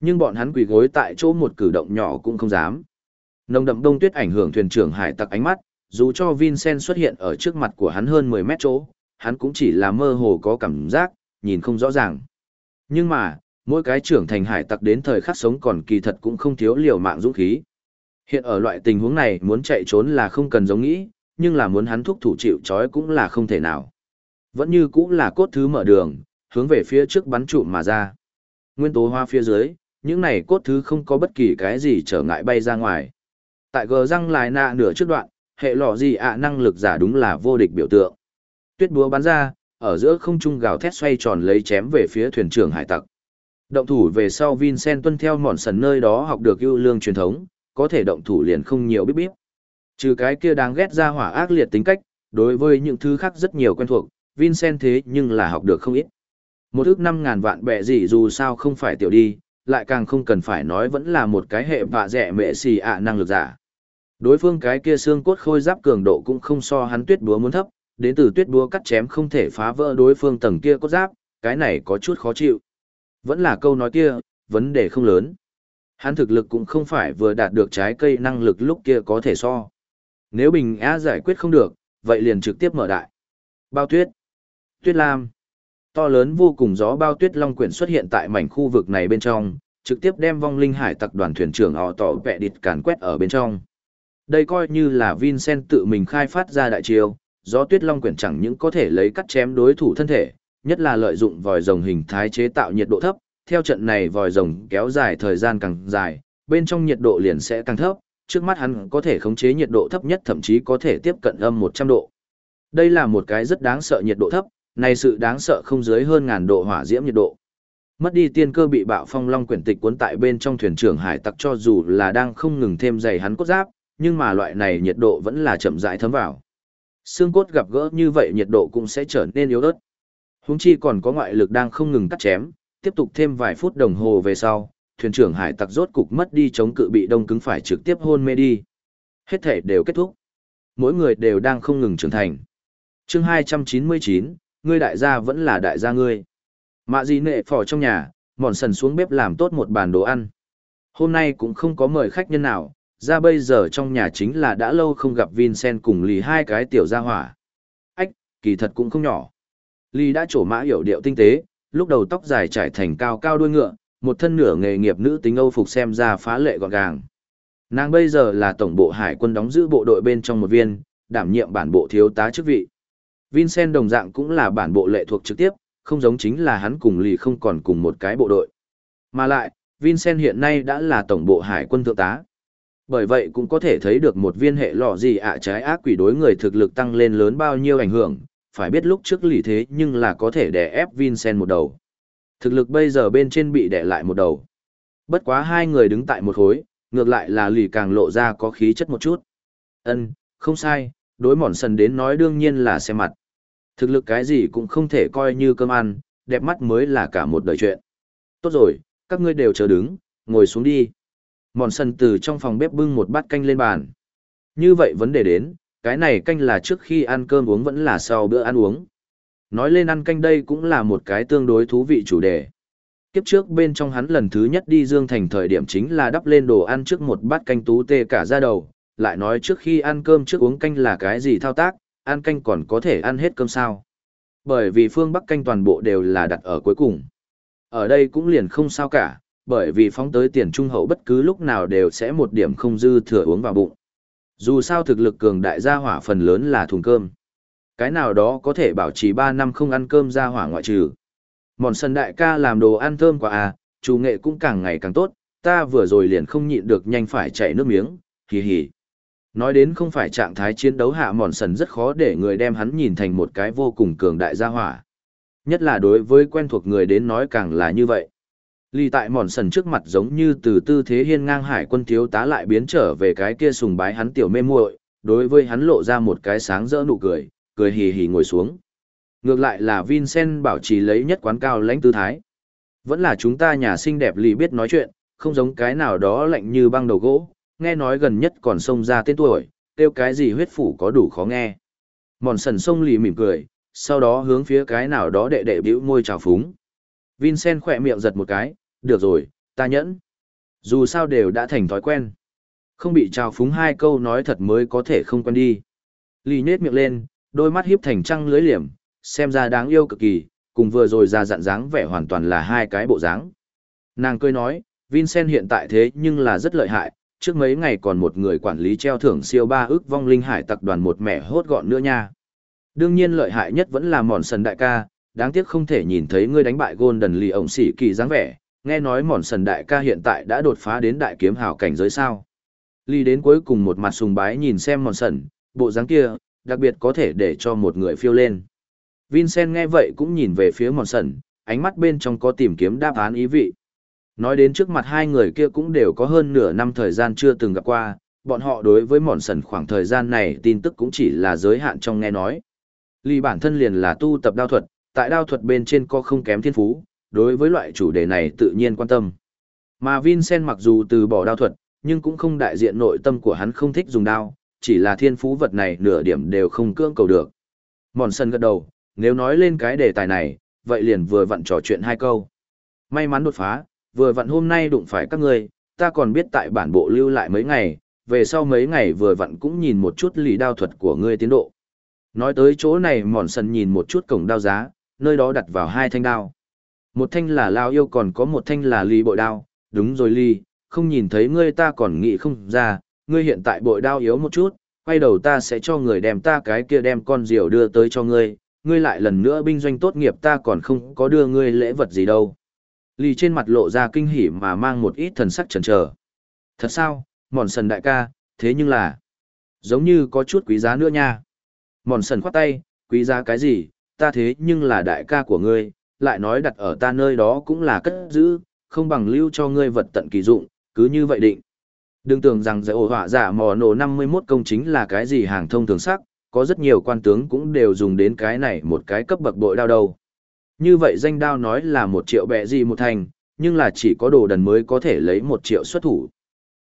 Nhưng bọn hắn quỳ gối tại chỗ một cử động nhỏ cũng không dám. Nồng đậm đông tuyết ảnh hưởng thuyền trưởng hải tặc ánh mắt, dù cho Vincent xuất hiện ở trước mặt của hắn hơn 10 mét chỗ, hắn cũng chỉ là mơ hồ có cảm giác, nhìn không rõ ràng. Nhưng mà, mỗi cái trưởng thành hải tặc đến thời khắc sống còn kỳ thật cũng không thiếu liều mạng dũng khí. Hiện ở loại tình huống này muốn chạy trốn là không cần giống nghĩ, nhưng là muốn hắn thúc thủ chịu trói cũng là không thể nào. Vẫn như cũng là cốt thứ mở đường, hướng về phía trước bắn trụm mà ra. Nguyên tố hoa phía dưới, những này cốt thứ không có bất kỳ cái gì trở ngại bay ra ngoài. Tại gờ răng lại nạ nửa trước đoạn, hệ lọ gì ạ năng lực giả đúng là vô địch biểu tượng. Tuyết búa bắn ra, ở giữa không trung gào thét xoay tròn lấy chém về phía thuyền trưởng hải tặc. Động thủ về sau Vincent tuân theo mòn sần nơi đó học được ưu lương truyền thống, có thể động thủ liền không nhiều bíp bíp. Trừ cái kia đáng ghét ra hỏa ác liệt tính cách, đối với những thứ khác rất nhiều quen thuộc, Vincent thế nhưng là học được không ít. Một ước năm ngàn vạn bẹ gì dù sao không phải tiểu đi, lại càng không cần phải nói vẫn là một cái hệ vạ rẻ mẹ xì ạ năng lực giả. Đối phương cái kia xương cốt khôi giáp cường độ cũng không so hắn tuyết búa muốn thấp, đến từ tuyết búa cắt chém không thể phá vỡ đối phương tầng kia cốt giáp, cái này có chút khó chịu. Vẫn là câu nói kia, vấn đề không lớn. Hắn thực lực cũng không phải vừa đạt được trái cây năng lực lúc kia có thể so. Nếu Bình Á giải quyết không được, vậy liền trực tiếp mở đại. Bao tuyết. Tuyết Lam. To lớn vô cùng gió bao tuyết long quyển xuất hiện tại mảnh khu vực này bên trong, trực tiếp đem vong linh hải tặc đoàn thuyền trưởng họ tỏ vẹ địt càn quét ở bên trong. Đây coi như là Vincent tự mình khai phát ra đại chiêu, gió tuyết long quyển chẳng những có thể lấy cắt chém đối thủ thân thể, nhất là lợi dụng vòi rồng hình thái chế tạo nhiệt độ thấp, theo trận này vòi rồng kéo dài thời gian càng dài, bên trong nhiệt độ liền sẽ càng thấp, trước mắt hắn có thể khống chế nhiệt độ thấp nhất thậm chí có thể tiếp cận âm 100 độ. Đây là một cái rất đáng sợ nhiệt độ thấp, này sự đáng sợ không dưới hơn ngàn độ hỏa diễm nhiệt độ. Mất đi tiên cơ bị bạo phong long quyển tịch cuốn tại bên trong thuyền trưởng hải tặc cho dù là đang không ngừng thêm dày hắn cốt giáp, nhưng mà loại này nhiệt độ vẫn là chậm rãi thấm vào. Xương cốt gặp gỡ như vậy nhiệt độ cũng sẽ trở nên yếu ớt. Húng chi còn có ngoại lực đang không ngừng cắt chém, tiếp tục thêm vài phút đồng hồ về sau, thuyền trưởng hải tặc rốt cục mất đi chống cự bị đông cứng phải trực tiếp hôn mê đi. Hết thể đều kết thúc. Mỗi người đều đang không ngừng trưởng thành. chương 299, ngươi đại gia vẫn là đại gia ngươi. Mạ gì nệ phỏ trong nhà, mòn sần xuống bếp làm tốt một bàn đồ ăn. Hôm nay cũng không có mời khách nhân nào, ra bây giờ trong nhà chính là đã lâu không gặp Vincent cùng lì hai cái tiểu gia hỏa. Ách, kỳ thật cũng không nhỏ. Lì đã trổ mã hiểu điệu tinh tế, lúc đầu tóc dài trải thành cao cao đuôi ngựa, một thân nửa nghề nghiệp nữ tính Âu phục xem ra phá lệ gọn gàng. Nàng bây giờ là tổng bộ hải quân đóng giữ bộ đội bên trong một viên, đảm nhiệm bản bộ thiếu tá chức vị. Vincent đồng dạng cũng là bản bộ lệ thuộc trực tiếp, không giống chính là hắn cùng lì không còn cùng một cái bộ đội. Mà lại, Vincent hiện nay đã là tổng bộ hải quân thượng tá. Bởi vậy cũng có thể thấy được một viên hệ lọ gì ạ trái ác quỷ đối người thực lực tăng lên lớn bao nhiêu ảnh hưởng, phải biết lúc trước lì thế nhưng là có thể đè ép Vincent một đầu. Thực lực bây giờ bên trên bị đè lại một đầu. Bất quá hai người đứng tại một khối, ngược lại là lì càng lộ ra có khí chất một chút. Ân, không sai, đối mòn sần đến nói đương nhiên là xem mặt. Thực lực cái gì cũng không thể coi như cơm ăn, đẹp mắt mới là cả một đời chuyện. Tốt rồi, các ngươi đều chờ đứng, ngồi xuống đi. Mòn sần từ trong phòng bếp bưng một bát canh lên bàn. Như vậy vấn đề đến, cái này canh là trước khi ăn cơm uống vẫn là sau bữa ăn uống. Nói lên ăn canh đây cũng là một cái tương đối thú vị chủ đề. Kiếp trước bên trong hắn lần thứ nhất đi Dương Thành thời điểm chính là đắp lên đồ ăn trước một bát canh tú tê cả ra đầu, lại nói trước khi ăn cơm trước uống canh là cái gì thao tác, ăn canh còn có thể ăn hết cơm sao. Bởi vì phương Bắc canh toàn bộ đều là đặt ở cuối cùng. Ở đây cũng liền không sao cả, bởi vì phóng tới tiền trung hậu bất cứ lúc nào đều sẽ một điểm không dư thừa uống vào bụng. Dù sao thực lực cường đại gia hỏa phần lớn là thùng cơm. Cái nào đó có thể bảo trì 3 năm không ăn cơm gia hỏa ngoại trừ. Mòn sân đại ca làm đồ ăn thơm quá à, chủ nghệ cũng càng ngày càng tốt, ta vừa rồi liền không nhịn được nhanh phải chảy nước miếng, hì hì. Nói đến không phải trạng thái chiến đấu hạ mòn sần rất khó để người đem hắn nhìn thành một cái vô cùng cường đại gia hỏa. Nhất là đối với quen thuộc người đến nói càng là như vậy. Lì tại mòn sần trước mặt giống như từ tư thế hiên ngang hải quân thiếu tá lại biến trở về cái kia sùng bái hắn tiểu mê muội, đối với hắn lộ ra một cái sáng rỡ nụ cười, cười hì hì ngồi xuống. Ngược lại là Vincent bảo trì lấy nhất quán cao lãnh tư thái. Vẫn là chúng ta nhà xinh đẹp lì biết nói chuyện, không giống cái nào đó lạnh như băng đầu gỗ, nghe nói gần nhất còn xông ra tên tuổi, kêu cái gì huyết phủ có đủ khó nghe. Mòn sần sông lì mỉm cười, sau đó hướng phía cái nào đó đệ đệ bĩu môi trào phúng. Vincent khỏe miệng giật một cái, được rồi, Ta nhẫn. Dù sao đều đã thành thói quen. Không bị trào phúng hai câu nói thật mới có thể không quen đi. Lì nết miệng lên, đôi mắt hiếp thành trăng lưới liềm, xem ra đáng yêu cực kỳ, cùng vừa rồi ra dặn dáng vẻ hoàn toàn là hai cái bộ dáng. Nàng cười nói, Vincent hiện tại thế nhưng là rất lợi hại, trước mấy ngày còn một người quản lý treo thưởng siêu ba ước vong linh hải tặc đoàn một mẹ hốt gọn nữa nha. Đương nhiên lợi hại nhất vẫn là mòn sần đại ca, đáng tiếc không thể nhìn thấy ngươi đánh bại Golden Lee ổng xỉ kỳ dáng vẻ, nghe nói mòn sần đại ca hiện tại đã đột phá đến đại kiếm hào cảnh giới sao. Lee đến cuối cùng một mặt sùng bái nhìn xem mòn sần, bộ dáng kia, đặc biệt có thể để cho một người phiêu lên. Vincent nghe vậy cũng nhìn về phía mòn sần, ánh mắt bên trong có tìm kiếm đáp án ý vị. Nói đến trước mặt hai người kia cũng đều có hơn nửa năm thời gian chưa từng gặp qua, bọn họ đối với mòn sần khoảng thời gian này tin tức cũng chỉ là giới hạn trong nghe nói. Ly bản thân liền là tu tập đao thuật, tại đao thuật bên trên có không kém thiên phú, đối với loại chủ đề này tự nhiên quan tâm. Mà Vincent mặc dù từ bỏ đao thuật, nhưng cũng không đại diện nội tâm của hắn không thích dùng đao, chỉ là thiên phú vật này nửa điểm đều không cưỡng cầu được. Mòn sân gật đầu, nếu nói lên cái đề tài này, vậy liền vừa vặn trò chuyện hai câu. May mắn đột phá, vừa vặn hôm nay đụng phải các ngươi, ta còn biết tại bản bộ lưu lại mấy ngày, về sau mấy ngày vừa vặn cũng nhìn một chút lì đao thuật của ngươi tiến độ. Nói tới chỗ này mòn sân nhìn một chút cổng đao giá, nơi đó đặt vào hai thanh đao. Một thanh là lao yêu còn có một thanh là lì bội đao, đúng rồi lì, không nhìn thấy ngươi ta còn nghĩ không ra, ngươi hiện tại bội đao yếu một chút, quay đầu ta sẽ cho người đem ta cái kia đem con diều đưa tới cho ngươi, ngươi lại lần nữa binh doanh tốt nghiệp ta còn không có đưa ngươi lễ vật gì đâu. Lì trên mặt lộ ra kinh hỉ mà mang một ít thần sắc chần chờ. Thật sao, mòn sần đại ca, thế nhưng là, giống như có chút quý giá nữa nha. Mòn sần khoát tay, quý giá cái gì, ta thế nhưng là đại ca của ngươi, lại nói đặt ở ta nơi đó cũng là cất giữ, không bằng lưu cho ngươi vật tận kỳ dụng, cứ như vậy định. Đừng tưởng rằng giải ổ họa giả mò nổ 51 công chính là cái gì hàng thông thường sắc, có rất nhiều quan tướng cũng đều dùng đến cái này một cái cấp bậc bội đao đầu. Như vậy danh đao nói là một triệu bẹ gì một thành, nhưng là chỉ có đồ đần mới có thể lấy một triệu xuất thủ.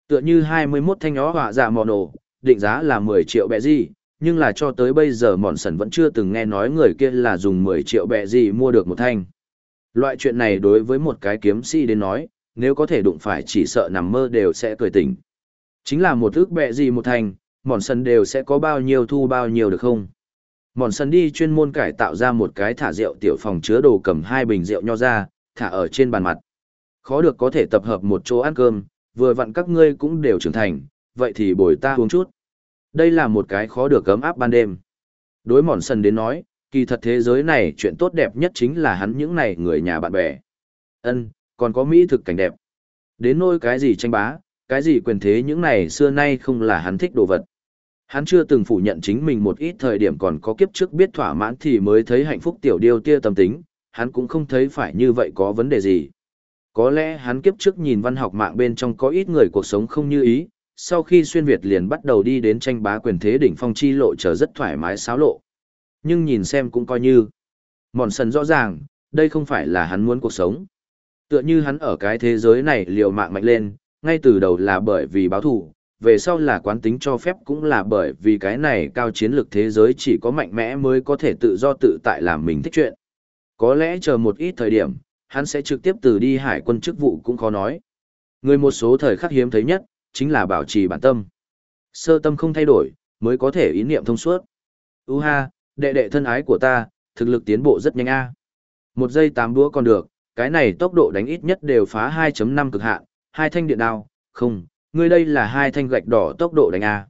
Tựa như 21 thanh ó họa dạ giả mò nổ, định giá là 10 triệu bẹ gì, nhưng là cho tới bây giờ mòn sần vẫn chưa từng nghe nói người kia là dùng 10 triệu bẹ gì mua được một thanh. Loại chuyện này đối với một cái kiếm sĩ đến nói, nếu có thể đụng phải chỉ sợ nằm mơ đều sẽ cười tỉnh. Chính là một ước bẹ gì một thành, mòn sần đều sẽ có bao nhiêu thu bao nhiêu được không? Mòn sân đi chuyên môn cải tạo ra một cái thả rượu tiểu phòng chứa đồ cầm hai bình rượu nho ra, thả ở trên bàn mặt. Khó được có thể tập hợp một chỗ ăn cơm, vừa vặn các ngươi cũng đều trưởng thành, vậy thì bồi ta uống chút. Đây là một cái khó được cấm áp ban đêm. Đối mòn sân đến nói, kỳ thật thế giới này chuyện tốt đẹp nhất chính là hắn những này người nhà bạn bè. Ân, còn có mỹ thực cảnh đẹp. Đến nỗi cái gì tranh bá, cái gì quyền thế những này xưa nay không là hắn thích đồ vật. Hắn chưa từng phủ nhận chính mình một ít thời điểm còn có kiếp trước biết thỏa mãn thì mới thấy hạnh phúc tiểu điêu tia tâm tính, hắn cũng không thấy phải như vậy có vấn đề gì. Có lẽ hắn kiếp trước nhìn văn học mạng bên trong có ít người cuộc sống không như ý, sau khi xuyên Việt liền bắt đầu đi đến tranh bá quyền thế đỉnh phong chi lộ trở rất thoải mái xáo lộ. Nhưng nhìn xem cũng coi như. Mòn sần rõ ràng, đây không phải là hắn muốn cuộc sống. Tựa như hắn ở cái thế giới này liều mạng mạnh lên, ngay từ đầu là bởi vì báo thù, về sau là quán tính cho phép cũng là bởi vì cái này cao chiến lược thế giới chỉ có mạnh mẽ mới có thể tự do tự tại làm mình thích chuyện. Có lẽ chờ một ít thời điểm, hắn sẽ trực tiếp từ đi hải quân chức vụ cũng khó nói. Người một số thời khắc hiếm thấy nhất, chính là bảo trì bản tâm. Sơ tâm không thay đổi, mới có thể ý niệm thông suốt. U ha, đệ đệ thân ái của ta, thực lực tiến bộ rất nhanh a. Một giây tám đũa còn được, cái này tốc độ đánh ít nhất đều phá 2.5 cực hạn, hai thanh điện đao, không, ngươi đây là hai thanh gạch đỏ tốc độ đánh A.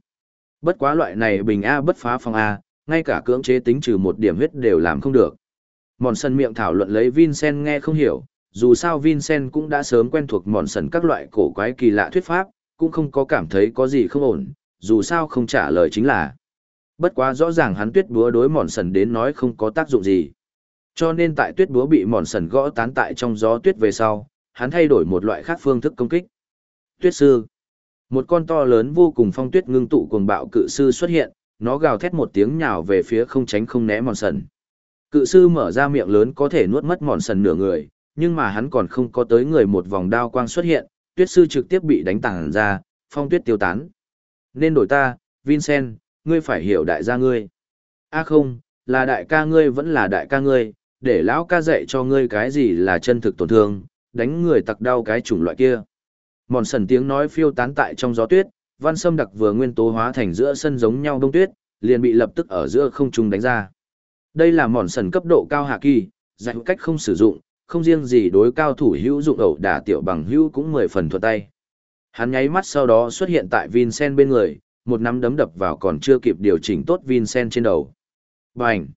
Bất quá loại này bình A bất phá phòng A, ngay cả cưỡng chế tính trừ một điểm huyết đều làm không được. Mòn sân miệng thảo luận lấy Vincent nghe không hiểu, dù sao Vincent cũng đã sớm quen thuộc mòn sần các loại cổ quái kỳ lạ thuyết pháp, cũng không có cảm thấy có gì không ổn, dù sao không trả lời chính là. Bất quá rõ ràng hắn tuyết búa đối mòn sần đến nói không có tác dụng gì. Cho nên tại tuyết búa bị mòn sần gõ tán tại trong gió tuyết về sau, hắn thay đổi một loại khác phương thức công kích. Tuyết sư. Một con to lớn vô cùng phong tuyết ngưng tụ cuồng bạo cự sư xuất hiện, nó gào thét một tiếng nhào về phía không tránh không né mòn sần. Cự sư mở ra miệng lớn có thể nuốt mất mòn sần nửa người, nhưng mà hắn còn không có tới người một vòng đao quang xuất hiện, tuyết sư trực tiếp bị đánh tàng ra, phong tuyết tiêu tán. Nên đổi ta, Vincent, ngươi phải hiểu đại gia ngươi. A không, là đại ca ngươi vẫn là đại ca ngươi, để lão ca dạy cho ngươi cái gì là chân thực tổn thương, đánh người tặc đau cái chủng loại kia. Mòn sần tiếng nói phiêu tán tại trong gió tuyết, văn sâm đặc vừa nguyên tố hóa thành giữa sân giống nhau đông tuyết, liền bị lập tức ở giữa không trung đánh ra. Đây là mòn sần cấp độ cao hạ kỳ, dạy cách không sử dụng, không riêng gì đối cao thủ hữu dụng ẩu đả tiểu bằng hữu cũng mười phần thuật tay. Hắn nháy mắt sau đó xuất hiện tại Vincent bên người, một nắm đấm đập vào còn chưa kịp điều chỉnh tốt Vincent trên đầu. Bành!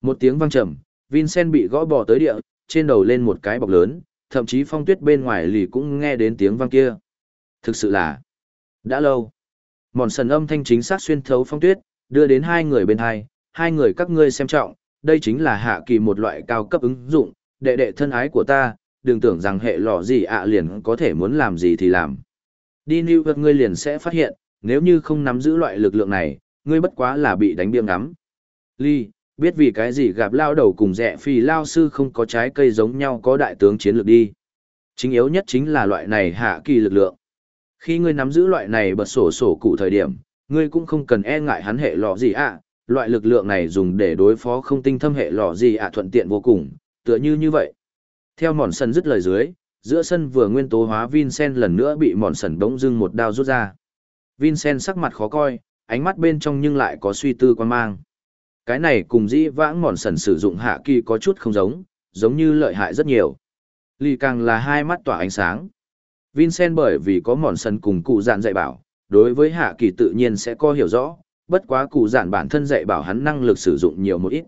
Một tiếng vang trầm, Vincent bị gõ bỏ tới địa, trên đầu lên một cái bọc lớn, thậm chí phong tuyết bên ngoài lì cũng nghe đến tiếng vang kia. Thực sự là đã lâu. Mòn sần âm thanh chính xác xuyên thấu phong tuyết, đưa đến hai người bên hai, hai người các ngươi xem trọng, đây chính là hạ kỳ một loại cao cấp ứng dụng, đệ đệ thân ái của ta, đừng tưởng rằng hệ lọ gì ạ à liền có thể muốn làm gì thì làm. Đi New York ngươi liền sẽ phát hiện, nếu như không nắm giữ loại lực lượng này, ngươi bất quá là bị đánh biếng ngắm. Ly, biết vì cái gì gặp lao đầu cùng rẻ phi lao sư không có trái cây giống nhau có đại tướng chiến lược đi. Chính yếu nhất chính là loại này hạ kỳ lực lượng. Khi ngươi nắm giữ loại này bật sổ sổ cụ thời điểm, ngươi cũng không cần e ngại hắn hệ lọ gì ạ, loại lực lượng này dùng để đối phó không tinh thâm hệ lọ gì ạ thuận tiện vô cùng, tựa như như vậy. Theo mòn sân dứt lời dưới, giữa sân vừa nguyên tố hóa Vincent lần nữa bị mòn sần bỗng dưng một đao rút ra. Vincent sắc mặt khó coi, ánh mắt bên trong nhưng lại có suy tư quan mang. Cái này cùng dĩ vãng mòn sần sử dụng hạ kỳ có chút không giống, giống như lợi hại rất nhiều. Lì càng là hai mắt tỏa ánh sáng. Vincent bởi vì có mòn sần cùng cụ dạn dạy bảo, đối với hạ kỳ tự nhiên sẽ có hiểu rõ, bất quá cụ dạn bản thân dạy bảo hắn năng lực sử dụng nhiều một ít.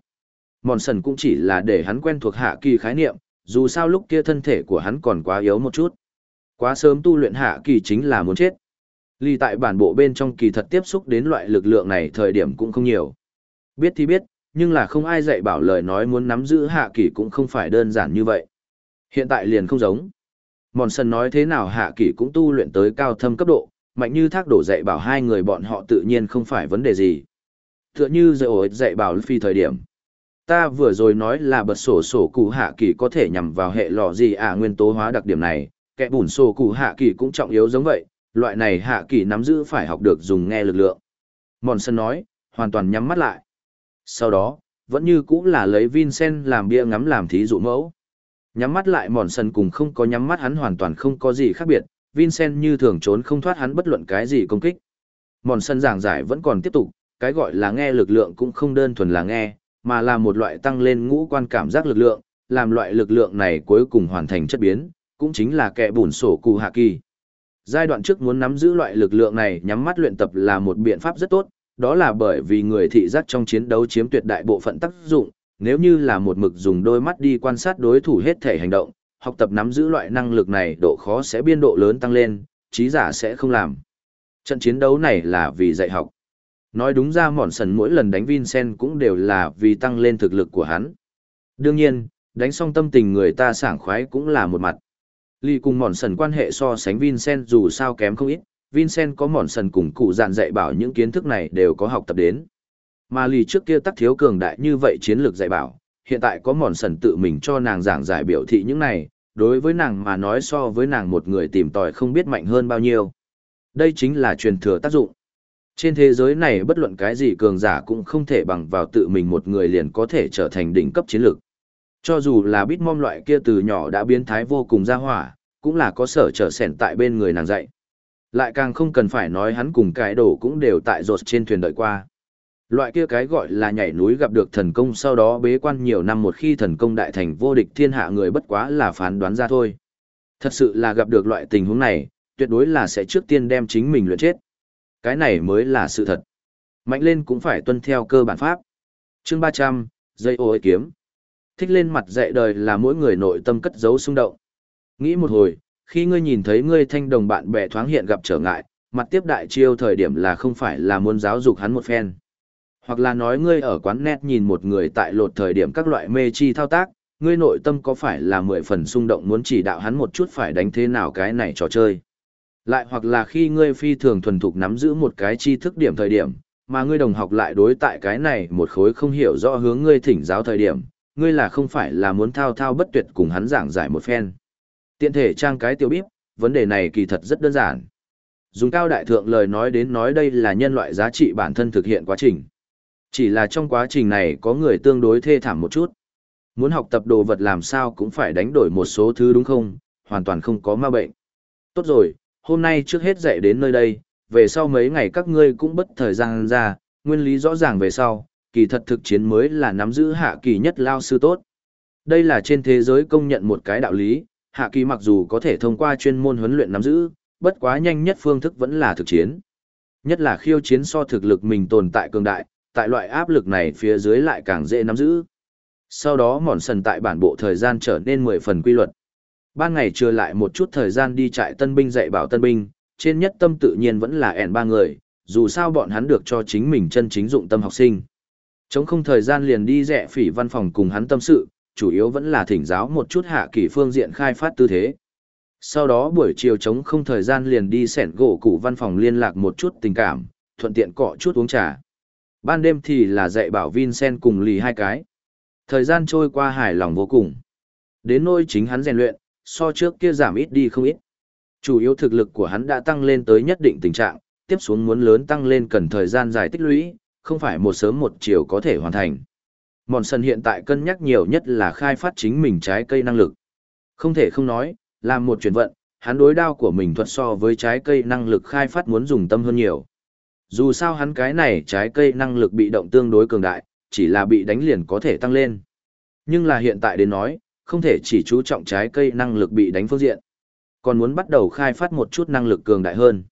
Mòn sần cũng chỉ là để hắn quen thuộc hạ kỳ khái niệm, dù sao lúc kia thân thể của hắn còn quá yếu một chút. Quá sớm tu luyện hạ kỳ chính là muốn chết. Ly tại bản bộ bên trong kỳ thật tiếp xúc đến loại lực lượng này thời điểm cũng không nhiều. Biết thì biết, nhưng là không ai dạy bảo lời nói muốn nắm giữ hạ kỳ cũng không phải đơn giản như vậy. Hiện tại liền không giống. Mòn sân nói thế nào hạ kỳ cũng tu luyện tới cao thâm cấp độ, mạnh như thác đổ dạy bảo hai người bọn họ tự nhiên không phải vấn đề gì. Tựa như dạy ổ dạy bảo phi thời điểm. Ta vừa rồi nói là bật sổ sổ cụ hạ kỳ có thể nhằm vào hệ lò gì à nguyên tố hóa đặc điểm này, kẻ bùn sổ cụ hạ kỳ cũng trọng yếu giống vậy, loại này hạ kỳ nắm giữ phải học được dùng nghe lực lượng. Mòn sân nói, hoàn toàn nhắm mắt lại. Sau đó, vẫn như cũng là lấy Vincent làm bia ngắm làm thí dụ mẫu. Nhắm mắt lại mòn sân cùng không có nhắm mắt hắn hoàn toàn không có gì khác biệt, Vincent như thường trốn không thoát hắn bất luận cái gì công kích. Mòn sân giảng giải vẫn còn tiếp tục, cái gọi là nghe lực lượng cũng không đơn thuần là nghe, mà là một loại tăng lên ngũ quan cảm giác lực lượng, làm loại lực lượng này cuối cùng hoàn thành chất biến, cũng chính là kẻ bùn sổ cụ hạ kỳ. Giai đoạn trước muốn nắm giữ loại lực lượng này nhắm mắt luyện tập là một biện pháp rất tốt, đó là bởi vì người thị giác trong chiến đấu chiếm tuyệt đại bộ phận tác dụng, nếu như là một mực dùng đôi mắt đi quan sát đối thủ hết thể hành động, học tập nắm giữ loại năng lực này độ khó sẽ biên độ lớn tăng lên, trí giả sẽ không làm. Trận chiến đấu này là vì dạy học. Nói đúng ra mòn sần mỗi lần đánh Vincent cũng đều là vì tăng lên thực lực của hắn. Đương nhiên, đánh xong tâm tình người ta sảng khoái cũng là một mặt. lì cùng mòn sần quan hệ so sánh Vincent dù sao kém không ít, Vincent có mòn sần cùng cụ dạn dạy bảo những kiến thức này đều có học tập đến. Mà lì trước kia tắc thiếu cường đại như vậy chiến lược dạy bảo, hiện tại có mòn sần tự mình cho nàng giảng giải biểu thị những này, đối với nàng mà nói so với nàng một người tìm tòi không biết mạnh hơn bao nhiêu. Đây chính là truyền thừa tác dụng. Trên thế giới này bất luận cái gì cường giả cũng không thể bằng vào tự mình một người liền có thể trở thành đỉnh cấp chiến lược. Cho dù là bít mom loại kia từ nhỏ đã biến thái vô cùng ra hỏa, cũng là có sở trở sẻn tại bên người nàng dạy. Lại càng không cần phải nói hắn cùng cái đồ cũng đều tại rột trên thuyền đợi qua. Loại kia cái gọi là nhảy núi gặp được thần công sau đó bế quan nhiều năm một khi thần công đại thành vô địch thiên hạ người bất quá là phán đoán ra thôi. Thật sự là gặp được loại tình huống này, tuyệt đối là sẽ trước tiên đem chính mình luyện chết. Cái này mới là sự thật. Mạnh lên cũng phải tuân theo cơ bản pháp. chương ba trăm dây ô kiếm. Thích lên mặt dạy đời là mỗi người nội tâm cất giấu xung động. Nghĩ một hồi, khi ngươi nhìn thấy ngươi thanh đồng bạn bè thoáng hiện gặp trở ngại, mặt tiếp đại chiêu thời điểm là không phải là muốn giáo dục hắn một phen. Hoặc là nói ngươi ở quán net nhìn một người tại lột thời điểm các loại mê chi thao tác, ngươi nội tâm có phải là mười phần xung động muốn chỉ đạo hắn một chút phải đánh thế nào cái này trò chơi. Lại hoặc là khi ngươi phi thường thuần thục nắm giữ một cái chi thức điểm thời điểm, mà ngươi đồng học lại đối tại cái này một khối không hiểu rõ hướng ngươi thỉnh giáo thời điểm, ngươi là không phải là muốn thao thao bất tuyệt cùng hắn giảng giải một phen. Tiện thể trang cái tiêu bíp, vấn đề này kỳ thật rất đơn giản. Dùng cao đại thượng lời nói đến nói đây là nhân loại giá trị bản thân thực hiện quá trình. Chỉ là trong quá trình này có người tương đối thê thảm một chút. Muốn học tập đồ vật làm sao cũng phải đánh đổi một số thứ đúng không, hoàn toàn không có ma bệnh. Tốt rồi, hôm nay trước hết dạy đến nơi đây, về sau mấy ngày các ngươi cũng bất thời gian ra, nguyên lý rõ ràng về sau, kỳ thật thực chiến mới là nắm giữ hạ kỳ nhất lao sư tốt. Đây là trên thế giới công nhận một cái đạo lý, hạ kỳ mặc dù có thể thông qua chuyên môn huấn luyện nắm giữ, bất quá nhanh nhất phương thức vẫn là thực chiến. Nhất là khiêu chiến so thực lực mình tồn tại cường đại, tại loại áp lực này phía dưới lại càng dễ nắm giữ. Sau đó mòn sần tại bản bộ thời gian trở nên 10 phần quy luật. Ban ngày trưa lại một chút thời gian đi trại tân binh dạy bảo tân binh, trên nhất tâm tự nhiên vẫn là ẻn ba người, dù sao bọn hắn được cho chính mình chân chính dụng tâm học sinh. Chống không thời gian liền đi rẻ phỉ văn phòng cùng hắn tâm sự, chủ yếu vẫn là thỉnh giáo một chút hạ kỳ phương diện khai phát tư thế. Sau đó buổi chiều trống không thời gian liền đi sẻn gỗ cụ văn phòng liên lạc một chút tình cảm, thuận tiện cọ chút uống trà. Ban đêm thì là dạy bảo Vincent cùng lì hai cái. Thời gian trôi qua hài lòng vô cùng. Đến nôi chính hắn rèn luyện, so trước kia giảm ít đi không ít. Chủ yếu thực lực của hắn đã tăng lên tới nhất định tình trạng, tiếp xuống muốn lớn tăng lên cần thời gian dài tích lũy, không phải một sớm một chiều có thể hoàn thành. Mòn sân hiện tại cân nhắc nhiều nhất là khai phát chính mình trái cây năng lực. Không thể không nói, làm một chuyển vận, hắn đối đao của mình thuật so với trái cây năng lực khai phát muốn dùng tâm hơn nhiều. Dù sao hắn cái này trái cây năng lực bị động tương đối cường đại, chỉ là bị đánh liền có thể tăng lên. Nhưng là hiện tại đến nói, không thể chỉ chú trọng trái cây năng lực bị đánh phương diện, còn muốn bắt đầu khai phát một chút năng lực cường đại hơn.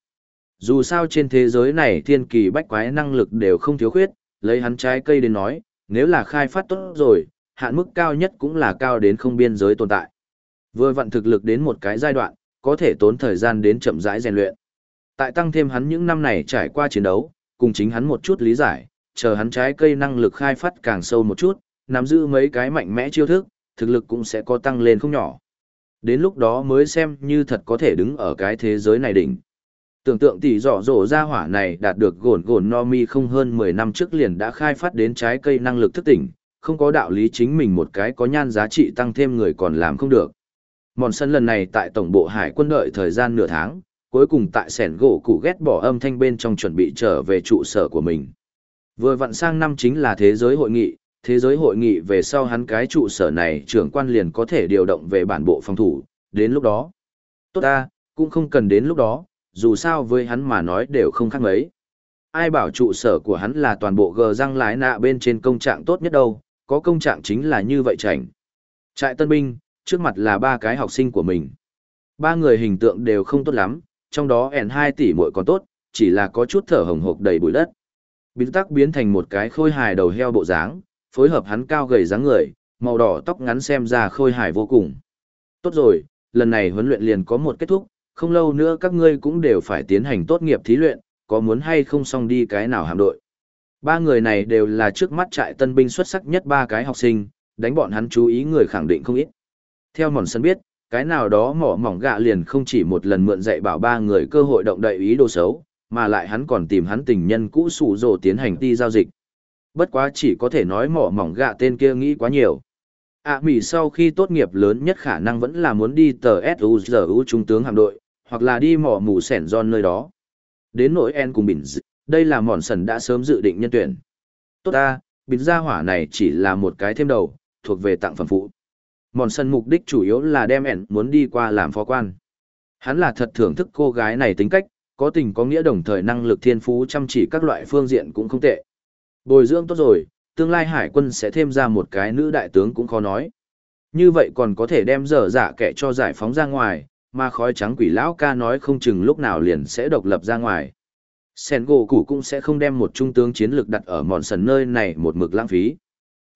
Dù sao trên thế giới này thiên kỳ bách quái năng lực đều không thiếu khuyết, lấy hắn trái cây đến nói, nếu là khai phát tốt rồi, hạn mức cao nhất cũng là cao đến không biên giới tồn tại. Vừa vận thực lực đến một cái giai đoạn, có thể tốn thời gian đến chậm rãi rèn luyện. Tại tăng thêm hắn những năm này trải qua chiến đấu, cùng chính hắn một chút lý giải, chờ hắn trái cây năng lực khai phát càng sâu một chút, nắm giữ mấy cái mạnh mẽ chiêu thức, thực lực cũng sẽ có tăng lên không nhỏ. Đến lúc đó mới xem như thật có thể đứng ở cái thế giới này đỉnh. Tưởng tượng tỷ dọ dỗ ra hỏa này đạt được gồn gồn no mi không hơn 10 năm trước liền đã khai phát đến trái cây năng lực thức tỉnh, không có đạo lý chính mình một cái có nhan giá trị tăng thêm người còn làm không được. Mòn sân lần này tại tổng bộ hải quân đợi thời gian nửa tháng, cuối cùng tại sẻn gỗ cụ ghét bỏ âm thanh bên trong chuẩn bị trở về trụ sở của mình. Vừa vặn sang năm chính là thế giới hội nghị, thế giới hội nghị về sau hắn cái trụ sở này trưởng quan liền có thể điều động về bản bộ phòng thủ, đến lúc đó. Tốt ta, cũng không cần đến lúc đó, dù sao với hắn mà nói đều không khác mấy. Ai bảo trụ sở của hắn là toàn bộ gờ răng lái nạ bên trên công trạng tốt nhất đâu, có công trạng chính là như vậy chảnh. Trại tân binh, trước mặt là ba cái học sinh của mình. Ba người hình tượng đều không tốt lắm, trong đó ẻn hai tỷ muội còn tốt, chỉ là có chút thở hồng hộc đầy bụi đất. Biến tắc biến thành một cái khôi hài đầu heo bộ dáng, phối hợp hắn cao gầy dáng người, màu đỏ tóc ngắn xem ra khôi hài vô cùng. Tốt rồi, lần này huấn luyện liền có một kết thúc, không lâu nữa các ngươi cũng đều phải tiến hành tốt nghiệp thí luyện, có muốn hay không xong đi cái nào hạm đội. Ba người này đều là trước mắt trại tân binh xuất sắc nhất ba cái học sinh, đánh bọn hắn chú ý người khẳng định không ít. Theo mòn sân biết, cái nào đó mỏ mỏng gạ liền không chỉ một lần mượn dạy bảo ba người cơ hội động đậy ý đồ xấu, mà lại hắn còn tìm hắn tình nhân cũ sủ rồ tiến hành ti giao dịch. Bất quá chỉ có thể nói mỏ mỏng gạ tên kia nghĩ quá nhiều. ạ à, mỉ sau khi tốt nghiệp lớn nhất khả năng vẫn là muốn đi tờ SUZU trung tướng hạm đội, hoặc là đi mỏ mù sẻn giòn nơi đó. Đến nỗi En cùng Bình đây là mòn sần đã sớm dự định nhân tuyển. Tốt ta, Bình gia hỏa này chỉ là một cái thêm đầu, thuộc về tặng phẩm phụ. Mòn sần mục đích chủ yếu là đem En muốn đi qua làm phó quan. Hắn là thật thưởng thức cô gái này tính cách, có tình có nghĩa đồng thời năng lực thiên phú chăm chỉ các loại phương diện cũng không tệ. Bồi dưỡng tốt rồi, tương lai hải quân sẽ thêm ra một cái nữ đại tướng cũng khó nói. Như vậy còn có thể đem dở dạ kẻ cho giải phóng ra ngoài, mà khói trắng quỷ lão ca nói không chừng lúc nào liền sẽ độc lập ra ngoài. Sen gỗ củ cũng sẽ không đem một trung tướng chiến lược đặt ở mòn sần nơi này một mực lãng phí.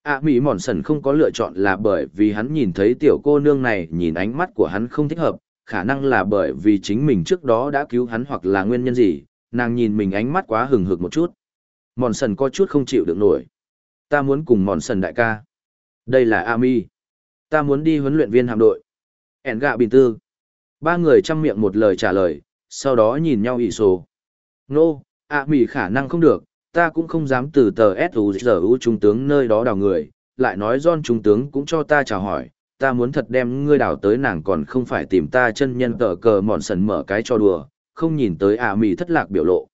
À, mỹ mòn sần không có lựa chọn là bởi vì hắn nhìn thấy tiểu cô nương này nhìn ánh mắt của hắn không thích hợp khả năng là bởi vì chính mình trước đó đã cứu hắn hoặc là nguyên nhân gì nàng nhìn mình ánh mắt quá hừng hực một chút. Mòn sần có chút không chịu được nổi. Ta muốn cùng mòn sần đại ca. Đây là a mi. Ta muốn đi huấn luyện viên hạm đội. Ẻn gạ bình tư ba người chăm miệng một lời trả lời sau đó nhìn nhau ỷ sổ nô ạ mỉ khả năng không được ta cũng không dám từ tờ S.U.G.U. trung tướng nơi đó đào người, lại nói John trung tướng cũng cho ta chào hỏi, ta muốn thật đem ngươi đào tới nàng còn không phải tìm ta chân nhân tờ cờ mòn sần mở cái cho đùa, không nhìn tới ạ mỉ thất lạc biểu lộ.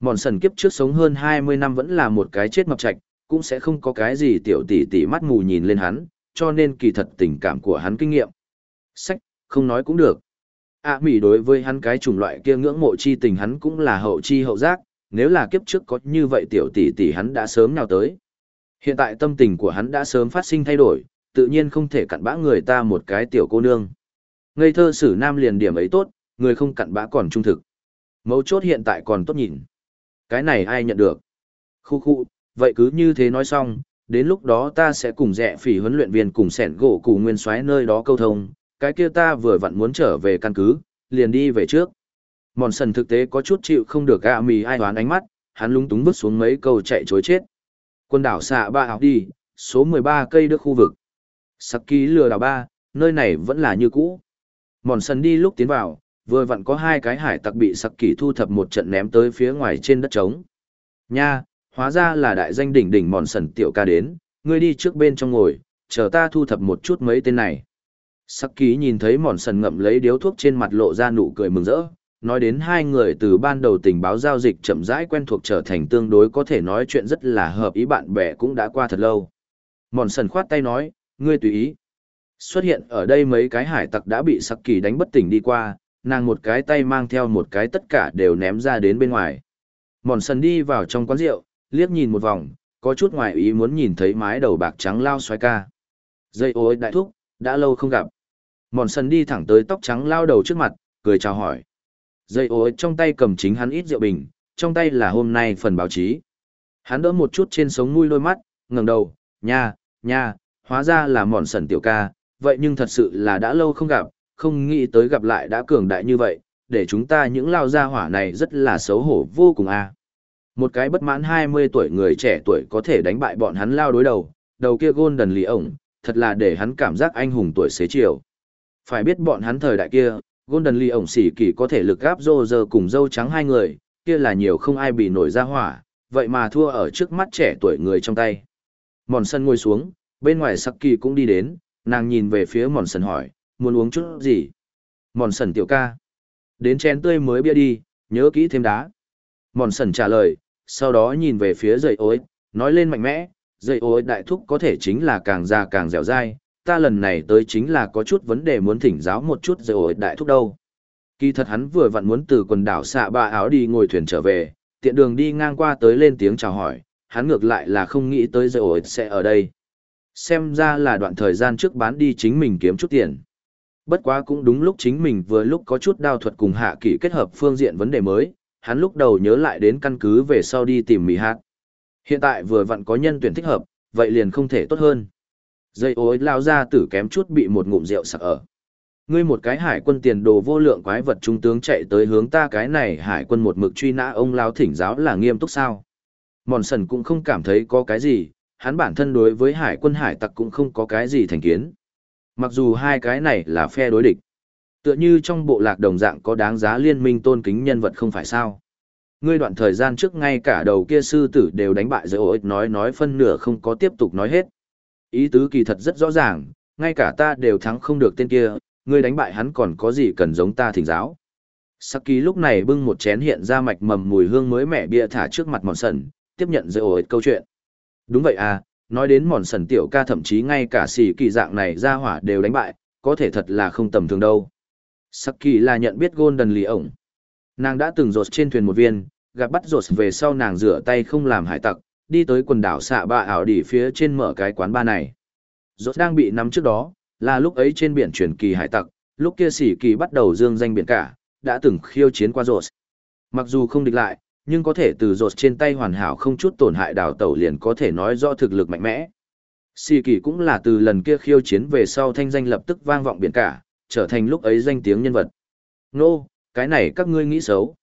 Mòn sần kiếp trước sống hơn 20 năm vẫn là một cái chết mập trạch, cũng sẽ không có cái gì tiểu tỷ tỷ mắt mù nhìn lên hắn, cho nên kỳ thật tình cảm của hắn kinh nghiệm. Sách, không nói cũng được. A Mỹ đối với hắn cái chủng loại kia ngưỡng mộ chi tình hắn cũng là hậu chi hậu giác, nếu là kiếp trước có như vậy tiểu tỷ tỷ hắn đã sớm nào tới. Hiện tại tâm tình của hắn đã sớm phát sinh thay đổi, tự nhiên không thể cặn bã người ta một cái tiểu cô nương. Ngây thơ sử nam liền điểm ấy tốt, người không cặn bã còn trung thực. Mấu chốt hiện tại còn tốt nhìn. Cái này ai nhận được? Khu khu, vậy cứ như thế nói xong, đến lúc đó ta sẽ cùng rẻ phỉ huấn luyện viên cùng sẻn gỗ củ nguyên xoáy nơi đó câu thông, cái kia ta vừa vặn muốn trở về căn cứ, liền đi về trước. Mòn sần thực tế có chút chịu không được gạ mì ai đoán ánh mắt, hắn lúng túng vứt xuống mấy câu chạy chối chết. Quân đảo xạ ba học đi, số 13 cây đức khu vực. Sắc ký lừa đảo ba, nơi này vẫn là như cũ. Mòn sần đi lúc tiến vào, vừa vặn có hai cái hải tặc bị sắc kỳ thu thập một trận ném tới phía ngoài trên đất trống. Nha, hóa ra là đại danh đỉnh đỉnh mòn sần tiểu ca đến, ngươi đi trước bên trong ngồi, chờ ta thu thập một chút mấy tên này. Sắc ký nhìn thấy mòn sần ngậm lấy điếu thuốc trên mặt lộ ra nụ cười mừng rỡ, nói đến hai người từ ban đầu tình báo giao dịch chậm rãi quen thuộc trở thành tương đối có thể nói chuyện rất là hợp ý bạn bè cũng đã qua thật lâu. Mòn sần khoát tay nói, ngươi tùy ý. Xuất hiện ở đây mấy cái hải tặc đã bị sắc kỳ đánh bất tỉnh đi qua, nàng một cái tay mang theo một cái tất cả đều ném ra đến bên ngoài. Mòn sần đi vào trong quán rượu, liếc nhìn một vòng, có chút ngoài ý muốn nhìn thấy mái đầu bạc trắng lao xoay ca. Dây ôi đại thúc, đã lâu không gặp. Mòn sần đi thẳng tới tóc trắng lao đầu trước mặt, cười chào hỏi. Dây ôi trong tay cầm chính hắn ít rượu bình, trong tay là hôm nay phần báo chí. Hắn đỡ một chút trên sống mũi đôi mắt, ngẩng đầu, nha, nha, hóa ra là mòn sần tiểu ca, vậy nhưng thật sự là đã lâu không gặp, không nghĩ tới gặp lại đã cường đại như vậy, để chúng ta những lao gia hỏa này rất là xấu hổ vô cùng a. Một cái bất mãn 20 tuổi người trẻ tuổi có thể đánh bại bọn hắn lao đối đầu, đầu kia gôn đần lì ổng, thật là để hắn cảm giác anh hùng tuổi xế chiều. Phải biết bọn hắn thời đại kia, Golden Lee ổng xỉ kỳ có thể lực gáp rô giờ cùng dâu trắng hai người, kia là nhiều không ai bị nổi ra hỏa, vậy mà thua ở trước mắt trẻ tuổi người trong tay. Mòn sân ngồi xuống, bên ngoài sắc kỳ cũng đi đến, nàng nhìn về phía mòn sân hỏi, muốn uống chút gì? Mòn sần tiểu ca. Đến chén tươi mới bia đi, nhớ kỹ thêm đá. Mòn sần trả lời, sau đó nhìn về phía dậy ối, nói lên mạnh mẽ, dậy ối đại thúc có thể chính là càng già càng dẻo dai, ta lần này tới chính là có chút vấn đề muốn thỉnh giáo một chút rồi đại thúc đâu. Kỳ thật hắn vừa vặn muốn từ quần đảo xạ ba áo đi ngồi thuyền trở về, tiện đường đi ngang qua tới lên tiếng chào hỏi, hắn ngược lại là không nghĩ tới rồi sẽ ở đây. Xem ra là đoạn thời gian trước bán đi chính mình kiếm chút tiền. Bất quá cũng đúng lúc chính mình vừa lúc có chút đao thuật cùng hạ kỷ kết hợp phương diện vấn đề mới, hắn lúc đầu nhớ lại đến căn cứ về sau đi tìm mì hạt. Hiện tại vừa vặn có nhân tuyển thích hợp, vậy liền không thể tốt hơn. Dây ối lao ra tử kém chút bị một ngụm rượu sặc ở. Ngươi một cái hải quân tiền đồ vô lượng quái vật trung tướng chạy tới hướng ta cái này hải quân một mực truy nã ông lao thỉnh giáo là nghiêm túc sao. Mòn sần cũng không cảm thấy có cái gì, hắn bản thân đối với hải quân hải tặc cũng không có cái gì thành kiến. Mặc dù hai cái này là phe đối địch. Tựa như trong bộ lạc đồng dạng có đáng giá liên minh tôn kính nhân vật không phải sao. Ngươi đoạn thời gian trước ngay cả đầu kia sư tử đều đánh bại giới ổ nói nói phân nửa không có tiếp tục nói hết. Ý tứ kỳ thật rất rõ ràng, ngay cả ta đều thắng không được tên kia, ngươi đánh bại hắn còn có gì cần giống ta thỉnh giáo. Saki lúc này bưng một chén hiện ra mạch mầm mùi hương mới mẻ bia thả trước mặt mòn sần, tiếp nhận giới ổi câu chuyện. Đúng vậy à, nói đến mòn sần tiểu ca thậm chí ngay cả xì kỳ dạng này ra hỏa đều đánh bại, có thể thật là không tầm thường đâu. Saki là nhận biết Golden lì ổng. Nàng đã từng rột trên thuyền một viên, gặp bắt rột về sau nàng rửa tay không làm hải tặc, đi tới quần đảo xạ Bạ ảo đỉ phía trên mở cái quán ba này. Rốt đang bị nắm trước đó, là lúc ấy trên biển chuyển kỳ hải tặc, lúc kia sỉ kỳ bắt đầu dương danh biển cả, đã từng khiêu chiến qua rốt. Mặc dù không địch lại, nhưng có thể từ rốt trên tay hoàn hảo không chút tổn hại đảo tàu liền có thể nói rõ thực lực mạnh mẽ. Sỉ kỳ cũng là từ lần kia khiêu chiến về sau thanh danh lập tức vang vọng biển cả, trở thành lúc ấy danh tiếng nhân vật. Nô, cái này các ngươi nghĩ xấu.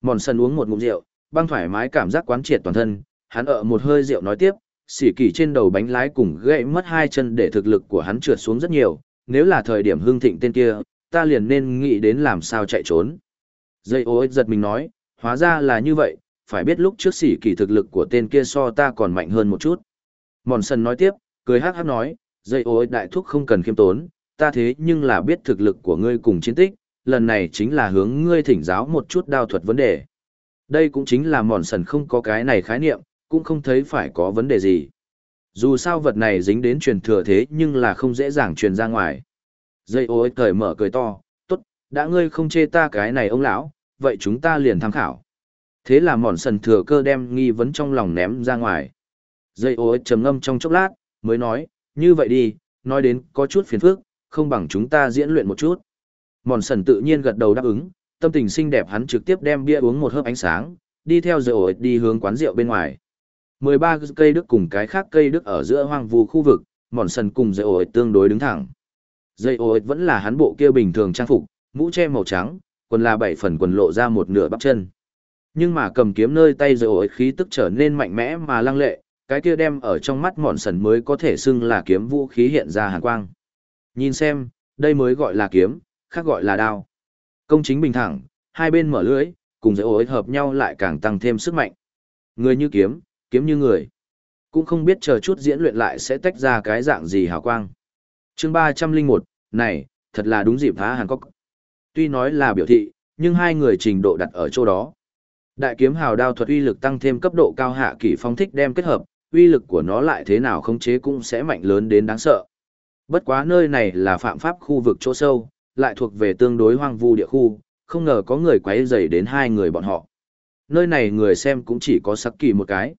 Mòn sân uống một ngụm rượu, băng thoải mái cảm giác quán triệt toàn thân, hắn ở một hơi rượu nói tiếp, xỉ kỳ trên đầu bánh lái cùng gãy mất hai chân để thực lực của hắn trượt xuống rất nhiều, nếu là thời điểm hưng thịnh tên kia, ta liền nên nghĩ đến làm sao chạy trốn. Dây ô giật mình nói, hóa ra là như vậy, phải biết lúc trước xỉ kỳ thực lực của tên kia so ta còn mạnh hơn một chút. Mòn sân nói tiếp, cười hát hát nói, dây ô đại thúc không cần khiêm tốn, ta thế nhưng là biết thực lực của ngươi cùng chiến tích, lần này chính là hướng ngươi thỉnh giáo một chút đao thuật vấn đề. Đây cũng chính là mòn sần không có cái này khái niệm, cũng không thấy phải có vấn đề gì. Dù sao vật này dính đến truyền thừa thế nhưng là không dễ dàng truyền ra ngoài. Dây ôi cởi mở cười to, tốt, đã ngươi không chê ta cái này ông lão, vậy chúng ta liền tham khảo. Thế là mòn sần thừa cơ đem nghi vấn trong lòng ném ra ngoài. Dây ôi trầm ngâm trong chốc lát, mới nói, như vậy đi, nói đến có chút phiền phức, không bằng chúng ta diễn luyện một chút. Mòn sần tự nhiên gật đầu đáp ứng, tâm tình xinh đẹp hắn trực tiếp đem bia uống một hớp ánh sáng, đi theo dây ôi đi hướng quán rượu bên ngoài. 13 cây đức cùng cái khác cây đức ở giữa hoang vu khu vực, mòn sần cùng dây ổi tương đối đứng thẳng. Dây ổi vẫn là hắn bộ kia bình thường trang phục, mũ che màu trắng, quần là bảy phần quần lộ ra một nửa bắp chân. Nhưng mà cầm kiếm nơi tay dây ổi khí tức trở nên mạnh mẽ mà lăng lệ, cái kia đem ở trong mắt mòn sần mới có thể xưng là kiếm vũ khí hiện ra hàn quang. Nhìn xem, đây mới gọi là kiếm, khác gọi là đao. Công chính bình thẳng, hai bên mở lưới, cùng dây ối hợp nhau lại càng tăng thêm sức mạnh. Người như kiếm, kiếm như người. Cũng không biết chờ chút diễn luyện lại sẽ tách ra cái dạng gì hào quang. chương ba trăm linh một này, thật là đúng dịp phá Hàn Quốc. Tuy nói là biểu thị, nhưng hai người trình độ đặt ở chỗ đó. Đại kiếm hào đao thuật uy lực tăng thêm cấp độ cao hạ kỷ phong thích đem kết hợp, uy lực của nó lại thế nào không chế cũng sẽ mạnh lớn đến đáng sợ. Bất quá nơi này là phạm pháp khu vực chỗ sâu, lại thuộc về tương đối hoang vu địa khu, không ngờ có người quấy rầy đến hai người bọn họ. Nơi này người xem cũng chỉ có sắc kỳ một cái.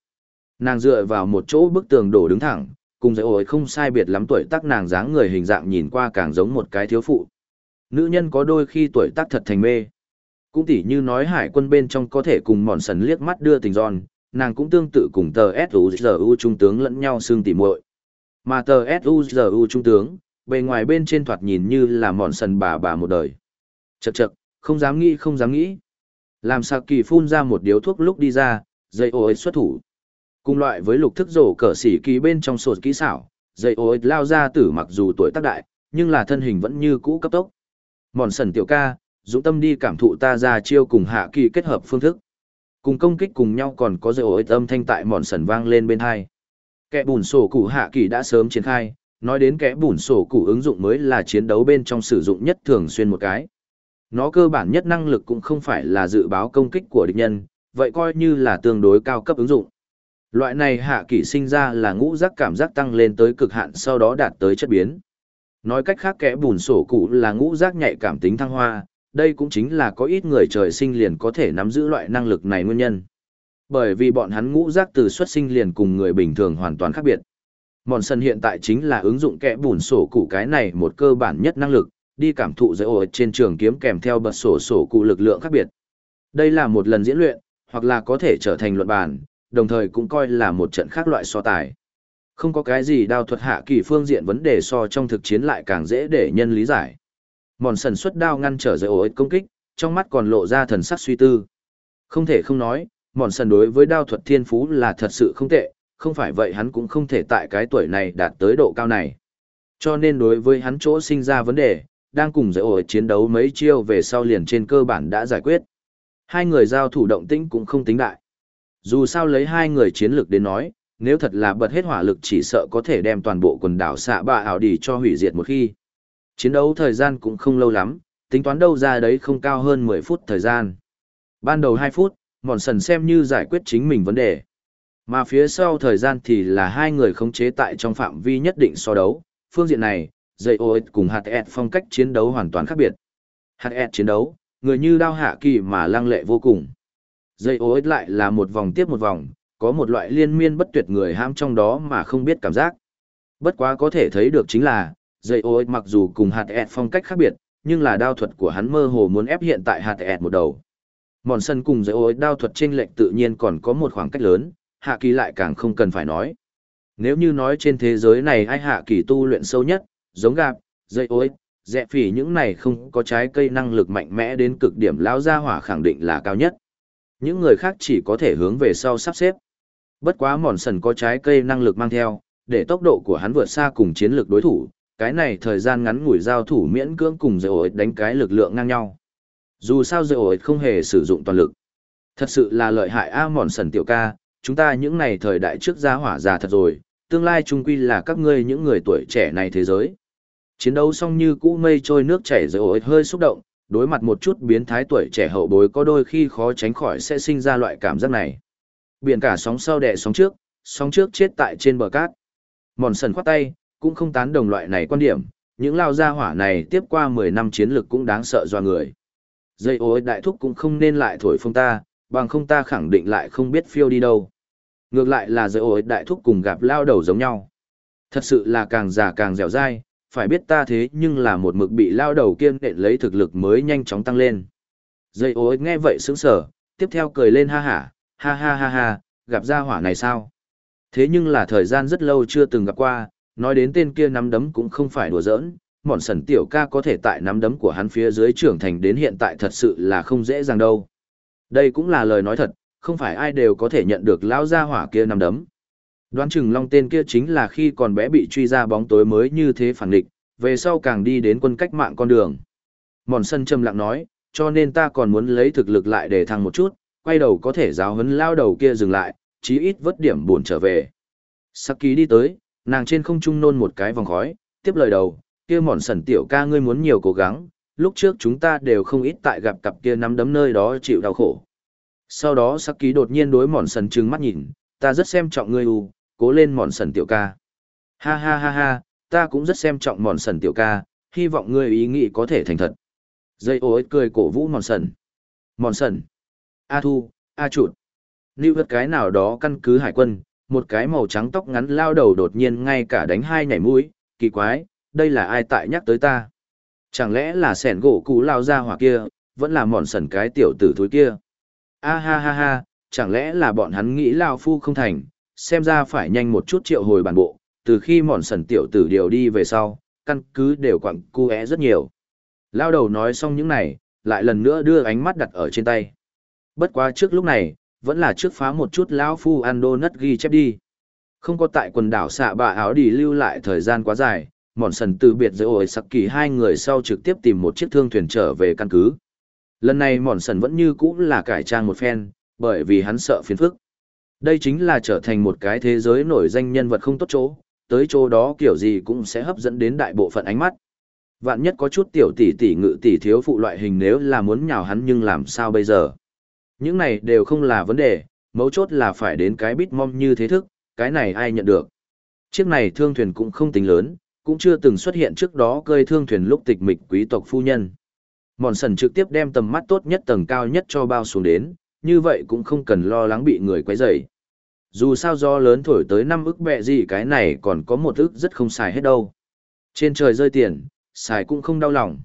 Nàng dựa vào một chỗ bức tường đổ đứng thẳng, cùng dạy ổi không sai biệt lắm tuổi tác nàng dáng người hình dạng nhìn qua càng giống một cái thiếu phụ. Nữ nhân có đôi khi tuổi tác thật thành mê. Cũng tỉ như nói hải quân bên trong có thể cùng mòn sần liếc mắt đưa tình giòn, nàng cũng tương tự cùng tờ S.U.G.U. trung tướng lẫn nhau xương tỉ muội Mà tờ S.U.G.U. trung tướng, bề ngoài bên trên thoạt nhìn như là mòn sần bà bà một đời. Chậc chậc, không dám nghĩ không dám nghĩ. Làm sạc kỳ phun ra một điếu thuốc lúc đi ra, dây ô xuất thủ. Cùng loại với lục thức rổ cờ xỉ kỳ bên trong sổ kỹ xảo, dây ô lao ra tử mặc dù tuổi tác đại, nhưng là thân hình vẫn như cũ cấp tốc. Mòn sần tiểu ca, dũng tâm đi cảm thụ ta ra chiêu cùng hạ kỳ kết hợp phương thức. Cùng công kích cùng nhau còn có dây ô âm thanh tại mòn sần vang lên bên hai. Kẻ bùn sổ cụ hạ kỳ đã sớm triển khai, nói đến kẻ bùn sổ cụ ứng dụng mới là chiến đấu bên trong sử dụng nhất thường xuyên một cái. Nó cơ bản nhất năng lực cũng không phải là dự báo công kích của địch nhân, vậy coi như là tương đối cao cấp ứng dụng. Loại này hạ kỷ sinh ra là ngũ giác cảm giác tăng lên tới cực hạn sau đó đạt tới chất biến. Nói cách khác kẽ bùn sổ cụ là ngũ giác nhạy cảm tính thăng hoa, đây cũng chính là có ít người trời sinh liền có thể nắm giữ loại năng lực này nguyên nhân. Bởi vì bọn hắn ngũ giác từ xuất sinh liền cùng người bình thường hoàn toàn khác biệt. Mòn sân hiện tại chính là ứng dụng kẽ bùn sổ cụ cái này một cơ bản nhất năng lực, đi cảm thụ giới ổ trên trường kiếm kèm theo bật sổ sổ cụ lực lượng khác biệt. Đây là một lần diễn luyện, hoặc là có thể trở thành luận bản đồng thời cũng coi là một trận khác loại so tài. Không có cái gì đao thuật hạ kỳ phương diện vấn đề so trong thực chiến lại càng dễ để nhân lý giải. Mòn sần xuất đao ngăn trở giới ổ công kích, trong mắt còn lộ ra thần sắc suy tư. Không thể không nói, mòn sần đối với đao thuật thiên phú là thật sự không tệ, không phải vậy hắn cũng không thể tại cái tuổi này đạt tới độ cao này. Cho nên đối với hắn chỗ sinh ra vấn đề, đang cùng dễ ổi chiến đấu mấy chiêu về sau liền trên cơ bản đã giải quyết. Hai người giao thủ động tĩnh cũng không tính đại. Dù sao lấy hai người chiến lược đến nói, nếu thật là bật hết hỏa lực chỉ sợ có thể đem toàn bộ quần đảo xạ bạ ảo đi cho hủy diệt một khi. Chiến đấu thời gian cũng không lâu lắm, tính toán đâu ra đấy không cao hơn 10 phút thời gian. Ban đầu 2 phút, mòn sần xem như giải quyết chính mình vấn đề. Mà phía sau thời gian thì là hai người khống chế tại trong phạm vi nhất định so đấu. Phương diện này, dây ô cùng hạt ẹt phong cách chiến đấu hoàn toàn khác biệt. Hạt ẹt chiến đấu, người như đao hạ kỳ mà lăng lệ vô cùng. Dây ô lại là một vòng tiếp một vòng, có một loại liên miên bất tuyệt người ham trong đó mà không biết cảm giác. Bất quá có thể thấy được chính là, dây ô mặc dù cùng hạt ẹt phong cách khác biệt, nhưng là đao thuật của hắn mơ hồ muốn ép hiện tại hạt ẹt một đầu. Mòn sân cùng dây ô đao thuật trên lệnh tự nhiên còn có một khoảng cách lớn, hạ kỳ lại càng không cần phải nói. Nếu như nói trên thế giới này ai hạ kỳ tu luyện sâu nhất, giống gạp, dây ối, dẹ phỉ những này không có trái cây năng lực mạnh mẽ đến cực điểm lao ra hỏa khẳng định là cao nhất. Những người khác chỉ có thể hướng về sau sắp xếp. Bất quá mòn sần có trái cây năng lực mang theo, để tốc độ của hắn vượt xa cùng chiến lược đối thủ, cái này thời gian ngắn ngủi giao thủ miễn cưỡng cùng dây ổi đánh cái lực lượng ngang nhau. Dù sao dây ổi không hề sử dụng toàn lực. Thật sự là lợi hại A mòn sần tiểu ca, chúng ta những này thời đại trước gia hỏa già thật rồi, tương lai trung quy là các ngươi những người tuổi trẻ này thế giới. Chiến đấu xong như cũ mây trôi nước chảy rồi hơi xúc động, đối mặt một chút biến thái tuổi trẻ hậu bối có đôi khi khó tránh khỏi sẽ sinh ra loại cảm giác này. Biển cả sóng sau đẻ sóng trước, sóng trước chết tại trên bờ cát. Mòn sần khoát tay, cũng không tán đồng loại này quan điểm, Những lao gia hỏa này tiếp qua 10 năm chiến lực cũng đáng sợ do người. Dây ối đại thúc cũng không nên lại thổi phong ta, bằng không ta khẳng định lại không biết phiêu đi đâu. Ngược lại là dây ối đại thúc cùng gặp lao đầu giống nhau. Thật sự là càng già càng dẻo dai, phải biết ta thế nhưng là một mực bị lao đầu kiên nện lấy thực lực mới nhanh chóng tăng lên. Dây ối nghe vậy sững sở, tiếp theo cười lên ha hả, ha ha ha ha, gặp gia hỏa này sao? Thế nhưng là thời gian rất lâu chưa từng gặp qua, nói đến tên kia nắm đấm cũng không phải đùa giỡn, mọn sần tiểu ca có thể tại nắm đấm của hắn phía dưới trưởng thành đến hiện tại thật sự là không dễ dàng đâu. Đây cũng là lời nói thật, không phải ai đều có thể nhận được lão gia hỏa kia nắm đấm. Đoán chừng long tên kia chính là khi còn bé bị truy ra bóng tối mới như thế phản địch, về sau càng đi đến quân cách mạng con đường. Mòn sân trầm lặng nói, cho nên ta còn muốn lấy thực lực lại để thăng một chút, quay đầu có thể giáo huấn lao đầu kia dừng lại, chí ít vớt điểm buồn trở về. Saki đi tới, nàng trên không trung nôn một cái vòng khói, tiếp lời đầu, kia mòn sần tiểu ca ngươi muốn nhiều cố gắng, lúc trước chúng ta đều không ít tại gặp cặp kia nắm đấm nơi đó chịu đau khổ. Sau đó Saki đột nhiên đối mòn sần trừng mắt nhìn, ta rất xem trọng ngươi u, cố lên mòn sần tiểu ca. Ha ha ha ha, ta cũng rất xem trọng mòn sần tiểu ca, hy vọng ngươi ý nghĩ có thể thành thật. Dây ối cười cổ vũ mòn sần. Mòn sần. A thu, A chuột. Lưu vật cái nào đó căn cứ hải quân, một cái màu trắng tóc ngắn lao đầu đột nhiên ngay cả đánh hai nhảy mũi, kỳ quái, đây là ai tại nhắc tới ta? Chẳng lẽ là sẻn gỗ cũ lao ra hỏa kia, vẫn là mòn sần cái tiểu tử thối kia? A ha ha ha, chẳng lẽ là bọn hắn nghĩ lao phu không thành, xem ra phải nhanh một chút triệu hồi bản bộ, từ khi mòn sần tiểu tử điều đi về sau, căn cứ đều quặng cu é rất nhiều. Lao đầu nói xong những này, lại lần nữa đưa ánh mắt đặt ở trên tay. Bất quá trước lúc này, vẫn là trước phá một chút lão phu ăn đô nất ghi chép đi. Không có tại quần đảo xạ bạ áo đi lưu lại thời gian quá dài, mòn sần từ biệt giữa ổi sặc kỳ hai người sau trực tiếp tìm một chiếc thương thuyền trở về căn cứ. Lần này mòn sần vẫn như cũ là cải trang một phen, bởi vì hắn sợ phiền phức. Đây chính là trở thành một cái thế giới nổi danh nhân vật không tốt chỗ, tới chỗ đó kiểu gì cũng sẽ hấp dẫn đến đại bộ phận ánh mắt. Vạn nhất có chút tiểu tỷ tỷ ngự tỷ thiếu phụ loại hình nếu là muốn nhào hắn nhưng làm sao bây giờ. Những này đều không là vấn đề, mấu chốt là phải đến cái bít mom như thế thức, cái này ai nhận được. Chiếc này thương thuyền cũng không tính lớn, cũng chưa từng xuất hiện trước đó cơi thương thuyền lúc tịch mịch quý tộc phu nhân. Mòn sần trực tiếp đem tầm mắt tốt nhất tầng cao nhất cho bao xuống đến, như vậy cũng không cần lo lắng bị người quấy rầy. Dù sao do lớn thổi tới năm ức bẹ gì cái này còn có một ức rất không xài hết đâu. Trên trời rơi tiền, xài cũng không đau lòng.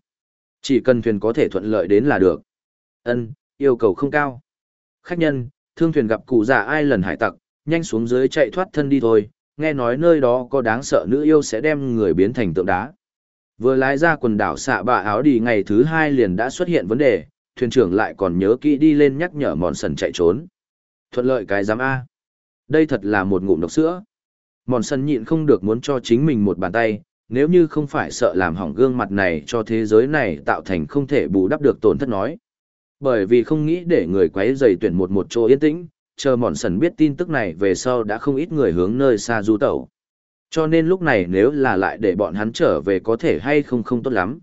Chỉ cần thuyền có thể thuận lợi đến là được. Ân, yêu cầu không cao. Khách nhân, thương thuyền gặp cụ già ai lần hải tặc, nhanh xuống dưới chạy thoát thân đi thôi, nghe nói nơi đó có đáng sợ nữ yêu sẽ đem người biến thành tượng đá. Vừa lái ra quần đảo xạ bạ áo đi ngày thứ hai liền đã xuất hiện vấn đề, thuyền trưởng lại còn nhớ kỹ đi lên nhắc nhở mòn sần chạy trốn. Thuận lợi cái giám A. Đây thật là một ngụm độc sữa. Mòn sần nhịn không được muốn cho chính mình một bàn tay, nếu như không phải sợ làm hỏng gương mặt này cho thế giới này tạo thành không thể bù đắp được tổn thất nói. Bởi vì không nghĩ để người quấy dày tuyển một một chỗ yên tĩnh, chờ mòn sần biết tin tức này về sau đã không ít người hướng nơi xa du tẩu. Cho nên lúc này nếu là lại để bọn hắn trở về có thể hay không không tốt lắm.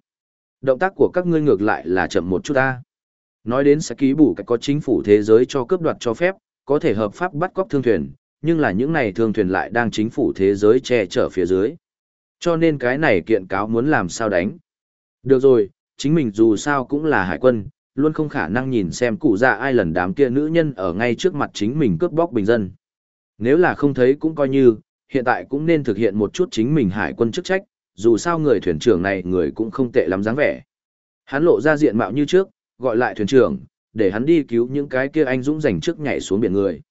Động tác của các ngươi ngược lại là chậm một chút ta. Nói đến sẽ ký bù cách có chính phủ thế giới cho cướp đoạt cho phép, có thể hợp pháp bắt cóc thương thuyền, nhưng là những này thương thuyền lại đang chính phủ thế giới che chở phía dưới. Cho nên cái này kiện cáo muốn làm sao đánh. Được rồi, chính mình dù sao cũng là hải quân, luôn không khả năng nhìn xem cụ già ai lần đám kia nữ nhân ở ngay trước mặt chính mình cướp bóc bình dân. Nếu là không thấy cũng coi như, hiện tại cũng nên thực hiện một chút chính mình hải quân chức trách, dù sao người thuyền trưởng này người cũng không tệ lắm dáng vẻ. Hắn lộ ra diện mạo như trước, gọi lại thuyền trưởng, để hắn đi cứu những cái kia anh dũng dành trước nhảy xuống biển người.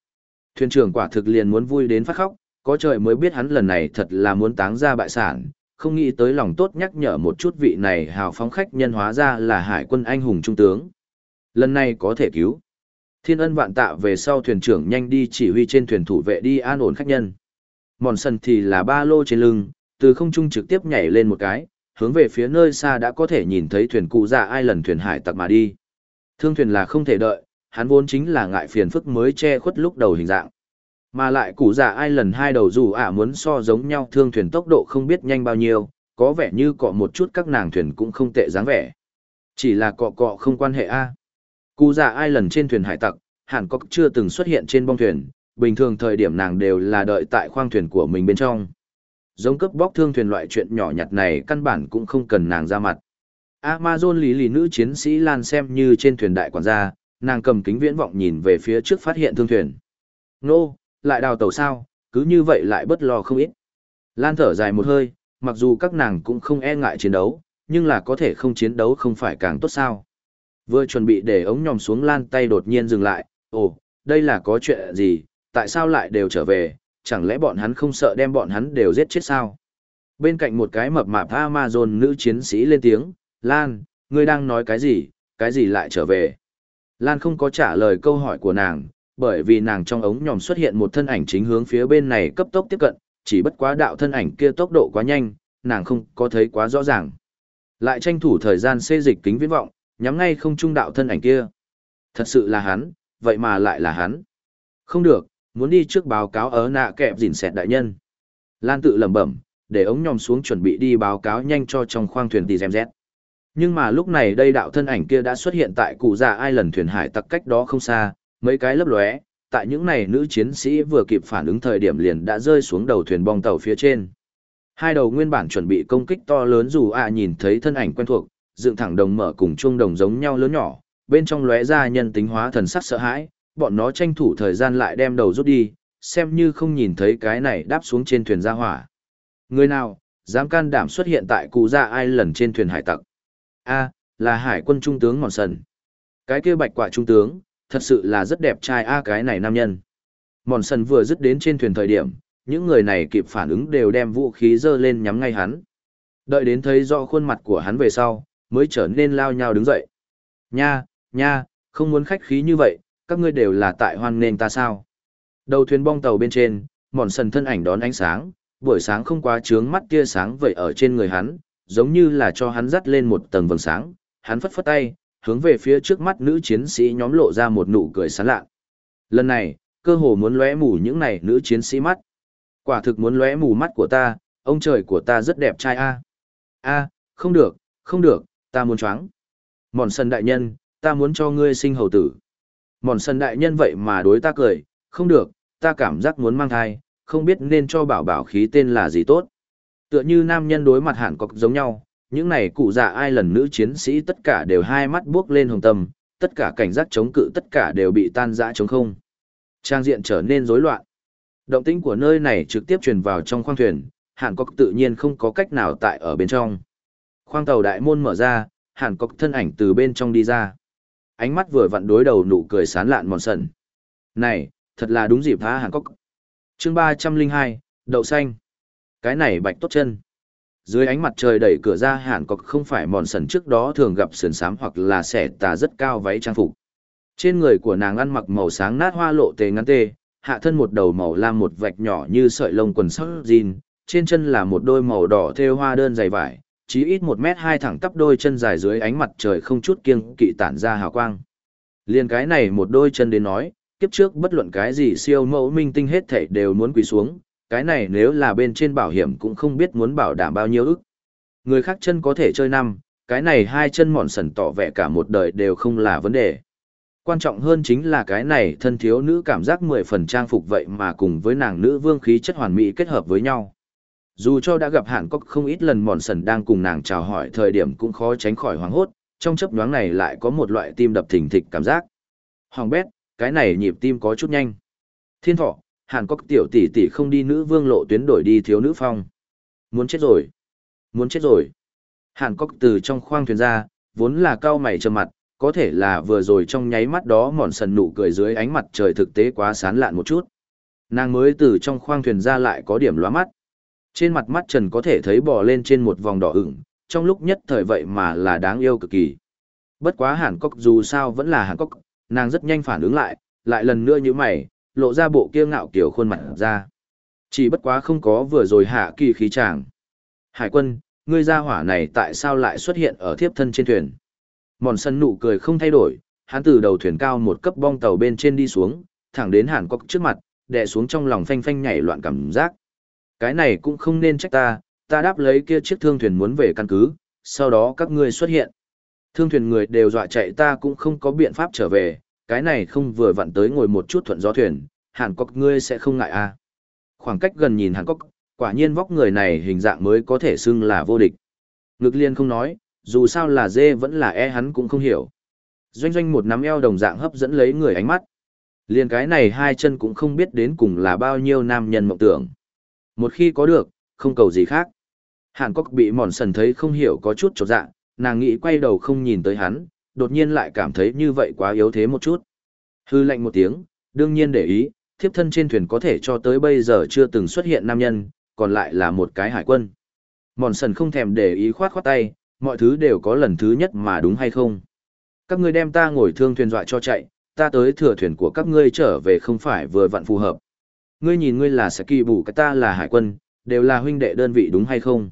Thuyền trưởng quả thực liền muốn vui đến phát khóc, có trời mới biết hắn lần này thật là muốn táng ra bại sản, không nghĩ tới lòng tốt nhắc nhở một chút vị này hào phóng khách nhân hóa ra là hải quân anh hùng trung tướng. Lần này có thể cứu. Thiên ân vạn tạ về sau thuyền trưởng nhanh đi chỉ huy trên thuyền thủ vệ đi an ổn khách nhân. Mòn sần thì là ba lô trên lưng, từ không trung trực tiếp nhảy lên một cái, hướng về phía nơi xa đã có thể nhìn thấy thuyền cụ dạ ai lần thuyền hải tặc mà đi. Thương thuyền là không thể đợi, hắn vốn chính là ngại phiền phức mới che khuất lúc đầu hình dạng. Mà lại cụ giả ai lần hai đầu dù ả muốn so giống nhau thương thuyền tốc độ không biết nhanh bao nhiêu, có vẻ như cọ một chút các nàng thuyền cũng không tệ dáng vẻ. Chỉ là cọ cọ không quan hệ a. Cụ giả ai lần trên thuyền hải tặc, hẳn có chưa từng xuất hiện trên bong thuyền, bình thường thời điểm nàng đều là đợi tại khoang thuyền của mình bên trong. giống cấp bóc thương thuyền loại chuyện nhỏ nhặt này căn bản cũng không cần nàng ra mặt. Amazon lý lì nữ chiến sĩ Lan xem như trên thuyền đại quản gia, nàng cầm kính viễn vọng nhìn về phía trước phát hiện thương thuyền. Nô, lại đào tàu sao, cứ như vậy lại bất lo không ít. Lan thở dài một hơi, mặc dù các nàng cũng không e ngại chiến đấu, nhưng là có thể không chiến đấu không phải càng tốt sao. Vừa chuẩn bị để ống nhòm xuống Lan tay đột nhiên dừng lại, ồ, đây là có chuyện gì, tại sao lại đều trở về, chẳng lẽ bọn hắn không sợ đem bọn hắn đều giết chết sao? Bên cạnh một cái mập mạp Amazon nữ chiến sĩ lên tiếng, Lan, ngươi đang nói cái gì, cái gì lại trở về? Lan không có trả lời câu hỏi của nàng, bởi vì nàng trong ống nhòm xuất hiện một thân ảnh chính hướng phía bên này cấp tốc tiếp cận, chỉ bất quá đạo thân ảnh kia tốc độ quá nhanh, nàng không có thấy quá rõ ràng. Lại tranh thủ thời gian xê dịch kính viễn vọng, nhắm ngay không trung đạo thân ảnh kia. Thật sự là hắn, vậy mà lại là hắn. Không được, muốn đi trước báo cáo ở nạ kẹp dỉn xẹt đại nhân. Lan tự lẩm bẩm, để ống nhòm xuống chuẩn bị đi báo cáo nhanh cho trong khoang thuyền tì dèm rét. Nhưng mà lúc này đây đạo thân ảnh kia đã xuất hiện tại cụ già ai lần thuyền hải tặc cách đó không xa, mấy cái lấp lóe, tại những này nữ chiến sĩ vừa kịp phản ứng thời điểm liền đã rơi xuống đầu thuyền bong tàu phía trên. Hai đầu nguyên bản chuẩn bị công kích to lớn dù ạ nhìn thấy thân ảnh quen thuộc, dựng thẳng đồng mở cùng chuông đồng giống nhau lớn nhỏ, bên trong lóe ra nhân tính hóa thần sắc sợ hãi, bọn nó tranh thủ thời gian lại đem đầu rút đi, xem như không nhìn thấy cái này đáp xuống trên thuyền ra hỏa. Người nào, dám can đảm xuất hiện tại cụ già ai lần trên thuyền hải tặc? A là hải quân trung tướng ngọn Sần. Cái kia bạch quả trung tướng, thật sự là rất đẹp trai a cái này nam nhân. Mòn Sần vừa dứt đến trên thuyền thời điểm, những người này kịp phản ứng đều đem vũ khí dơ lên nhắm ngay hắn. Đợi đến thấy rõ khuôn mặt của hắn về sau, mới trở nên lao nhau đứng dậy. Nha, nha, không muốn khách khí như vậy, các ngươi đều là tại hoan nghênh ta sao. Đầu thuyền bong tàu bên trên, mòn sần thân ảnh đón ánh sáng, buổi sáng không quá trướng mắt tia sáng vậy ở trên người hắn, giống như là cho hắn dắt lên một tầng vầng sáng, hắn phất phất tay, hướng về phía trước mắt nữ chiến sĩ nhóm lộ ra một nụ cười sán lạ. Lần này, cơ hồ muốn lóe mù những này nữ chiến sĩ mắt. Quả thực muốn lóe mù mắt của ta, ông trời của ta rất đẹp trai a. A, không được, không được, ta muốn choáng. Mòn sân đại nhân, ta muốn cho ngươi sinh hầu tử. Mòn sân đại nhân vậy mà đối ta cười, không được, ta cảm giác muốn mang thai, không biết nên cho bảo bảo khí tên là gì tốt. Tựa như nam nhân đối mặt hẳn cọc giống nhau, những này cụ già ai lần nữ chiến sĩ tất cả đều hai mắt buốc lên hồng tâm, tất cả cảnh giác chống cự tất cả đều bị tan rã chống không. Trang diện trở nên rối loạn. Động tĩnh của nơi này trực tiếp truyền vào trong khoang thuyền, Hàn Cốc tự nhiên không có cách nào tại ở bên trong. Khoang tàu đại môn mở ra, Hàn Cốc thân ảnh từ bên trong đi ra. Ánh mắt vừa vặn đối đầu nụ cười sán lạn mòn sần. Này, thật là đúng dịp thá Hàn Cốc. chương ba trăm linh hai, đậu xanh. Cái này bạch tốt chân. Dưới ánh mặt trời đẩy cửa ra hẳn cọc không phải mòn sần trước đó thường gặp sườn sám hoặc là xẻ tà rất cao váy trang phục. Trên người của nàng ăn mặc màu sáng nát hoa lộ tề ngắn tê, hạ thân một đầu màu lam một vạch nhỏ như sợi lông quần sắc jean, trên chân là một đôi màu đỏ thêu hoa đơn dày vải, chí ít một mét hai thẳng tắp đôi chân dài dưới ánh mặt trời không chút kiêng kỵ tản ra hào quang. Liên cái này một đôi chân đến nói, kiếp trước bất luận cái gì siêu mẫu minh tinh hết thảy đều muốn quỳ xuống, cái này nếu là bên trên bảo hiểm cũng không biết muốn bảo đảm bao nhiêu ức. Người khác chân có thể chơi năm, cái này hai chân mòn sần tỏ vẻ cả một đời đều không là vấn đề. Quan trọng hơn chính là cái này thân thiếu nữ cảm giác mười phần trang phục vậy mà cùng với nàng nữ vương khí chất hoàn mỹ kết hợp với nhau. Dù cho đã gặp hạn cốc không ít lần mòn sần đang cùng nàng chào hỏi thời điểm cũng khó tránh khỏi hoảng hốt, trong chấp nhoáng này lại có một loại tim đập thình thịch cảm giác. Hoàng bét, cái này nhịp tim có chút nhanh. Thiên thọ, hàn cốc tiểu tỷ tỷ không đi nữ vương lộ tuyến đổi đi thiếu nữ phong. Muốn chết rồi. Muốn chết rồi. Hàn cốc từ trong khoang thuyền ra, vốn là cao mày trầm mặt, có thể là vừa rồi trong nháy mắt đó mòn sần nụ cười dưới ánh mặt trời thực tế quá sán lạn một chút. Nàng mới từ trong khoang thuyền ra lại có điểm lóa mắt. Trên mặt mắt trần có thể thấy bò lên trên một vòng đỏ ửng, trong lúc nhất thời vậy mà là đáng yêu cực kỳ. Bất quá Hàn Cốc dù sao vẫn là Hàn Cốc, nàng rất nhanh phản ứng lại, lại lần nữa như mày, lộ ra bộ kia ngạo kiểu khuôn mặt ra. Chỉ bất quá không có vừa rồi hạ kỳ khí chàng. Hải quân, ngươi ra hỏa này tại sao lại xuất hiện ở thiếp thân trên thuyền? Mòn sân nụ cười không thay đổi, hắn từ đầu thuyền cao một cấp bong tàu bên trên đi xuống, thẳng đến Hàn Cốc trước mặt, đè xuống trong lòng phanh phanh nhảy loạn cảm giác. Cái này cũng không nên trách ta, ta đáp lấy kia chiếc thương thuyền muốn về căn cứ, sau đó các ngươi xuất hiện. Thương thuyền người đều dọa chạy ta cũng không có biện pháp trở về, cái này không vừa vặn tới ngồi một chút thuận gió thuyền, Hàn Cốc ngươi sẽ không ngại à. Khoảng cách gần nhìn Hàn Cốc, Quả nhiên vóc người này hình dạng mới có thể xưng là vô địch. Ngực liên không nói, dù sao là dê vẫn là e hắn cũng không hiểu. Doanh doanh một nắm eo đồng dạng hấp dẫn lấy người ánh mắt. Liên cái này hai chân cũng không biết đến cùng là bao nhiêu nam nhân mộng tưởng. Một khi có được, không cầu gì khác. Hàn Cốc bị mòn sần thấy không hiểu có chút chột dạ, nàng nghĩ quay đầu không nhìn tới hắn, đột nhiên lại cảm thấy như vậy quá yếu thế một chút. Hư lạnh một tiếng, đương nhiên để ý, thiếp thân trên thuyền có thể cho tới bây giờ chưa từng xuất hiện nam nhân, còn lại là một cái hải quân. Mòn sần không thèm để ý khoát khoát tay, mọi thứ đều có lần thứ nhất mà đúng hay không. Các ngươi đem ta ngồi thương thuyền dọa cho chạy, ta tới thừa thuyền của các ngươi trở về không phải vừa vặn phù hợp. Ngươi nhìn ngươi là Saki bù cái ta là hải quân, đều là huynh đệ đơn vị đúng hay không?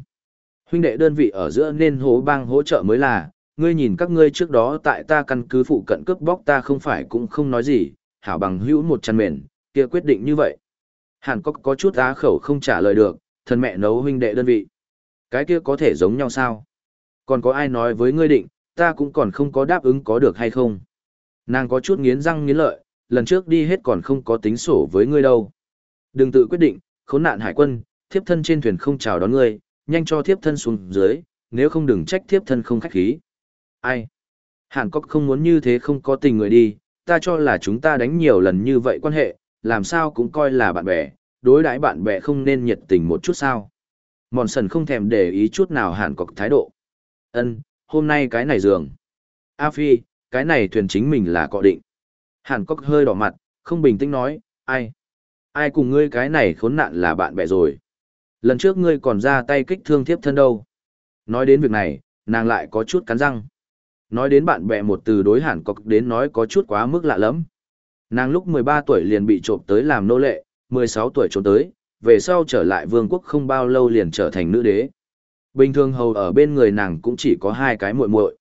Huynh đệ đơn vị ở giữa nên hố bang hỗ trợ mới là, ngươi nhìn các ngươi trước đó tại ta căn cứ phụ cận cướp bóc ta không phải cũng không nói gì, hảo bằng hữu một chăn mền, kia quyết định như vậy. Hàn Cốc có chút á khẩu không trả lời được, thân mẹ nấu huynh đệ đơn vị. Cái kia có thể giống nhau sao? Còn có ai nói với ngươi định, ta cũng còn không có đáp ứng có được hay không? Nàng có chút nghiến răng nghiến lợi, lần trước đi hết còn không có tính sổ với ngươi đâu. Đừng tự quyết định, khốn nạn hải quân, thiếp thân trên thuyền không chào đón ngươi, nhanh cho thiếp thân xuống dưới, nếu không đừng trách thiếp thân không khách khí. Ai? Hàn Cốc không muốn như thế không có tình người đi, ta cho là chúng ta đánh nhiều lần như vậy quan hệ, làm sao cũng coi là bạn bè, đối đãi bạn bè không nên nhiệt tình một chút sao. Mòn sần không thèm để ý chút nào Hàn Cốc thái độ. Ân, hôm nay cái này giường. A Phi, cái này thuyền chính mình là cọ định. Hàn Cốc hơi đỏ mặt, không bình tĩnh nói, ai? Ai cùng ngươi cái này khốn nạn là bạn bè rồi. Lần trước ngươi còn ra tay kích thương thiếp thân đâu. Nói đến việc này, nàng lại có chút cắn răng. Nói đến bạn bè một từ đối hẳn cọc đến nói có chút quá mức lạ lắm. Nàng lúc 13 tuổi liền bị trộm tới làm nô lệ, 16 tuổi trốn tới, về sau trở lại vương quốc không bao lâu liền trở thành nữ đế. Bình thường hầu ở bên người nàng cũng chỉ có hai cái muội muội.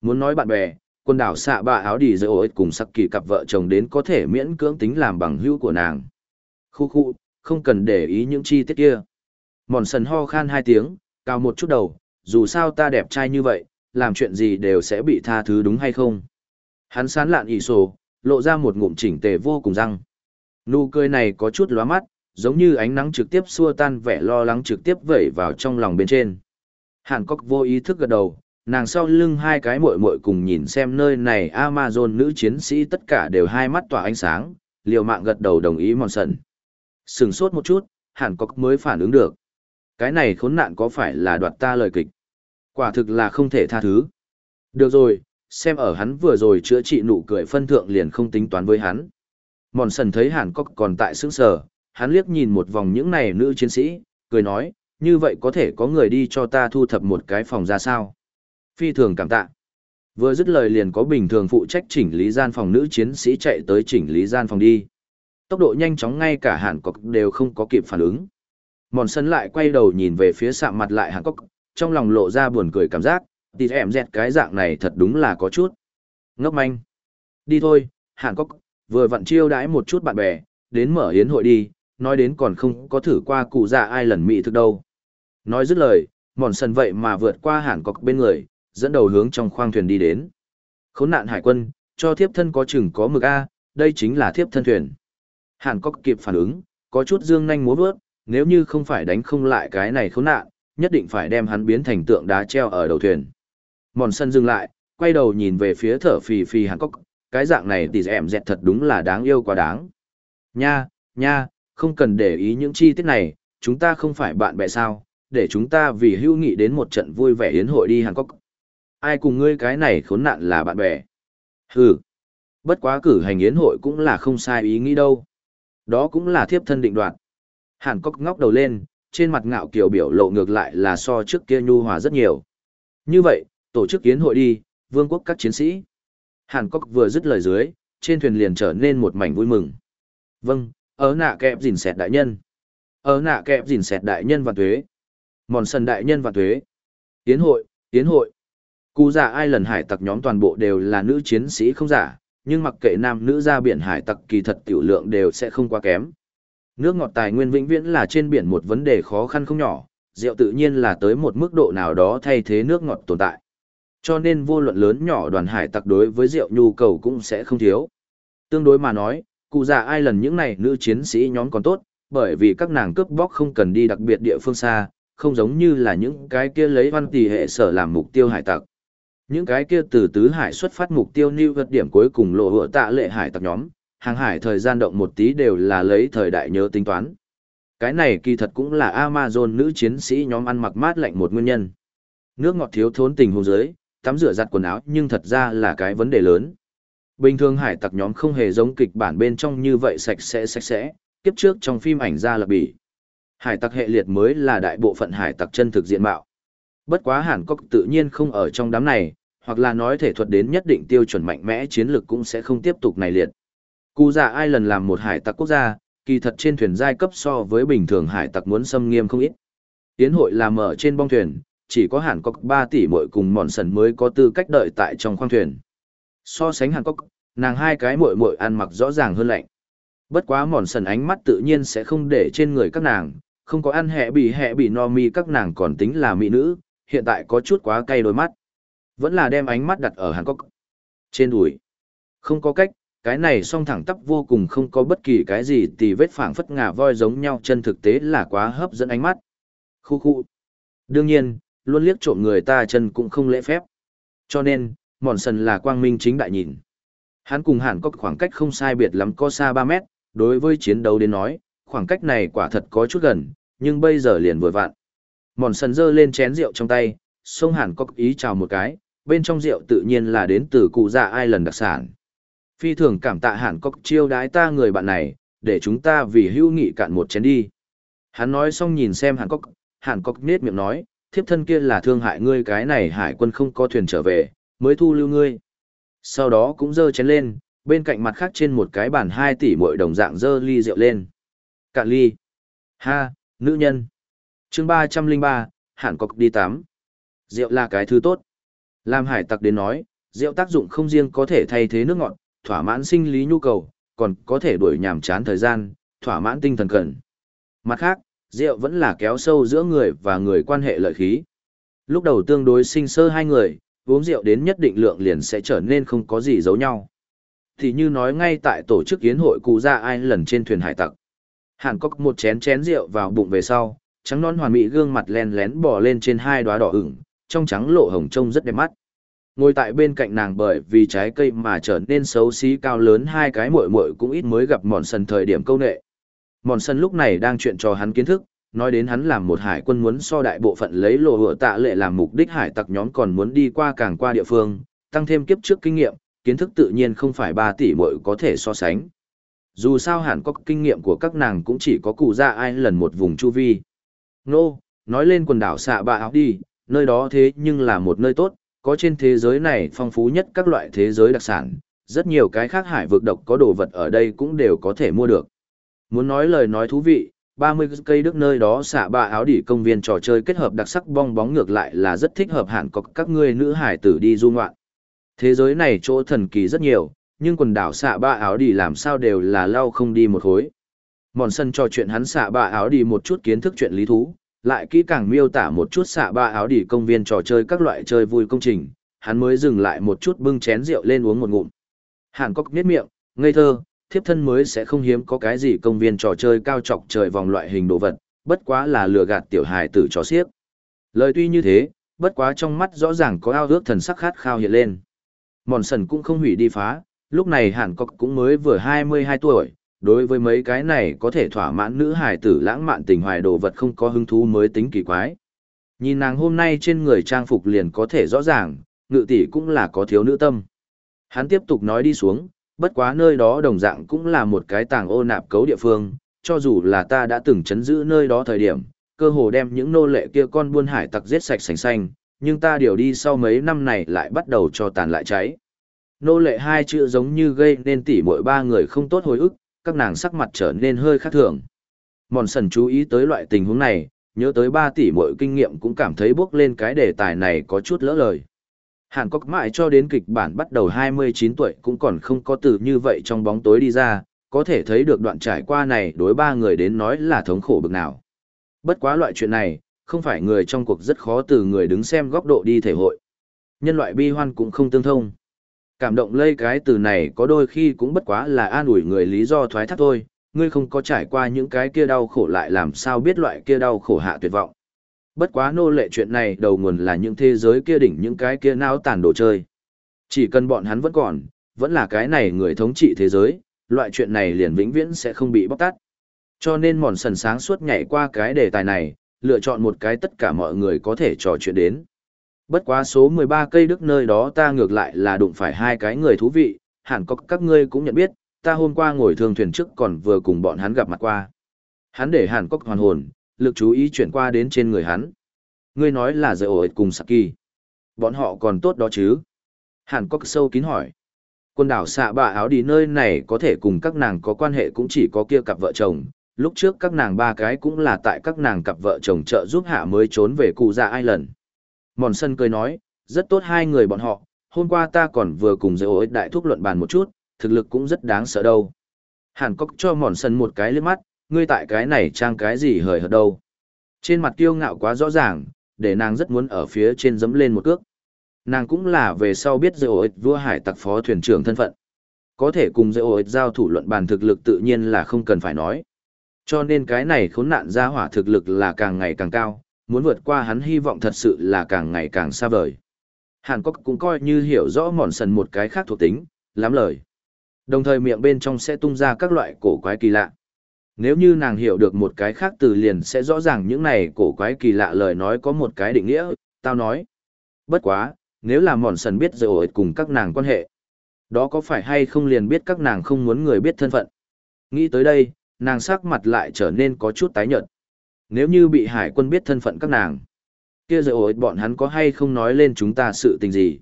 Muốn nói bạn bè, quần đảo xạ bạ áo đi dỡ ổi cùng sắc kỳ cặp vợ chồng đến có thể miễn cưỡng tính làm bằng hữu của nàng. Khu khu, không cần để ý những chi tiết kia. Mòn sần ho khan hai tiếng, cao một chút đầu, dù sao ta đẹp trai như vậy, làm chuyện gì đều sẽ bị tha thứ đúng hay không. Hắn sán lạn ỉ sổ, lộ ra một ngụm chỉnh tề vô cùng răng. Nụ cười này có chút lóa mắt, giống như ánh nắng trực tiếp xua tan vẻ lo lắng trực tiếp vẩy vào trong lòng bên trên. Hàn Cốc vô ý thức gật đầu, nàng sau lưng hai cái muội muội cùng nhìn xem nơi này Amazon nữ chiến sĩ tất cả đều hai mắt tỏa ánh sáng, liều mạng gật đầu đồng ý mòn sần. Sừng sốt một chút, Hàn Cốc mới phản ứng được. Cái này khốn nạn có phải là đoạt ta lời kịch? Quả thực là không thể tha thứ. Được rồi, xem ở hắn vừa rồi chữa trị nụ cười phân thượng liền không tính toán với hắn. Mòn sần thấy Hàn Cốc còn tại sững sờ, hắn liếc nhìn một vòng những này nữ chiến sĩ, cười nói, như vậy có thể có người đi cho ta thu thập một cái phòng ra sao? Phi thường cảm tạ. Vừa dứt lời liền có bình thường phụ trách chỉnh lý gian phòng nữ chiến sĩ chạy tới chỉnh lý gian phòng đi. Tốc độ nhanh chóng ngay cả Hàn Cốc đều không có kịp phản ứng. Mòn sân lại quay đầu nhìn về phía sạm mặt lại Hàn Cốc, trong lòng lộ ra buồn cười cảm giác, thì em dẹt cái dạng này thật đúng là có chút. Ngốc manh. Đi thôi, Hàn Cốc, vừa vặn chiêu đãi một chút bạn bè, đến mở hiến hội đi, nói đến còn không có thử qua cụ già ai lần mị thực đâu. Nói dứt lời, mòn sân vậy mà vượt qua Hàn Cốc bên người, dẫn đầu hướng trong khoang thuyền đi đến. Khốn nạn hải quân, cho thiếp thân có chừng có mực A, đây chính là thiếp thân thuyền. Hàn Cốc kịp phản ứng, có chút dương nhanh múa vớt, nếu như không phải đánh không lại cái này khốn nạn, nhất định phải đem hắn biến thành tượng đá treo ở đầu thuyền. Mòn sân dừng lại, quay đầu nhìn về phía thở phì phì Hàn Cốc, cái dạng này thì em dẹt thật đúng là đáng yêu quá đáng. Nha, nha, không cần để ý những chi tiết này, chúng ta không phải bạn bè sao, để chúng ta vì hưu nghị đến một trận vui vẻ yến hội đi Hàn Cốc. Ai cùng ngươi cái này khốn nạn là bạn bè. Hừ, bất quá cử hành yến hội cũng là không sai ý nghĩ đâu. Đó cũng là thiếp thân định đoạt. Hàn Cốc ngóc đầu lên, trên mặt ngạo kiều biểu lộ ngược lại là so trước kia nhu hòa rất nhiều. Như vậy, tổ chức kiến hội đi, vương quốc các chiến sĩ. Hàn Quốc vừa dứt lời dưới, trên thuyền liền trở nên một mảnh vui mừng. Vâng, ở nạ kẹp gìn sẹt đại nhân. Ở nạ kẹp gìn sẹt đại nhân và thuế. Mòn sần đại nhân và thuế. Tiến hội, tiến hội. Cú giả ai lần hải tặc nhóm toàn bộ đều là nữ chiến sĩ không giả, nhưng mặc kệ nam nữ ra biển hải tặc kỳ thật tiểu lượng đều sẽ không quá kém. Nước ngọt tài nguyên vĩnh viễn là trên biển một vấn đề khó khăn không nhỏ, rượu tự nhiên là tới một mức độ nào đó thay thế nước ngọt tồn tại. Cho nên vô luận lớn nhỏ đoàn hải tặc đối với rượu nhu cầu cũng sẽ không thiếu. Tương đối mà nói, cụ già ai lần những này nữ chiến sĩ nhóm còn tốt, bởi vì các nàng cướp bóc không cần đi đặc biệt địa phương xa, không giống như là những cái kia lấy văn tỷ hệ sở làm mục tiêu hải tặc. Những cái kia từ tứ hải xuất phát mục tiêu lưu vật điểm cuối cùng lộ hựa tạ lệ hải tặc nhóm, hàng hải thời gian động một tí đều là lấy thời đại nhớ tính toán. Cái này kỳ thật cũng là Amazon nữ chiến sĩ nhóm ăn mặc mát lạnh một nguyên nhân. Nước ngọt thiếu thốn tình huống giới, tắm rửa giặt quần áo nhưng thật ra là cái vấn đề lớn. Bình thường hải tặc nhóm không hề giống kịch bản bên trong như vậy sạch sẽ sạch sẽ, kiếp trước trong phim ảnh ra là bỉ. Hải tặc hệ liệt mới là đại bộ phận hải tặc chân thực diện mạo. Bất quá Hàn Quốc tự nhiên không ở trong đám này, hoặc là nói thể thuật đến nhất định tiêu chuẩn mạnh mẽ chiến lược cũng sẽ không tiếp tục này liệt. Cú dạ ai lần làm một hải tặc quốc gia, kỳ thật trên thuyền giai cấp so với bình thường hải tặc muốn xâm nghiêm không ít. Tiến hội làm ở trên bong thuyền, chỉ có Hàn Quốc 3 tỷ muội cùng mòn sần mới có tư cách đợi tại trong khoang thuyền. So sánh Hàn Quốc, nàng hai cái muội muội ăn mặc rõ ràng hơn lạnh. Bất quá mòn sần ánh mắt tự nhiên sẽ không để trên người các nàng, không có ăn hẹ bị hẹ bị no mi các nàng còn tính là mỹ nữ, hiện tại có chút quá cay đôi mắt. Vẫn là đem ánh mắt đặt ở Hàn Quốc. Trên đùi. Không có cách, cái này song thẳng tắp vô cùng không có bất kỳ cái gì tì vết phảng phất ngà voi giống nhau chân thực tế là quá hấp dẫn ánh mắt. Khu khu. Đương nhiên, luôn liếc trộm người ta chân cũng không lễ phép. Cho nên, mòn sần là quang minh chính đại nhìn. Hắn cùng hẳn có khoảng cách không sai biệt lắm có xa ba mét, đối với chiến đấu đến nói, khoảng cách này quả thật có chút gần, nhưng bây giờ liền vừa vặn. Mòn sần giơ lên chén rượu trong tay, xông hẳn có ý chào một cái, bên trong rượu tự nhiên là đến từ cụ dạ ai lần đặc sản. Phi thường cảm tạ hẳn Cốc chiêu đái ta người bạn này, để chúng ta vì hữu nghị cạn một chén đi. Hắn nói xong nhìn xem hẳn cốc, hẳn cốc nết miệng nói, thiếp thân kia là thương hại ngươi cái này hải quân không có thuyền trở về, mới thu lưu ngươi. Sau đó cũng dơ chén lên, bên cạnh mặt khác trên một cái bàn hai tỷ mỗi đồng dạng dơ ly rượu lên. Cạn ly. Ha, nữ nhân. chương 303, hẳn cọc đi tắm. Rượu là cái thứ tốt. Làm hải tặc đến nói, rượu tác dụng không riêng có thể thay thế nước ngọt, thỏa mãn sinh lý nhu cầu, còn có thể đuổi nhàm chán thời gian, thỏa mãn tinh thần cần. Mặt khác, rượu vẫn là kéo sâu giữa người và người quan hệ lợi khí. Lúc đầu tương đối sinh sơ hai người, uống rượu đến nhất định lượng liền sẽ trở nên không có gì giấu nhau. Thì như nói ngay tại tổ chức yến hội cụ ra ai lần trên thuyền hải tặc. Hàn Cốc một chén chén rượu vào bụng về sau, trắng non hoàn mỹ gương mặt len lén bò lên trên hai đóa đỏ ửng, trong trắng lộ hồng trông rất đẹp mắt. Ngồi tại bên cạnh nàng bởi vì trái cây mà trở nên xấu xí cao lớn hai cái muội muội cũng ít mới gặp mòn sần thời điểm câu nệ. Mòn sân lúc này đang chuyện cho hắn kiến thức, nói đến hắn làm một hải quân muốn so đại bộ phận lấy lộ hựa tạ lệ làm mục đích hải tặc nhóm còn muốn đi qua càng qua địa phương, tăng thêm kiếp trước kinh nghiệm, kiến thức tự nhiên không phải ba tỷ muội có thể so sánh. Dù sao hẳn có kinh nghiệm của các nàng cũng chỉ có cụ ra ai lần một vùng chu vi. Nô, nói lên quần đảo xạ bạ áo đi, nơi đó thế nhưng là một nơi tốt, có trên thế giới này phong phú nhất các loại thế giới đặc sản, rất nhiều cái khác hải vực độc có đồ vật ở đây cũng đều có thể mua được. Muốn nói lời nói thú vị, 30 cây đức nơi đó xạ ba áo đỉ công viên trò chơi kết hợp đặc sắc bong bóng ngược lại là rất thích hợp hẳn có các ngươi nữ hải tử đi du ngoạn. Thế giới này chỗ thần kỳ rất nhiều, nhưng quần đảo xạ ba áo đỉ làm sao đều là lau không đi một khối. Mòn sân trò chuyện hắn xạ ba áo đỉ một chút kiến thức chuyện lý thú, lại kỹ càng miêu tả một chút xạ ba áo đỉ công viên trò chơi các loại chơi vui công trình, hắn mới dừng lại một chút bưng chén rượu lên uống một ngụm. Hàn Cốc niết miệng, ngây thơ, thiếp thân mới sẽ không hiếm có cái gì công viên trò chơi cao trọc trời vòng loại hình đồ vật, bất quá là lừa gạt tiểu hài tử trò xiếc. Lời tuy như thế, bất quá trong mắt rõ ràng có ao ước thần sắc khát khao hiện lên. Mòn sần cũng không hủy đi phá, lúc này Hàn Cốc cũng mới vừa 22 tuổi, đối với mấy cái này có thể thỏa mãn nữ hài tử lãng mạn tình hoài đồ vật không có hứng thú mới tính kỳ quái. Nhìn nàng hôm nay trên người trang phục liền có thể rõ ràng, ngự tỷ cũng là có thiếu nữ tâm. Hắn tiếp tục nói đi xuống, bất quá nơi đó đồng dạng cũng là một cái tàng ô nạp cấu địa phương, cho dù là ta đã từng chấn giữ nơi đó thời điểm, cơ hồ đem những nô lệ kia con buôn hải tặc giết sạch sành xanh, nhưng ta điều đi sau mấy năm này lại bắt đầu cho tàn lại cháy. Nô lệ hai chữ giống như gây nên tỉ mỗi ba người không tốt hồi ức, các nàng sắc mặt trở nên hơi khác thường. Mòn sần chú ý tới loại tình huống này, nhớ tới ba tỷ mỗi kinh nghiệm cũng cảm thấy bước lên cái đề tài này có chút lỡ lời. Hàn Quốc mãi cho đến kịch bản bắt đầu 29 tuổi cũng còn không có từ như vậy trong bóng tối đi ra, có thể thấy được đoạn trải qua này đối ba người đến nói là thống khổ bực nào. Bất quá loại chuyện này, không phải người trong cuộc rất khó từ người đứng xem góc độ đi thể hội. Nhân loại bi hoan cũng không tương thông. Cảm động lây cái từ này có đôi khi cũng bất quá là an ủi người lý do thoái thác thôi, ngươi không có trải qua những cái kia đau khổ lại làm sao biết loại kia đau khổ hạ tuyệt vọng. Bất quá nô lệ chuyện này đầu nguồn là những thế giới kia đỉnh những cái kia nao tàn đồ chơi. Chỉ cần bọn hắn vẫn còn, vẫn là cái này người thống trị thế giới, loại chuyện này liền vĩnh viễn sẽ không bị bóc tát. Cho nên mòn sần sáng suốt nhảy qua cái đề tài này, lựa chọn một cái tất cả mọi người có thể trò chuyện đến. Bất quá số 13 cây đức nơi đó ta ngược lại là đụng phải hai cái người thú vị, hẳn có các ngươi cũng nhận biết, ta hôm qua ngồi thường thuyền trước còn vừa cùng bọn hắn gặp mặt qua. Hắn để hẳn có hoàn hồn, lực chú ý chuyển qua đến trên người hắn. Ngươi nói là giới ổi cùng Saki. Bọn họ còn tốt đó chứ? Hẳn có sâu kín hỏi. Quân đảo xạ bà áo đi nơi này có thể cùng các nàng có quan hệ cũng chỉ có kia cặp vợ chồng. Lúc trước các nàng ba cái cũng là tại các nàng cặp vợ chồng trợ giúp hạ mới trốn về cụ dạ Island. Mòn sân cười nói, rất tốt hai người bọn họ, hôm qua ta còn vừa cùng giới ối đại thúc luận bàn một chút, thực lực cũng rất đáng sợ đâu. Hàn Cốc cho mòn sân một cái liếc mắt, ngươi tại cái này trang cái gì hời hợt đâu. Trên mặt kiêu ngạo quá rõ ràng, để nàng rất muốn ở phía trên dấm lên một cước. Nàng cũng là về sau biết giới ối vua hải tặc phó thuyền trưởng thân phận. Có thể cùng giới ối giao thủ luận bàn thực lực tự nhiên là không cần phải nói. Cho nên cái này khốn nạn ra hỏa thực lực là càng ngày càng cao, muốn vượt qua hắn hy vọng thật sự là càng ngày càng xa vời. Hàn Quốc cũng coi như hiểu rõ mòn sần một cái khác thuộc tính, lắm lời. Đồng thời miệng bên trong sẽ tung ra các loại cổ quái kỳ lạ. Nếu như nàng hiểu được một cái khác từ liền sẽ rõ ràng những này cổ quái kỳ lạ lời nói có một cái định nghĩa, tao nói. Bất quá, nếu là mòn sần biết rồi cùng các nàng quan hệ. Đó có phải hay không liền biết các nàng không muốn người biết thân phận. Nghĩ tới đây, nàng sắc mặt lại trở nên có chút tái nhợt. Nếu như bị hải quân biết thân phận các nàng, kia rồi bọn hắn có hay không nói lên chúng ta sự tình gì.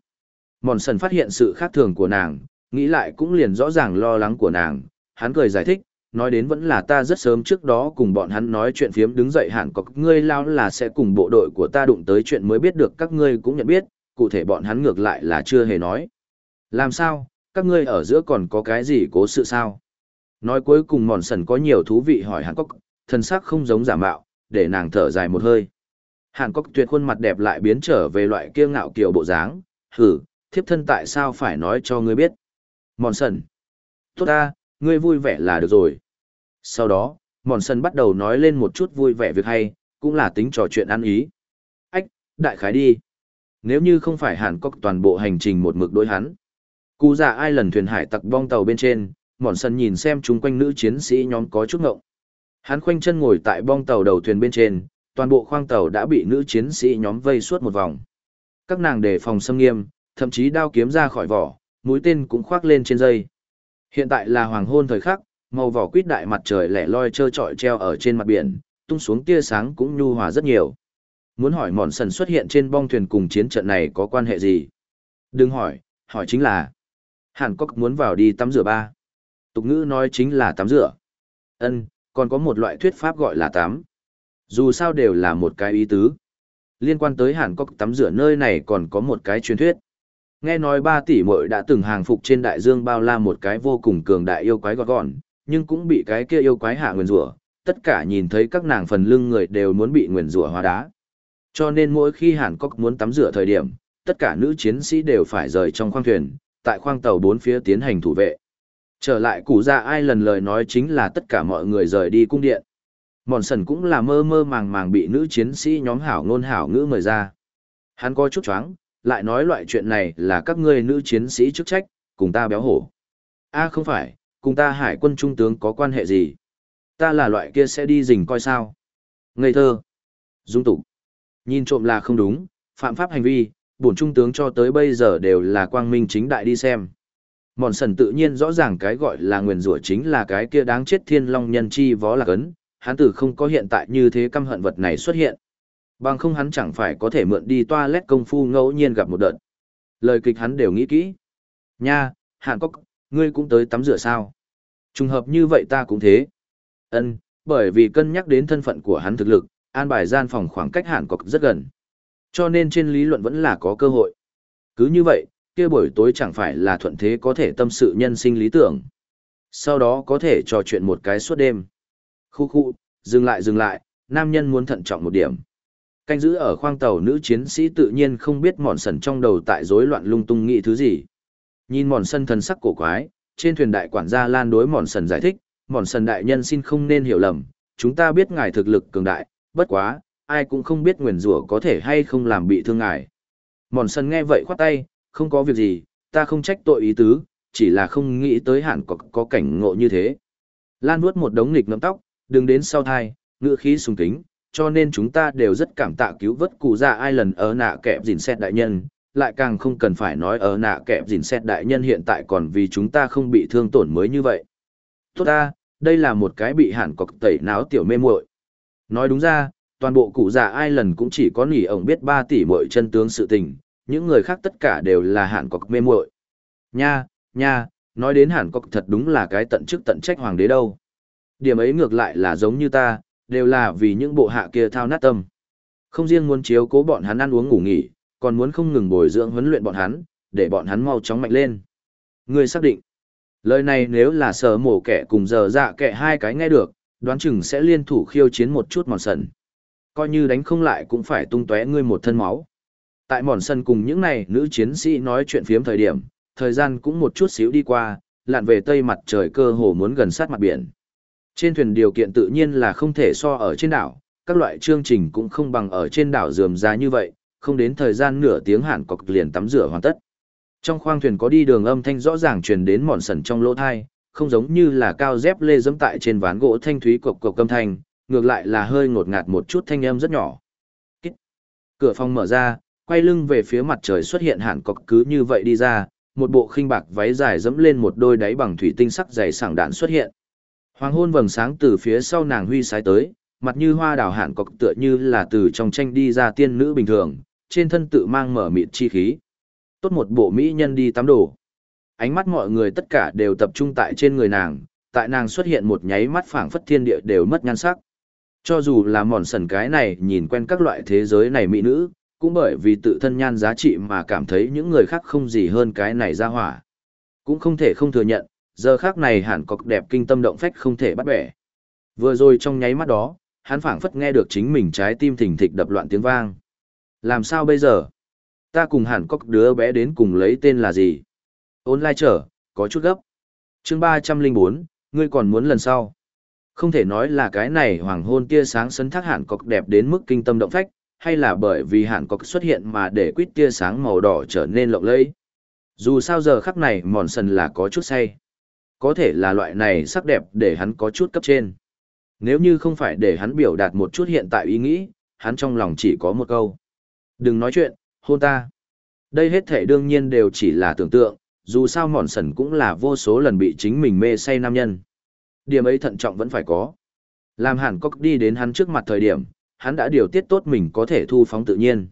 Mòn sần phát hiện sự khác thường của nàng, nghĩ lại cũng liền rõ ràng lo lắng của nàng, hắn cười giải thích, nói đến vẫn là ta rất sớm trước đó cùng bọn hắn nói chuyện phiếm đứng dậy hẳn có ngươi lao là sẽ cùng bộ đội của ta đụng tới chuyện mới biết được các ngươi cũng nhận biết, cụ thể bọn hắn ngược lại là chưa hề nói. Làm sao, các ngươi ở giữa còn có cái gì cố sự sao? Nói cuối cùng mòn sần có nhiều thú vị hỏi hắn có, thân xác không giống giả mạo, để nàng thở dài một hơi. Hàn Cốc tuyệt khuôn mặt đẹp lại biến trở về loại kia ngạo kiều bộ dáng, hử, thiếp thân tại sao phải nói cho ngươi biết. Mòn sần. Tốt ta, ngươi vui vẻ là được rồi. Sau đó, Mòn sần bắt đầu nói lên một chút vui vẻ việc hay, cũng là tính trò chuyện ăn ý. Ách, đại khái đi. Nếu như không phải Hàn Cốc toàn bộ hành trình một mực đối hắn. Cú già ai lần thuyền hải tặc bong tàu bên trên, Mòn sần nhìn xem chúng quanh nữ chiến sĩ nhóm có chút ngộng. Hắn khoanh chân ngồi tại bong tàu đầu thuyền bên trên, toàn bộ khoang tàu đã bị nữ chiến sĩ nhóm vây suốt một vòng. Các nàng đề phòng xâm nghiêm, thậm chí đao kiếm ra khỏi vỏ, mũi tên cũng khoác lên trên dây. Hiện tại là hoàng hôn thời khắc, màu vỏ quýt đại mặt trời lẻ loi trơ trọi treo ở trên mặt biển, tung xuống tia sáng cũng nhu hòa rất nhiều. Muốn hỏi mòn sần xuất hiện trên bong thuyền cùng chiến trận này có quan hệ gì? Đừng hỏi, hỏi chính là Hàn Cốc muốn vào đi tắm rửa ba. Tục ngữ nói chính là tắm rửa. Ân, còn có một loại thuyết pháp gọi là tắm. Dù sao đều là một cái ý tứ. Liên quan tới Hàn Cốc tắm rửa nơi này còn có một cái truyền thuyết. Nghe nói ba tỷ muội đã từng hàng phục trên đại dương bao la một cái vô cùng cường đại yêu quái gọt gọn, nhưng cũng bị cái kia yêu quái hạ nguyền rủa. Tất cả nhìn thấy các nàng phần lưng người đều muốn bị nguyền rủa hóa đá. Cho nên mỗi khi Hàn Cốc muốn tắm rửa thời điểm, tất cả nữ chiến sĩ đều phải rời trong khoang thuyền, tại khoang tàu bốn phía tiến hành thủ vệ. Trở lại củ già ai lần lời nói chính là tất cả mọi người rời đi cung điện. Mòn sần cũng là mơ mơ màng màng bị nữ chiến sĩ nhóm hảo ngôn hảo ngữ mời ra. Hắn có chút choáng, lại nói loại chuyện này là các ngươi nữ chiến sĩ chức trách, cùng ta béo hổ. a không phải, cùng ta hải quân trung tướng có quan hệ gì? Ta là loại kia sẽ đi rình coi sao? Ngây thơ. Dung tục. Nhìn trộm là không đúng, phạm pháp hành vi, bổn trung tướng cho tới bây giờ đều là quang minh chính đại đi xem. Mòn sần tự nhiên rõ ràng cái gọi là nguyền rủa chính là cái kia đáng chết thiên long nhân chi võ lạc ấn, hắn tử không có hiện tại như thế căm hận vật này xuất hiện. Bằng không hắn chẳng phải có thể mượn đi toa lét công phu ngẫu nhiên gặp một đợt. Lời kịch hắn đều nghĩ kỹ. Nha, hạn có ngươi cũng tới tắm rửa sao? Trùng hợp như vậy ta cũng thế. Ân, bởi vì cân nhắc đến thân phận của hắn thực lực, an bài gian phòng khoảng cách hạn Cốc rất gần. Cho nên trên lý luận vẫn là có cơ hội. Cứ như vậy, kia buổi tối chẳng phải là thuận thế có thể tâm sự nhân sinh lý tưởng. Sau đó có thể trò chuyện một cái suốt đêm. Khu khu, dừng lại dừng lại, nam nhân muốn thận trọng một điểm. Canh giữ ở khoang tàu nữ chiến sĩ tự nhiên không biết mòn sần trong đầu tại rối loạn lung tung nghĩ thứ gì. Nhìn mòn sân thần sắc cổ quái, trên thuyền đại quản gia lan đối mòn sần giải thích, mòn sần đại nhân xin không nên hiểu lầm, chúng ta biết ngài thực lực cường đại, bất quá, ai cũng không biết nguyền rủa có thể hay không làm bị thương ngài. Mòn sần nghe vậy khoát tay, không có việc gì, ta không trách tội ý tứ, chỉ là không nghĩ tới hẳn có, có cảnh ngộ như thế. Lan vuốt một đống nghịch ngẫm tóc, đừng đến sau thai, ngựa khí sùng kính, cho nên chúng ta đều rất cảm tạ cứu vớt cụ già ai lần ở nạ kẹp dìn xét đại nhân, lại càng không cần phải nói ở nạ kẹp dìn xét đại nhân hiện tại còn vì chúng ta không bị thương tổn mới như vậy. Tốt ta, đây là một cái bị hẳn cọc tẩy náo tiểu mê muội. Nói đúng ra, toàn bộ cụ già ai lần cũng chỉ có nỉ ổng biết 3 tỷ muội chân tướng sự tình, những người khác tất cả đều là hạn cọc mê muội. Nha, nha, nói đến hạn cọc thật đúng là cái tận chức tận trách hoàng đế đâu. Điểm ấy ngược lại là giống như ta, đều là vì những bộ hạ kia thao nát tâm. Không riêng muốn chiếu cố bọn hắn ăn uống ngủ nghỉ, còn muốn không ngừng bồi dưỡng huấn luyện bọn hắn, để bọn hắn mau chóng mạnh lên. Ngươi xác định, lời này nếu là sở mổ kẻ cùng giờ dạ kẻ hai cái nghe được, đoán chừng sẽ liên thủ khiêu chiến một chút mòn sần. Coi như đánh không lại cũng phải tung tóe ngươi một thân máu. Tại mòn sân cùng những này nữ chiến sĩ nói chuyện phiếm thời điểm, thời gian cũng một chút xíu đi qua, lặn về tây mặt trời cơ hồ muốn gần sát mặt biển. Trên thuyền điều kiện tự nhiên là không thể so ở trên đảo, các loại chương trình cũng không bằng ở trên đảo dườm ra như vậy, không đến thời gian nửa tiếng hẳn cọc liền tắm rửa hoàn tất. Trong khoang thuyền có đi đường âm thanh rõ ràng truyền đến mòn sần trong lỗ thai, không giống như là cao dép lê dẫm tại trên ván gỗ thanh thúy cộc cộc âm thanh, ngược lại là hơi ngột ngạt một chút thanh âm rất nhỏ. Cửa phòng mở ra, quay lưng về phía mặt trời xuất hiện hẳn cọc cứ như vậy đi ra, một bộ khinh bạc váy dài dẫm lên một đôi đáy bằng thủy tinh sắc dày sảng đạn xuất hiện. Hoàng hôn vầng sáng từ phía sau nàng huy sái tới, mặt như hoa đào hẳn cọc tựa như là từ trong tranh đi ra tiên nữ bình thường, trên thân tự mang mở mịt chi khí. Tốt một bộ mỹ nhân đi tắm đồ. Ánh mắt mọi người tất cả đều tập trung tại trên người nàng, tại nàng xuất hiện một nháy mắt phảng phất thiên địa đều mất nhan sắc. Cho dù là mòn sần cái này nhìn quen các loại thế giới này mỹ nữ, cũng bởi vì tự thân nhan giá trị mà cảm thấy những người khác không gì hơn cái này ra hỏa. Cũng không thể không thừa nhận, giờ khác này hẳn cọc đẹp kinh tâm động phách không thể bắt bẻ. Vừa rồi trong nháy mắt đó, hắn phảng phất nghe được chính mình trái tim thình thịch đập loạn tiếng vang. Làm sao bây giờ? Ta cùng hẳn cọc đứa bé đến cùng lấy tên là gì? Ôn lai trở, có chút gấp. chương ba trăm linh bốn ngươi còn muốn lần sau. Không thể nói là cái này hoàng hôn tia sáng sấn thác hẳn cọc đẹp đến mức kinh tâm động phách, hay là bởi vì hàn cọc xuất hiện mà để quýt tia sáng màu đỏ trở nên lộng lẫy. Dù sao giờ khắc này mòn sần là có chút say. Có thể là loại này sắc đẹp để hắn có chút cấp trên. Nếu như không phải để hắn biểu đạt một chút hiện tại ý nghĩ, hắn trong lòng chỉ có một câu. Đừng nói chuyện, hôn ta. Đây hết thể đương nhiên đều chỉ là tưởng tượng, dù sao mòn sần cũng là vô số lần bị chính mình mê say nam nhân. Điểm ấy thận trọng vẫn phải có. Làm hẳn cốc đi đến hắn trước mặt thời điểm, hắn đã điều tiết tốt mình có thể thu phóng tự nhiên.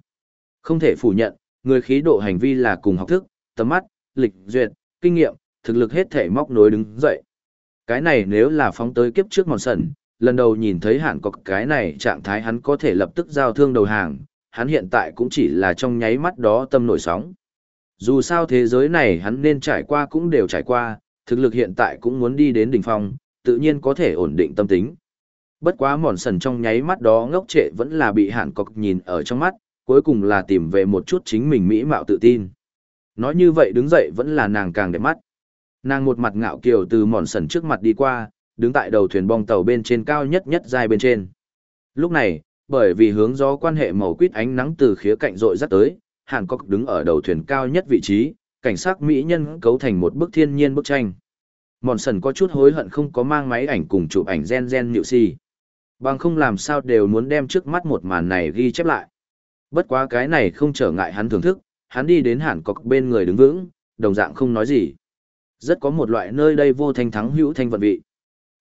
Không thể phủ nhận, người khí độ hành vi là cùng học thức, tầm mắt, lịch duyệt, kinh nghiệm, thực lực hết thể móc nối đứng dậy. Cái này nếu là phóng tới kiếp trước mòn sần, lần đầu nhìn thấy hạn có cái này trạng thái hắn có thể lập tức giao thương đầu hàng, hắn hiện tại cũng chỉ là trong nháy mắt đó tâm nổi sóng. Dù sao thế giới này hắn nên trải qua cũng đều trải qua, thực lực hiện tại cũng muốn đi đến đỉnh phong, tự nhiên có thể ổn định tâm tính. Bất quá mòn sần trong nháy mắt đó ngốc trệ vẫn là bị hạn cọc nhìn ở trong mắt, cuối cùng là tìm về một chút chính mình mỹ mạo tự tin. Nói như vậy đứng dậy vẫn là nàng càng đẹp mắt. Nàng một mặt ngạo kiều từ mòn sần trước mặt đi qua, đứng tại đầu thuyền bong tàu bên trên cao nhất nhất dài bên trên. Lúc này, bởi vì hướng gió quan hệ màu quýt ánh nắng từ khía cạnh rội rắt tới, Hàn Cốc đứng ở đầu thuyền cao nhất vị trí, cảnh sát mỹ nhân cấu thành một bức thiên nhiên bức tranh. Mòn sần có chút hối hận không có mang máy ảnh cùng chụp ảnh gen gen nhịu si. Bằng không làm sao đều muốn đem trước mắt một màn này ghi chép lại. Bất quá cái này không trở ngại hắn thưởng thức, hắn đi đến hẳn cọc bên người đứng vững, đồng dạng không nói gì. Rất có một loại nơi đây vô thanh thắng hữu thanh vận vị.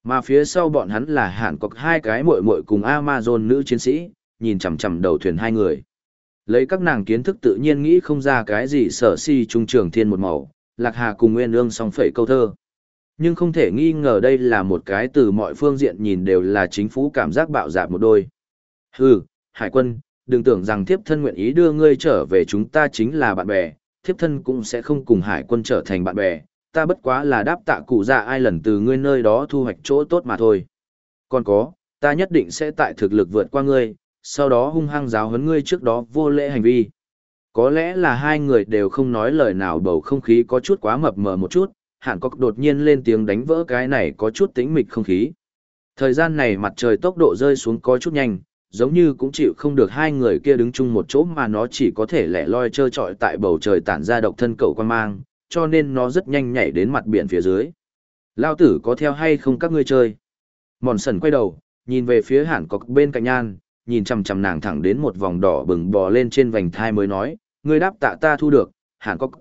Mà phía sau bọn hắn là hẳn cọc hai cái muội muội cùng Amazon nữ chiến sĩ, nhìn chằm chằm đầu thuyền hai người. Lấy các nàng kiến thức tự nhiên nghĩ không ra cái gì sở si trung trường thiên một màu, lạc hà cùng nguyên ương song phẩy câu thơ. Nhưng không thể nghi ngờ đây là một cái từ mọi phương diện nhìn đều là chính phủ cảm giác bạo dạp một đôi. Hừ, hải quân, đừng tưởng rằng thiếp thân nguyện ý đưa ngươi trở về chúng ta chính là bạn bè, thiếp thân cũng sẽ không cùng hải quân trở thành bạn bè, ta bất quá là đáp tạ cụ dạ ai lần từ ngươi nơi đó thu hoạch chỗ tốt mà thôi. Còn có, ta nhất định sẽ tại thực lực vượt qua ngươi, sau đó hung hăng giáo huấn ngươi trước đó vô lễ hành vi. Có lẽ là hai người đều không nói lời nào bầu không khí có chút quá mập mờ một chút, Hàn Cốc đột nhiên lên tiếng đánh vỡ cái này có chút tĩnh mịch không khí. Thời gian này mặt trời tốc độ rơi xuống có chút nhanh, giống như cũng chịu không được hai người kia đứng chung một chỗ mà nó chỉ có thể lẻ loi trơ trọi tại bầu trời tản ra độc thân cậu quan mang, cho nên nó rất nhanh nhảy đến mặt biển phía dưới. Lao tử có theo hay không các ngươi chơi? Mòn sần quay đầu, nhìn về phía hàn cọc bên cạnh nhan, nhìn chằm chằm nàng thẳng đến một vòng đỏ bừng bò lên trên vành thai mới nói, ngươi đáp tạ ta thu được, hàn cọc.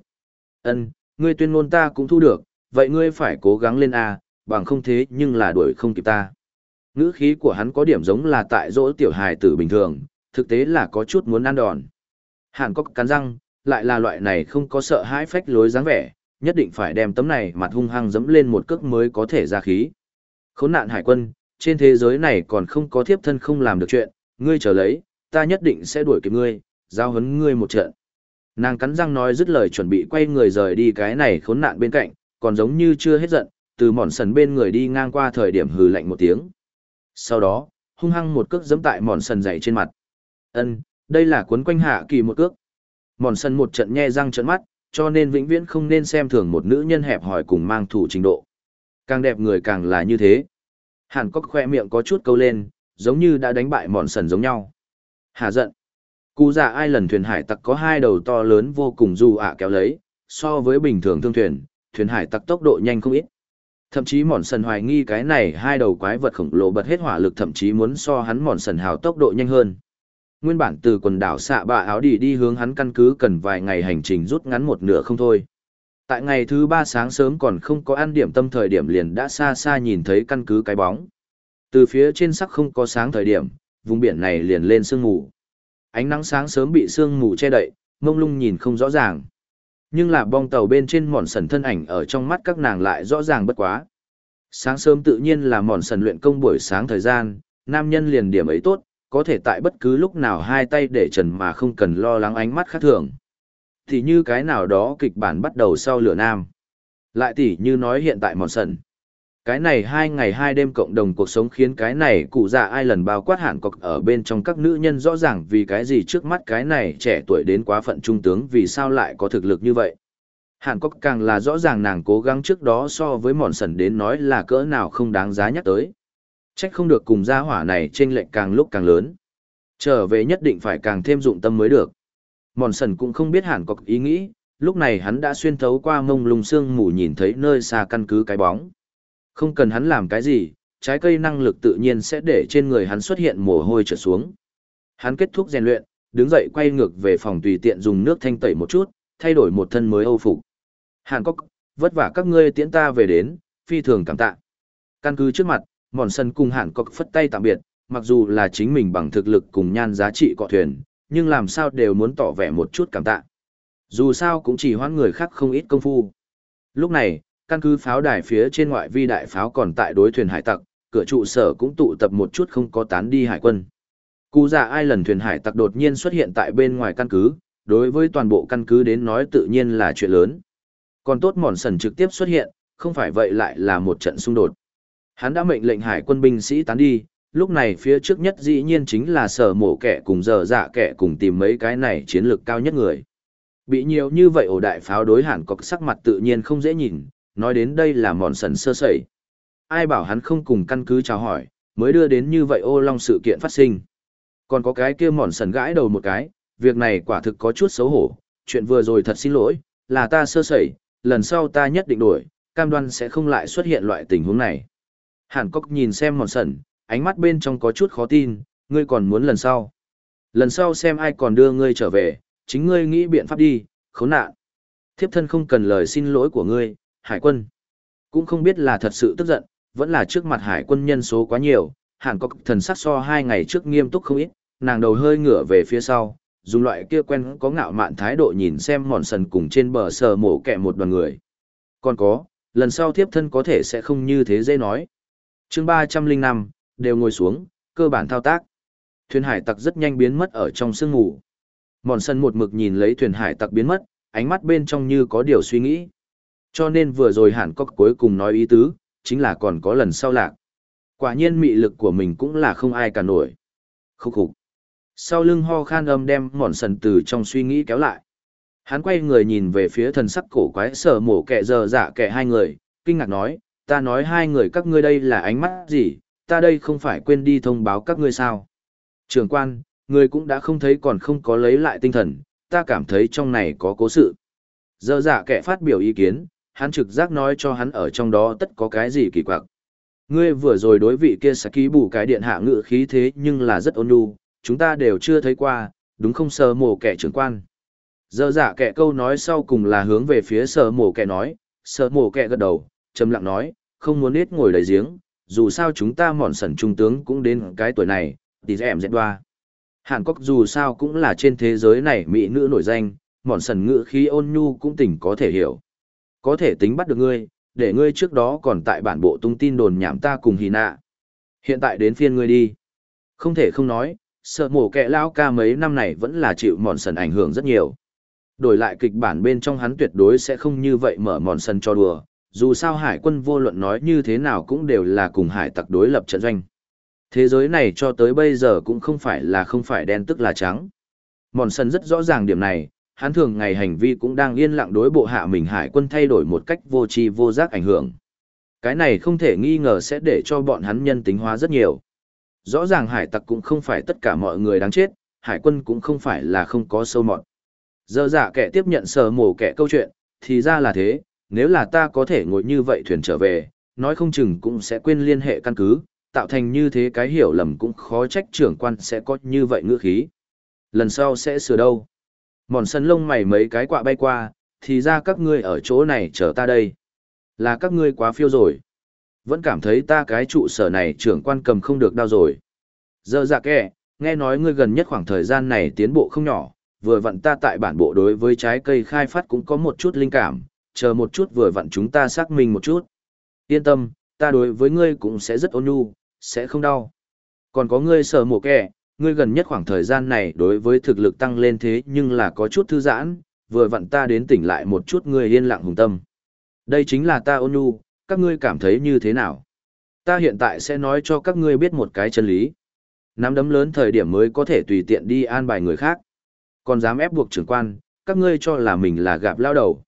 ân ngươi tuyên ngôn ta cũng thu được, vậy ngươi phải cố gắng lên A, bằng không thế nhưng là đuổi không kịp ta. Ngữ khí của hắn có điểm giống là tại dỗ tiểu hài tử bình thường, thực tế là có chút muốn ăn đòn. Hàn Cốc cắn răng, lại là loại này không có sợ hãi phách lối dáng vẻ, nhất định phải đem tấm này mặt hung hăng dẫm lên một cước mới có thể ra khí. Khốn nạn hải quân, trên thế giới này còn không có thiếp thân không làm được chuyện, ngươi chờ lấy, ta nhất định sẽ đuổi kịp ngươi, giao hấn ngươi một trận. Nàng cắn răng nói dứt lời chuẩn bị quay người rời đi cái này khốn nạn bên cạnh, còn giống như chưa hết giận, từ mòn sần bên người đi ngang qua thời điểm hừ lạnh một tiếng. Sau đó, hung hăng một cước giẫm tại mòn sần dày trên mặt. Ân, đây là cuốn quanh hạ kỳ một cước. Mòn sần một trận nhe răng trợn mắt, cho nên vĩnh viễn không nên xem thường một nữ nhân hẹp hòi cùng mang thủ trình độ. Càng đẹp người càng là như thế. Hàn Cốc khoe miệng có chút câu lên, giống như đã đánh bại mòn sần giống nhau. Hà giận. Cú dạ ai lần thuyền hải tặc có hai đầu to lớn vô cùng dù ạ kéo lấy, so với bình thường thương thuyền, thuyền hải tặc tốc độ nhanh không ít. Thậm chí mòn sần hoài nghi cái này hai đầu quái vật khổng lồ bật hết hỏa lực thậm chí muốn so hắn mòn sần hào tốc độ nhanh hơn. Nguyên bản từ quần đảo xạ bạ áo đi đi hướng hắn căn cứ cần vài ngày hành trình rút ngắn một nửa không thôi. Tại ngày thứ ba sáng sớm còn không có ăn điểm tâm thời điểm liền đã xa xa nhìn thấy căn cứ cái bóng. Từ phía trên sắc không có sáng thời điểm, vùng biển này liền lên sương mù. Ánh nắng sáng sớm bị sương mù che đậy, mông lung nhìn không rõ ràng. Nhưng là bong tàu bên trên mòn sần thân ảnh ở trong mắt các nàng lại rõ ràng bất quá. Sáng sớm tự nhiên là mòn sần luyện công buổi sáng thời gian, nam nhân liền điểm ấy tốt, có thể tại bất cứ lúc nào hai tay để trần mà không cần lo lắng ánh mắt khác thường. Thì như cái nào đó kịch bản bắt đầu sau lửa nam. Lại tỉ như nói hiện tại mòn sần. Cái này hai ngày hai đêm cộng đồng cuộc sống khiến cái này cụ già ai lần bao quát hạn cọc ở bên trong các nữ nhân rõ ràng vì cái gì trước mắt cái này trẻ tuổi đến quá phận trung tướng vì sao lại có thực lực như vậy. hạn cọc càng là rõ ràng nàng cố gắng trước đó so với mòn sần đến nói là cỡ nào không đáng giá nhắc tới. Trách không được cùng gia hỏa này trên lệch càng lúc càng lớn. Trở về nhất định phải càng thêm dụng tâm mới được. Mòn sần cũng không biết Hàn có ý nghĩ, lúc này hắn đã xuyên thấu qua mông lung sương mù nhìn thấy nơi xa căn cứ cái bóng. Không cần hắn làm cái gì, trái cây năng lực tự nhiên sẽ để trên người hắn xuất hiện mồ hôi trở xuống. Hắn kết thúc rèn luyện, đứng dậy quay ngược về phòng tùy tiện dùng nước thanh tẩy một chút, thay đổi một thân mới âu phục. Hàn Cốc, vất vả các ngươi tiễn ta về đến, phi thường cảm tạ. Căn cứ trước mặt, mòn sân cùng Hàn Cốc phất tay tạm biệt, mặc dù là chính mình bằng thực lực cùng nhan giá trị cọ thuyền, nhưng làm sao đều muốn tỏ vẻ một chút cảm tạ. Dù sao cũng chỉ hoãn người khác không ít công phu. Lúc này, căn cứ pháo đài phía trên ngoại vi đại pháo còn tại đối thuyền hải tặc, cửa trụ sở cũng tụ tập một chút không có tán đi hải quân. Cú già ai lần thuyền hải tặc đột nhiên xuất hiện tại bên ngoài căn cứ, đối với toàn bộ căn cứ đến nói tự nhiên là chuyện lớn. Còn tốt mòn sần trực tiếp xuất hiện, không phải vậy lại là một trận xung đột. Hắn đã mệnh lệnh hải quân binh sĩ tán đi, lúc này phía trước nhất dĩ nhiên chính là sở mổ kẻ cùng giờ dạ kẻ cùng tìm mấy cái này chiến lược cao nhất người. Bị nhiều như vậy ổ đại pháo đối hẳn có sắc mặt tự nhiên không dễ nhìn, nói đến đây là mòn sần sơ sẩy. Ai bảo hắn không cùng căn cứ chào hỏi, mới đưa đến như vậy ô long sự kiện phát sinh. Còn có cái kia mòn sần gãi đầu một cái, việc này quả thực có chút xấu hổ, chuyện vừa rồi thật xin lỗi, là ta sơ sẩy, lần sau ta nhất định đổi, cam đoan sẽ không lại xuất hiện loại tình huống này. Hàn Cốc nhìn xem mòn sần, ánh mắt bên trong có chút khó tin, ngươi còn muốn lần sau. Lần sau xem ai còn đưa ngươi trở về, chính ngươi nghĩ biện pháp đi, khốn nạn. Thiếp thân không cần lời xin lỗi của ngươi, hải quân. Cũng không biết là thật sự tức giận, vẫn là trước mặt hải quân nhân số quá nhiều, hàn có thần sắc so hai ngày trước nghiêm túc không ít, nàng đầu hơi ngửa về phía sau, dùng loại kia quen có ngạo mạn thái độ nhìn xem mòn sần cùng trên bờ sờ mổ kẹ một đoàn người. Còn có, lần sau tiếp thân có thể sẽ không như thế dễ nói. chương ba trăm linh năm đều ngồi xuống, cơ bản thao tác. Thuyền hải tặc rất nhanh biến mất ở trong sương ngủ. Mòn sân một mực nhìn lấy thuyền hải tặc biến mất, ánh mắt bên trong như có điều suy nghĩ. Cho nên vừa rồi hẳn có cuối cùng nói ý tứ, chính là còn có lần sau lạc. Quả nhiên mị lực của mình cũng là không ai cả nổi. Khúc khục. Sau lưng ho khan âm đem mòn sần từ trong suy nghĩ kéo lại. Hắn quay người nhìn về phía thần sắc cổ quái sở mổ kẹ giờ dạ kẹ hai người, kinh ngạc nói, ta nói hai người các ngươi đây là ánh mắt gì, ta đây không phải quên đi thông báo các ngươi sao. Trường quan, người cũng đã không thấy còn không có lấy lại tinh thần, ta cảm thấy trong này có cố sự. Giờ dạ kẻ phát biểu ý kiến, hắn trực giác nói cho hắn ở trong đó tất có cái gì kỳ quặc. Ngươi vừa rồi đối vị kia sẽ ký bù cái điện hạ ngự khí thế nhưng là rất ôn nhu, chúng ta đều chưa thấy qua, đúng không sờ mổ kẻ trưởng quan. Giờ giả kẻ câu nói sau cùng là hướng về phía sờ mổ kẻ nói, sờ mổ kẻ gật đầu, trầm lặng nói, không muốn ít ngồi đầy giếng, dù sao chúng ta mòn sẩn trung tướng cũng đến cái tuổi này, thì em dẹn đoa. Hàn Quốc dù sao cũng là trên thế giới này mỹ nữ nổi danh, mòn sần ngữ khí ôn nhu cũng tỉnh có thể hiểu. Có thể tính bắt được ngươi, để ngươi trước đó còn tại bản bộ tung tin đồn nhảm ta cùng hì nạ. Hiện tại đến phiên ngươi đi. Không thể không nói, sợ mổ kẹ lao ca mấy năm này vẫn là chịu mòn sần ảnh hưởng rất nhiều. Đổi lại kịch bản bên trong hắn tuyệt đối sẽ không như vậy mở mòn sần cho đùa, dù sao hải quân vô luận nói như thế nào cũng đều là cùng hải tặc đối lập trận doanh. Thế giới này cho tới bây giờ cũng không phải là không phải đen tức là trắng. Mòn sân rất rõ ràng điểm này, hắn thường ngày hành vi cũng đang yên lặng đối bộ hạ mình hải quân thay đổi một cách vô tri vô giác ảnh hưởng. Cái này không thể nghi ngờ sẽ để cho bọn hắn nhân tính hóa rất nhiều. Rõ ràng hải tặc cũng không phải tất cả mọi người đáng chết, hải quân cũng không phải là không có sâu mọt. Giờ giả kẻ tiếp nhận sờ mổ kẻ câu chuyện, thì ra là thế, nếu là ta có thể ngồi như vậy thuyền trở về, nói không chừng cũng sẽ quên liên hệ căn cứ, tạo thành như thế cái hiểu lầm cũng khó trách trưởng quan sẽ có như vậy ngữ khí. Lần sau sẽ sửa đâu. Mòn sân lông mày mấy cái quạ bay qua, thì ra các ngươi ở chỗ này chờ ta đây. Là các ngươi quá phiêu rồi. Vẫn cảm thấy ta cái trụ sở này trưởng quan cầm không được đau rồi. Giờ dạ kệ, nghe nói ngươi gần nhất khoảng thời gian này tiến bộ không nhỏ, vừa vặn ta tại bản bộ đối với trái cây khai phát cũng có một chút linh cảm, chờ một chút vừa vặn chúng ta xác minh một chút. Yên tâm, ta đối với ngươi cũng sẽ rất ôn nhu, sẽ không đau. Còn có ngươi sở mổ kẻ, ngươi gần nhất khoảng thời gian này đối với thực lực tăng lên thế nhưng là có chút thư giãn, vừa vặn ta đến tỉnh lại một chút ngươi yên lặng hùng tâm. Đây chính là ta ôn nhu, các ngươi cảm thấy như thế nào? Ta hiện tại sẽ nói cho các ngươi biết một cái chân lý. Nắm đấm lớn thời điểm mới có thể tùy tiện đi an bài người khác. Còn dám ép buộc trưởng quan, các ngươi cho là mình là gạp lao đầu.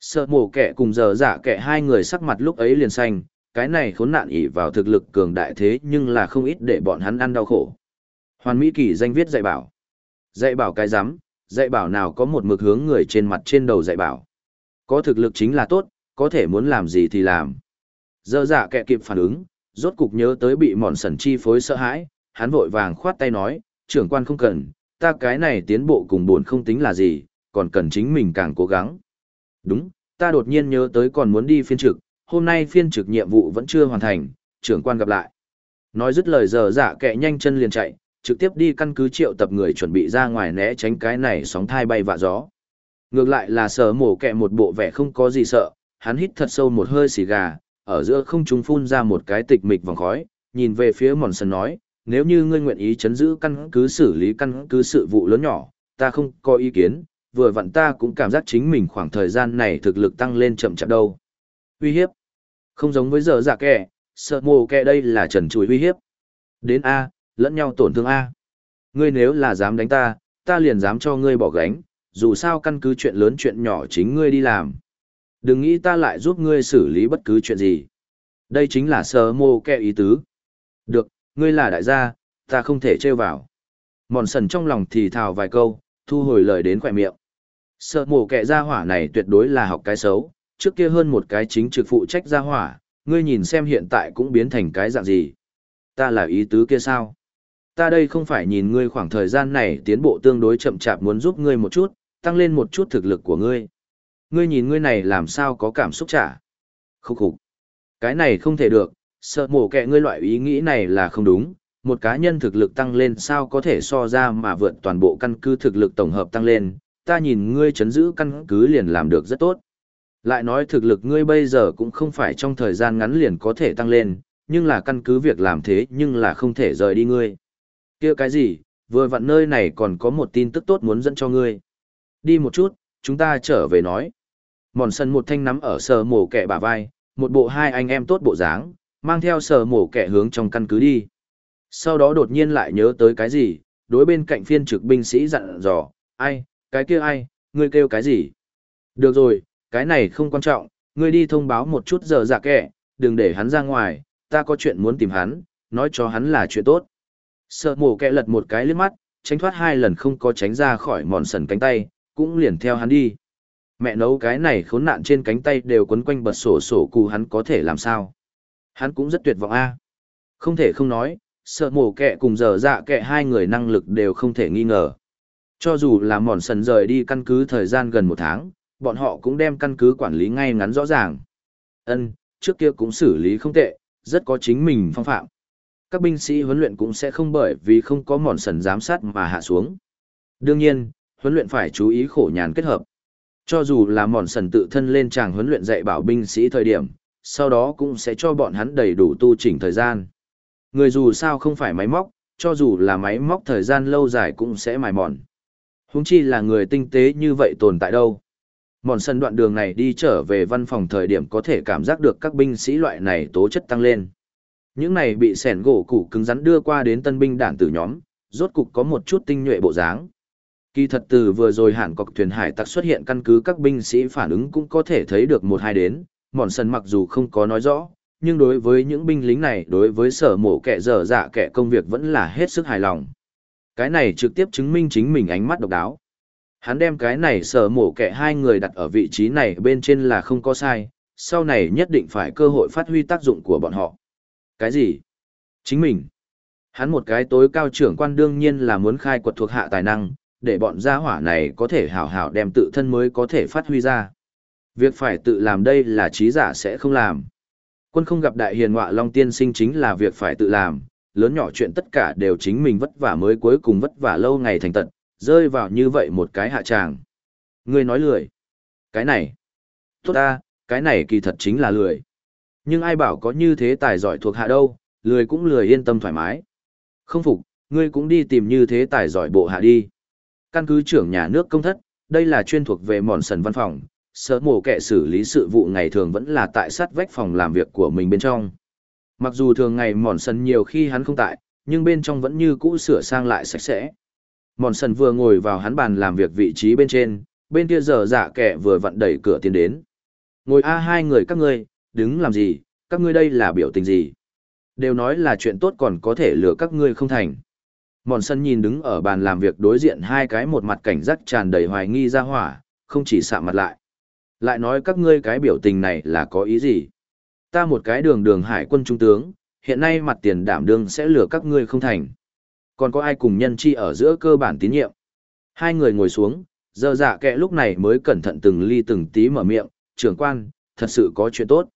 Sợ mổ kẻ cùng giờ giả kẻ hai người sắc mặt lúc ấy liền xanh, cái này khốn nạn ỉ vào thực lực cường đại thế nhưng là không ít để bọn hắn ăn đau khổ. Hoàn Mỹ Kỳ danh viết dạy bảo. Dạy bảo cái rắm dạy bảo nào có một mực hướng người trên mặt trên đầu dạy bảo. Có thực lực chính là tốt, có thể muốn làm gì thì làm. Dơ dạ kẹ kịp phản ứng, rốt cục nhớ tới bị mòn sần chi phối sợ hãi, hắn vội vàng khoát tay nói, trưởng quan không cần, ta cái này tiến bộ cùng buồn không tính là gì, còn cần chính mình càng cố gắng. Đúng, ta đột nhiên nhớ tới còn muốn đi phiên trực, hôm nay phiên trực nhiệm vụ vẫn chưa hoàn thành, trưởng quan gặp lại. Nói dứt lời giờ giả dạ kẹ nhanh chân liền chạy, trực tiếp đi căn cứ triệu tập người chuẩn bị ra ngoài né tránh cái này sóng thai bay vạ gió. Ngược lại là sở mổ kẹ một bộ vẻ không có gì sợ, hắn hít thật sâu một hơi xì gà, ở giữa không trung phun ra một cái tịch mịch vòng khói, nhìn về phía mòn sân nói, nếu như ngươi nguyện ý chấn giữ căn cứ xử lý căn cứ sự vụ lớn nhỏ, ta không có ý kiến, vừa vặn ta cũng cảm giác chính mình khoảng thời gian này thực lực tăng lên chậm chạp đâu. Uy hiếp. Không giống với giờ giả kẻ, sợ mồ kẻ đây là trần chùi uy hiếp. Đến A, lẫn nhau tổn thương A. Ngươi nếu là dám đánh ta, ta liền dám cho ngươi bỏ gánh, dù sao căn cứ chuyện lớn chuyện nhỏ chính ngươi đi làm. Đừng nghĩ ta lại giúp ngươi xử lý bất cứ chuyện gì. Đây chính là sơ mô kẹ ý tứ. Được, ngươi là đại gia, ta không thể trêu vào. Mòn sần trong lòng thì thào vài câu, thu hồi lời đến khỏe miệng. Sợ mổ kẹ gia hỏa này tuyệt đối là học cái xấu, trước kia hơn một cái chính trực phụ trách gia hỏa, ngươi nhìn xem hiện tại cũng biến thành cái dạng gì. Ta là ý tứ kia sao? Ta đây không phải nhìn ngươi khoảng thời gian này tiến bộ tương đối chậm chạp muốn giúp ngươi một chút, tăng lên một chút thực lực của ngươi. Ngươi nhìn ngươi này làm sao có cảm xúc trả? Khúc khục. Cái này không thể được, sợ mổ kẹ ngươi loại ý nghĩ này là không đúng, một cá nhân thực lực tăng lên sao có thể so ra mà vượt toàn bộ căn cứ thực lực tổng hợp tăng lên, ta nhìn ngươi chấn giữ căn cứ liền làm được rất tốt. Lại nói thực lực ngươi bây giờ cũng không phải trong thời gian ngắn liền có thể tăng lên, nhưng là căn cứ việc làm thế nhưng là không thể rời đi ngươi kia cái gì, vừa vặn nơi này còn có một tin tức tốt muốn dẫn cho ngươi. Đi một chút, chúng ta trở về nói. Mòn sân một thanh nắm ở sờ mổ kẹ bả vai, một bộ hai anh em tốt bộ dáng, mang theo sờ mổ kẹ hướng trong căn cứ đi. Sau đó đột nhiên lại nhớ tới cái gì, đối bên cạnh phiên trực binh sĩ dặn dò, ai, cái kia ai, ngươi kêu cái gì? Được rồi, cái này không quan trọng, ngươi đi thông báo một chút giờ dạ kẻ, đừng để hắn ra ngoài, ta có chuyện muốn tìm hắn, nói cho hắn là chuyện tốt. Sợ mổ kẹ lật một cái liếc mắt, tránh thoát hai lần không có tránh ra khỏi mòn sần cánh tay, cũng liền theo hắn đi. Mẹ nấu cái này khốn nạn trên cánh tay đều quấn quanh bật sổ sổ cụ hắn có thể làm sao. Hắn cũng rất tuyệt vọng a Không thể không nói, sợ mổ kẹ cùng dở dạ kẹ hai người năng lực đều không thể nghi ngờ. Cho dù là mòn sần rời đi căn cứ thời gian gần một tháng, bọn họ cũng đem căn cứ quản lý ngay ngắn rõ ràng. Ân, trước kia cũng xử lý không tệ, rất có chính mình phong phạm. Các binh sĩ huấn luyện cũng sẽ không bởi vì không có mòn sần giám sát mà hạ xuống. Đương nhiên, huấn luyện phải chú ý khổ nhàn kết hợp. Cho dù là mòn sần tự thân lên tràng huấn luyện dạy bảo binh sĩ thời điểm, sau đó cũng sẽ cho bọn hắn đầy đủ tu chỉnh thời gian. Người dù sao không phải máy móc, cho dù là máy móc thời gian lâu dài cũng sẽ mài mòn. Húng chi là người tinh tế như vậy tồn tại đâu. Mòn sân đoạn đường này đi trở về văn phòng thời điểm có thể cảm giác được các binh sĩ loại này tố chất tăng lên. Những này bị sẻn gỗ củ cứng rắn đưa qua đến tân binh đảng tử nhóm, rốt cục có một chút tinh nhuệ bộ dáng. Kỳ thật từ vừa rồi hẳn cọc thuyền hải tặc xuất hiện căn cứ các binh sĩ phản ứng cũng có thể thấy được một hai đến, mòn sân mặc dù không có nói rõ, nhưng đối với những binh lính này đối với sở mổ kẻ dở dạ kẻ công việc vẫn là hết sức hài lòng. Cái này trực tiếp chứng minh chính mình ánh mắt độc đáo. Hắn đem cái này sở mổ kẻ hai người đặt ở vị trí này bên trên là không có sai, sau này nhất định phải cơ hội phát huy tác dụng của bọn họ. Cái gì? Chính mình. Hắn một cái tối cao trưởng quan đương nhiên là muốn khai quật thuộc hạ tài năng, để bọn gia hỏa này có thể hảo hảo đem tự thân mới có thể phát huy ra. Việc phải tự làm đây là trí giả sẽ không làm. Quân không gặp đại hiền họa Long Tiên sinh chính là việc phải tự làm, lớn nhỏ chuyện tất cả đều chính mình vất vả mới cuối cùng vất vả lâu ngày thành tận, rơi vào như vậy một cái hạ tràng. Ngươi nói lười. Cái này. Tốt ta, cái này kỳ thật chính là lười. Nhưng ai bảo có như thế tài giỏi thuộc hạ đâu, lười cũng lười yên tâm thoải mái. Không phục, ngươi cũng đi tìm như thế tài giỏi bộ hạ đi. Căn cứ trưởng nhà nước công thất, đây là chuyên thuộc về mòn sần văn phòng, sở mổ kẻ xử lý sự vụ ngày thường vẫn là tại sát vách phòng làm việc của mình bên trong. Mặc dù thường ngày mòn sần nhiều khi hắn không tại, nhưng bên trong vẫn như cũ sửa sang lại sạch sẽ. Mòn sần vừa ngồi vào hắn bàn làm việc vị trí bên trên, bên kia giờ dạ kẻ vừa vặn đẩy cửa tiến đến. Ngồi a hai người các ngươi, đứng làm gì, các ngươi đây là biểu tình gì? Đều nói là chuyện tốt còn có thể lừa các ngươi không thành. Mòn sân nhìn đứng ở bàn làm việc đối diện hai cái một mặt cảnh giác tràn đầy hoài nghi ra hỏa, không chỉ sạm mặt lại. Lại nói các ngươi cái biểu tình này là có ý gì? Ta một cái đường đường hải quân trung tướng, hiện nay mặt tiền đảm đương sẽ lừa các ngươi không thành. Còn có ai cùng nhân chi ở giữa cơ bản tín nhiệm? Hai người ngồi xuống, giờ dạ kệ lúc này mới cẩn thận từng ly từng tí mở miệng, trưởng quan, thật sự có chuyện tốt.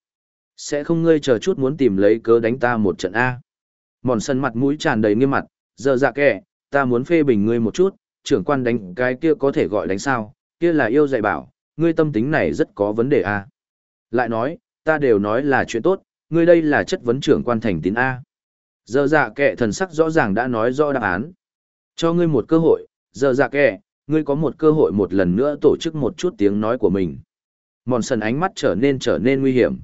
Sẽ không ngươi chờ chút muốn tìm lấy cớ đánh ta một trận A. Mòn sân mặt mũi tràn đầy nghiêm mặt, giờ dạ kệ, ta muốn phê bình ngươi một chút, trưởng quan đánh cái kia có thể gọi đánh sao, kia là yêu dạy bảo, ngươi tâm tính này rất có vấn đề A. Lại nói, ta đều nói là chuyện tốt, ngươi đây là chất vấn trưởng quan thành tín A. Giờ dạ kệ thần sắc rõ ràng đã nói rõ đáp án. Cho ngươi một cơ hội, giờ dạ kệ, ngươi có một cơ hội một lần nữa tổ chức một chút tiếng nói của mình. Mòn sần ánh mắt trở nên trở nên nguy hiểm.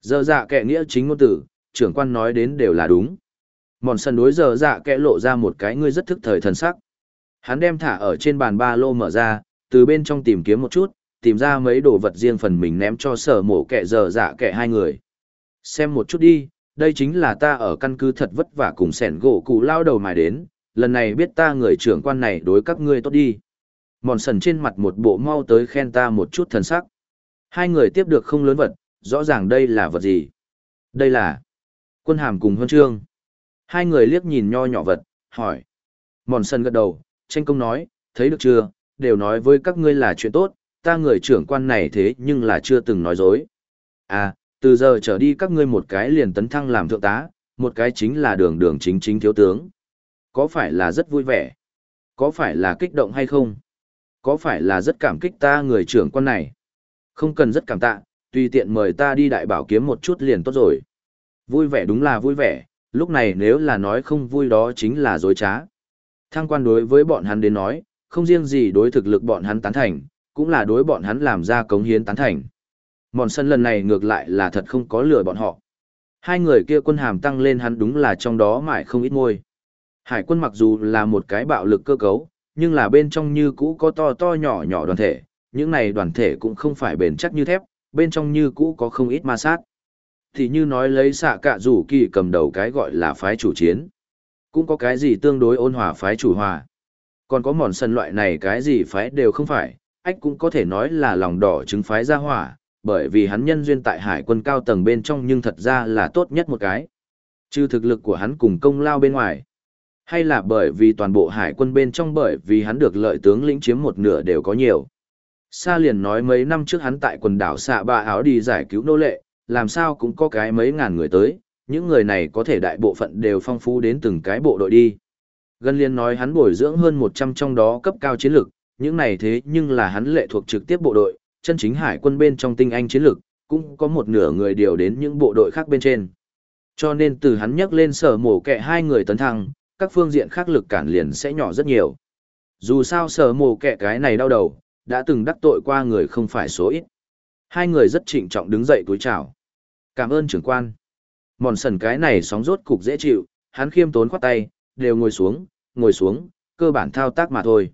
Giờ dạ kệ nghĩa chính ngôn tử, trưởng quan nói đến đều là đúng. Mòn sần đối giờ dạ kệ lộ ra một cái ngươi rất thức thời thần sắc. Hắn đem thả ở trên bàn ba lô mở ra, từ bên trong tìm kiếm một chút, tìm ra mấy đồ vật riêng phần mình ném cho sở mổ kệ giờ dạ kệ hai người. Xem một chút đi, đây chính là ta ở căn cứ thật vất vả cùng sẻn gỗ cụ lao đầu mài đến, lần này biết ta người trưởng quan này đối các ngươi tốt đi. Mòn sần trên mặt một bộ mau tới khen ta một chút thần sắc. Hai người tiếp được không lớn vật, rõ ràng đây là vật gì. Đây là quân hàm cùng huân chương. Hai người liếc nhìn nho nhỏ vật, hỏi. Mòn sân gật đầu, tranh công nói, thấy được chưa, đều nói với các ngươi là chuyện tốt, ta người trưởng quan này thế nhưng là chưa từng nói dối. À, từ giờ trở đi các ngươi một cái liền tấn thăng làm thượng tá, một cái chính là đường đường chính chính thiếu tướng. Có phải là rất vui vẻ? Có phải là kích động hay không? Có phải là rất cảm kích ta người trưởng quan này? Không cần rất cảm tạ, tùy tiện mời ta đi đại bảo kiếm một chút liền tốt rồi. Vui vẻ đúng là vui vẻ, lúc này nếu là nói không vui đó chính là dối trá. Thăng quan đối với bọn hắn đến nói, không riêng gì đối thực lực bọn hắn tán thành, cũng là đối bọn hắn làm ra cống hiến tán thành. Mòn sân lần này ngược lại là thật không có lừa bọn họ. Hai người kia quân hàm tăng lên hắn đúng là trong đó mãi không ít ngôi. Hải quân mặc dù là một cái bạo lực cơ cấu, nhưng là bên trong như cũ có to to nhỏ nhỏ đoàn thể, những này đoàn thể cũng không phải bền chắc như thép, bên trong như cũ có không ít ma sát. Thì như nói lấy xạ cả rủ kỳ cầm đầu cái gọi là phái chủ chiến. Cũng có cái gì tương đối ôn hòa phái chủ hòa. Còn có mòn sân loại này cái gì phái đều không phải, ách cũng có thể nói là lòng đỏ trứng phái ra hỏa, bởi vì hắn nhân duyên tại hải quân cao tầng bên trong nhưng thật ra là tốt nhất một cái. Trừ thực lực của hắn cùng công lao bên ngoài. Hay là bởi vì toàn bộ hải quân bên trong bởi vì hắn được lợi tướng lĩnh chiếm một nửa đều có nhiều. Sa liền nói mấy năm trước hắn tại quần đảo xạ ba áo đi giải cứu nô lệ, làm sao cũng có cái mấy ngàn người tới, những người này có thể đại bộ phận đều phong phú đến từng cái bộ đội đi. Gần liền nói hắn bồi dưỡng hơn 100 trong đó cấp cao chiến lược, những này thế nhưng là hắn lệ thuộc trực tiếp bộ đội, chân chính hải quân bên trong tinh anh chiến lược, cũng có một nửa người điều đến những bộ đội khác bên trên. Cho nên từ hắn nhắc lên sở mổ kẹ hai người tấn thăng, các phương diện khác lực cản liền sẽ nhỏ rất nhiều. Dù sao sở mổ kẹ cái này đau đầu, đã từng đắc tội qua người không phải số ít. Hai người rất trịnh trọng đứng dậy túi chào. Cảm ơn trưởng quan. Mòn sần cái này sóng rốt cục dễ chịu, hắn khiêm tốn khoát tay, đều ngồi xuống, ngồi xuống, cơ bản thao tác mà thôi.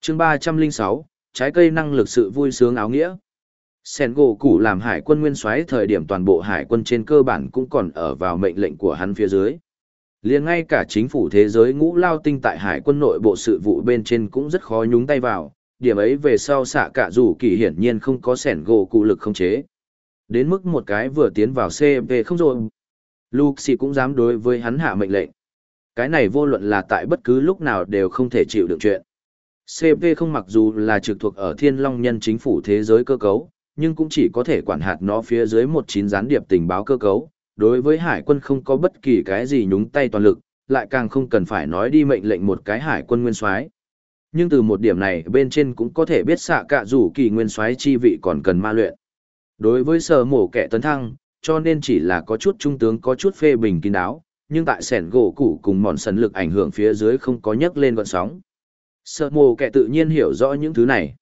chương ba trăm linh sáu trái cây năng lực sự vui sướng áo nghĩa. Sen gỗ củ làm hải quân nguyên soái thời điểm toàn bộ hải quân trên cơ bản cũng còn ở vào mệnh lệnh của hắn phía dưới. liền ngay cả chính phủ thế giới ngũ lao tinh tại hải quân nội bộ sự vụ bên trên cũng rất khó nhúng tay vào, điểm ấy về sau xạ cả dù kỳ hiển nhiên không có sẻn gỗ cụ lực không chế. Đến mức một cái vừa tiến vào CV không rồi. Luxi cũng dám đối với hắn hạ mệnh lệnh. Cái này vô luận là tại bất cứ lúc nào đều không thể chịu được chuyện. CV không mặc dù là trực thuộc ở thiên long nhân chính phủ thế giới cơ cấu, nhưng cũng chỉ có thể quản hạt nó phía dưới một chín gián điệp tình báo cơ cấu. Đối với hải quân không có bất kỳ cái gì nhúng tay toàn lực, lại càng không cần phải nói đi mệnh lệnh một cái hải quân nguyên soái nhưng từ một điểm này bên trên cũng có thể biết xạ cạ rủ kỳ nguyên soái chi vị còn cần ma luyện. Đối với sở mổ kẻ tấn thăng, cho nên chỉ là có chút trung tướng, có chút phê bình kín đáo, nhưng tại sẻn gỗ cũ cùng mòn sần lực ảnh hưởng phía dưới không có nhấc lên gọn sóng. Sở mổ kẻ tự nhiên hiểu rõ những thứ này.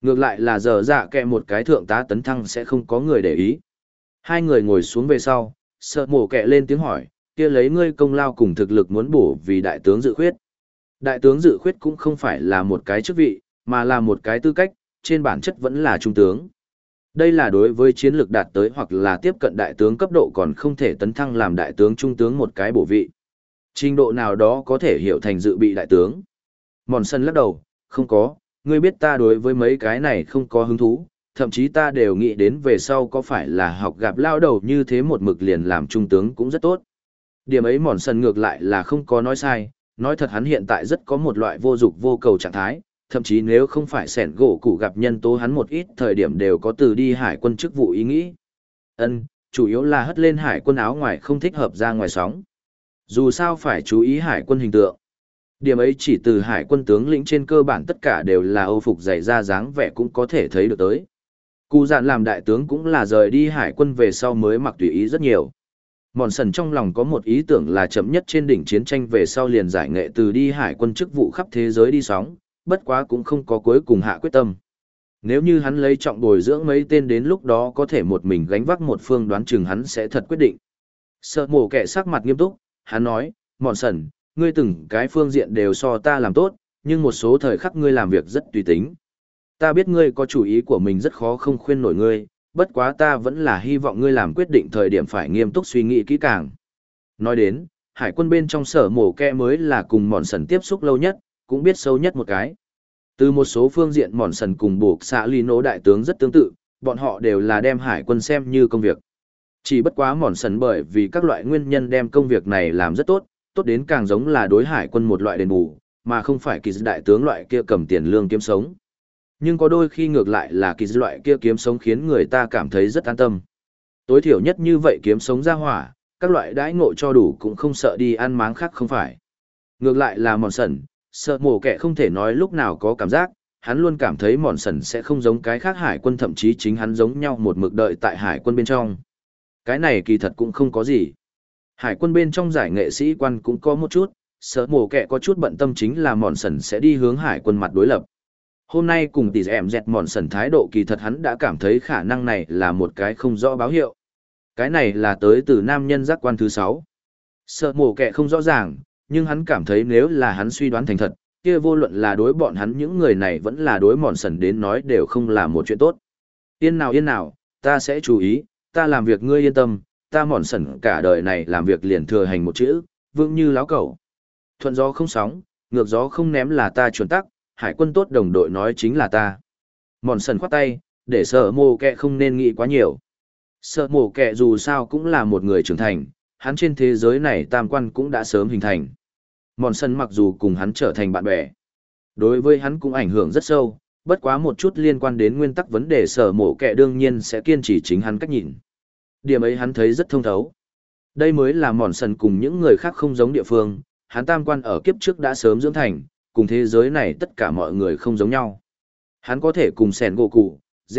Ngược lại là giờ dạ kẻ một cái thượng tá tấn thăng sẽ không có người để ý. Hai người ngồi xuống về sau sợ mổ kẻ lên tiếng hỏi, kia lấy ngươi công lao cùng thực lực muốn bổ vì đại tướng dự khuyết. Đại tướng dự khuyết cũng không phải là một cái chức vị, mà là một cái tư cách, trên bản chất vẫn là trung tướng. Đây là đối với chiến lược đạt tới hoặc là tiếp cận đại tướng cấp độ còn không thể tấn thăng làm đại tướng trung tướng một cái bổ vị. Trình độ nào đó có thể hiểu thành dự bị đại tướng. Mòn sân lắc đầu, không có, ngươi biết ta đối với mấy cái này không có hứng thú, thậm chí ta đều nghĩ đến về sau có phải là học gặp lao đầu như thế một mực liền làm trung tướng cũng rất tốt. Điểm ấy mòn sân ngược lại là không có nói sai, nói thật hắn hiện tại rất có một loại vô dục vô cầu trạng thái, thậm chí nếu không phải sẻn gỗ củ gặp nhân tố hắn một ít thời điểm đều có từ đi hải quân chức vụ ý nghĩ. Ân, chủ yếu là hất lên hải quân áo ngoài không thích hợp ra ngoài sóng. Dù sao phải chú ý hải quân hình tượng. Điểm ấy chỉ từ hải quân tướng lĩnh trên cơ bản tất cả đều là âu phục dày ra dáng vẻ cũng có thể thấy được tới. Cụ dạn làm đại tướng cũng là rời đi hải quân về sau mới mặc tùy ý rất nhiều mòn sần trong lòng có một ý tưởng là chậm nhất trên đỉnh chiến tranh về sau liền giải nghệ từ đi hải quân chức vụ khắp thế giới đi sóng, bất quá cũng không có cuối cùng hạ quyết tâm. Nếu như hắn lấy trọng bồi dưỡng mấy tên đến lúc đó có thể một mình gánh vác một phương đoán chừng hắn sẽ thật quyết định. Sợ mổ kẻ sắc mặt nghiêm túc, hắn nói, mòn sần, ngươi từng cái phương diện đều so ta làm tốt, nhưng một số thời khắc ngươi làm việc rất tùy tính. Ta biết ngươi có chủ ý của mình rất khó không khuyên nổi ngươi bất quá ta vẫn là hy vọng ngươi làm quyết định thời điểm phải nghiêm túc suy nghĩ kỹ càng. Nói đến, hải quân bên trong sở mổ kẹ mới là cùng mòn sần tiếp xúc lâu nhất, cũng biết sâu nhất một cái. Từ một số phương diện mòn sần cùng buộc xã ly nỗ đại tướng rất tương tự, bọn họ đều là đem hải quân xem như công việc. Chỉ bất quá mòn sần bởi vì các loại nguyên nhân đem công việc này làm rất tốt, tốt đến càng giống là đối hải quân một loại đền bù, mà không phải kỳ đại tướng loại kia cầm tiền lương kiếm sống. Nhưng có đôi khi ngược lại là kỳ loại kia kiếm sống khiến người ta cảm thấy rất an tâm. Tối thiểu nhất như vậy kiếm sống ra hỏa, các loại đãi ngộ cho đủ cũng không sợ đi ăn máng khác không phải. Ngược lại là mòn sần, sợ mổ kẻ không thể nói lúc nào có cảm giác, hắn luôn cảm thấy mòn sần sẽ không giống cái khác hải quân thậm chí chính hắn giống nhau một mực đợi tại hải quân bên trong. Cái này kỳ thật cũng không có gì. Hải quân bên trong giải nghệ sĩ quan cũng có một chút, sợ mổ kẻ có chút bận tâm chính là mòn sần sẽ đi hướng hải quân mặt đối lập. Hôm nay cùng tỷ em dẹt mòn sần thái độ kỳ thật hắn đã cảm thấy khả năng này là một cái không rõ báo hiệu. Cái này là tới từ nam nhân giác quan thứ sáu. Sợ mổ kẹ không rõ ràng, nhưng hắn cảm thấy nếu là hắn suy đoán thành thật, kia vô luận là đối bọn hắn những người này vẫn là đối mòn sần đến nói đều không là một chuyện tốt. Yên nào yên nào, ta sẽ chú ý, ta làm việc ngươi yên tâm, ta mòn sần cả đời này làm việc liền thừa hành một chữ, vững như láo cẩu. Thuận gió không sóng, ngược gió không ném là ta chuẩn tắc, hải quân tốt đồng đội nói chính là ta. Mòn sần khoát tay, để sợ mồ kẹ không nên nghĩ quá nhiều. Sợ mồ kẹ dù sao cũng là một người trưởng thành, hắn trên thế giới này tam quan cũng đã sớm hình thành. Mòn sần mặc dù cùng hắn trở thành bạn bè, đối với hắn cũng ảnh hưởng rất sâu, bất quá một chút liên quan đến nguyên tắc vấn đề sở mổ kẹ đương nhiên sẽ kiên trì chính hắn cách nhìn. Điểm ấy hắn thấy rất thông thấu. Đây mới là mòn sần cùng những người khác không giống địa phương, hắn tam quan ở kiếp trước đã sớm dưỡng thành, cùng thế giới này tất cả mọi người không giống nhau. Hắn có thể cùng sẻn gỗ cụ,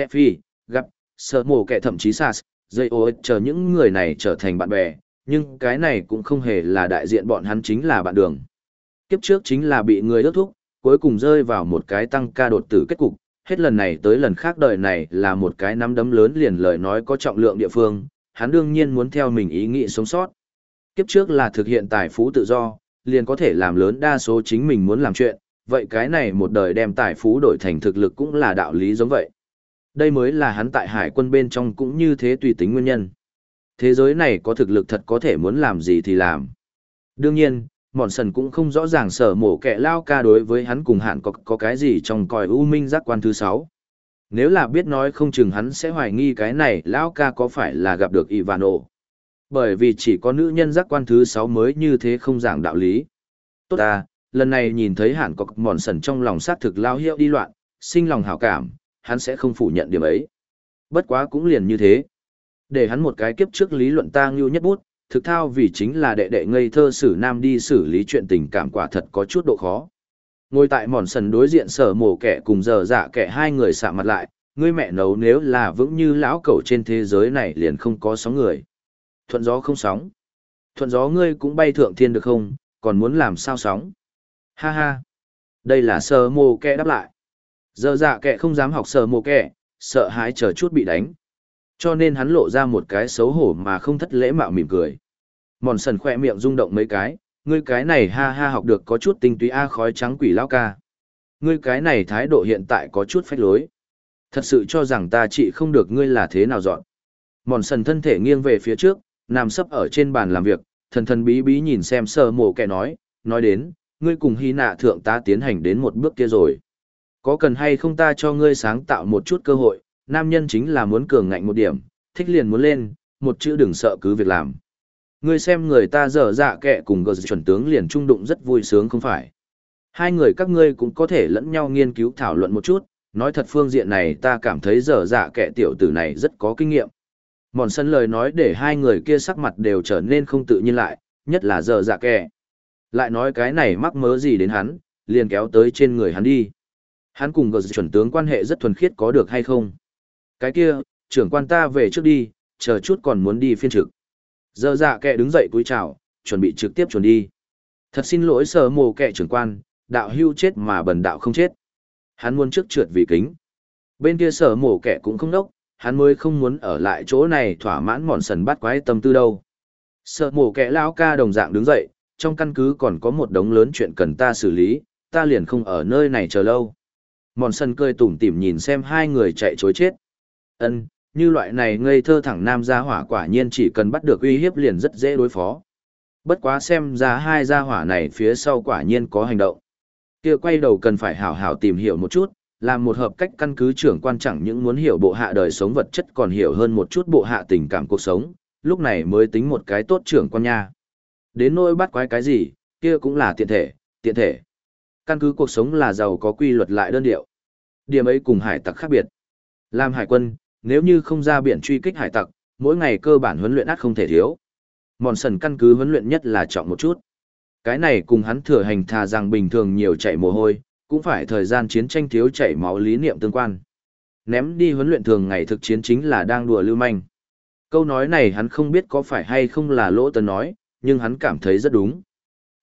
phi gặp, sợ mổ kẻ thậm chí Sas, dây ô chờ những người này trở thành bạn bè, nhưng cái này cũng không hề là đại diện bọn hắn chính là bạn đường. Kiếp trước chính là bị người ước thúc, cuối cùng rơi vào một cái tăng ca đột tử kết cục, hết lần này tới lần khác đời này là một cái nắm đấm lớn liền lời nói có trọng lượng địa phương, hắn đương nhiên muốn theo mình ý nghĩ sống sót. Kiếp trước là thực hiện tài phú tự do, liền có thể làm lớn đa số chính mình muốn làm chuyện, vậy cái này một đời đem tài phú đổi thành thực lực cũng là đạo lý giống vậy. Đây mới là hắn tại hải quân bên trong cũng như thế tùy tính nguyên nhân. Thế giới này có thực lực thật có thể muốn làm gì thì làm. Đương nhiên, mòn sần cũng không rõ ràng sở mổ kẻ lao ca đối với hắn cùng hạn có, có cái gì trong còi u minh giác quan thứ sáu nếu là biết nói không chừng hắn sẽ hoài nghi cái này lao ca có phải là gặp được ivano bởi vì chỉ có nữ nhân giác quan thứ sáu mới như thế không giảng đạo lý tốt ta lần này nhìn thấy hẳn có mòn sần trong lòng sát thực lao hiệu đi loạn sinh lòng hảo cảm hắn sẽ không phủ nhận điểm ấy bất quá cũng liền như thế để hắn một cái kiếp trước lý luận ta ngưu nhất bút thực thao vì chính là đệ đệ ngây thơ sử nam đi xử lý chuyện tình cảm quả thật có chút độ khó. Ngồi tại mòn sần đối diện sở mổ kẻ cùng giờ dạ kẻ hai người sạm mặt lại, ngươi mẹ nấu nếu là vững như lão cẩu trên thế giới này liền không có sóng người. Thuận gió không sóng. Thuận gió ngươi cũng bay thượng thiên được không, còn muốn làm sao sóng. Ha ha. Đây là sờ mồ kẹ đáp lại. Giờ dạ kẹ không dám học sờ mồ kẹ, sợ hãi chờ chút bị đánh. Cho nên hắn lộ ra một cái xấu hổ mà không thất lễ mạo mỉm cười. Mòn sần khỏe miệng rung động mấy cái, ngươi cái này ha ha học được có chút tinh túy a khói trắng quỷ lao ca. Ngươi cái này thái độ hiện tại có chút phách lối. Thật sự cho rằng ta chỉ không được ngươi là thế nào dọn. Mòn sần thân thể nghiêng về phía trước, nằm sấp ở trên bàn làm việc, thần thần bí bí nhìn xem sờ mổ kẻ nói, nói đến, ngươi cùng hy nạ thượng ta tiến hành đến một bước kia rồi. Có cần hay không ta cho ngươi sáng tạo một chút cơ hội, nam nhân chính là muốn cường ngạnh một điểm, thích liền muốn lên, một chữ đừng sợ cứ việc làm. Ngươi xem người ta dở dạ kệ cùng gờ chuẩn tướng liền trung đụng rất vui sướng không phải. Hai người các ngươi cũng có thể lẫn nhau nghiên cứu thảo luận một chút, nói thật phương diện này ta cảm thấy dở dạ kệ tiểu tử này rất có kinh nghiệm. Mòn sân lời nói để hai người kia sắc mặt đều trở nên không tự nhiên lại, nhất là giờ dạ kệ. Lại nói cái này mắc mớ gì đến hắn, liền kéo tới trên người hắn đi. Hắn cùng gờ chuẩn tướng quan hệ rất thuần khiết có được hay không? Cái kia, trưởng quan ta về trước đi, chờ chút còn muốn đi phiên trực. Giờ dạ kệ đứng dậy cúi chào, chuẩn bị trực tiếp chuẩn đi. Thật xin lỗi sở mồ kệ trưởng quan, đạo hưu chết mà bần đạo không chết. Hắn muốn trước trượt vì kính. Bên kia sở mổ kẻ cũng không đốc, hắn mới không muốn ở lại chỗ này thỏa mãn mòn sần bắt quái tâm tư đâu. Sợ mổ kẻ lão ca đồng dạng đứng dậy, trong căn cứ còn có một đống lớn chuyện cần ta xử lý, ta liền không ở nơi này chờ lâu. Mòn sần cười tủm tỉm nhìn xem hai người chạy chối chết. Ân, như loại này ngây thơ thẳng nam gia hỏa quả nhiên chỉ cần bắt được uy hiếp liền rất dễ đối phó. Bất quá xem ra hai gia hỏa này phía sau quả nhiên có hành động. Kia quay đầu cần phải hảo hảo tìm hiểu một chút, làm một hợp cách căn cứ trưởng quan chẳng những muốn hiểu bộ hạ đời sống vật chất còn hiểu hơn một chút bộ hạ tình cảm cuộc sống, lúc này mới tính một cái tốt trưởng quan nha. Đến nỗi bắt quái cái gì, kia cũng là tiện thể, tiện thể. Căn cứ cuộc sống là giàu có quy luật lại đơn điệu. Điểm ấy cùng hải tặc khác biệt. Làm hải quân, nếu như không ra biển truy kích hải tặc, mỗi ngày cơ bản huấn luyện át không thể thiếu. Mòn sần căn cứ huấn luyện nhất là trọng một chút. Cái này cùng hắn thừa hành thà rằng bình thường nhiều chạy mồ hôi, cũng phải thời gian chiến tranh thiếu chảy máu lý niệm tương quan. Ném đi huấn luyện thường ngày thực chiến chính là đang đùa lưu manh. Câu nói này hắn không biết có phải hay không là lỗ tần nói, nhưng hắn cảm thấy rất đúng.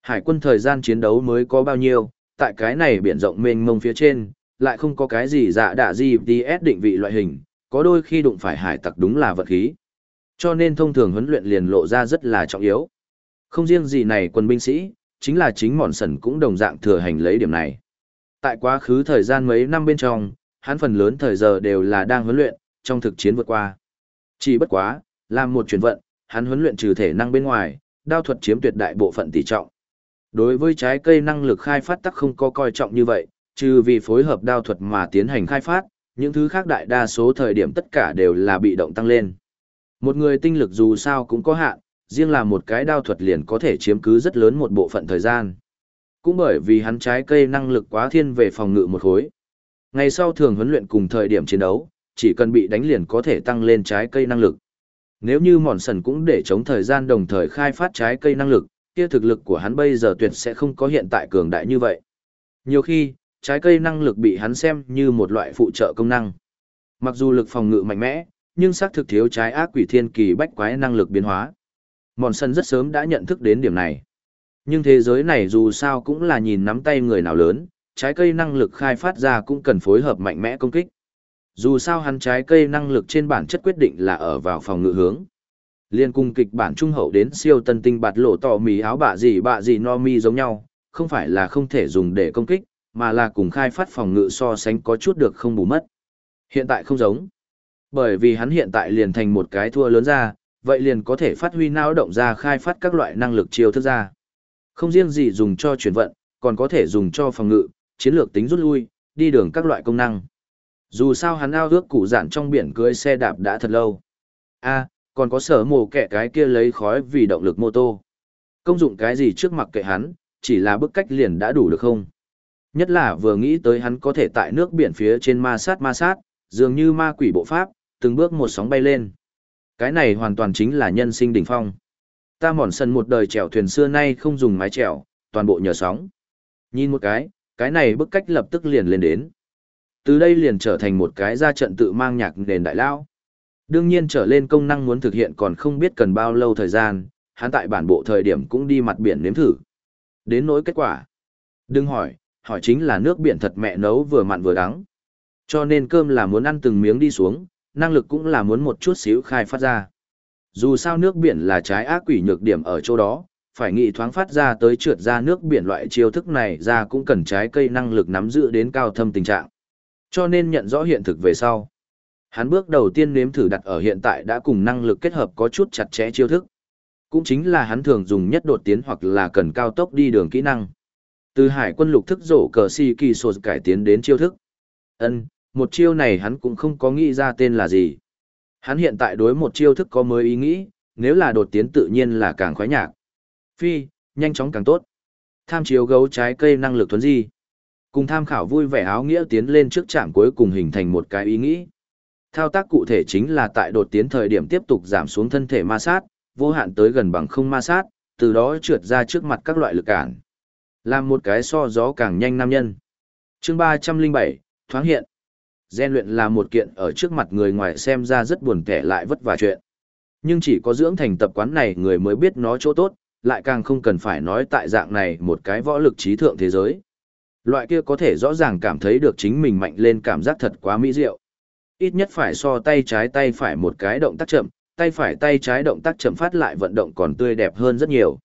Hải quân thời gian chiến đấu mới có bao nhiêu, tại cái này biển rộng mênh mông phía trên, lại không có cái gì dạ đạ gì DS định vị loại hình, có đôi khi đụng phải hải tặc đúng là vật khí. Cho nên thông thường huấn luyện liền lộ ra rất là trọng yếu. Không riêng gì này quân binh sĩ, chính là chính mòn sần cũng đồng dạng thừa hành lấy điểm này. Tại quá khứ thời gian mấy năm bên trong, hắn phần lớn thời giờ đều là đang huấn luyện, trong thực chiến vượt qua. Chỉ bất quá, làm một chuyển vận, hắn huấn luyện trừ thể năng bên ngoài, đao thuật chiếm tuyệt đại bộ phận tỷ trọng. Đối với trái cây năng lực khai phát tắc không có coi trọng như vậy, trừ vì phối hợp đao thuật mà tiến hành khai phát, những thứ khác đại đa số thời điểm tất cả đều là bị động tăng lên. Một người tinh lực dù sao cũng có hạn, riêng là một cái đao thuật liền có thể chiếm cứ rất lớn một bộ phận thời gian. Cũng bởi vì hắn trái cây năng lực quá thiên về phòng ngự một khối. Ngày sau thường huấn luyện cùng thời điểm chiến đấu, chỉ cần bị đánh liền có thể tăng lên trái cây năng lực. Nếu như mòn sần cũng để chống thời gian đồng thời khai phát trái cây năng lực, kia thực lực của hắn bây giờ tuyệt sẽ không có hiện tại cường đại như vậy. Nhiều khi, trái cây năng lực bị hắn xem như một loại phụ trợ công năng. Mặc dù lực phòng ngự mạnh mẽ, nhưng xác thực thiếu trái ác quỷ thiên kỳ bách quái năng lực biến hóa. Mòn sân rất sớm đã nhận thức đến điểm này. Nhưng thế giới này dù sao cũng là nhìn nắm tay người nào lớn, trái cây năng lực khai phát ra cũng cần phối hợp mạnh mẽ công kích. Dù sao hắn trái cây năng lực trên bản chất quyết định là ở vào phòng ngự hướng. Liên cung kịch bản trung hậu đến siêu tân tinh bạt lộ tỏ mì áo bạ gì bạ gì no mi giống nhau, không phải là không thể dùng để công kích, mà là cùng khai phát phòng ngự so sánh có chút được không bù mất. Hiện tại không giống. Bởi vì hắn hiện tại liền thành một cái thua lớn ra, vậy liền có thể phát huy não động ra khai phát các loại năng lực chiêu thức ra. Không riêng gì dùng cho chuyển vận, còn có thể dùng cho phòng ngự, chiến lược tính rút lui, đi đường các loại công năng. Dù sao hắn ao ước củ giản trong biển cưới xe đạp đã thật lâu. a còn có sở mồ kẻ cái kia lấy khói vì động lực mô tô. Công dụng cái gì trước mặt kệ hắn, chỉ là bức cách liền đã đủ được không? Nhất là vừa nghĩ tới hắn có thể tại nước biển phía trên ma sát ma sát, dường như ma quỷ bộ pháp, từng bước một sóng bay lên. Cái này hoàn toàn chính là nhân sinh đỉnh phong. Ta mòn sân một đời chèo thuyền xưa nay không dùng mái chèo, toàn bộ nhờ sóng. Nhìn một cái, cái này bức cách lập tức liền lên đến. Từ đây liền trở thành một cái ra trận tự mang nhạc nền đại lao. Đương nhiên trở lên công năng muốn thực hiện còn không biết cần bao lâu thời gian, hắn tại bản bộ thời điểm cũng đi mặt biển nếm thử. Đến nỗi kết quả. Đừng hỏi, hỏi chính là nước biển thật mẹ nấu vừa mặn vừa đắng. Cho nên cơm là muốn ăn từng miếng đi xuống, năng lực cũng là muốn một chút xíu khai phát ra. Dù sao nước biển là trái ác quỷ nhược điểm ở chỗ đó, phải nghĩ thoáng phát ra tới trượt ra nước biển loại chiêu thức này ra cũng cần trái cây năng lực nắm giữ đến cao thâm tình trạng. Cho nên nhận rõ hiện thực về sau. Hắn bước đầu tiên nếm thử đặt ở hiện tại đã cùng năng lực kết hợp có chút chặt chẽ chiêu thức. Cũng chính là hắn thường dùng nhất đột tiến hoặc là cần cao tốc đi đường kỹ năng. Từ hải quân lục thức rổ cờ si kỳ sổ cải tiến đến chiêu thức. ân một chiêu này hắn cũng không có nghĩ ra tên là gì. Hắn hiện tại đối một chiêu thức có mới ý nghĩ, nếu là đột tiến tự nhiên là càng khoái nhạc. Phi, nhanh chóng càng tốt. Tham chiếu gấu trái cây năng lực thuấn di. Cùng tham khảo vui vẻ áo nghĩa tiến lên trước trạm cuối cùng hình thành một cái ý nghĩ. Thao tác cụ thể chính là tại đột tiến thời điểm tiếp tục giảm xuống thân thể ma sát, vô hạn tới gần bằng không ma sát, từ đó trượt ra trước mặt các loại lực cản. Làm một cái so gió càng nhanh nam nhân. chương 307, thoáng hiện. Gen luyện là một kiện ở trước mặt người ngoài xem ra rất buồn kẻ lại vất vả chuyện. Nhưng chỉ có dưỡng thành tập quán này người mới biết nó chỗ tốt, lại càng không cần phải nói tại dạng này một cái võ lực trí thượng thế giới. Loại kia có thể rõ ràng cảm thấy được chính mình mạnh lên cảm giác thật quá mỹ diệu. Ít nhất phải so tay trái tay phải một cái động tác chậm, tay phải tay trái động tác chậm phát lại vận động còn tươi đẹp hơn rất nhiều.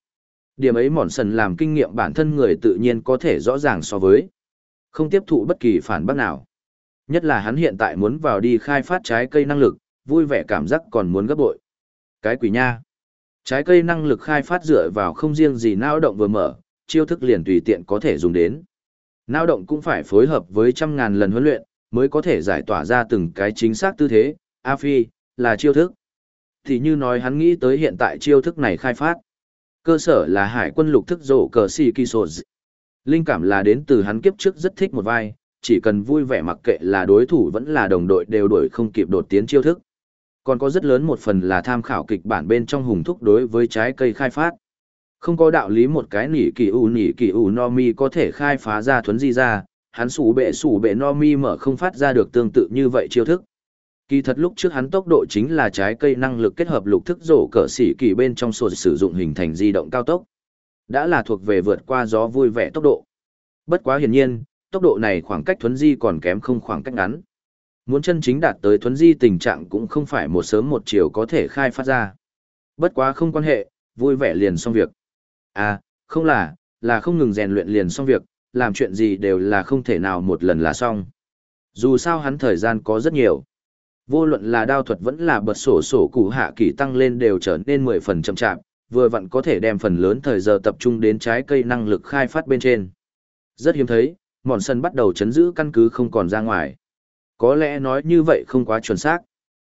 Điểm ấy mòn sần làm kinh nghiệm bản thân người tự nhiên có thể rõ ràng so với. Không tiếp thụ bất kỳ phản bác nào. Nhất là hắn hiện tại muốn vào đi khai phát trái cây năng lực, vui vẻ cảm giác còn muốn gấp bội. Cái quỷ nha. Trái cây năng lực khai phát dựa vào không riêng gì não động vừa mở, chiêu thức liền tùy tiện có thể dùng đến. Não động cũng phải phối hợp với trăm ngàn lần huấn luyện, mới có thể giải tỏa ra từng cái chính xác tư thế, A Phi, là chiêu thức. Thì như nói hắn nghĩ tới hiện tại chiêu thức này khai phát. Cơ sở là hải quân lục thức rổ cờ si kỳ sổ Linh cảm là đến từ hắn kiếp trước rất thích một vai, chỉ cần vui vẻ mặc kệ là đối thủ vẫn là đồng đội đều đuổi không kịp đột tiến chiêu thức. Còn có rất lớn một phần là tham khảo kịch bản bên trong hùng thúc đối với trái cây khai phát. Không có đạo lý một cái nỉ kỳ u nỉ kỳ u no mi có thể khai phá ra thuấn di ra, hắn sủ bệ sủ bệ no mi mở không phát ra được tương tự như vậy chiêu thức. Kỳ thật lúc trước hắn tốc độ chính là trái cây năng lực kết hợp lục thức rổ cỡ xỉ kỳ bên trong sổ sử dụng hình thành di động cao tốc. Đã là thuộc về vượt qua gió vui vẻ tốc độ. Bất quá hiển nhiên, tốc độ này khoảng cách thuấn di còn kém không khoảng cách ngắn. Muốn chân chính đạt tới thuấn di tình trạng cũng không phải một sớm một chiều có thể khai phát ra. Bất quá không quan hệ, vui vẻ liền xong việc. À, không là, là không ngừng rèn luyện liền xong việc, làm chuyện gì đều là không thể nào một lần là xong. Dù sao hắn thời gian có rất nhiều. Vô luận là đao thuật vẫn là bật sổ sổ cụ hạ kỳ tăng lên đều trở nên 10 phần chậm chạp, vừa vặn có thể đem phần lớn thời giờ tập trung đến trái cây năng lực khai phát bên trên. Rất hiếm thấy, mòn sân bắt đầu chấn giữ căn cứ không còn ra ngoài. Có lẽ nói như vậy không quá chuẩn xác.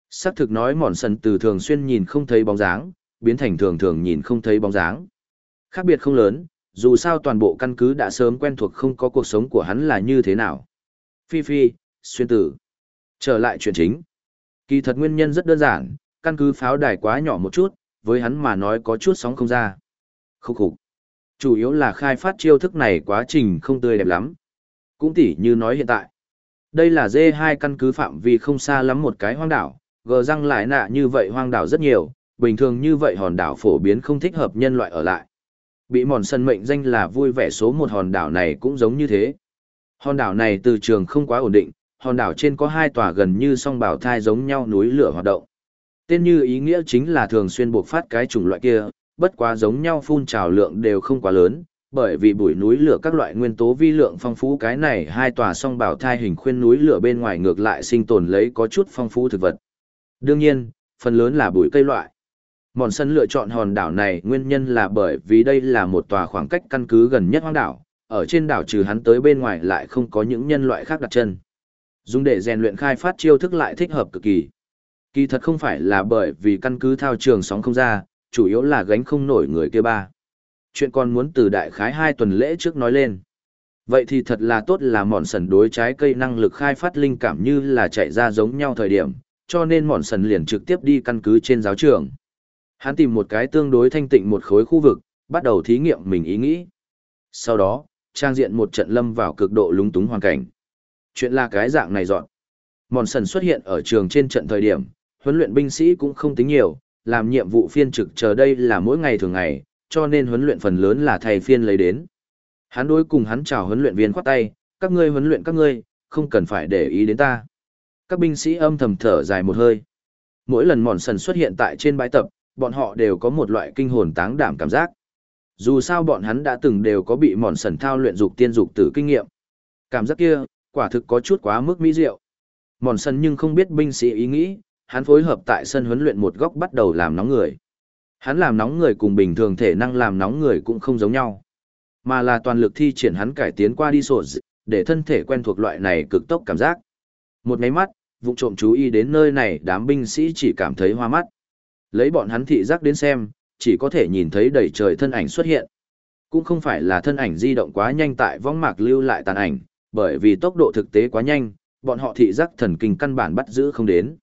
Xác thực nói mòn sân từ thường xuyên nhìn không thấy bóng dáng, biến thành thường thường nhìn không thấy bóng dáng. Khác biệt không lớn, dù sao toàn bộ căn cứ đã sớm quen thuộc không có cuộc sống của hắn là như thế nào. Phi Phi, xuyên tử. Trở lại chuyện chính. Kỳ thật nguyên nhân rất đơn giản, căn cứ pháo đài quá nhỏ một chút, với hắn mà nói có chút sóng không ra. Khúc khục. Chủ yếu là khai phát chiêu thức này quá trình không tươi đẹp lắm. Cũng tỉ như nói hiện tại. Đây là D2 căn cứ phạm vi không xa lắm một cái hoang đảo, gờ răng lại nạ như vậy hoang đảo rất nhiều, bình thường như vậy hòn đảo phổ biến không thích hợp nhân loại ở lại. Bị mòn sân mệnh danh là vui vẻ số một hòn đảo này cũng giống như thế. Hòn đảo này từ trường không quá ổn định, hòn đảo trên có hai tòa gần như song bảo thai giống nhau núi lửa hoạt động. Tên như ý nghĩa chính là thường xuyên buộc phát cái chủng loại kia, bất quá giống nhau phun trào lượng đều không quá lớn, bởi vì bụi núi lửa các loại nguyên tố vi lượng phong phú cái này hai tòa song bảo thai hình khuyên núi lửa bên ngoài ngược lại sinh tồn lấy có chút phong phú thực vật. Đương nhiên, phần lớn là bụi cây loại. Mòn sân lựa chọn hòn đảo này nguyên nhân là bởi vì đây là một tòa khoảng cách căn cứ gần nhất hoang đảo, ở trên đảo trừ hắn tới bên ngoài lại không có những nhân loại khác đặt chân. Dùng để rèn luyện khai phát chiêu thức lại thích hợp cực kỳ. Kỳ thật không phải là bởi vì căn cứ thao trường sóng không ra, chủ yếu là gánh không nổi người kia ba. Chuyện con muốn từ đại khái hai tuần lễ trước nói lên. Vậy thì thật là tốt là mòn sần đối trái cây năng lực khai phát linh cảm như là chạy ra giống nhau thời điểm, cho nên mòn sần liền trực tiếp đi căn cứ trên giáo trường. Hắn tìm một cái tương đối thanh tịnh một khối khu vực, bắt đầu thí nghiệm mình ý nghĩ. Sau đó, trang diện một trận lâm vào cực độ lúng túng hoàn cảnh. Chuyện là cái dạng này dọn. Mòn sần xuất hiện ở trường trên trận thời điểm, huấn luyện binh sĩ cũng không tính nhiều, làm nhiệm vụ phiên trực chờ đây là mỗi ngày thường ngày, cho nên huấn luyện phần lớn là thầy phiên lấy đến. Hắn đối cùng hắn chào huấn luyện viên khoát tay, các ngươi huấn luyện các ngươi, không cần phải để ý đến ta. Các binh sĩ âm thầm thở dài một hơi. Mỗi lần mòn sần xuất hiện tại trên bãi tập, bọn họ đều có một loại kinh hồn táng đảm cảm giác. Dù sao bọn hắn đã từng đều có bị mòn sần thao luyện dục tiên dục tử kinh nghiệm. Cảm giác kia, quả thực có chút quá mức mỹ diệu. Mòn sần nhưng không biết binh sĩ ý nghĩ, hắn phối hợp tại sân huấn luyện một góc bắt đầu làm nóng người. Hắn làm nóng người cùng bình thường thể năng làm nóng người cũng không giống nhau, mà là toàn lực thi triển hắn cải tiến qua đi sổ để thân thể quen thuộc loại này cực tốc cảm giác. Một máy mắt, vụ trộm chú ý đến nơi này đám binh sĩ chỉ cảm thấy hoa mắt. Lấy bọn hắn thị giác đến xem, chỉ có thể nhìn thấy đầy trời thân ảnh xuất hiện. Cũng không phải là thân ảnh di động quá nhanh tại vong mạc lưu lại tàn ảnh, bởi vì tốc độ thực tế quá nhanh, bọn họ thị giác thần kinh căn bản bắt giữ không đến.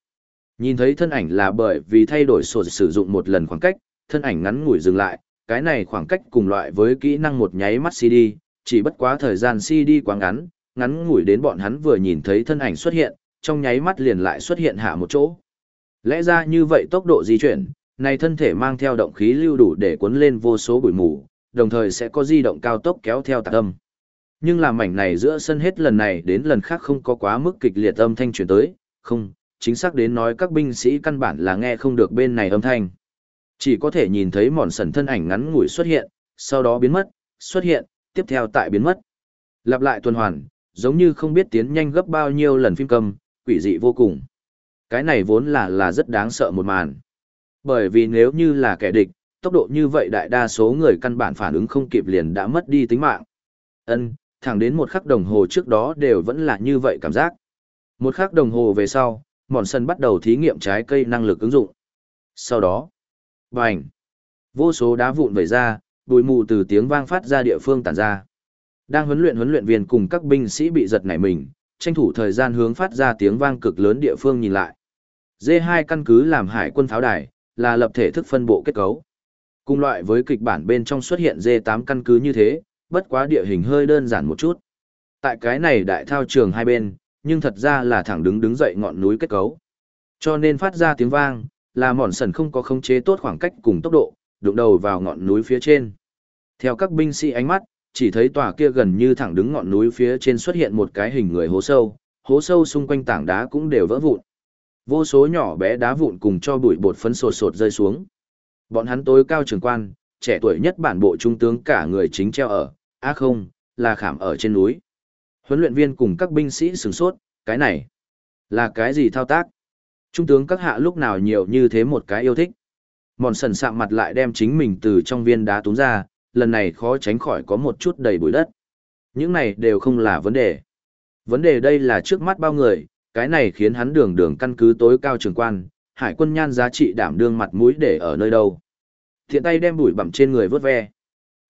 Nhìn thấy thân ảnh là bởi vì thay đổi sổ sử dụng một lần khoảng cách, thân ảnh ngắn ngủi dừng lại, cái này khoảng cách cùng loại với kỹ năng một nháy mắt CD, chỉ bất quá thời gian CD quá ngắn, ngắn ngủi đến bọn hắn vừa nhìn thấy thân ảnh xuất hiện, trong nháy mắt liền lại xuất hiện hạ một chỗ. Lẽ ra như vậy tốc độ di chuyển, này thân thể mang theo động khí lưu đủ để cuốn lên vô số bụi mù, đồng thời sẽ có di động cao tốc kéo theo tạc âm. Nhưng làm mảnh này giữa sân hết lần này đến lần khác không có quá mức kịch liệt âm thanh chuyển tới, không, chính xác đến nói các binh sĩ căn bản là nghe không được bên này âm thanh. Chỉ có thể nhìn thấy mòn sần thân ảnh ngắn ngủi xuất hiện, sau đó biến mất, xuất hiện, tiếp theo tại biến mất. Lặp lại tuần hoàn, giống như không biết tiến nhanh gấp bao nhiêu lần phim cầm, quỷ dị vô cùng. Cái này vốn là là rất đáng sợ một màn. Bởi vì nếu như là kẻ địch, tốc độ như vậy đại đa số người căn bản phản ứng không kịp liền đã mất đi tính mạng. Ân, thẳng đến một khắc đồng hồ trước đó đều vẫn là như vậy cảm giác. Một khắc đồng hồ về sau, mòn sân bắt đầu thí nghiệm trái cây năng lực ứng dụng. Sau đó, bành, vô số đá vụn vẩy ra, bụi mù từ tiếng vang phát ra địa phương tản ra. Đang huấn luyện huấn luyện viên cùng các binh sĩ bị giật nảy mình, tranh thủ thời gian hướng phát ra tiếng vang cực lớn địa phương nhìn lại. D2 căn cứ làm hải quân pháo đài, là lập thể thức phân bộ kết cấu. Cùng loại với kịch bản bên trong xuất hiện D8 căn cứ như thế, bất quá địa hình hơi đơn giản một chút. Tại cái này đại thao trường hai bên, nhưng thật ra là thẳng đứng đứng dậy ngọn núi kết cấu. Cho nên phát ra tiếng vang, là mòn sần không có khống chế tốt khoảng cách cùng tốc độ, đụng đầu vào ngọn núi phía trên. Theo các binh sĩ ánh mắt, chỉ thấy tòa kia gần như thẳng đứng ngọn núi phía trên xuất hiện một cái hình người hố sâu, hố sâu xung quanh tảng đá cũng đều vỡ vụn. Vô số nhỏ bé đá vụn cùng cho bụi bột phấn sột sột rơi xuống. Bọn hắn tối cao trường quan, trẻ tuổi nhất bản bộ trung tướng cả người chính treo ở, á à không, là khảm ở trên núi. Huấn luyện viên cùng các binh sĩ sửng sốt, cái này, là cái gì thao tác? Trung tướng các hạ lúc nào nhiều như thế một cái yêu thích. Mòn sần sạm mặt lại đem chính mình từ trong viên đá túng ra, lần này khó tránh khỏi có một chút đầy bụi đất. Những này đều không là vấn đề. Vấn đề đây là trước mắt bao người, cái này khiến hắn đường đường căn cứ tối cao trường quan, hải quân nhan giá trị đảm đương mặt mũi để ở nơi đâu. Thiện tay đem bụi bặm trên người vớt ve.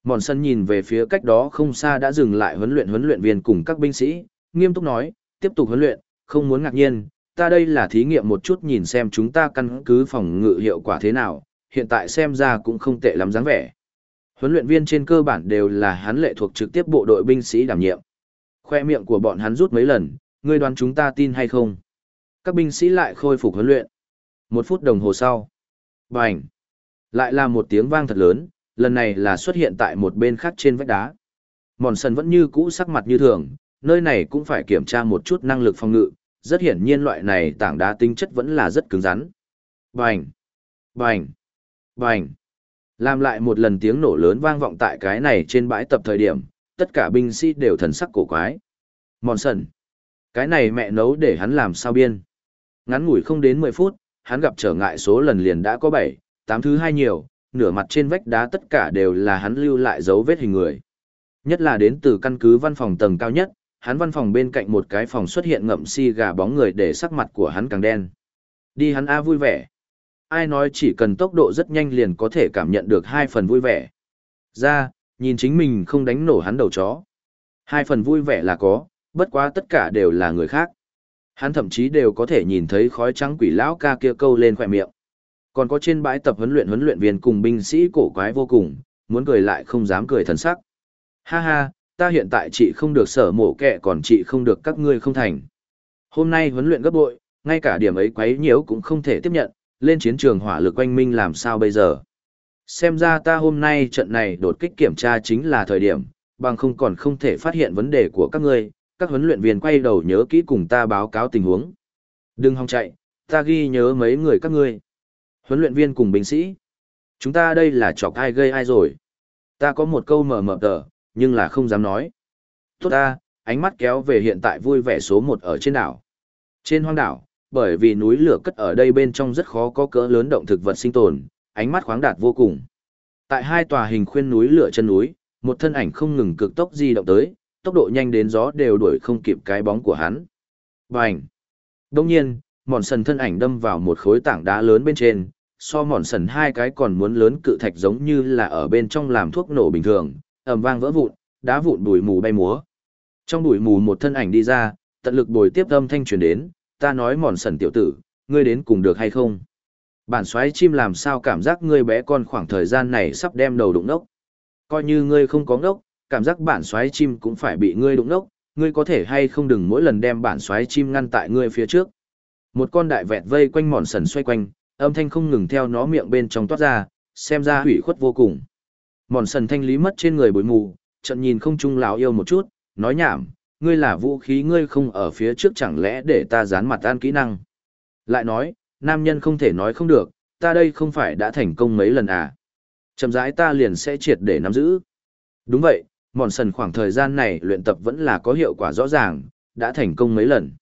Mòn sân nhìn về phía cách đó không xa đã dừng lại huấn luyện huấn luyện viên cùng các binh sĩ, nghiêm túc nói, tiếp tục huấn luyện, không muốn ngạc nhiên, ta đây là thí nghiệm một chút nhìn xem chúng ta căn cứ phòng ngự hiệu quả thế nào, hiện tại xem ra cũng không tệ lắm dáng vẻ. Huấn luyện viên trên cơ bản đều là hắn lệ thuộc trực tiếp bộ đội binh sĩ đảm nhiệm. Khoe miệng của bọn hắn rút mấy lần, ngươi đoán chúng ta tin hay không? Các binh sĩ lại khôi phục huấn luyện. Một phút đồng hồ sau. Bành! Lại là một tiếng vang thật lớn, lần này là xuất hiện tại một bên khác trên vách đá. Mòn sần vẫn như cũ sắc mặt như thường, nơi này cũng phải kiểm tra một chút năng lực phòng ngự, rất hiển nhiên loại này tảng đá tính chất vẫn là rất cứng rắn. Bành! Bành! Bành! Làm lại một lần tiếng nổ lớn vang vọng tại cái này trên bãi tập thời điểm, tất cả binh sĩ đều thần sắc cổ quái. Mòn sần! Cái này mẹ nấu để hắn làm sao biên. Ngắn ngủi không đến 10 phút, hắn gặp trở ngại số lần liền đã có 7, 8 thứ hai nhiều, nửa mặt trên vách đá tất cả đều là hắn lưu lại dấu vết hình người. Nhất là đến từ căn cứ văn phòng tầng cao nhất, hắn văn phòng bên cạnh một cái phòng xuất hiện ngậm si gà bóng người để sắc mặt của hắn càng đen. Đi hắn A vui vẻ. Ai nói chỉ cần tốc độ rất nhanh liền có thể cảm nhận được hai phần vui vẻ. Ra, nhìn chính mình không đánh nổ hắn đầu chó. Hai phần vui vẻ là có, bất quá tất cả đều là người khác. Hắn thậm chí đều có thể nhìn thấy khói trắng quỷ lão ca kia câu lên khỏe miệng. Còn có trên bãi tập huấn luyện huấn luyện viên cùng binh sĩ cổ quái vô cùng, muốn cười lại không dám cười thần sắc. Ha ha, ta hiện tại chị không được sở mổ kẹ còn chị không được các ngươi không thành. Hôm nay huấn luyện gấp bội, ngay cả điểm ấy quấy nhiễu cũng không thể tiếp nhận, lên chiến trường hỏa lực quanh minh làm sao bây giờ. Xem ra ta hôm nay trận này đột kích kiểm tra chính là thời điểm, bằng không còn không thể phát hiện vấn đề của các ngươi, các huấn luyện viên quay đầu nhớ kỹ cùng ta báo cáo tình huống. Đừng hòng chạy, ta ghi nhớ mấy người các ngươi. Huấn luyện viên cùng binh sĩ. Chúng ta đây là chọc ai gây ai rồi. Ta có một câu mở mở tờ, nhưng là không dám nói. Tốt ta, ánh mắt kéo về hiện tại vui vẻ số một ở trên đảo. Trên hoang đảo, bởi vì núi lửa cất ở đây bên trong rất khó có cỡ lớn động thực vật sinh tồn, ánh mắt khoáng đạt vô cùng. Tại hai tòa hình khuyên núi lửa chân núi, một thân ảnh không ngừng cực tốc di động tới, tốc độ nhanh đến gió đều đuổi không kịp cái bóng của hắn. Bành! Đông nhiên, mòn sần thân ảnh đâm vào một khối tảng đá lớn bên trên, so mòn sần hai cái còn muốn lớn cự thạch giống như là ở bên trong làm thuốc nổ bình thường, ầm vang vỡ vụn, đá vụn bụi mù bay múa. Trong bụi mù một thân ảnh đi ra, tận lực bồi tiếp âm thanh truyền đến, ta nói mòn sần tiểu tử, ngươi đến cùng được hay không? Bản xoáy chim làm sao cảm giác ngươi bé con khoảng thời gian này sắp đem đầu đụng nốc. Coi như ngươi không có ngốc, cảm giác bản xoáy chim cũng phải bị ngươi đụng nốc, ngươi có thể hay không đừng mỗi lần đem bản xoáy chim ngăn tại ngươi phía trước. Một con đại vẹt vây quanh mòn sần xoay quanh, âm thanh không ngừng theo nó miệng bên trong toát ra, xem ra hủy khuất vô cùng. Mòn sần thanh lý mất trên người bụi mù, trận nhìn không trung lão yêu một chút, nói nhảm, ngươi là vũ khí ngươi không ở phía trước chẳng lẽ để ta dán mặt tan kỹ năng. Lại nói, nam nhân không thể nói không được, ta đây không phải đã thành công mấy lần à. Chậm rãi ta liền sẽ triệt để nắm giữ. Đúng vậy, mòn sần khoảng thời gian này luyện tập vẫn là có hiệu quả rõ ràng, đã thành công mấy lần.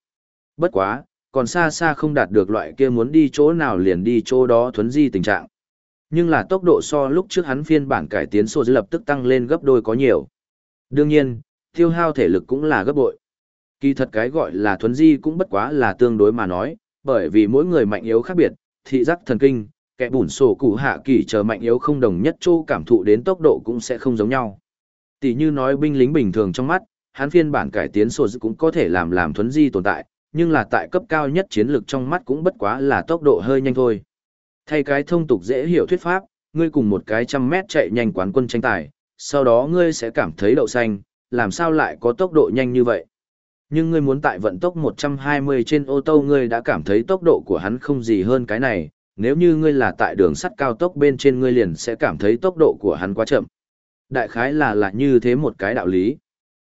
Bất quá, còn xa xa không đạt được loại kia muốn đi chỗ nào liền đi chỗ đó thuấn di tình trạng. Nhưng là tốc độ so lúc trước hắn phiên bản cải tiến sổ lập tức tăng lên gấp đôi có nhiều. Đương nhiên, tiêu hao thể lực cũng là gấp bội. Kỳ thật cái gọi là thuấn di cũng bất quá là tương đối mà nói, bởi vì mỗi người mạnh yếu khác biệt, thị giác thần kinh, kẻ bùn sổ cụ hạ kỳ chờ mạnh yếu không đồng nhất chỗ cảm thụ đến tốc độ cũng sẽ không giống nhau. Tỷ như nói binh lính bình thường trong mắt, hắn phiên bản cải tiến sổ cũng có thể làm làm thuấn di tồn tại, nhưng là tại cấp cao nhất chiến lược trong mắt cũng bất quá là tốc độ hơi nhanh thôi. Thay cái thông tục dễ hiểu thuyết pháp, ngươi cùng một cái trăm mét chạy nhanh quán quân tranh tài, sau đó ngươi sẽ cảm thấy đậu xanh, làm sao lại có tốc độ nhanh như vậy. Nhưng ngươi muốn tại vận tốc 120 trên ô tô ngươi đã cảm thấy tốc độ của hắn không gì hơn cái này, nếu như ngươi là tại đường sắt cao tốc bên trên ngươi liền sẽ cảm thấy tốc độ của hắn quá chậm. Đại khái là là như thế một cái đạo lý.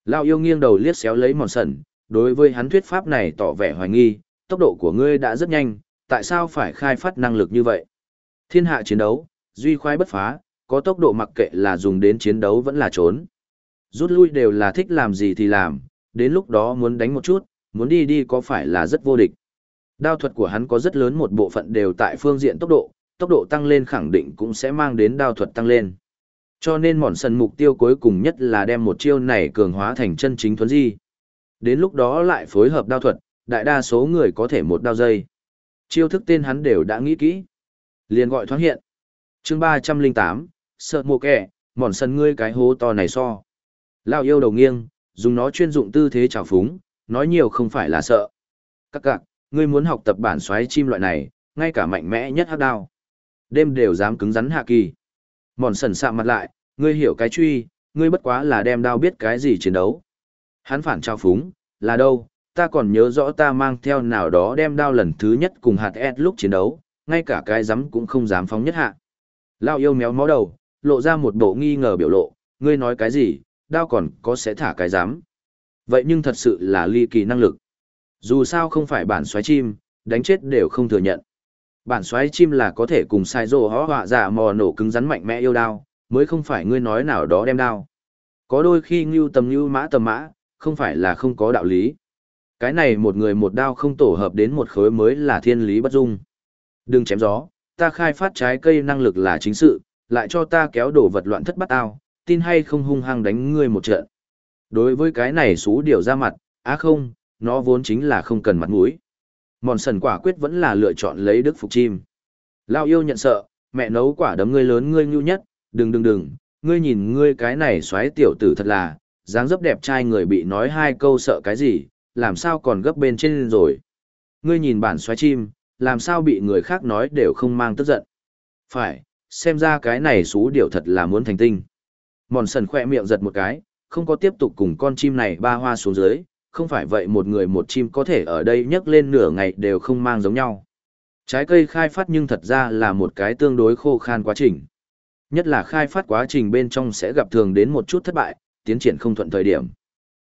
Lao yêu nghiêng đầu liếc xéo lấy mòn sần, đối với hắn thuyết pháp này tỏ vẻ hoài nghi, tốc độ của ngươi đã rất nhanh, tại sao phải khai phát năng lực như vậy? Thiên hạ chiến đấu, duy khoái bất phá, có tốc độ mặc kệ là dùng đến chiến đấu vẫn là trốn. Rút lui đều là thích làm gì thì làm, đến lúc đó muốn đánh một chút, muốn đi đi có phải là rất vô địch. Đao thuật của hắn có rất lớn một bộ phận đều tại phương diện tốc độ, tốc độ tăng lên khẳng định cũng sẽ mang đến đao thuật tăng lên. Cho nên mòn sần mục tiêu cuối cùng nhất là đem một chiêu này cường hóa thành chân chính thuấn di. Đến lúc đó lại phối hợp đao thuật, đại đa số người có thể một đao dây. Chiêu thức tên hắn đều đã nghĩ kỹ. liền gọi thoáng hiện. chương ba trăm linh tám sợ mộ kẻ, mòn sân ngươi cái hố to này so. Lao yêu đầu nghiêng, dùng nó chuyên dụng tư thế trào phúng, nói nhiều không phải là sợ. Các cạc, ngươi muốn học tập bản xoáy chim loại này, ngay cả mạnh mẽ nhất hắc đao. Đêm đều dám cứng rắn hạ kỳ. Mòn sần sạm mặt lại, ngươi hiểu cái truy, ngươi bất quá là đem đao biết cái gì chiến đấu. Hắn phản trao phúng, là đâu, ta còn nhớ rõ ta mang theo nào đó đem đao lần thứ nhất cùng hạt ed lúc chiến đấu, ngay cả cái rắm cũng không dám phóng nhất hạ. Lao yêu méo mó đầu, lộ ra một bộ nghi ngờ biểu lộ, ngươi nói cái gì, đao còn có sẽ thả cái rắm Vậy nhưng thật sự là ly kỳ năng lực. Dù sao không phải bản xoáy chim, đánh chết đều không thừa nhận. Bản xoáy chim là có thể cùng sai rồ hó họa giả mò nổ cứng rắn mạnh mẽ yêu đao, mới không phải ngươi nói nào đó đem đao. Có đôi khi ngưu tầm ngưu mã tầm mã, không phải là không có đạo lý. Cái này một người một đao không tổ hợp đến một khối mới là thiên lý bất dung. Đừng chém gió, ta khai phát trái cây năng lực là chính sự, lại cho ta kéo đổ vật loạn thất bắt ao, tin hay không hung hăng đánh ngươi một trận. Đối với cái này xú điều ra mặt, á không, nó vốn chính là không cần mặt mũi. Mòn sần quả quyết vẫn là lựa chọn lấy đức phục chim. Lao yêu nhận sợ, mẹ nấu quả đấm ngươi lớn ngươi nhu nhất, đừng đừng đừng, ngươi nhìn ngươi cái này xoáy tiểu tử thật là, dáng dấp đẹp trai người bị nói hai câu sợ cái gì, làm sao còn gấp bên trên rồi. Ngươi nhìn bản xoáy chim, làm sao bị người khác nói đều không mang tức giận. Phải, xem ra cái này xú điều thật là muốn thành tinh. Mòn sần khỏe miệng giật một cái, không có tiếp tục cùng con chim này ba hoa xuống dưới, không phải vậy một người một chim có thể ở đây nhấc lên nửa ngày đều không mang giống nhau. Trái cây khai phát nhưng thật ra là một cái tương đối khô khan quá trình. Nhất là khai phát quá trình bên trong sẽ gặp thường đến một chút thất bại, tiến triển không thuận thời điểm.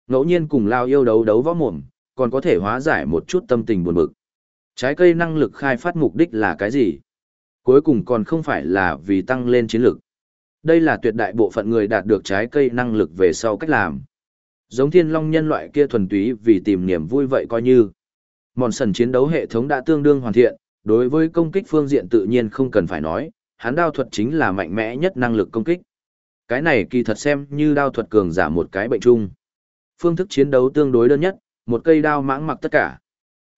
Ngẫu nhiên cùng lao yêu đấu đấu võ mồm, còn có thể hóa giải một chút tâm tình buồn bực. Trái cây năng lực khai phát mục đích là cái gì? Cuối cùng còn không phải là vì tăng lên chiến lực. Đây là tuyệt đại bộ phận người đạt được trái cây năng lực về sau cách làm. Giống thiên long nhân loại kia thuần túy vì tìm niềm vui vậy coi như. Mòn sần chiến đấu hệ thống đã tương đương hoàn thiện, đối với công kích phương diện tự nhiên không cần phải nói, hắn đao thuật chính là mạnh mẽ nhất năng lực công kích. Cái này kỳ thật xem như đao thuật cường giả một cái bệnh chung. Phương thức chiến đấu tương đối đơn nhất, một cây đao mãng mặc tất cả.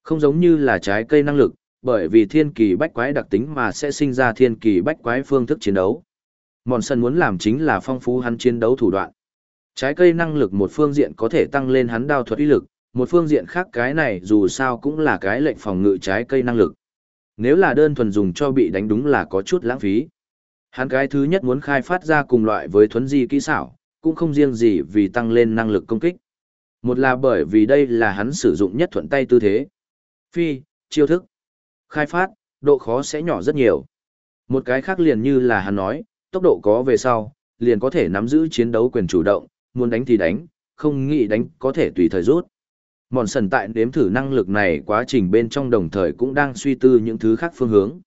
Không giống như là trái cây năng lực, bởi vì thiên kỳ bách quái đặc tính mà sẽ sinh ra thiên kỳ bách quái phương thức chiến đấu. Mòn sân muốn làm chính là phong phú hắn chiến đấu thủ đoạn. Trái cây năng lực một phương diện có thể tăng lên hắn đao thuật uy lực, một phương diện khác cái này dù sao cũng là cái lệnh phòng ngự trái cây năng lực. Nếu là đơn thuần dùng cho bị đánh đúng là có chút lãng phí. Hắn cái thứ nhất muốn khai phát ra cùng loại với thuấn di kỹ xảo, cũng không riêng gì vì tăng lên năng lực công kích. Một là bởi vì đây là hắn sử dụng nhất thuận tay tư thế. Phi, chiêu thức. Khai phát, độ khó sẽ nhỏ rất nhiều. Một cái khác liền như là hắn nói, tốc độ có về sau, liền có thể nắm giữ chiến đấu quyền chủ động, muốn đánh thì đánh, không nghĩ đánh có thể tùy thời rút. Mòn sần tại nếm thử năng lực này quá trình bên trong đồng thời cũng đang suy tư những thứ khác phương hướng.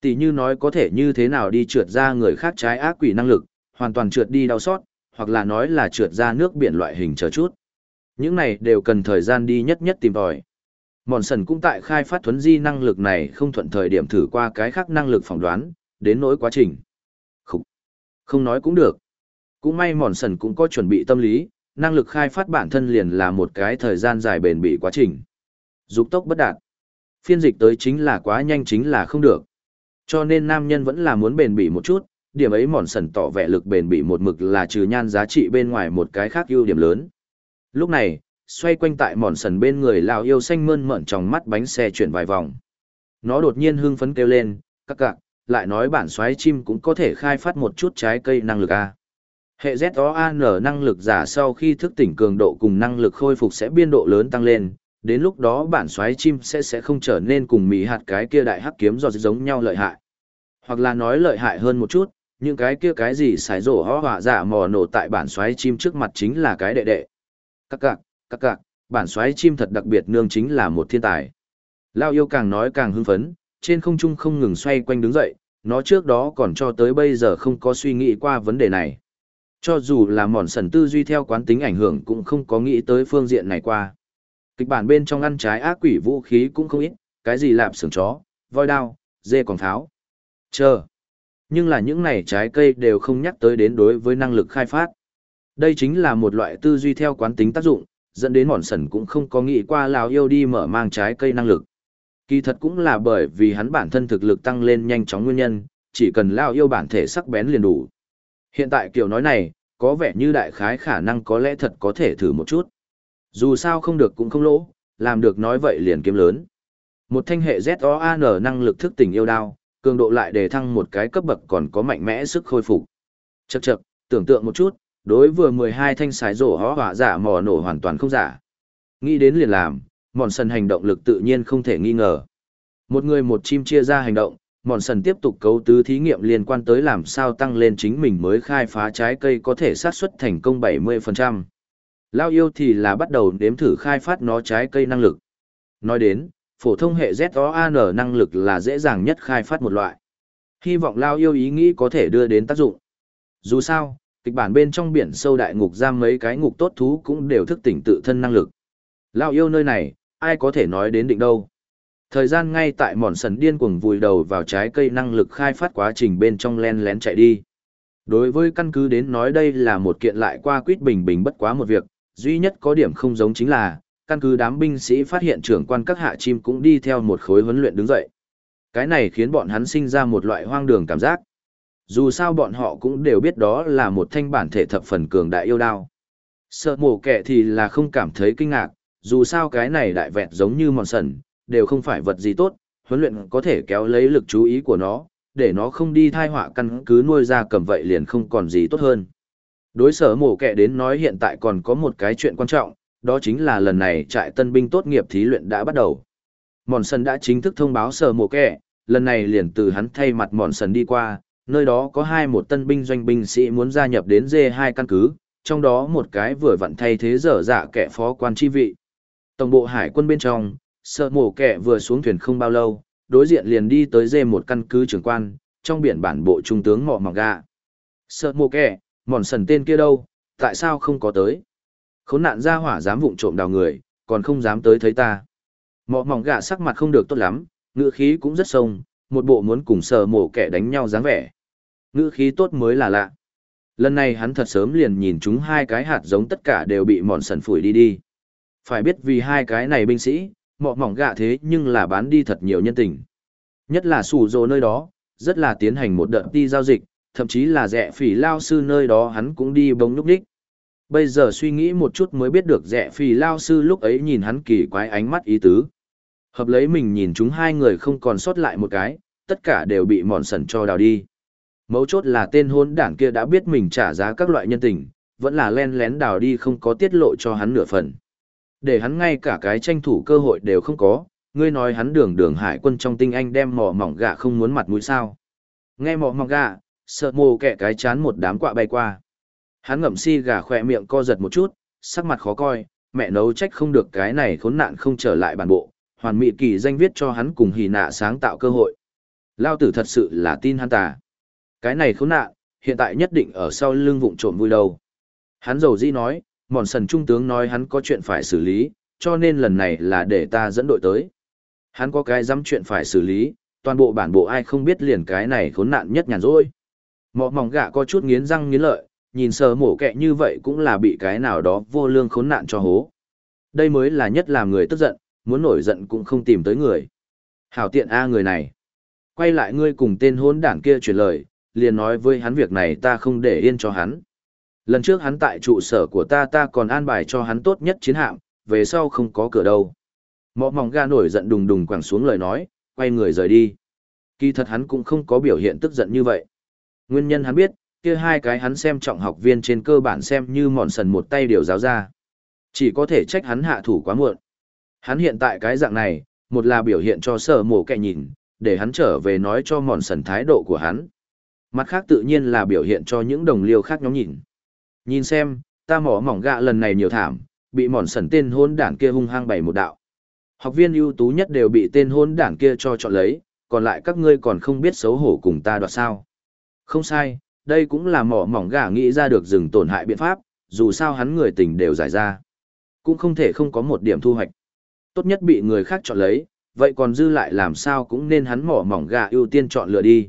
Tỷ như nói có thể như thế nào đi trượt ra người khác trái ác quỷ năng lực, hoàn toàn trượt đi đau xót, hoặc là nói là trượt ra nước biển loại hình chờ chút. Những này đều cần thời gian đi nhất nhất tìm tòi. Mòn sần cũng tại khai phát thuấn di năng lực này không thuận thời điểm thử qua cái khác năng lực phỏng đoán, đến nỗi quá trình. Không, không nói cũng được. Cũng may mòn sần cũng có chuẩn bị tâm lý, năng lực khai phát bản thân liền là một cái thời gian dài bền bỉ quá trình. Dục tốc bất đạt. Phiên dịch tới chính là quá nhanh chính là không được. Cho nên nam nhân vẫn là muốn bền bỉ một chút, điểm ấy mòn sần tỏ vẻ lực bền bỉ một mực là trừ nhan giá trị bên ngoài một cái khác ưu điểm lớn. Lúc này, xoay quanh tại mòn sần bên người lào yêu xanh mơn mởn trong mắt bánh xe chuyển vài vòng. Nó đột nhiên hưng phấn kêu lên, các cạc, lại nói bản xoáy chim cũng có thể khai phát một chút trái cây năng lực à? A. Hệ ZOAN năng lực giả sau khi thức tỉnh cường độ cùng năng lực khôi phục sẽ biên độ lớn tăng lên, đến lúc đó bản xoáy chim sẽ sẽ không trở nên cùng mì hạt cái kia đại hắc kiếm do giống nhau lợi hại. Hoặc là nói lợi hại hơn một chút, những cái kia cái gì xài rổ ho hỏa giả mò nổ tại bản xoáy chim trước mặt chính là cái đệ đệ. Các cạc, các cạc, bản xoáy chim thật đặc biệt nương chính là một thiên tài. Lao yêu càng nói càng hưng phấn, trên không trung không ngừng xoay quanh đứng dậy, nó trước đó còn cho tới bây giờ không có suy nghĩ qua vấn đề này. Cho dù là mòn sần tư duy theo quán tính ảnh hưởng cũng không có nghĩ tới phương diện này qua. Kịch bản bên trong ăn trái ác quỷ vũ khí cũng không ít, cái gì lạp sừng chó, voi đao, dê còn tháo. Chờ. Nhưng là những này trái cây đều không nhắc tới đến đối với năng lực khai phát. Đây chính là một loại tư duy theo quán tính tác dụng, dẫn đến mòn sần cũng không có nghĩ qua lào yêu đi mở mang trái cây năng lực. Kỳ thật cũng là bởi vì hắn bản thân thực lực tăng lên nhanh chóng nguyên nhân, chỉ cần lao yêu bản thể sắc bén liền đủ. Hiện tại kiểu nói này, có vẻ như đại khái khả năng có lẽ thật có thể thử một chút. Dù sao không được cũng không lỗ, làm được nói vậy liền kiếm lớn. Một thanh hệ ZOAN năng lực thức tỉnh yêu đao, cường độ lại đề thăng một cái cấp bậc còn có mạnh mẽ sức khôi phục. Chậc chậc, tưởng tượng một chút, đối vừa 12 thanh sải rổ hó hỏa giả mò nổ hoàn toàn không giả. Nghĩ đến liền làm, mòn sần hành động lực tự nhiên không thể nghi ngờ. Một người một chim chia ra hành động, mòn sần tiếp tục cấu tứ thí nghiệm liên quan tới làm sao tăng lên chính mình mới khai phá trái cây có thể sát xuất thành công 70%. Lao yêu thì là bắt đầu đếm thử khai phát nó trái cây năng lực. Nói đến, phổ thông hệ ZOAN năng lực là dễ dàng nhất khai phát một loại. Hy vọng Lao yêu ý nghĩ có thể đưa đến tác dụng. Dù sao, kịch bản bên trong biển sâu đại ngục giam mấy cái ngục tốt thú cũng đều thức tỉnh tự thân năng lực. Lao yêu nơi này, ai có thể nói đến định đâu. Thời gian ngay tại mòn sần điên cuồng vùi đầu vào trái cây năng lực khai phát quá trình bên trong len lén chạy đi. Đối với căn cứ đến nói đây là một kiện lại qua quýt bình bình bất quá một việc, duy nhất có điểm không giống chính là, căn cứ đám binh sĩ phát hiện trưởng quan các hạ chim cũng đi theo một khối huấn luyện đứng dậy. Cái này khiến bọn hắn sinh ra một loại hoang đường cảm giác. Dù sao bọn họ cũng đều biết đó là một thanh bản thể thập phần cường đại yêu đao. Sợ mổ kẻ thì là không cảm thấy kinh ngạc, dù sao cái này đại vẹn giống như mòn sần, đều không phải vật gì tốt, huấn luyện có thể kéo lấy lực chú ý của nó, để nó không đi thai họa căn cứ nuôi ra cầm vậy liền không còn gì tốt hơn. Đối sở mổ kẻ đến nói hiện tại còn có một cái chuyện quan trọng, đó chính là lần này trại tân binh tốt nghiệp thí luyện đã bắt đầu. Mòn sần đã chính thức thông báo sở mổ kẻ, lần này liền từ hắn thay mặt mòn sần đi qua, nơi đó có hai một tân binh doanh binh sĩ muốn gia nhập đến D2 căn cứ, trong đó một cái vừa vặn thay thế dở dạ kẻ phó quan chi vị. Tổng bộ hải quân bên trong, sợ mổ kẻ vừa xuống thuyền không bao lâu, đối diện liền đi tới dê một căn cứ trưởng quan, trong biển bản bộ trung tướng mọ mọc gà. Sợ mổ kẻ, mòn sần tên kia đâu, tại sao không có tới? Khốn nạn ra hỏa dám vụng trộm đào người, còn không dám tới thấy ta. Mọ mỏng gà sắc mặt không được tốt lắm, ngựa khí cũng rất sông, một bộ muốn cùng sợ mổ kẻ đánh nhau dáng vẻ. Ngữ khí tốt mới là lạ. Lần này hắn thật sớm liền nhìn chúng hai cái hạt giống tất cả đều bị mòn sần phủi đi đi. Phải biết vì hai cái này binh sĩ, mọ mỏng gạ thế nhưng là bán đi thật nhiều nhân tình. Nhất là sủ rồ nơi đó, rất là tiến hành một đợt đi giao dịch, thậm chí là rẻ phỉ lao sư nơi đó hắn cũng đi bóng núp đích. Bây giờ suy nghĩ một chút mới biết được rẻ phỉ lao sư lúc ấy nhìn hắn kỳ quái ánh mắt ý tứ. Hợp lấy mình nhìn chúng hai người không còn sót lại một cái, tất cả đều bị mòn sần cho đào đi. Mấu chốt là tên hôn đảng kia đã biết mình trả giá các loại nhân tình, vẫn là len lén đào đi không có tiết lộ cho hắn nửa phần. Để hắn ngay cả cái tranh thủ cơ hội đều không có, ngươi nói hắn đường đường hải quân trong tinh anh đem mỏ mỏng gạ không muốn mặt mũi sao. Nghe mỏ mỏng gạ, sợ mồ kẻ cái chán một đám quạ bay qua. Hắn ngậm si gà khỏe miệng co giật một chút, sắc mặt khó coi, mẹ nấu trách không được cái này khốn nạn không trở lại bản bộ, hoàn mỹ kỳ danh viết cho hắn cùng hì nạ sáng tạo cơ hội. Lao tử thật sự là tin hắn ta. Cái này khốn nạn, hiện tại nhất định ở sau lưng vụng trộm vui đâu. Hắn dầu dĩ nói, mòn sần trung tướng nói hắn có chuyện phải xử lý, cho nên lần này là để ta dẫn đội tới. Hắn có cái dám chuyện phải xử lý, toàn bộ bản bộ ai không biết liền cái này khốn nạn nhất nhàn rỗi. Mọ mỏng gạ có chút nghiến răng nghiến lợi, nhìn sờ mổ kẹ như vậy cũng là bị cái nào đó vô lương khốn nạn cho hố. Đây mới là nhất làm người tức giận, muốn nổi giận cũng không tìm tới người. Hảo tiện A người này. Quay lại ngươi cùng tên hốn đảng kia truyền lời, liền nói với hắn việc này ta không để yên cho hắn. Lần trước hắn tại trụ sở của ta ta còn an bài cho hắn tốt nhất chiến hạm, về sau không có cửa đâu. Mọ mỏng ga nổi giận đùng đùng quẳng xuống lời nói, quay người rời đi. Kỳ thật hắn cũng không có biểu hiện tức giận như vậy. Nguyên nhân hắn biết, kia hai cái hắn xem trọng học viên trên cơ bản xem như mòn sần một tay điều giáo ra. Chỉ có thể trách hắn hạ thủ quá muộn. Hắn hiện tại cái dạng này, một là biểu hiện cho sở mổ kẻ nhìn, để hắn trở về nói cho mòn sần thái độ của hắn. Mặt khác tự nhiên là biểu hiện cho những đồng liêu khác nhóm nhìn. Nhìn xem, ta mỏ mỏng gạ lần này nhiều thảm, bị mòn sẩn tên hôn đảng kia hung hăng bày một đạo. Học viên ưu tú nhất đều bị tên hôn đảng kia cho chọn lấy, còn lại các ngươi còn không biết xấu hổ cùng ta đoạt sao. Không sai, đây cũng là mỏ mỏng gà nghĩ ra được dừng tổn hại biện pháp, dù sao hắn người tình đều giải ra. Cũng không thể không có một điểm thu hoạch. Tốt nhất bị người khác chọn lấy, vậy còn dư lại làm sao cũng nên hắn mỏ mỏng gà ưu tiên chọn lựa đi.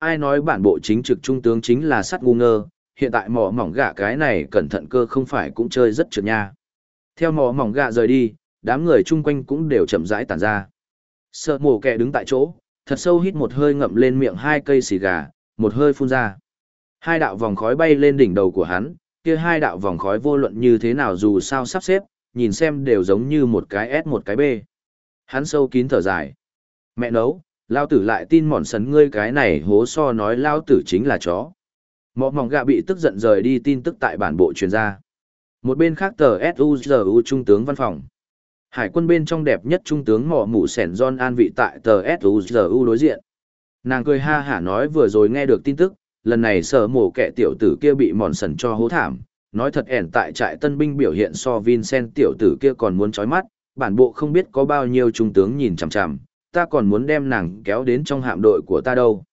Ai nói bản bộ chính trực trung tướng chính là sắt ngu ngơ, hiện tại mỏ mỏng gạ cái này cẩn thận cơ không phải cũng chơi rất trượt nha. Theo mỏ mỏng gạ rời đi, đám người chung quanh cũng đều chậm rãi tản ra. Sợ mổ kẹ đứng tại chỗ, thật sâu hít một hơi ngậm lên miệng hai cây xì gà, một hơi phun ra. Hai đạo vòng khói bay lên đỉnh đầu của hắn, kia hai đạo vòng khói vô luận như thế nào dù sao sắp xếp, nhìn xem đều giống như một cái S một cái B. Hắn sâu kín thở dài. Mẹ nấu, lao tử lại tin mòn sấn ngươi cái này hố so nói lao tử chính là chó. Mọ mỏng gạ bị tức giận rời đi tin tức tại bản bộ truyền ra. Một bên khác tờ SUZU trung tướng văn phòng. Hải quân bên trong đẹp nhất trung tướng mỏ mụ sẻn John an vị tại tờ SUZU đối diện. Nàng cười ha hả nói vừa rồi nghe được tin tức, lần này sở mổ kẻ tiểu tử kia bị mòn sần cho hố thảm. Nói thật ẻn tại trại tân binh biểu hiện so Vincent tiểu tử kia còn muốn chói mắt, bản bộ không biết có bao nhiêu trung tướng nhìn chằm chằm, ta còn muốn đem nàng kéo đến trong hạm đội của ta đâu.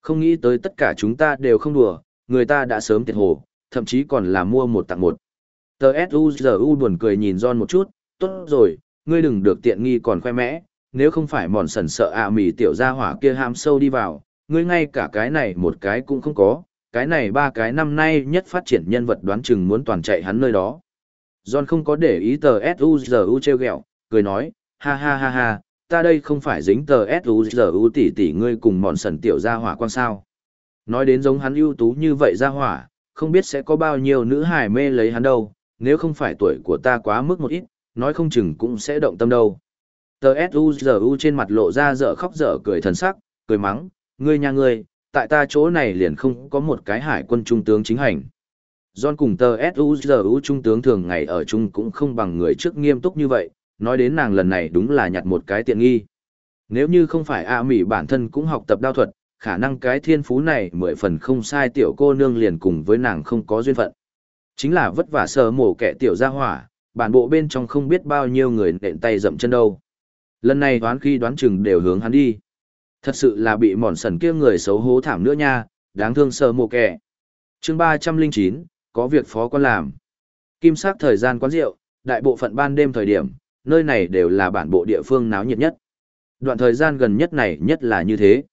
Không nghĩ tới tất cả chúng ta đều không đùa, người ta đã sớm tiệt hồ, thậm chí còn là mua một tặng một. Tờ S.U.G.U. buồn cười nhìn John một chút, tốt rồi, ngươi đừng được tiện nghi còn khoe mẽ, nếu không phải mòn sần sợ ạ mỉ tiểu gia hỏa kia ham sâu đi vào, ngươi ngay cả cái này một cái cũng không có, cái này ba cái năm nay nhất phát triển nhân vật đoán chừng muốn toàn chạy hắn nơi đó. John không có để ý tờ S.U.G.U. treo gẹo, cười nói, ha ha ha ha, ta đây không phải dính tờ S.U.G.U. tỷ tỷ ngươi cùng mòn sần tiểu gia hỏa quan sao. Nói đến giống hắn ưu tú như vậy gia hỏa, không biết sẽ có bao nhiêu nữ hài mê lấy hắn đâu, nếu không phải tuổi của ta quá mức một ít, nói không chừng cũng sẽ động tâm đâu. Tờ S.U.G.U. trên mặt lộ ra dở khóc dở cười thần sắc, cười mắng, ngươi nhà ngươi, tại ta chỗ này liền không có một cái hải quân trung tướng chính hành. John cùng tờ S.U.G.U. trung tướng thường ngày ở chung cũng không bằng người trước nghiêm túc như vậy, nói đến nàng lần này đúng là nhặt một cái tiện nghi. Nếu như không phải A Mỹ bản thân cũng học tập đao thuật, khả năng cái thiên phú này mười phần không sai tiểu cô nương liền cùng với nàng không có duyên phận. Chính là vất vả sờ mổ kẻ tiểu gia hỏa, bản bộ bên trong không biết bao nhiêu người nện tay dậm chân đâu. Lần này đoán khi đoán chừng đều hướng hắn đi. Thật sự là bị mòn sần kia người xấu hố thảm nữa nha, đáng thương sờ mổ kẻ. chương ba trăm linh chín có việc phó quan làm. Kim sắc thời gian quán rượu, đại bộ phận ban đêm thời điểm, nơi này đều là bản bộ địa phương náo nhiệt nhất. Đoạn thời gian gần nhất này nhất là như thế.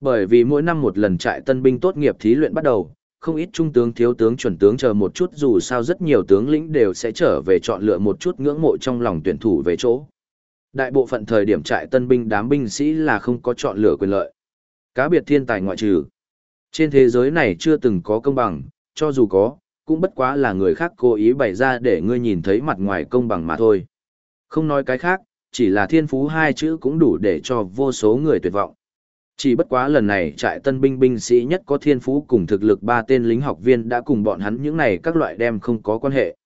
Bởi vì mỗi năm một lần trại tân binh tốt nghiệp thí luyện bắt đầu, không ít trung tướng thiếu tướng chuẩn tướng chờ một chút dù sao rất nhiều tướng lĩnh đều sẽ trở về chọn lựa một chút ngưỡng mộ trong lòng tuyển thủ về chỗ. Đại bộ phận thời điểm trại tân binh đám binh sĩ là không có chọn lựa quyền lợi. Cá biệt thiên tài ngoại trừ. Trên thế giới này chưa từng có công bằng, cho dù có, cũng bất quá là người khác cố ý bày ra để ngươi nhìn thấy mặt ngoài công bằng mà thôi. Không nói cái khác, chỉ là thiên phú hai chữ cũng đủ để cho vô số người tuyệt vọng. Chỉ bất quá lần này trại tân binh binh sĩ nhất có thiên phú cùng thực lực ba tên lính học viên đã cùng bọn hắn những này các loại đem không có quan hệ.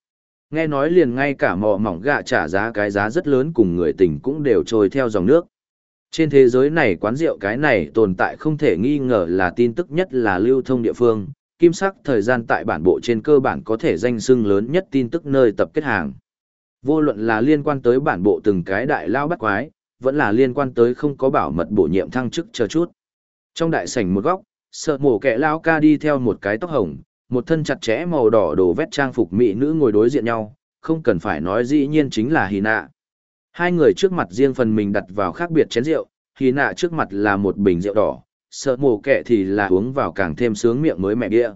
Nghe nói liền ngay cả mỏ mỏng gạ trả giá cái giá rất lớn cùng người tình cũng đều trôi theo dòng nước. Trên thế giới này quán rượu cái này tồn tại không thể nghi ngờ là tin tức nhất là lưu thông địa phương, kim sắc thời gian tại bản bộ trên cơ bản có thể danh xưng lớn nhất tin tức nơi tập kết hàng. Vô luận là liên quan tới bản bộ từng cái đại lao bắt quái, vẫn là liên quan tới không có bảo mật bổ nhiệm thăng chức chờ chút. Trong đại sảnh một góc, sợ mổ kẻ lao ca đi theo một cái tóc hồng, một thân chặt chẽ màu đỏ đồ vét trang phục mỹ nữ ngồi đối diện nhau, không cần phải nói dĩ nhiên chính là Hy nạ. Hai người trước mặt riêng phần mình đặt vào khác biệt chén rượu, Hy nạ trước mặt là một bình rượu đỏ, sợ mổ kẻ thì là uống vào càng thêm sướng miệng mới mẹ đĩa.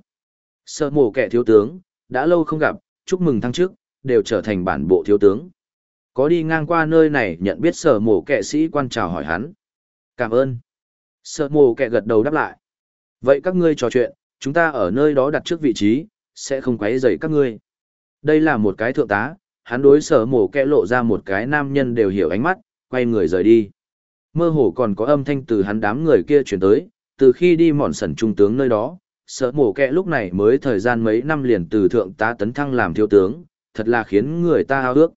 Sợ mổ kẻ thiếu tướng, đã lâu không gặp, chúc mừng thăng chức, đều trở thành bản bộ thiếu tướng có đi ngang qua nơi này nhận biết sở mổ kệ sĩ quan chào hỏi hắn. Cảm ơn. Sở mổ kệ gật đầu đáp lại. Vậy các ngươi trò chuyện, chúng ta ở nơi đó đặt trước vị trí, sẽ không quấy rầy các ngươi. Đây là một cái thượng tá, hắn đối sở mổ kệ lộ ra một cái nam nhân đều hiểu ánh mắt, quay người rời đi. Mơ hồ còn có âm thanh từ hắn đám người kia chuyển tới, từ khi đi mòn sẩn trung tướng nơi đó, sở mổ kệ lúc này mới thời gian mấy năm liền từ thượng tá tấn thăng làm thiếu tướng, thật là khiến người ta hao ước.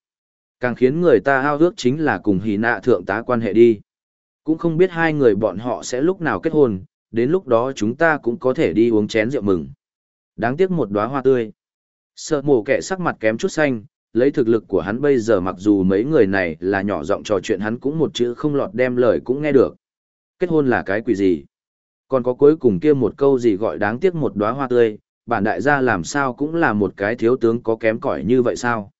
Càng khiến người ta hao ước chính là cùng Hỉ nạ thượng tá quan hệ đi. Cũng không biết hai người bọn họ sẽ lúc nào kết hôn, đến lúc đó chúng ta cũng có thể đi uống chén rượu mừng. Đáng tiếc một đóa hoa tươi. Sợ mổ kẻ sắc mặt kém chút xanh, lấy thực lực của hắn bây giờ mặc dù mấy người này là nhỏ giọng trò chuyện hắn cũng một chữ không lọt đem lời cũng nghe được. Kết hôn là cái quỷ gì? Còn có cuối cùng kia một câu gì gọi đáng tiếc một đóa hoa tươi, bản đại gia làm sao cũng là một cái thiếu tướng có kém cỏi như vậy sao?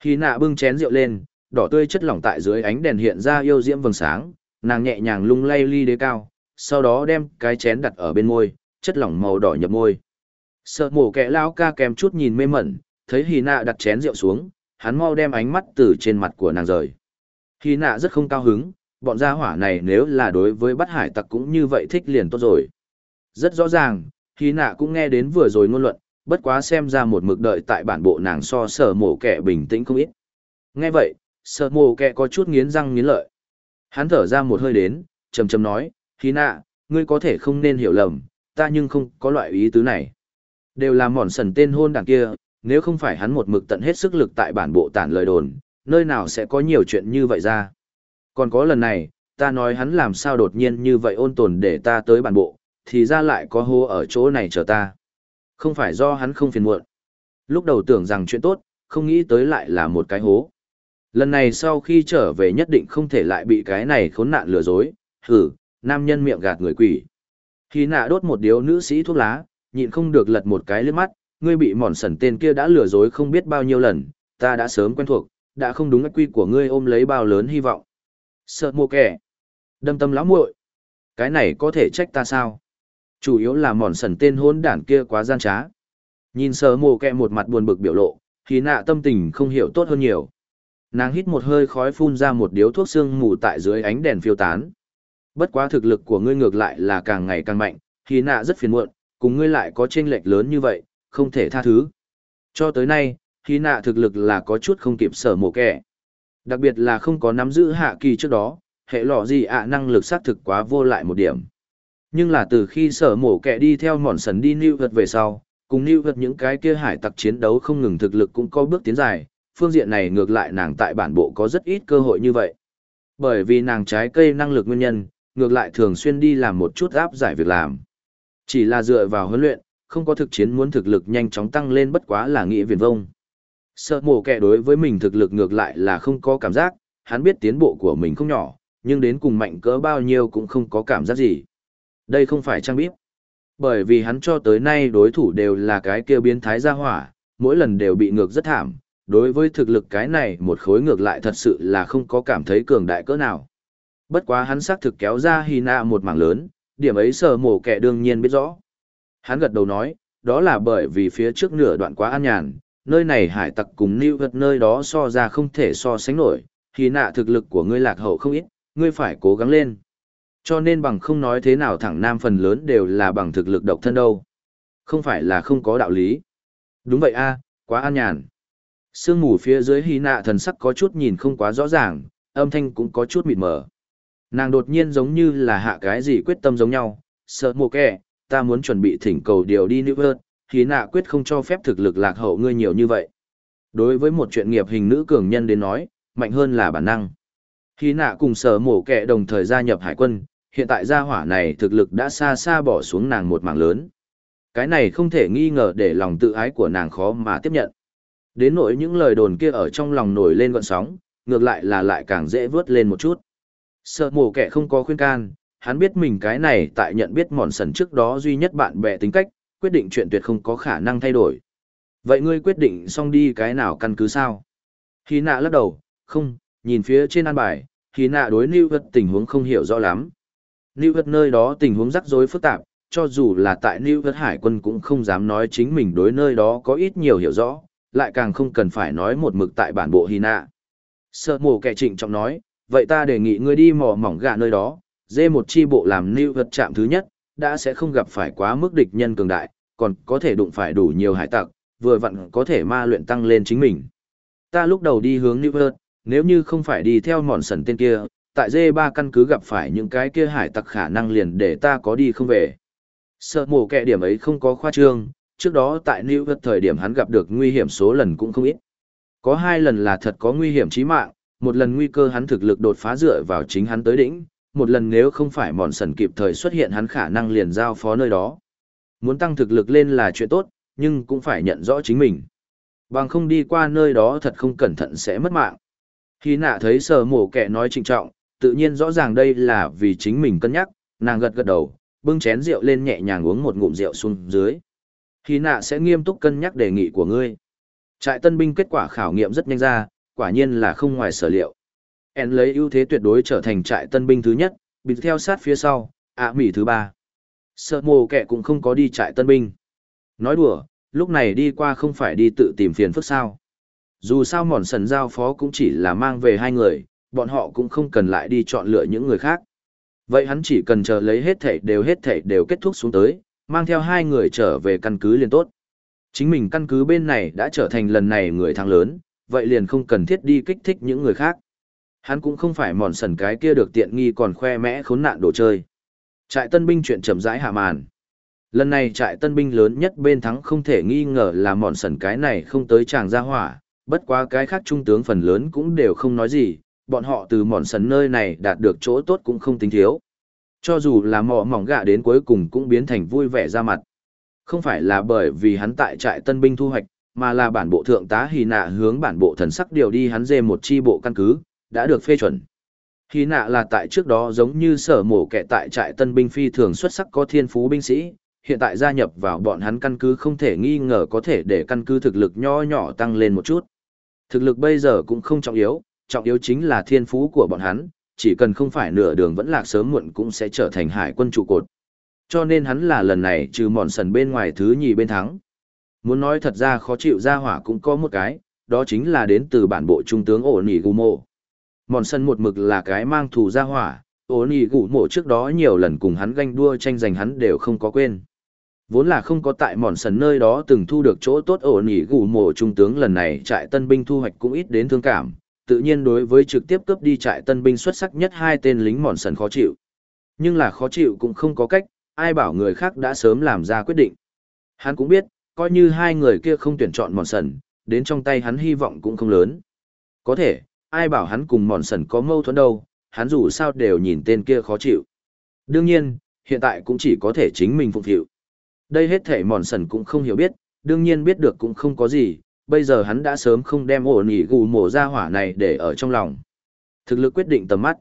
Khi nạ bưng chén rượu lên, đỏ tươi chất lỏng tại dưới ánh đèn hiện ra yêu diễm vầng sáng, nàng nhẹ nhàng lung lay ly đế cao, sau đó đem cái chén đặt ở bên môi, chất lỏng màu đỏ nhập môi. Sợ mổ kẻ lao ca kèm chút nhìn mê mẩn, thấy Hy nạ đặt chén rượu xuống, hắn mau đem ánh mắt từ trên mặt của nàng rời. Hy nạ rất không cao hứng, bọn gia hỏa này nếu là đối với bắt hải tặc cũng như vậy thích liền tốt rồi. Rất rõ ràng, Hy nạ cũng nghe đến vừa rồi ngôn luận, bất quá xem ra một mực đợi tại bản bộ nàng so sở mổ kẻ bình tĩnh không ít. Nghe vậy, sở mổ kẻ có chút nghiến răng nghiến lợi. Hắn thở ra một hơi đến, trầm trầm nói, Hy nạ, ngươi có thể không nên hiểu lầm, ta nhưng không có loại ý tứ này. Đều là mòn sần tên hôn đảng kia, nếu không phải hắn một mực tận hết sức lực tại bản bộ tản lời đồn, nơi nào sẽ có nhiều chuyện như vậy ra. Còn có lần này, ta nói hắn làm sao đột nhiên như vậy ôn tồn để ta tới bản bộ, thì ra lại có hô ở chỗ này chờ ta. Không phải do hắn không phiền muộn. Lúc đầu tưởng rằng chuyện tốt, không nghĩ tới lại là một cái hố. Lần này sau khi trở về nhất định không thể lại bị cái này khốn nạn lừa dối, hử, nam nhân miệng gạt người quỷ. Khi nạ đốt một điếu nữ sĩ thuốc lá, nhịn không được lật một cái lướt mắt, ngươi bị mòn sẩn tên kia đã lừa dối không biết bao nhiêu lần, ta đã sớm quen thuộc, đã không đúng ác quy của ngươi ôm lấy bao lớn hy vọng. Sợ mùa kẻ. Đâm tâm lão muội. Cái này có thể trách ta sao? Chủ yếu là mòn sần tên hôn đản kia quá gian trá. Nhìn sợ mồ kẹ một mặt buồn bực biểu lộ, thì nạ tâm tình không hiểu tốt hơn nhiều. Nàng hít một hơi khói phun ra một điếu thuốc sương mù tại dưới ánh đèn phiêu tán. Bất quá thực lực của ngươi ngược lại là càng ngày càng mạnh, thì nạ rất phiền muộn, cùng ngươi lại có chênh lệch lớn như vậy, không thể tha thứ. Cho tới nay, khi nạ thực lực là có chút không kịp sở mộ kẻ. Đặc biệt là không có nắm giữ hạ kỳ trước đó, hệ lọ gì ạ năng lực xác thực quá vô lại một điểm. Nhưng là từ khi sở mổ kẻ đi theo mòn sần đi New Vật về sau, cùng New Vật những cái kia hải tặc chiến đấu không ngừng thực lực cũng có bước tiến dài, phương diện này ngược lại nàng tại bản bộ có rất ít cơ hội như vậy. Bởi vì nàng trái cây năng lực nguyên nhân, ngược lại thường xuyên đi làm một chút áp giải việc làm. Chỉ là dựa vào huấn luyện, không có thực chiến muốn thực lực nhanh chóng tăng lên bất quá là nghĩa viền vông. Sợ mổ kẻ đối với mình thực lực ngược lại là không có cảm giác, hắn biết tiến bộ của mình không nhỏ, nhưng đến cùng mạnh cỡ bao nhiêu cũng không có cảm giác gì. Đây không phải trang bíp. Bởi vì hắn cho tới nay đối thủ đều là cái kia biến thái gia hỏa, mỗi lần đều bị ngược rất thảm. Đối với thực lực cái này một khối ngược lại thật sự là không có cảm thấy cường đại cỡ nào. Bất quá hắn xác thực kéo ra Hina một mảng lớn, điểm ấy sở mổ kẻ đương nhiên biết rõ. Hắn gật đầu nói, đó là bởi vì phía trước nửa đoạn quá an nhàn, nơi này hải tặc cùng lưu vật nơi đó so ra không thể so sánh nổi, thì nạ thực lực của ngươi lạc hậu không ít, ngươi phải cố gắng lên. Cho nên bằng không nói thế nào thẳng nam phần lớn đều là bằng thực lực độc thân đâu. Không phải là không có đạo lý. Đúng vậy a, quá an nhàn. Sương mù phía dưới hy nạ thần sắc có chút nhìn không quá rõ ràng, âm thanh cũng có chút mịt mờ. Nàng đột nhiên giống như là hạ cái gì quyết tâm giống nhau, sợ mồ kẻ, ta muốn chuẩn bị thỉnh cầu điều đi nữ hơn, thì nạ quyết không cho phép thực lực lạc hậu ngươi nhiều như vậy. Đối với một chuyện nghiệp hình nữ cường nhân đến nói, mạnh hơn là bản năng. Khi nạ cùng sở mổ kẻ đồng thời gia nhập hải quân, hiện tại gia hỏa này thực lực đã xa xa bỏ xuống nàng một mảng lớn. Cái này không thể nghi ngờ để lòng tự ái của nàng khó mà tiếp nhận. Đến nỗi những lời đồn kia ở trong lòng nổi lên gọn sóng, ngược lại là lại càng dễ vớt lên một chút. Sợ mổ kẻ không có khuyên can, hắn biết mình cái này tại nhận biết mòn sần trước đó duy nhất bạn bè tính cách, quyết định chuyện tuyệt không có khả năng thay đổi. Vậy ngươi quyết định xong đi cái nào căn cứ sao? Khi nạ lắc đầu, không, nhìn phía trên an bài, khi nạ đối lưu Vật tình huống không hiểu rõ lắm. New York nơi đó tình huống rắc rối phức tạp, cho dù là tại New York Hải quân cũng không dám nói chính mình đối nơi đó có ít nhiều hiểu rõ, lại càng không cần phải nói một mực tại bản bộ Hina. Sợ mổ kẻ trịnh trọng nói, vậy ta đề nghị ngươi đi mò mỏng gà nơi đó, dê một chi bộ làm New York chạm thứ nhất, đã sẽ không gặp phải quá mức địch nhân cường đại, còn có thể đụng phải đủ nhiều hải tặc, vừa vặn có thể ma luyện tăng lên chính mình. Ta lúc đầu đi hướng New York, nếu như không phải đi theo mòn sần tên kia, tại dê ba căn cứ gặp phải những cái kia hải tặc khả năng liền để ta có đi không về. Sợ mổ kẹ điểm ấy không có khoa trương, trước đó tại New York thời điểm hắn gặp được nguy hiểm số lần cũng không ít. Có hai lần là thật có nguy hiểm chí mạng, một lần nguy cơ hắn thực lực đột phá dựa vào chính hắn tới đỉnh, một lần nếu không phải mòn sần kịp thời xuất hiện hắn khả năng liền giao phó nơi đó. Muốn tăng thực lực lên là chuyện tốt, nhưng cũng phải nhận rõ chính mình. Bằng không đi qua nơi đó thật không cẩn thận sẽ mất mạng. Khi nạ thấy sở mổ kẻ nói trịnh trọng, tự nhiên rõ ràng đây là vì chính mình cân nhắc, nàng gật gật đầu, bưng chén rượu lên nhẹ nhàng uống một ngụm rượu xuống dưới. Khi nạ sẽ nghiêm túc cân nhắc đề nghị của ngươi. Trại tân binh kết quả khảo nghiệm rất nhanh ra, quả nhiên là không ngoài sở liệu. En lấy ưu thế tuyệt đối trở thành trại tân binh thứ nhất, bị theo sát phía sau, ạ à thứ ba. Sợ mồ kẻ cũng không có đi trại tân binh. Nói đùa, lúc này đi qua không phải đi tự tìm phiền phức sao. Dù sao mòn sần giao phó cũng chỉ là mang về hai người, bọn họ cũng không cần lại đi chọn lựa những người khác. Vậy hắn chỉ cần chờ lấy hết thảy đều hết thảy đều kết thúc xuống tới, mang theo hai người trở về căn cứ liền tốt. Chính mình căn cứ bên này đã trở thành lần này người thắng lớn, vậy liền không cần thiết đi kích thích những người khác. Hắn cũng không phải mòn sần cái kia được tiện nghi còn khoe mẽ khốn nạn đồ chơi. Trại tân binh chuyện chậm rãi hạ màn. Lần này trại tân binh lớn nhất bên thắng không thể nghi ngờ là mòn sần cái này không tới chàng ra hỏa, bất quá cái khác trung tướng phần lớn cũng đều không nói gì, bọn họ từ mòn sần nơi này đạt được chỗ tốt cũng không tính thiếu. Cho dù là mỏ mỏng gạ đến cuối cùng cũng biến thành vui vẻ ra mặt. Không phải là bởi vì hắn tại trại tân binh thu hoạch, mà là bản bộ thượng tá hì nạ hướng bản bộ thần sắc điều đi hắn dê một chi bộ căn cứ, đã được phê chuẩn. Hì nạ là tại trước đó giống như sở mổ kẻ tại trại tân binh phi thường xuất sắc có thiên phú binh sĩ, hiện tại gia nhập vào bọn hắn căn cứ không thể nghi ngờ có thể để căn cứ thực lực nho nhỏ tăng lên một chút. Thực lực bây giờ cũng không trọng yếu, trọng yếu chính là thiên phú của bọn hắn, chỉ cần không phải nửa đường vẫn lạc sớm muộn cũng sẽ trở thành hải quân trụ cột. Cho nên hắn là lần này trừ mòn sần bên ngoài thứ nhì bên thắng. Muốn nói thật ra khó chịu ra hỏa cũng có một cái, đó chính là đến từ bản bộ trung tướng ổ nỉ gù mộ. Mòn sần một mực là cái mang thù ra hỏa, ổ nỉ gù mộ trước đó nhiều lần cùng hắn ganh đua tranh giành hắn đều không có quên. Vốn là không có tại mòn sần nơi đó từng thu được chỗ tốt ổ nỉ gù mộ trung tướng lần này trại tân binh thu hoạch cũng ít đến thương cảm, tự nhiên đối với trực tiếp cướp đi trại tân binh xuất sắc nhất hai tên lính mòn sần khó chịu. Nhưng là khó chịu cũng không có cách, ai bảo người khác đã sớm làm ra quyết định. Hắn cũng biết, coi như hai người kia không tuyển chọn mòn sần, đến trong tay hắn hy vọng cũng không lớn. Có thể, ai bảo hắn cùng mòn sần có mâu thuẫn đâu, hắn dù sao đều nhìn tên kia khó chịu. Đương nhiên, hiện tại cũng chỉ có thể chính mình phục vụ. Đây hết thể mòn sần cũng không hiểu biết, đương nhiên biết được cũng không có gì, bây giờ hắn đã sớm không đem ổ nỉ gù mổ ra hỏa này để ở trong lòng. Thực lực quyết định tầm mắt.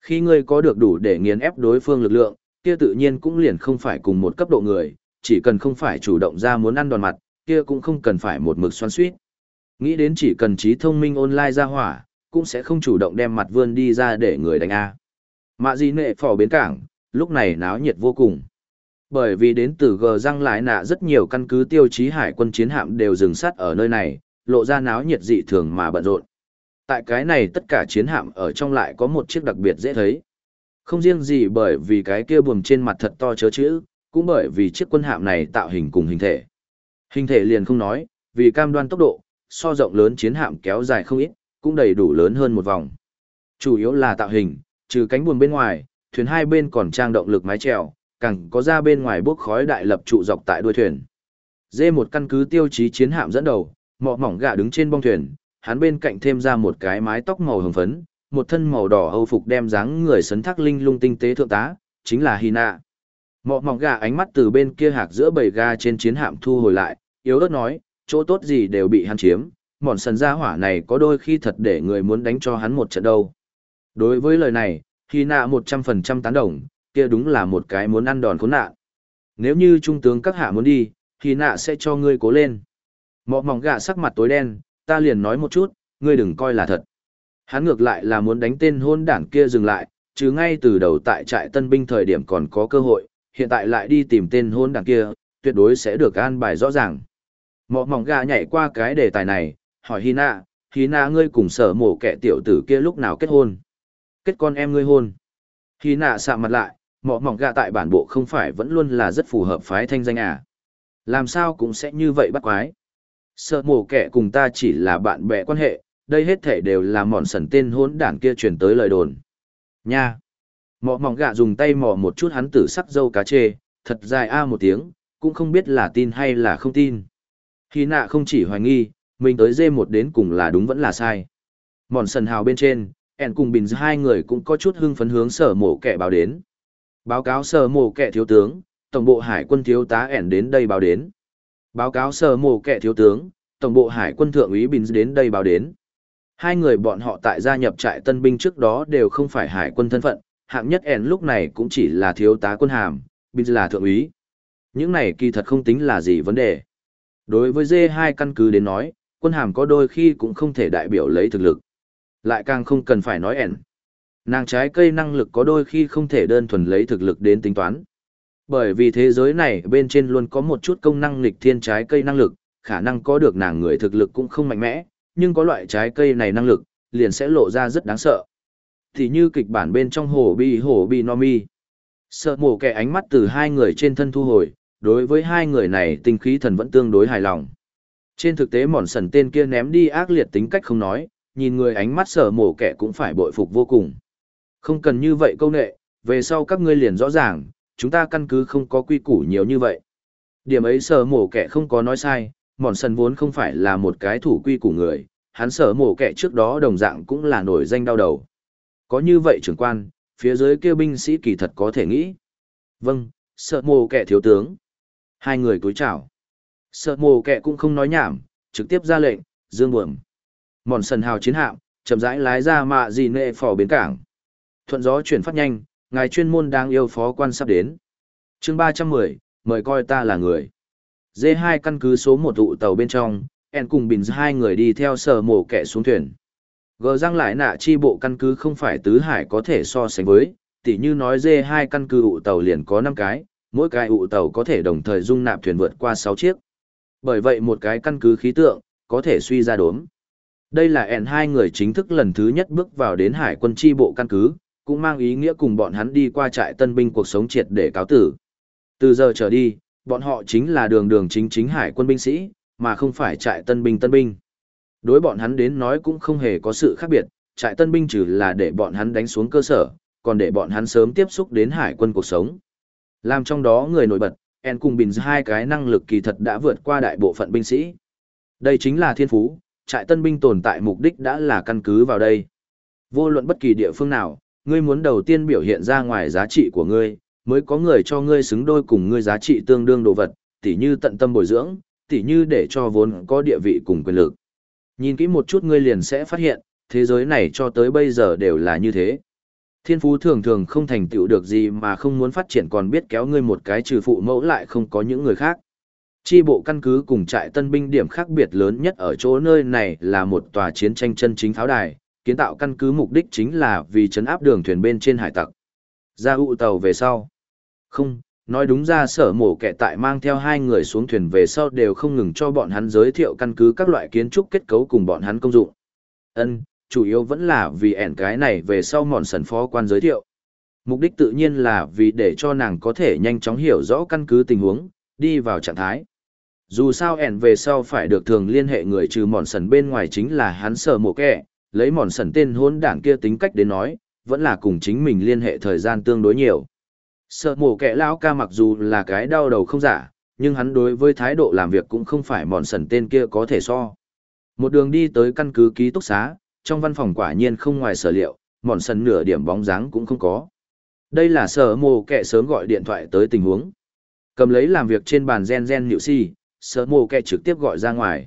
Khi ngươi có được đủ để nghiền ép đối phương lực lượng, kia tự nhiên cũng liền không phải cùng một cấp độ người, chỉ cần không phải chủ động ra muốn ăn đòn mặt, kia cũng không cần phải một mực xoắn suýt. Nghĩ đến chỉ cần trí thông minh online ra hỏa, cũng sẽ không chủ động đem mặt vươn đi ra để người đánh A. Mạ gì nệ phỏ bến cảng, lúc này náo nhiệt vô cùng. Bởi vì đến từ gờ răng lại nạ rất nhiều căn cứ tiêu chí hải quân chiến hạm đều dừng sát ở nơi này, lộ ra náo nhiệt dị thường mà bận rộn. Tại cái này tất cả chiến hạm ở trong lại có một chiếc đặc biệt dễ thấy. Không riêng gì bởi vì cái kia buồm trên mặt thật to chớ chữ, cũng bởi vì chiếc quân hạm này tạo hình cùng hình thể. Hình thể liền không nói, vì cam đoan tốc độ, so rộng lớn chiến hạm kéo dài không ít, cũng đầy đủ lớn hơn một vòng. Chủ yếu là tạo hình, trừ cánh buồm bên ngoài, thuyền hai bên còn trang động lực mái chèo, càng có ra bên ngoài bốc khói đại lập trụ dọc tại đuôi thuyền. Dê một căn cứ tiêu chí chiến hạm dẫn đầu, mọ mỏng gạ đứng trên bong thuyền, hắn bên cạnh thêm ra một cái mái tóc màu hồng phấn, một thân màu đỏ âu phục đem dáng người sấn thác linh lung tinh tế thượng tá, chính là Hina. Mọ mỏng gà ánh mắt từ bên kia hạc giữa bầy ga trên chiến hạm thu hồi lại, yếu ớt nói, chỗ tốt gì đều bị hắn chiếm, mòn sần gia hỏa này có đôi khi thật để người muốn đánh cho hắn một trận đâu. Đối với lời này, Hina một trăm phần trăm tán đồng, kia đúng là một cái muốn ăn đòn khốn nạn. Nếu như trung tướng các hạ muốn đi, thì nạ sẽ cho ngươi cố lên. Mọ mỏng gạ sắc mặt tối đen, ta liền nói một chút, ngươi đừng coi là thật. Hắn ngược lại là muốn đánh tên hôn đảng kia dừng lại, chứ ngay từ đầu tại trại tân binh thời điểm còn có cơ hội, hiện tại lại đi tìm tên hôn đảng kia, tuyệt đối sẽ được an bài rõ ràng. Mọ mỏng gà nhảy qua cái đề tài này, hỏi Hina, Hina ngươi cùng sở mổ kẻ tiểu tử kia lúc nào kết hôn? Kết con em ngươi hôn. Hina sạm mặt lại, mọ mỏng gạ tại bản bộ không phải vẫn luôn là rất phù hợp phái thanh danh à. Làm sao cũng sẽ như vậy bắt quái. Sợ mổ kẻ cùng ta chỉ là bạn bè quan hệ, đây hết thể đều là mòn sần tên hốn đảng kia truyền tới lời đồn. Nha! Mọ mỏng gạ dùng tay mò một chút hắn tử sắc dâu cá chê, thật dài a một tiếng, cũng không biết là tin hay là không tin. Khi nạ không chỉ hoài nghi, mình tới dê một đến cùng là đúng vẫn là sai. Mòn sần hào bên trên, ẹn cùng bình hai người cũng có chút hưng phấn hướng sở mổ kẻ báo đến. Báo cáo sở mổ kẻ thiếu tướng, tổng bộ hải quân thiếu tá ẻn đến đây báo đến. Báo cáo sở mổ kẻ thiếu tướng, tổng bộ hải quân thượng úy bình đến đây báo đến. Hai người bọn họ tại gia nhập trại tân binh trước đó đều không phải hải quân thân phận, hạng nhất ẻn lúc này cũng chỉ là thiếu tá quân hàm, bình là thượng úy. Những này kỳ thật không tính là gì vấn đề. Đối với D2 căn cứ đến nói, quân hàm có đôi khi cũng không thể đại biểu lấy thực lực. Lại càng không cần phải nói ẻn. Nàng trái cây năng lực có đôi khi không thể đơn thuần lấy thực lực đến tính toán. Bởi vì thế giới này bên trên luôn có một chút công năng nghịch thiên trái cây năng lực, khả năng có được nàng người thực lực cũng không mạnh mẽ, nhưng có loại trái cây này năng lực, liền sẽ lộ ra rất đáng sợ. Thì như kịch bản bên trong hồ bi hồ bi no mi. Sợ mổ kẻ ánh mắt từ hai người trên thân thu hồi, đối với hai người này tinh khí thần vẫn tương đối hài lòng. Trên thực tế mòn sần tên kia ném đi ác liệt tính cách không nói, nhìn người ánh mắt sở mổ kẻ cũng phải bội phục vô cùng. Không cần như vậy câu nệ, về sau các ngươi liền rõ ràng, chúng ta căn cứ không có quy củ nhiều như vậy. Điểm ấy sở mổ kẻ không có nói sai, mòn sần vốn không phải là một cái thủ quy củ người, hắn sở mổ kẻ trước đó đồng dạng cũng là nổi danh đau đầu. Có như vậy trưởng quan, phía dưới kêu binh sĩ kỳ thật có thể nghĩ. Vâng, sợ mổ kẻ thiếu tướng. Hai người cúi chào. Sợ mổ kẻ cũng không nói nhảm, trực tiếp ra lệnh, dương buồm. Mòn sần hào chiến hạm, chậm rãi lái ra mạ gì nệ phò bến cảng. Thuận gió chuyển phát nhanh, ngài chuyên môn đang yêu phó quan sắp đến. chương ba trăm mười mời coi ta là người. D2 căn cứ số một tụ tàu bên trong, En cùng Bình hai người đi theo sở mổ kẻ xuống thuyền. Gờ răng lại nạ chi bộ căn cứ không phải tứ hải có thể so sánh với, tỉ như nói D2 căn cứ ụ tàu liền có 5 cái, mỗi cái ụ tàu có thể đồng thời dung nạp thuyền vượt qua 6 chiếc. Bởi vậy một cái căn cứ khí tượng, có thể suy ra đốm. Đây là En hai người chính thức lần thứ nhất bước vào đến hải quân chi bộ căn cứ, cũng mang ý nghĩa cùng bọn hắn đi qua trại tân binh cuộc sống triệt để cáo tử. Từ giờ trở đi, bọn họ chính là đường đường chính chính hải quân binh sĩ, mà không phải trại tân binh tân binh. Đối bọn hắn đến nói cũng không hề có sự khác biệt, trại tân binh trừ là để bọn hắn đánh xuống cơ sở, còn để bọn hắn sớm tiếp xúc đến hải quân cuộc sống. Làm trong đó người nổi bật, En cùng Bình hai cái năng lực kỳ thật đã vượt qua đại bộ phận binh sĩ. Đây chính là thiên phú, trại tân binh tồn tại mục đích đã là căn cứ vào đây. Vô luận bất kỳ địa phương nào, ngươi muốn đầu tiên biểu hiện ra ngoài giá trị của ngươi, mới có người cho ngươi xứng đôi cùng ngươi giá trị tương đương đồ vật, tỉ như tận tâm bồi dưỡng, tỉ như để cho vốn có địa vị cùng quyền lực. Nhìn kỹ một chút ngươi liền sẽ phát hiện, thế giới này cho tới bây giờ đều là như thế. Thiên phú thường thường không thành tựu được gì mà không muốn phát triển còn biết kéo ngươi một cái trừ phụ mẫu lại không có những người khác. Chi bộ căn cứ cùng trại tân binh điểm khác biệt lớn nhất ở chỗ nơi này là một tòa chiến tranh chân chính pháo đài, kiến tạo căn cứ mục đích chính là vì chấn áp đường thuyền bên trên hải tặc. Ra ụ tàu về sau. Không, nói đúng ra sở mổ kẻ tại mang theo hai người xuống thuyền về sau đều không ngừng cho bọn hắn giới thiệu căn cứ các loại kiến trúc kết cấu cùng bọn hắn công dụng. Ân, chủ yếu vẫn là vì ẻn cái này về sau mòn sần phó quan giới thiệu. Mục đích tự nhiên là vì để cho nàng có thể nhanh chóng hiểu rõ căn cứ tình huống, đi vào trạng thái. Dù sao ẻn về sau phải được thường liên hệ người trừ mòn sần bên ngoài chính là hắn sở mổ kẻ, lấy mòn sần tên hôn đảng kia tính cách đến nói, vẫn là cùng chính mình liên hệ thời gian tương đối nhiều. Sợ mổ kẻ lão ca mặc dù là cái đau đầu không giả, nhưng hắn đối với thái độ làm việc cũng không phải mòn sần tên kia có thể so. Một đường đi tới căn cứ ký túc xá, trong văn phòng quả nhiên không ngoài sở liệu, mòn sần nửa điểm bóng dáng cũng không có. Đây là sở mổ kẻ sớm gọi điện thoại tới tình huống. Cầm lấy làm việc trên bàn gen gen nhịu si, sở mổ kẻ trực tiếp gọi ra ngoài.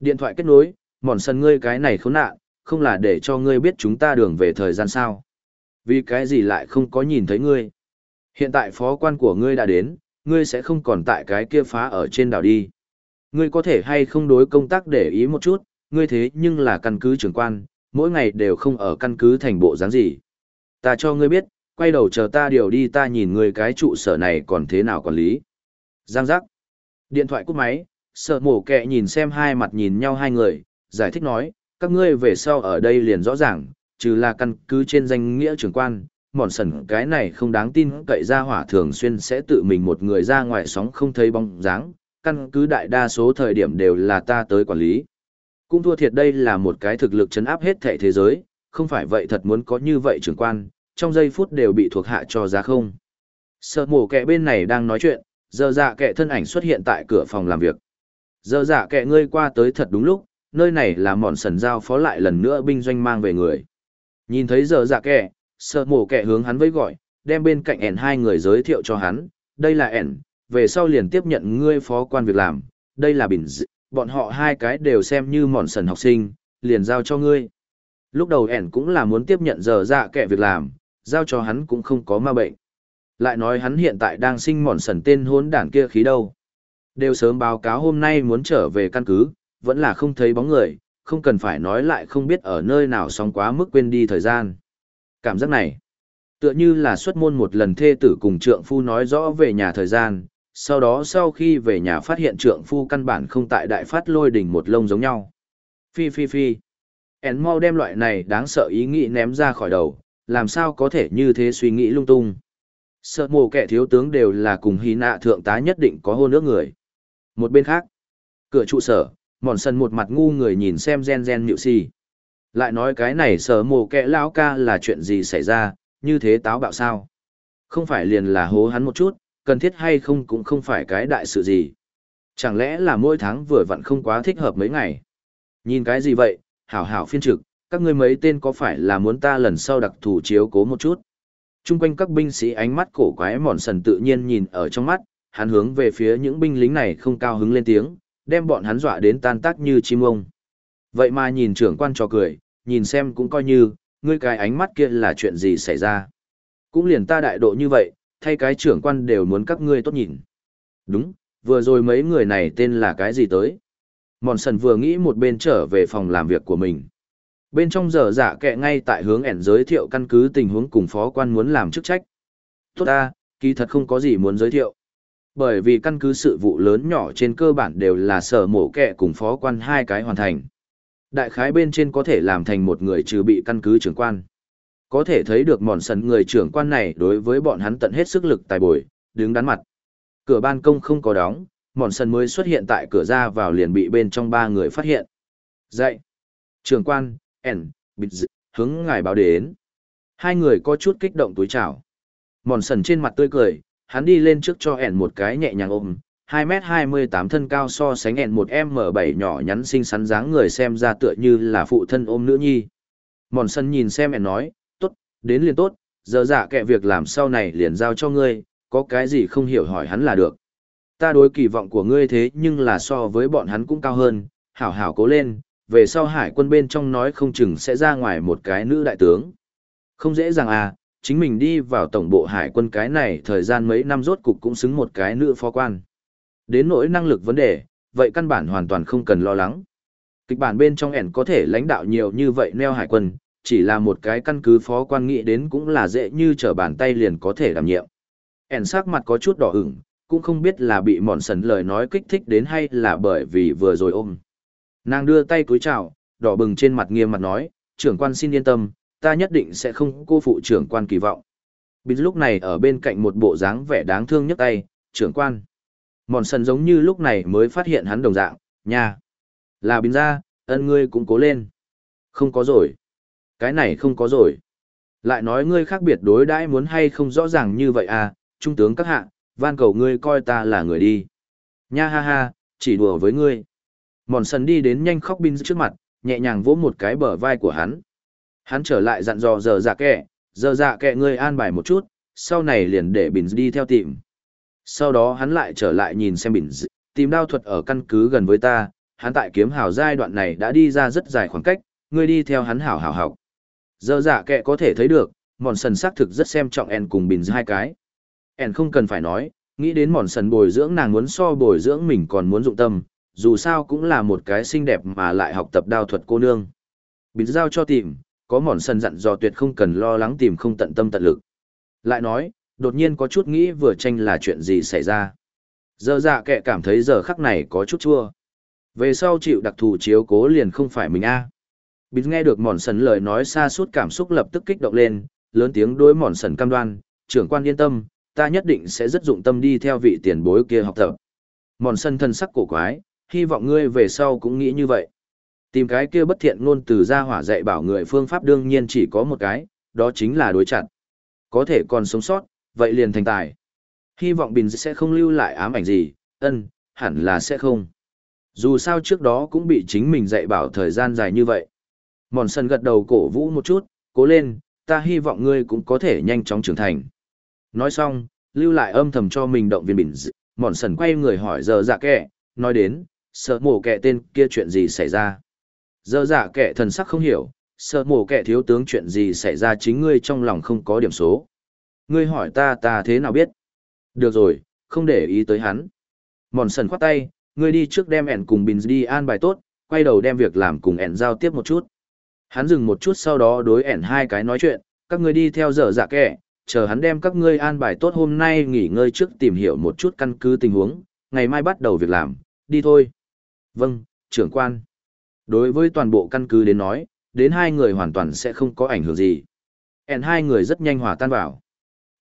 Điện thoại kết nối, mòn sần ngươi cái này khốn nạn, không là để cho ngươi biết chúng ta đường về thời gian sao. Vì cái gì lại không có nhìn thấy ngươi. Hiện tại phó quan của ngươi đã đến, ngươi sẽ không còn tại cái kia phá ở trên đảo đi. Ngươi có thể hay không đối công tác để ý một chút, ngươi thế nhưng là căn cứ trưởng quan, mỗi ngày đều không ở căn cứ thành bộ dáng gì. Ta cho ngươi biết, quay đầu chờ ta điều đi ta nhìn ngươi cái trụ sở này còn thế nào quản lý. Giang giác. Điện thoại cúp máy, sợ mổ kẹ nhìn xem hai mặt nhìn nhau hai người, giải thích nói, các ngươi về sau ở đây liền rõ ràng, trừ là căn cứ trên danh nghĩa trưởng quan, mòn sần cái này không đáng tin cậy ra hỏa thường xuyên sẽ tự mình một người ra ngoài sóng không thấy bóng dáng, căn cứ đại đa số thời điểm đều là ta tới quản lý. Cũng thua thiệt đây là một cái thực lực chấn áp hết thể thế giới, không phải vậy thật muốn có như vậy trưởng quan, trong giây phút đều bị thuộc hạ cho giá không. Sợ mổ kẻ bên này đang nói chuyện, giờ dạ kẻ thân ảnh xuất hiện tại cửa phòng làm việc. Giờ dạ kẻ ngươi qua tới thật đúng lúc, nơi này là mòn sần giao phó lại lần nữa binh doanh mang về người. Nhìn thấy giờ dạ kẻ, sợ mổ kẻ hướng hắn với gọi, đem bên cạnh ẻn hai người giới thiệu cho hắn, đây là ẻn, về sau liền tiếp nhận ngươi phó quan việc làm, đây là bình dị, bọn họ hai cái đều xem như mòn sần học sinh, liền giao cho ngươi. Lúc đầu ẻn cũng là muốn tiếp nhận giờ dạ kẻ việc làm, giao cho hắn cũng không có ma bệnh. Lại nói hắn hiện tại đang sinh mòn sần tên hốn đản kia khí đâu. Đều sớm báo cáo hôm nay muốn trở về căn cứ, vẫn là không thấy bóng người, không cần phải nói lại không biết ở nơi nào xong quá mức quên đi thời gian. Cảm giác này, tựa như là xuất môn một lần thê tử cùng trượng phu nói rõ về nhà thời gian, sau đó sau khi về nhà phát hiện trượng phu căn bản không tại đại phát lôi đỉnh một lông giống nhau. Phi phi phi. En mau đem loại này đáng sợ ý nghĩ ném ra khỏi đầu, làm sao có thể như thế suy nghĩ lung tung. Sợ mồ kẻ thiếu tướng đều là cùng hy nạ thượng tá nhất định có hôn ước người. Một bên khác, cửa trụ sở, mòn sân một mặt ngu người nhìn xem gen gen nhự si. Lại nói cái này sở mồ kẽ lão ca là chuyện gì xảy ra, như thế táo bạo sao. Không phải liền là hố hắn một chút, cần thiết hay không cũng không phải cái đại sự gì. Chẳng lẽ là mỗi tháng vừa vặn không quá thích hợp mấy ngày. Nhìn cái gì vậy, hảo hảo phiên trực, các ngươi mấy tên có phải là muốn ta lần sau đặc thù chiếu cố một chút. Trung quanh các binh sĩ ánh mắt cổ quái mòn sần tự nhiên nhìn ở trong mắt, hắn hướng về phía những binh lính này không cao hứng lên tiếng, đem bọn hắn dọa đến tan tác như chim ông. Vậy mà nhìn trưởng quan trò cười, nhìn xem cũng coi như, ngươi cái ánh mắt kia là chuyện gì xảy ra. Cũng liền ta đại độ như vậy, thay cái trưởng quan đều muốn các ngươi tốt nhìn. Đúng, vừa rồi mấy người này tên là cái gì tới. Mòn sần vừa nghĩ một bên trở về phòng làm việc của mình. Bên trong giờ giả kệ ngay tại hướng ẻn giới thiệu căn cứ tình huống cùng phó quan muốn làm chức trách. Tốt ta, kỳ thật không có gì muốn giới thiệu. Bởi vì căn cứ sự vụ lớn nhỏ trên cơ bản đều là sở mổ kệ cùng phó quan hai cái hoàn thành. Đại khái bên trên có thể làm thành một người trừ bị căn cứ trưởng quan. Có thể thấy được mòn sần người trưởng quan này đối với bọn hắn tận hết sức lực tài bồi, đứng đắn mặt. Cửa ban công không có đóng, mòn sần mới xuất hiện tại cửa ra vào liền bị bên trong ba người phát hiện. Dậy! Trưởng quan, ẻn, bịt dự, hướng ngài báo đến. Hai người có chút kích động túi chào. Mòn sần trên mặt tươi cười, hắn đi lên trước cho ẻn một cái nhẹ nhàng ôm. 2 mét 28 thân cao so sánh ẻn một M7 nhỏ nhắn xinh xắn dáng người xem ra tựa như là phụ thân ôm nữ nhi. Mòn sân nhìn xem ẻn nói, tốt, đến liền tốt, giờ dạ kệ việc làm sau này liền giao cho ngươi, có cái gì không hiểu hỏi hắn là được. Ta đối kỳ vọng của ngươi thế nhưng là so với bọn hắn cũng cao hơn, hảo hảo cố lên, về sau hải quân bên trong nói không chừng sẽ ra ngoài một cái nữ đại tướng. Không dễ dàng à, chính mình đi vào tổng bộ hải quân cái này thời gian mấy năm rốt cục cũng xứng một cái nữ phó quan. Đến nỗi năng lực vấn đề, vậy căn bản hoàn toàn không cần lo lắng. Kịch bản bên trong ẻn có thể lãnh đạo nhiều như vậy neo hải quân, chỉ là một cái căn cứ phó quan nghĩ đến cũng là dễ như trở bàn tay liền có thể đảm nhiệm. ẻn sắc mặt có chút đỏ ửng, cũng không biết là bị mòn sần lời nói kích thích đến hay là bởi vì vừa rồi ôm. Nàng đưa tay cúi chào, đỏ bừng trên mặt nghiêm mặt nói, trưởng quan xin yên tâm, ta nhất định sẽ không cô phụ trưởng quan kỳ vọng. Bình lúc này ở bên cạnh một bộ dáng vẻ đáng thương nhất tay, trưởng quan. Mòn sần giống như lúc này mới phát hiện hắn đồng dạng, nha. Là bình ra, ân ngươi cũng cố lên. Không có rồi. Cái này không có rồi. Lại nói ngươi khác biệt đối đãi muốn hay không rõ ràng như vậy à, trung tướng các hạ, van cầu ngươi coi ta là người đi. Nha ha ha, chỉ đùa với ngươi. Mòn sần đi đến nhanh khóc binh trước mặt, nhẹ nhàng vỗ một cái bờ vai của hắn. Hắn trở lại dặn dò giờ dạ kẻ, giờ dạ kẻ ngươi an bài một chút, sau này liền để bình đi theo tìm. Sau đó hắn lại trở lại nhìn xem bình tìm đao thuật ở căn cứ gần với ta, hắn tại kiếm hào giai đoạn này đã đi ra rất dài khoảng cách, ngươi đi theo hắn hảo hảo học. Giờ dạ kẻ có thể thấy được, mòn sần xác thực rất xem trọng en cùng bình hai cái. En không cần phải nói, nghĩ đến mòn sần bồi dưỡng nàng muốn so bồi dưỡng mình còn muốn dụng tâm, dù sao cũng là một cái xinh đẹp mà lại học tập đao thuật cô nương. Bình giao cho tìm, có mòn sân dặn dò tuyệt không cần lo lắng tìm không tận tâm tận lực. Lại nói, đột nhiên có chút nghĩ vừa tranh là chuyện gì xảy ra. Giờ dạ kệ cảm thấy giờ khắc này có chút chua. Về sau chịu đặc thù chiếu cố liền không phải mình a. À. Nghe được mòn sần lời nói xa suốt cảm xúc lập tức kích động lên, lớn tiếng đối mòn sần cam đoan, trưởng quan yên tâm, ta nhất định sẽ rất dụng tâm đi theo vị tiền bối kia học tập. Mòn sân thân sắc cổ quái, hy vọng ngươi về sau cũng nghĩ như vậy. Tìm cái kia bất thiện ngôn từ ra hỏa dạy bảo người phương pháp đương nhiên chỉ có một cái, đó chính là đối chặt. Có thể còn sống sót, vậy liền thành tài. Hy vọng Bình sẽ không lưu lại ám ảnh gì, ân, hẳn là sẽ không. Dù sao trước đó cũng bị chính mình dạy bảo thời gian dài như vậy. Mòn sân gật đầu cổ vũ một chút, cố lên, ta hy vọng ngươi cũng có thể nhanh chóng trưởng thành. Nói xong, lưu lại âm thầm cho mình động viên bình mòn sần quay người hỏi giờ dạ kẻ, nói đến, sợ mổ kẻ tên kia chuyện gì xảy ra. Giờ dạ kẻ thần sắc không hiểu, sợ mổ kẻ thiếu tướng chuyện gì xảy ra chính ngươi trong lòng không có điểm số. Ngươi hỏi ta ta thế nào biết? Được rồi, không để ý tới hắn. Mòn sần khoát tay, ngươi đi trước đem ẻn cùng bình đi an bài tốt, quay đầu đem việc làm cùng ẻn giao tiếp một chút. Hắn dừng một chút sau đó đối ẻn hai cái nói chuyện, các ngươi đi theo dở dạ kẻ, chờ hắn đem các ngươi an bài tốt hôm nay nghỉ ngơi trước tìm hiểu một chút căn cứ tình huống, ngày mai bắt đầu việc làm, đi thôi. Vâng, trưởng quan. Đối với toàn bộ căn cứ đến nói, đến hai người hoàn toàn sẽ không có ảnh hưởng gì. ẻn hai người rất nhanh hòa tan vào.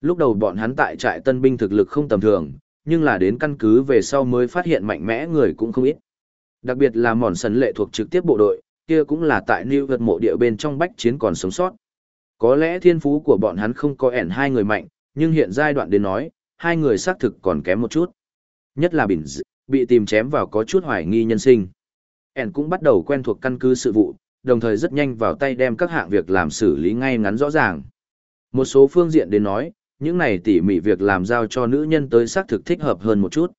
Lúc đầu bọn hắn tại trại tân binh thực lực không tầm thường, nhưng là đến căn cứ về sau mới phát hiện mạnh mẽ người cũng không ít. Đặc biệt là mòn sần lệ thuộc trực tiếp bộ đội, kia cũng là tại New vật mộ địa bên trong bách chiến còn sống sót. Có lẽ thiên phú của bọn hắn không có ẻn hai người mạnh, nhưng hiện giai đoạn đến nói, hai người xác thực còn kém một chút. Nhất là Bình bị tìm chém vào có chút hoài nghi nhân sinh ẻn cũng bắt đầu quen thuộc căn cứ sự vụ, đồng thời rất nhanh vào tay đem các hạng việc làm xử lý ngay ngắn rõ ràng. Một số phương diện đến nói, những này tỉ mỉ việc làm giao cho nữ nhân tới xác thực thích hợp hơn một chút.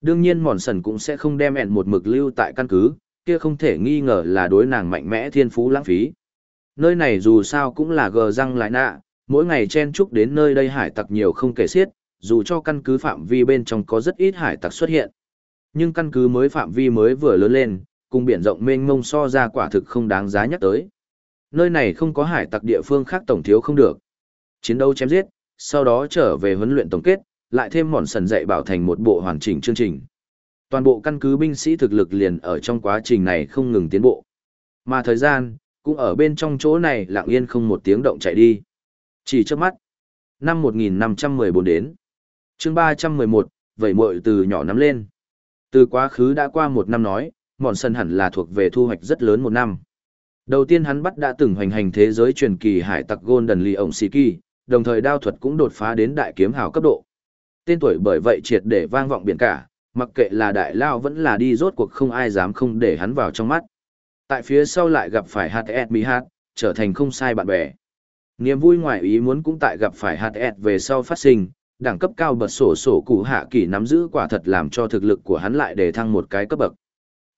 Đương nhiên mòn sần cũng sẽ không đem ẹn một mực lưu tại căn cứ, kia không thể nghi ngờ là đối nàng mạnh mẽ thiên phú lãng phí. Nơi này dù sao cũng là gờ răng lại nạ, mỗi ngày chen chúc đến nơi đây hải tặc nhiều không kể xiết, dù cho căn cứ phạm vi bên trong có rất ít hải tặc xuất hiện. Nhưng căn cứ mới phạm vi mới vừa lớn lên, cùng biển rộng mênh mông so ra quả thực không đáng giá nhắc tới. Nơi này không có hải tặc địa phương khác tổng thiếu không được. Chiến đấu chém giết, sau đó trở về huấn luyện tổng kết, lại thêm mòn sần dạy bảo thành một bộ hoàn chỉnh chương trình. Toàn bộ căn cứ binh sĩ thực lực liền ở trong quá trình này không ngừng tiến bộ. Mà thời gian, cũng ở bên trong chỗ này lặng yên không một tiếng động chạy đi. Chỉ trước mắt, năm 1514 đến. chương 311, vẩy muội từ nhỏ nắm lên. Từ quá khứ đã qua một năm nói, mòn sân hẳn là thuộc về thu hoạch rất lớn một năm. Đầu tiên hắn bắt đã từng hoành hành thế giới truyền kỳ hải tặc Golden xì kỳ đồng thời đao thuật cũng đột phá đến đại kiếm hào cấp độ. Tên tuổi bởi vậy triệt để vang vọng biển cả, mặc kệ là đại lao vẫn là đi rốt cuộc không ai dám không để hắn vào trong mắt. Tại phía sau lại gặp phải HTS Mỹ Hát, trở thành không sai bạn bè. Niềm vui ngoài ý muốn cũng tại gặp phải HTS về sau phát sinh, đẳng cấp cao bật sổ sổ cụ hạ kỳ nắm giữ quả thật làm cho thực lực của hắn lại để thăng một cái cấp bậc.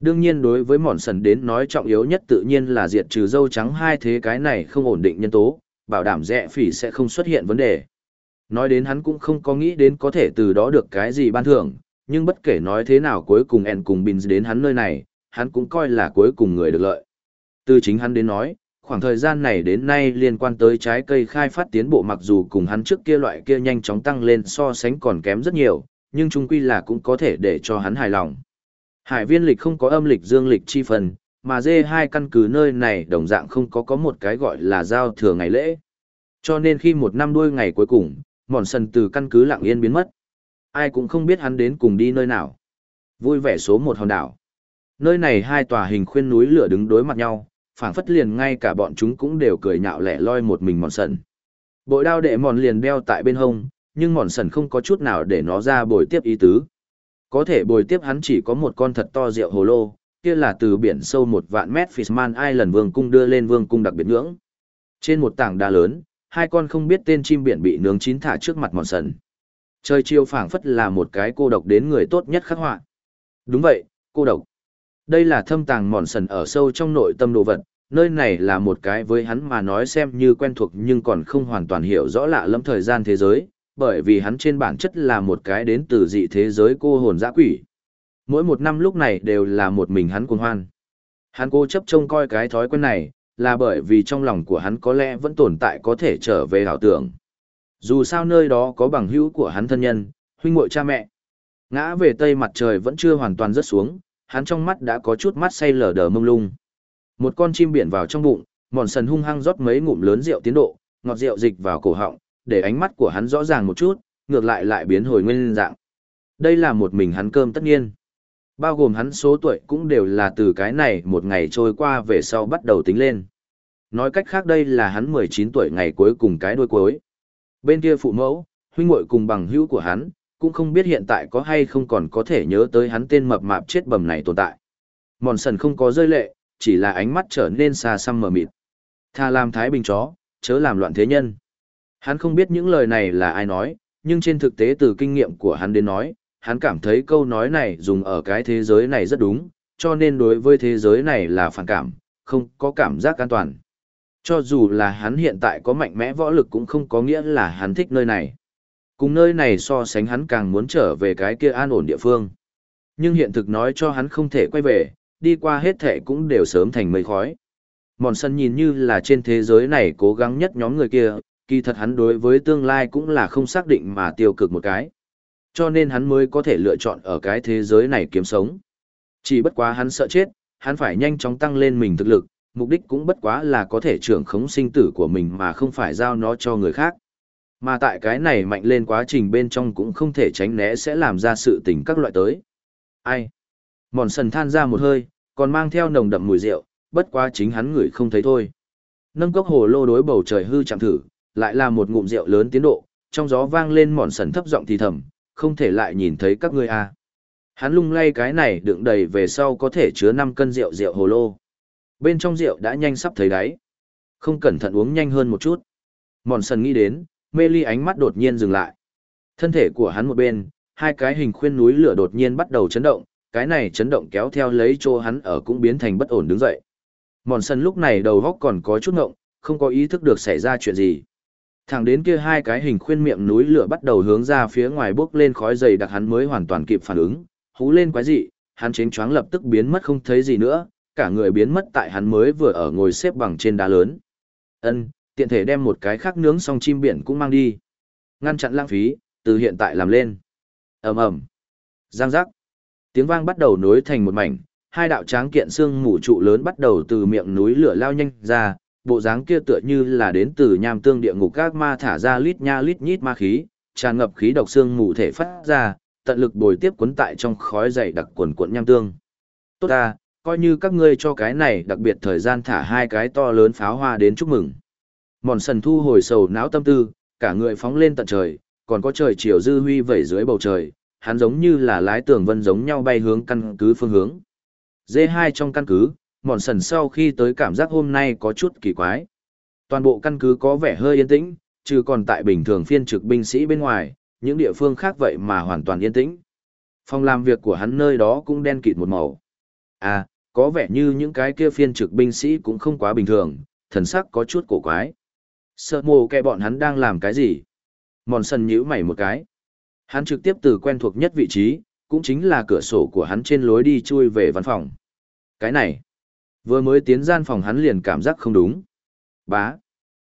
Đương nhiên đối với mòn sần đến nói trọng yếu nhất tự nhiên là diệt trừ dâu trắng hai thế cái này không ổn định nhân tố, bảo đảm rẻ phỉ sẽ không xuất hiện vấn đề. Nói đến hắn cũng không có nghĩ đến có thể từ đó được cái gì ban thưởng, nhưng bất kể nói thế nào cuối cùng En cùng Bình đến hắn nơi này, hắn cũng coi là cuối cùng người được lợi. Từ chính hắn đến nói, khoảng thời gian này đến nay liên quan tới trái cây khai phát tiến bộ mặc dù cùng hắn trước kia loại kia nhanh chóng tăng lên so sánh còn kém rất nhiều, nhưng chung quy là cũng có thể để cho hắn hài lòng. Hải viên lịch không có âm lịch dương lịch chi phần, mà dê hai căn cứ nơi này đồng dạng không có có một cái gọi là giao thừa ngày lễ. Cho nên khi một năm đuôi ngày cuối cùng, mòn sần từ căn cứ lặng yên biến mất. Ai cũng không biết hắn đến cùng đi nơi nào. Vui vẻ số một hòn đảo. Nơi này hai tòa hình khuyên núi lửa đứng đối mặt nhau, phảng phất liền ngay cả bọn chúng cũng đều cười nhạo lẻ loi một mình mòn sần. Bội đao đệ mòn liền đeo tại bên hông, nhưng mòn sần không có chút nào để nó ra bồi tiếp ý tứ. Có thể bồi tiếp hắn chỉ có một con thật to rượu hồ lô, kia là từ biển sâu một vạn mét Fishman Island vương cung đưa lên vương cung đặc biệt ngưỡng. Trên một tảng đá lớn, hai con không biết tên chim biển bị nướng chín thả trước mặt mòn sần. Trời chiều phảng phất là một cái cô độc đến người tốt nhất khắc họa. Đúng vậy, cô độc. Đây là thâm tàng mòn sần ở sâu trong nội tâm đồ vật, nơi này là một cái với hắn mà nói xem như quen thuộc nhưng còn không hoàn toàn hiểu rõ lạ lẫm thời gian thế giới, bởi vì hắn trên bản chất là một cái đến từ dị thế giới cô hồn dã quỷ. Mỗi một năm lúc này đều là một mình hắn cuồng hoan. Hắn cố chấp trông coi cái thói quen này, là bởi vì trong lòng của hắn có lẽ vẫn tồn tại có thể trở về ảo tưởng. Dù sao nơi đó có bằng hữu của hắn thân nhân, huynh muội cha mẹ. Ngã về tây mặt trời vẫn chưa hoàn toàn rớt xuống, hắn trong mắt đã có chút mắt say lờ đờ mông lung. Một con chim biển vào trong bụng, mòn sần hung hăng rót mấy ngụm lớn rượu tiến độ, ngọt rượu dịch vào cổ họng, để ánh mắt của hắn rõ ràng một chút, ngược lại lại biến hồi nguyên dạng. Đây là một mình hắn cơm tất nhiên. Bao gồm hắn số tuổi cũng đều là từ cái này một ngày trôi qua về sau bắt đầu tính lên. Nói cách khác đây là hắn 19 tuổi ngày cuối cùng cái đuôi cuối. Bên kia phụ mẫu, huynh muội cùng bằng hữu của hắn, cũng không biết hiện tại có hay không còn có thể nhớ tới hắn tên mập mạp chết bầm này tồn tại. Mòn sần không có rơi lệ, chỉ là ánh mắt trở nên xa xăm mờ mịt. Tha làm thái bình chó, chớ làm loạn thế nhân. Hắn không biết những lời này là ai nói, nhưng trên thực tế từ kinh nghiệm của hắn đến nói, hắn cảm thấy câu nói này dùng ở cái thế giới này rất đúng, cho nên đối với thế giới này là phản cảm, không có cảm giác an toàn. Cho dù là hắn hiện tại có mạnh mẽ võ lực cũng không có nghĩa là hắn thích nơi này. Cùng nơi này so sánh hắn càng muốn trở về cái kia an ổn địa phương. Nhưng hiện thực nói cho hắn không thể quay về, đi qua hết thể cũng đều sớm thành mây khói. Mòn sân nhìn như là trên thế giới này cố gắng nhất nhóm người kia, kỳ thật hắn đối với tương lai cũng là không xác định mà tiêu cực một cái. Cho nên hắn mới có thể lựa chọn ở cái thế giới này kiếm sống. Chỉ bất quá hắn sợ chết, hắn phải nhanh chóng tăng lên mình thực lực, mục đích cũng bất quá là có thể trưởng khống sinh tử của mình mà không phải giao nó cho người khác. Mà tại cái này mạnh lên quá trình bên trong cũng không thể tránh né sẽ làm ra sự tình các loại tới. Ai? Mòn sần than ra một hơi, còn mang theo nồng đậm mùi rượu, bất quá chính hắn ngửi không thấy thôi. Nâng cốc hồ lô đối bầu trời hư chạm thử, lại là một ngụm rượu lớn tiến độ, trong gió vang lên mòn sần thấp giọng thì thầm, không thể lại nhìn thấy các ngươi à. Hắn lung lay cái này đựng đầy về sau có thể chứa 5 cân rượu rượu hồ lô. Bên trong rượu đã nhanh sắp thấy đáy. Không cẩn thận uống nhanh hơn một chút. Mòn sần nghĩ đến, mê ly ánh mắt đột nhiên dừng lại. Thân thể của hắn một bên, hai cái hình khuyên núi lửa đột nhiên bắt đầu chấn động, cái này chấn động kéo theo lấy chỗ hắn ở cũng biến thành bất ổn đứng dậy. Mòn sân lúc này đầu góc còn có chút ngộng, không có ý thức được xảy ra chuyện gì. Thẳng đến kia hai cái hình khuyên miệng núi lửa bắt đầu hướng ra phía ngoài bốc lên khói dày đặc hắn mới hoàn toàn kịp phản ứng, hú lên quái dị, hắn chính choáng lập tức biến mất không thấy gì nữa, cả người biến mất tại hắn mới vừa ở ngồi xếp bằng trên đá lớn. Ân, tiện thể đem một cái khác nướng xong chim biển cũng mang đi. Ngăn chặn lãng phí, từ hiện tại làm lên. ầm ầm, giang giác, tiếng vang bắt đầu nối thành một mảnh, hai đạo tráng kiện xương mù trụ lớn bắt đầu từ miệng núi lửa lao nhanh ra, bộ dáng kia tựa như là đến từ nham tương địa ngục các ma thả ra lít nha lít nhít ma khí, tràn ngập khí độc xương mù thể phát ra, tận lực bồi tiếp cuốn tại trong khói dày đặc quần cuộn nham tương. Tốt ta, coi như các ngươi cho cái này đặc biệt thời gian thả hai cái to lớn pháo hoa đến chúc mừng. Mòn sần thu hồi sầu não tâm tư, cả người phóng lên tận trời, còn có trời chiều dư huy vẩy dưới bầu trời, hắn giống như là lái tường vân giống nhau bay hướng căn cứ phương hướng. D2 trong căn cứ, mòn sần sau khi tới cảm giác hôm nay có chút kỳ quái. Toàn bộ căn cứ có vẻ hơi yên tĩnh, trừ còn tại bình thường phiên trực binh sĩ bên ngoài, những địa phương khác vậy mà hoàn toàn yên tĩnh. Phòng làm việc của hắn nơi đó cũng đen kịt một màu. À, có vẻ như những cái kia phiên trực binh sĩ cũng không quá bình thường, thần sắc có chút cổ quái. Sợ mồ kẹ bọn hắn đang làm cái gì? Mòn sần nhíu mày một cái. Hắn trực tiếp từ quen thuộc nhất vị trí, cũng chính là cửa sổ của hắn trên lối đi chui về văn phòng. Cái này, vừa mới tiến gian phòng hắn liền cảm giác không đúng. Bá.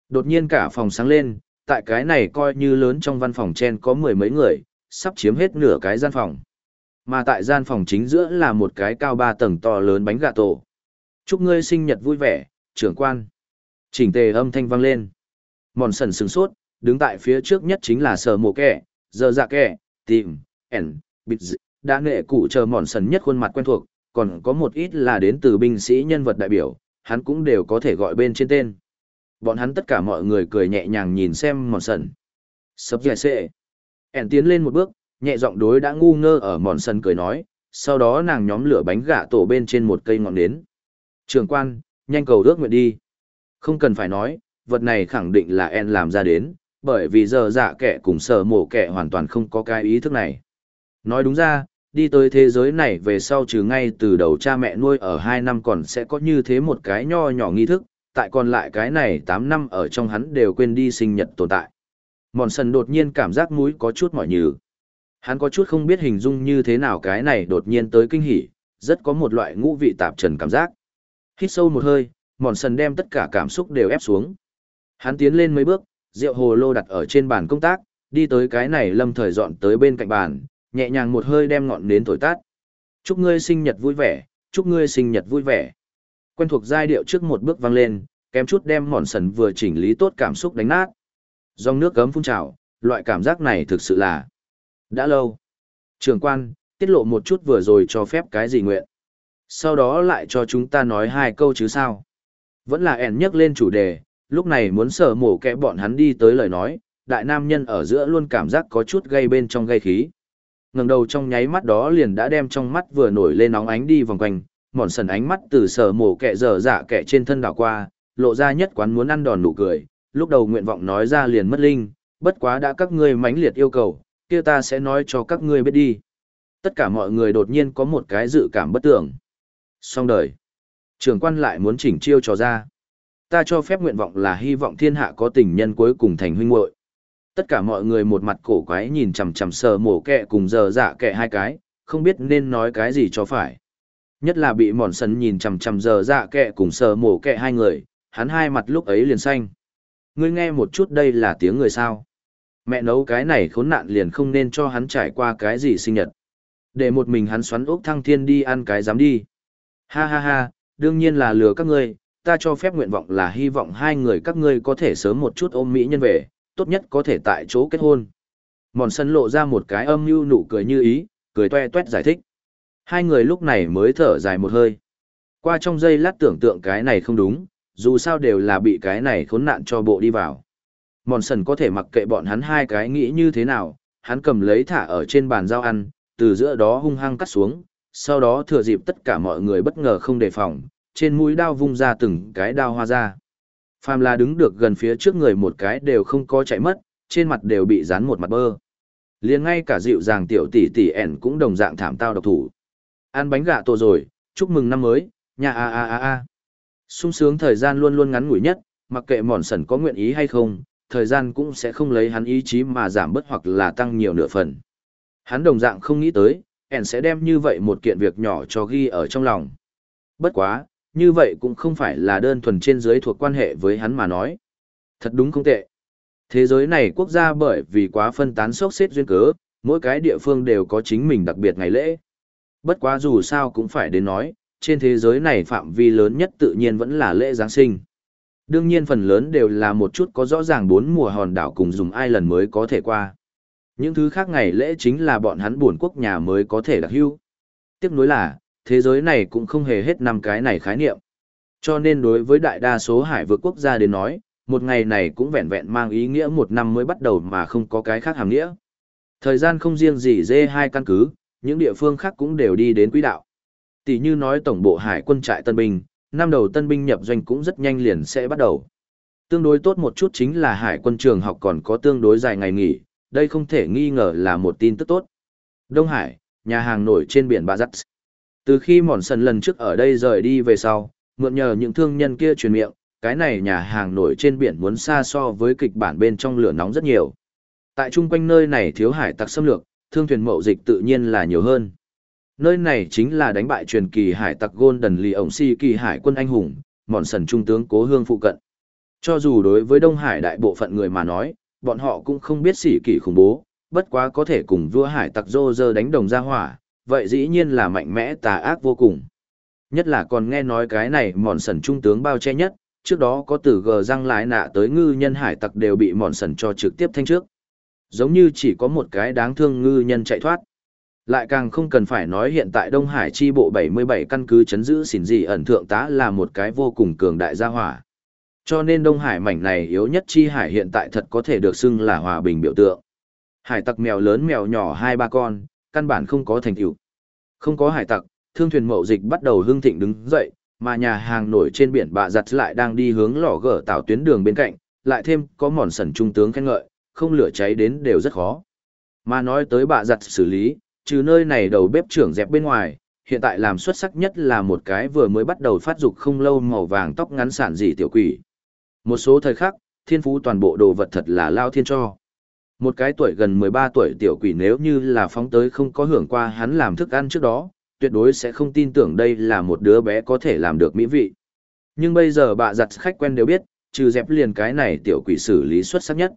Đột nhiên cả phòng sáng lên, tại cái này coi như lớn trong văn phòng trên có mười mấy người, sắp chiếm hết nửa cái gian phòng. Mà tại gian phòng chính giữa là một cái cao ba tầng to lớn bánh gà tổ. Chúc ngươi sinh nhật vui vẻ, trưởng quan. Chỉnh tề âm thanh vang lên. Mòn sần sừng sốt, đứng tại phía trước nhất chính là sở mộ kẻ, giờ dạ kẻ, tìm, ẻn, bịt dị, đã nghệ cụ chờ mòn sần nhất khuôn mặt quen thuộc, còn có một ít là đến từ binh sĩ nhân vật đại biểu, hắn cũng đều có thể gọi bên trên tên. Bọn hắn tất cả mọi người cười nhẹ nhàng nhìn xem mòn sần. Sập dẻ xệ. Ản tiến lên một bước, nhẹ giọng đối đã ngu ngơ ở mòn sần cười nói, sau đó nàng nhóm lửa bánh gà tổ bên trên một cây ngọn nến. Trường quan, nhanh cầu ước nguyện đi. Không cần phải nói, vật này khẳng định là En làm ra đến, bởi vì giờ dạ kẻ cùng sở mổ kẻ hoàn toàn không có cái ý thức này. Nói đúng ra, đi tới thế giới này về sau trừ ngay từ đầu cha mẹ nuôi ở hai năm còn sẽ có như thế một cái nho nhỏ nghi thức, tại còn lại cái này tám năm ở trong hắn đều quên đi sinh nhật tồn tại. Mòn sần đột nhiên cảm giác mũi có chút mỏi nhừ. Hắn có chút không biết hình dung như thế nào cái này đột nhiên tới kinh hỉ, rất có một loại ngũ vị tạp trần cảm giác. Hít sâu một hơi, mòn sần đem tất cả cảm xúc đều ép xuống. Hắn tiến lên mấy bước, rượu hồ lô đặt ở trên bàn công tác, đi tới cái này lâm thời dọn tới bên cạnh bàn, nhẹ nhàng một hơi đem ngọn nến thổi tắt. Chúc ngươi sinh nhật vui vẻ, chúc ngươi sinh nhật vui vẻ. Quen thuộc giai điệu trước một bước vang lên, kém chút đem mòn sần vừa chỉnh lý tốt cảm xúc đánh nát. Dòng nước gấm phun trào, loại cảm giác này thực sự là đã lâu. Trường quan, tiết lộ một chút vừa rồi cho phép cái gì nguyện. Sau đó lại cho chúng ta nói hai câu chứ sao. Vẫn là ẻn nhắc lên chủ đề, lúc này muốn sở mổ kẽ bọn hắn đi tới lời nói, đại nam nhân ở giữa luôn cảm giác có chút gây bên trong gây khí ngẩng đầu trong nháy mắt đó liền đã đem trong mắt vừa nổi lên nóng ánh đi vòng quanh, mòn sần ánh mắt từ sở mổ kẹ dở dạ kẹ trên thân đảo qua, lộ ra nhất quán muốn ăn đòn nụ cười, lúc đầu nguyện vọng nói ra liền mất linh, bất quá đã các ngươi mãnh liệt yêu cầu, kia ta sẽ nói cho các ngươi biết đi. Tất cả mọi người đột nhiên có một cái dự cảm bất tưởng. Xong đời. Trường quan lại muốn chỉnh chiêu cho ra. Ta cho phép nguyện vọng là hy vọng thiên hạ có tình nhân cuối cùng thành huynh muội. Tất cả mọi người một mặt cổ quái nhìn chằm chằm sờ mổ kẹ cùng giờ dạ kẹ hai cái, không biết nên nói cái gì cho phải. Nhất là bị mòn sần nhìn chằm chằm giờ dạ kẹ cùng sờ mổ kẹ hai người, hắn hai mặt lúc ấy liền xanh. Ngươi nghe một chút đây là tiếng người sao. Mẹ nấu cái này khốn nạn liền không nên cho hắn trải qua cái gì sinh nhật. Để một mình hắn xoắn ốc thăng thiên đi ăn cái dám đi. Ha ha ha, đương nhiên là lừa các ngươi, ta cho phép nguyện vọng là hy vọng hai người các ngươi có thể sớm một chút ôm mỹ nhân về, tốt nhất có thể tại chỗ kết hôn. Mòn sân lộ ra một cái âm mưu nụ cười như ý, cười toe toét giải thích. Hai người lúc này mới thở dài một hơi. Qua trong giây lát tưởng tượng cái này không đúng, dù sao đều là bị cái này khốn nạn cho bộ đi vào. Mòn sần có thể mặc kệ bọn hắn hai cái nghĩ như thế nào, hắn cầm lấy thả ở trên bàn giao ăn, từ giữa đó hung hăng cắt xuống, sau đó thừa dịp tất cả mọi người bất ngờ không đề phòng, trên mũi đao vung ra từng cái đao hoa ra. Phàm là đứng được gần phía trước người một cái đều không có chạy mất, trên mặt đều bị dán một mặt bơ. liền ngay cả dịu dàng tiểu tỷ tỷ ẻn cũng đồng dạng thảm tao độc thủ. Ăn bánh gà tổ rồi, chúc mừng năm mới, nhà a a a a. sung sướng thời gian luôn luôn ngắn ngủi nhất, mặc kệ mòn sần có nguyện ý hay không, thời gian cũng sẽ không lấy hắn ý chí mà giảm bớt hoặc là tăng nhiều nửa phần. Hắn đồng dạng không nghĩ tới, ẻn sẽ đem như vậy một kiện việc nhỏ cho ghi ở trong lòng. Bất quá, như vậy cũng không phải là đơn thuần trên dưới thuộc quan hệ với hắn mà nói. Thật đúng không tệ. Thế giới này quốc gia bởi vì quá phân tán sốc xếp duyên cớ, mỗi cái địa phương đều có chính mình đặc biệt ngày lễ. Bất quá dù sao cũng phải đến nói, trên thế giới này phạm vi lớn nhất tự nhiên vẫn là lễ Giáng sinh. Đương nhiên phần lớn đều là một chút có rõ ràng bốn mùa hòn đảo cùng dùng ai lần mới có thể qua. Những thứ khác ngày lễ chính là bọn hắn buồn quốc nhà mới có thể đặc hưu. Tiếc nuối là, thế giới này cũng không hề hết năm cái này khái niệm. Cho nên đối với đại đa số hải vực quốc gia đến nói, một ngày này cũng vẹn vẹn mang ý nghĩa một năm mới bắt đầu mà không có cái khác hàm nghĩa. Thời gian không riêng gì dê hai căn cứ, những địa phương khác cũng đều đi đến quỹ đạo. Tỷ như nói tổng bộ hải quân trại Tân Binh, năm đầu Tân Binh nhập doanh cũng rất nhanh liền sẽ bắt đầu. Tương đối tốt một chút chính là hải quân trường học còn có tương đối dài ngày nghỉ, đây không thể nghi ngờ là một tin tức tốt. Đông Hải, nhà hàng nổi trên biển Ba Dắt. Từ khi mòn sần lần trước ở đây rời đi về sau, mượn nhờ những thương nhân kia truyền miệng, cái này nhà hàng nổi trên biển muốn xa so với kịch bản bên trong lửa nóng rất nhiều. Tại chung quanh nơi này thiếu hải tặc xâm lược, thương thuyền mậu dịch tự nhiên là nhiều hơn. Nơi này chính là đánh bại truyền kỳ hải tặc Golden lì ổng si kỳ hải quân anh hùng, mòn sần trung tướng cố hương phụ cận. Cho dù đối với Đông Hải đại bộ phận người mà nói, bọn họ cũng không biết sỉ kỳ khủng bố, bất quá có thể cùng vua hải tặc rô rơ đánh đồng ra hỏa, vậy dĩ nhiên là mạnh mẽ tà ác vô cùng. Nhất là còn nghe nói cái này mòn sần trung tướng bao che nhất, trước đó có từ gờ răng lái nạ tới ngư nhân hải tặc đều bị mòn sần cho trực tiếp thanh trước. Giống như chỉ có một cái đáng thương ngư nhân chạy thoát. Lại càng không cần phải nói hiện tại Đông Hải chi bộ 77 căn cứ chấn giữ xỉn gì ẩn thượng tá là một cái vô cùng cường đại gia hỏa. Cho nên Đông Hải mảnh này yếu nhất chi hải hiện tại thật có thể được xưng là hòa bình biểu tượng. Hải tặc mèo lớn mèo nhỏ hai ba con, căn bản không có thành tựu. Không có hải tặc, thương thuyền mậu dịch bắt đầu hưng thịnh đứng dậy, mà nhà hàng nổi trên biển bạ giặt lại đang đi hướng lò gở tạo tuyến đường bên cạnh, lại thêm có mòn sẩn trung tướng khen ngợi, không lửa cháy đến đều rất khó. Mà nói tới bạ giặt xử lý, trừ nơi này đầu bếp trưởng dẹp bên ngoài, hiện tại làm xuất sắc nhất là một cái vừa mới bắt đầu phát dục không lâu màu vàng tóc ngắn sản dị tiểu quỷ. Một số thời khắc, thiên phú toàn bộ đồ vật thật là lao thiên cho. Một cái tuổi gần 13 tuổi tiểu quỷ nếu như là phóng tới không có hưởng qua hắn làm thức ăn trước đó, tuyệt đối sẽ không tin tưởng đây là một đứa bé có thể làm được mỹ vị. Nhưng bây giờ bà giặt khách quen đều biết, trừ dẹp liền cái này tiểu quỷ xử lý xuất sắc nhất.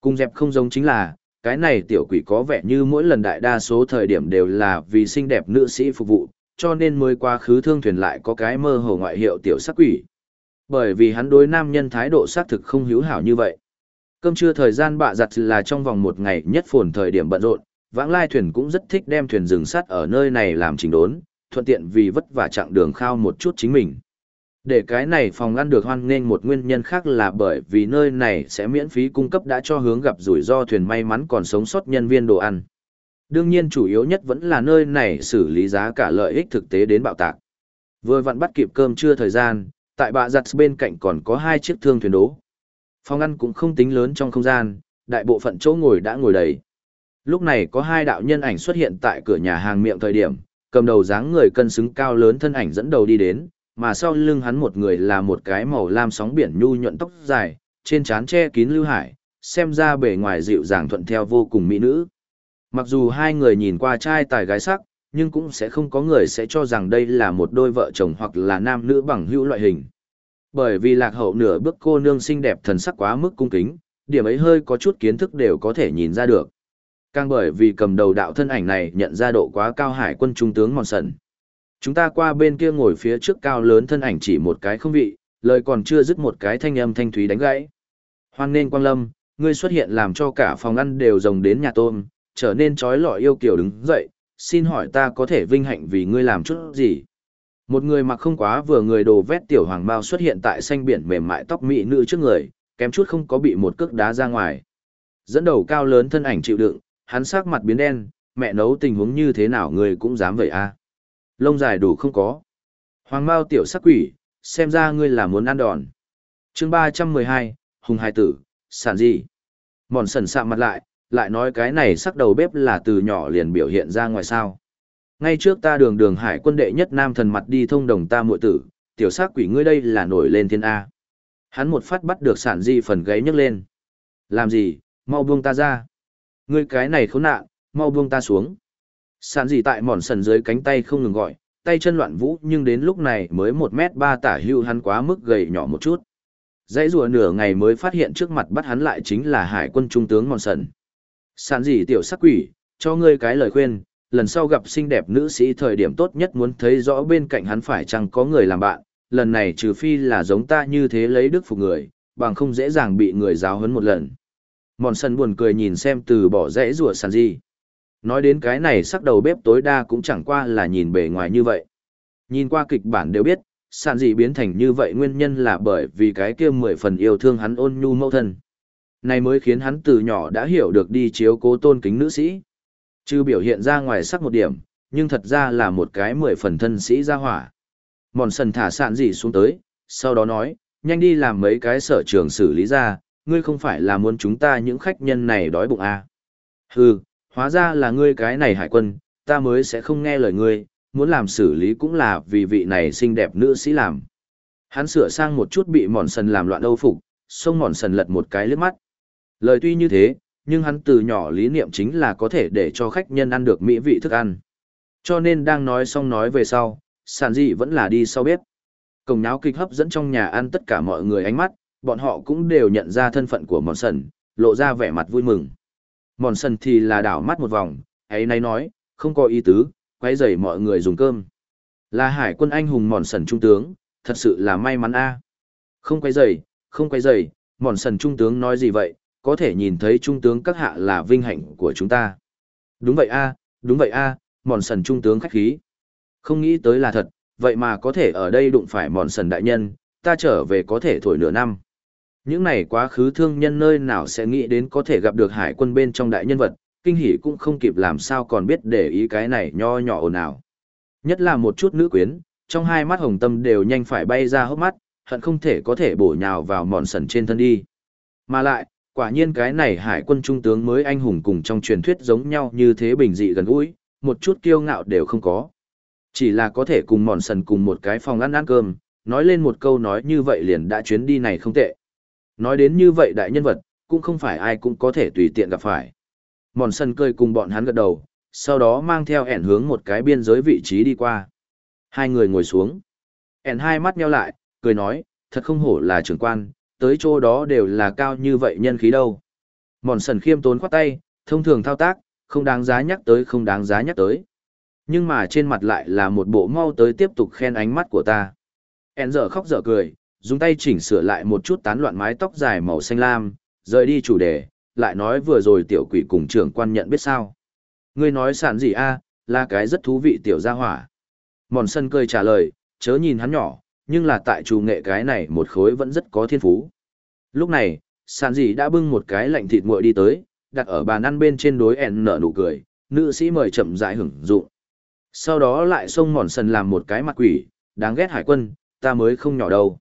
Cùng dẹp không giống chính là, cái này tiểu quỷ có vẻ như mỗi lần đại đa số thời điểm đều là vì xinh đẹp nữ sĩ phục vụ, cho nên mới qua khứ thương thuyền lại có cái mơ hồ ngoại hiệu tiểu sắc quỷ. Bởi vì hắn đối nam nhân thái độ xác thực không hiếu hảo như vậy. Cơm trưa thời gian bạ giặt là trong vòng một ngày nhất phồn thời điểm bận rộn, vãng lai thuyền cũng rất thích đem thuyền dừng sắt ở nơi này làm trình đốn, thuận tiện vì vất vả chặng đường khao một chút chính mình. Để cái này phòng ăn được hoan nghênh một nguyên nhân khác là bởi vì nơi này sẽ miễn phí cung cấp đã cho hướng gặp rủi ro thuyền may mắn còn sống sót nhân viên đồ ăn. Đương nhiên chủ yếu nhất vẫn là nơi này xử lý giá cả lợi ích thực tế đến bạo tạc. Vừa vặn bắt kịp cơm trưa thời gian, tại bạ giặt bên cạnh còn có hai chiếc thương thuyền đố. Phòng ăn cũng không tính lớn trong không gian, đại bộ phận chỗ ngồi đã ngồi đầy. Lúc này có hai đạo nhân ảnh xuất hiện tại cửa nhà hàng miệng thời điểm, cầm đầu dáng người cân xứng cao lớn thân ảnh dẫn đầu đi đến, mà sau lưng hắn một người là một cái màu lam sóng biển nhu nhuận tóc dài, trên trán che kín lưu hải, xem ra bề ngoài dịu dàng thuận theo vô cùng mỹ nữ. Mặc dù hai người nhìn qua trai tài gái sắc, nhưng cũng sẽ không có người sẽ cho rằng đây là một đôi vợ chồng hoặc là nam nữ bằng hữu loại hình. Bởi vì lạc hậu nửa bước cô nương xinh đẹp thần sắc quá mức cung kính, điểm ấy hơi có chút kiến thức đều có thể nhìn ra được. Càng bởi vì cầm đầu đạo thân ảnh này nhận ra độ quá cao hải quân trung tướng Mòn Sần. Chúng ta qua bên kia ngồi phía trước cao lớn thân ảnh chỉ một cái không vị, lời còn chưa dứt một cái thanh âm thanh thúy đánh gãy. Hoan nên quang lâm, ngươi xuất hiện làm cho cả phòng ăn đều rồng đến nhà tôm, trở nên trói lọi yêu kiều đứng dậy, xin hỏi ta có thể vinh hạnh vì ngươi làm chút gì? Một người mặc không quá vừa người đồ vét tiểu hoàng bao xuất hiện tại xanh biển mềm mại tóc mỹ nữ trước người, kém chút không có bị một cước đá ra ngoài. Dẫn đầu cao lớn thân ảnh chịu đựng, hắn sắc mặt biến đen, mẹ nấu tình huống như thế nào người cũng dám vậy à? Lông dài đủ không có. Hoàng bao tiểu sắc quỷ, xem ra ngươi là muốn ăn đòn. chương ba trăm mười hai Hùng Hai Tử, sản gì? Mòn sần sạm mặt lại, lại nói cái này sắc đầu bếp là từ nhỏ liền biểu hiện ra ngoài sao. Ngay trước ta đường đường hải quân đệ nhất nam thần mặt đi thông đồng ta muội tử, tiểu sát quỷ ngươi đây là nổi lên thiên A. Hắn một phát bắt được sản di phần gáy nhấc lên. Làm gì, mau buông ta ra. Ngươi cái này khốn nạn, mau buông ta xuống. Sản di tại mòn sần dưới cánh tay không ngừng gọi, tay chân loạn vũ nhưng đến lúc này mới một mét ba tả hưu hắn quá mức gầy nhỏ một chút. Dãy rùa nửa ngày mới phát hiện trước mặt bắt hắn lại chính là hải quân trung tướng mòn sần. Sản gì tiểu sắc quỷ, cho ngươi cái lời khuyên, lần sau gặp xinh đẹp nữ sĩ thời điểm tốt nhất muốn thấy rõ bên cạnh hắn phải chăng có người làm bạn, lần này trừ phi là giống ta như thế lấy đức phục người, bằng không dễ dàng bị người giáo huấn một lần. Mòn sân buồn cười nhìn xem từ bỏ rẽ rùa sàn gì. Nói đến cái này sắc đầu bếp tối đa cũng chẳng qua là nhìn bề ngoài như vậy. Nhìn qua kịch bản đều biết, sàn gì biến thành như vậy nguyên nhân là bởi vì cái kia mười phần yêu thương hắn ôn nhu mẫu thân. Này mới khiến hắn từ nhỏ đã hiểu được đi chiếu cố tôn kính nữ sĩ. Chứ biểu hiện ra ngoài sắc một điểm, nhưng thật ra là một cái mười phần thân sĩ ra hỏa. Mòn sần thả sạn gì xuống tới, sau đó nói, nhanh đi làm mấy cái sở trường xử lý ra, ngươi không phải là muốn chúng ta những khách nhân này đói bụng à. Hừ, hóa ra là ngươi cái này hải quân, ta mới sẽ không nghe lời ngươi, muốn làm xử lý cũng là vì vị này xinh đẹp nữ sĩ làm. Hắn sửa sang một chút bị mòn sần làm loạn âu phục, xông mòn sần lật một cái lướt mắt. Lời tuy như thế, nhưng hắn từ nhỏ lý niệm chính là có thể để cho khách nhân ăn được mỹ vị thức ăn. Cho nên đang nói xong nói về sau, sản dị vẫn là đi sau bếp. Cổng náo kịch hấp dẫn trong nhà ăn tất cả mọi người ánh mắt, bọn họ cũng đều nhận ra thân phận của mòn sần, lộ ra vẻ mặt vui mừng. Mòn sần thì là đảo mắt một vòng, ấy nay nói, không có ý tứ, quay rầy mọi người dùng cơm. Là hải quân anh hùng mòn sần trung tướng, thật sự là may mắn a. Không quay rầy, không quay rầy, mòn sần trung tướng nói gì vậy, có thể nhìn thấy trung tướng các hạ là vinh hạnh của chúng ta. Đúng vậy a, đúng vậy a, mòn sần trung tướng khách khí. Không nghĩ tới là thật, vậy mà có thể ở đây đụng phải mòn sần đại nhân, ta trở về có thể thổi nửa năm. Những này quá khứ thương nhân nơi nào sẽ nghĩ đến có thể gặp được hải quân bên trong đại nhân vật, kinh hỉ cũng không kịp làm sao còn biết để ý cái này nho nhỏ ồn ào. Nhất là một chút nữ quyến, trong hai mắt hồng tâm đều nhanh phải bay ra hốc mắt, hận không thể có thể bổ nhào vào mòn sần trên thân đi. Mà lại, quả nhiên cái này hải quân trung tướng mới anh hùng cùng trong truyền thuyết giống nhau như thế bình dị gần gũi, một chút kiêu ngạo đều không có. Chỉ là có thể cùng mòn sần cùng một cái phòng ăn ăn cơm, nói lên một câu nói như vậy liền đã chuyến đi này không tệ. Nói đến như vậy đại nhân vật, cũng không phải ai cũng có thể tùy tiện gặp phải. Mòn sần cười cùng bọn hắn gật đầu, sau đó mang theo ẻn hướng một cái biên giới vị trí đi qua. Hai người ngồi xuống. ẻn hai mắt nheo lại, cười nói, thật không hổ là trưởng quan, tới chỗ đó đều là cao như vậy nhân khí đâu. Mòn sần khiêm tốn khoát tay, thông thường thao tác, không đáng giá nhắc tới không đáng giá nhắc tới. Nhưng mà trên mặt lại là một bộ mau tới tiếp tục khen ánh mắt của ta. En dở khóc dở cười, dùng tay chỉnh sửa lại một chút tán loạn mái tóc dài màu xanh lam, rời đi chủ đề, lại nói vừa rồi tiểu quỷ cùng trưởng quan nhận biết sao. Ngươi nói sản gì a là cái rất thú vị tiểu gia hỏa. Mòn sân cười trả lời, chớ nhìn hắn nhỏ, nhưng là tại trù nghệ cái này một khối vẫn rất có thiên phú. Lúc này, sàn dì đã bưng một cái lạnh thịt nguội đi tới, đặt ở bàn ăn bên trên đối ẻn nở nụ cười, nữ sĩ mời chậm rãi hưởng dụng. Sau đó lại xông mòn sần làm một cái mặt quỷ, đáng ghét hải quân, ta mới không nhỏ đâu.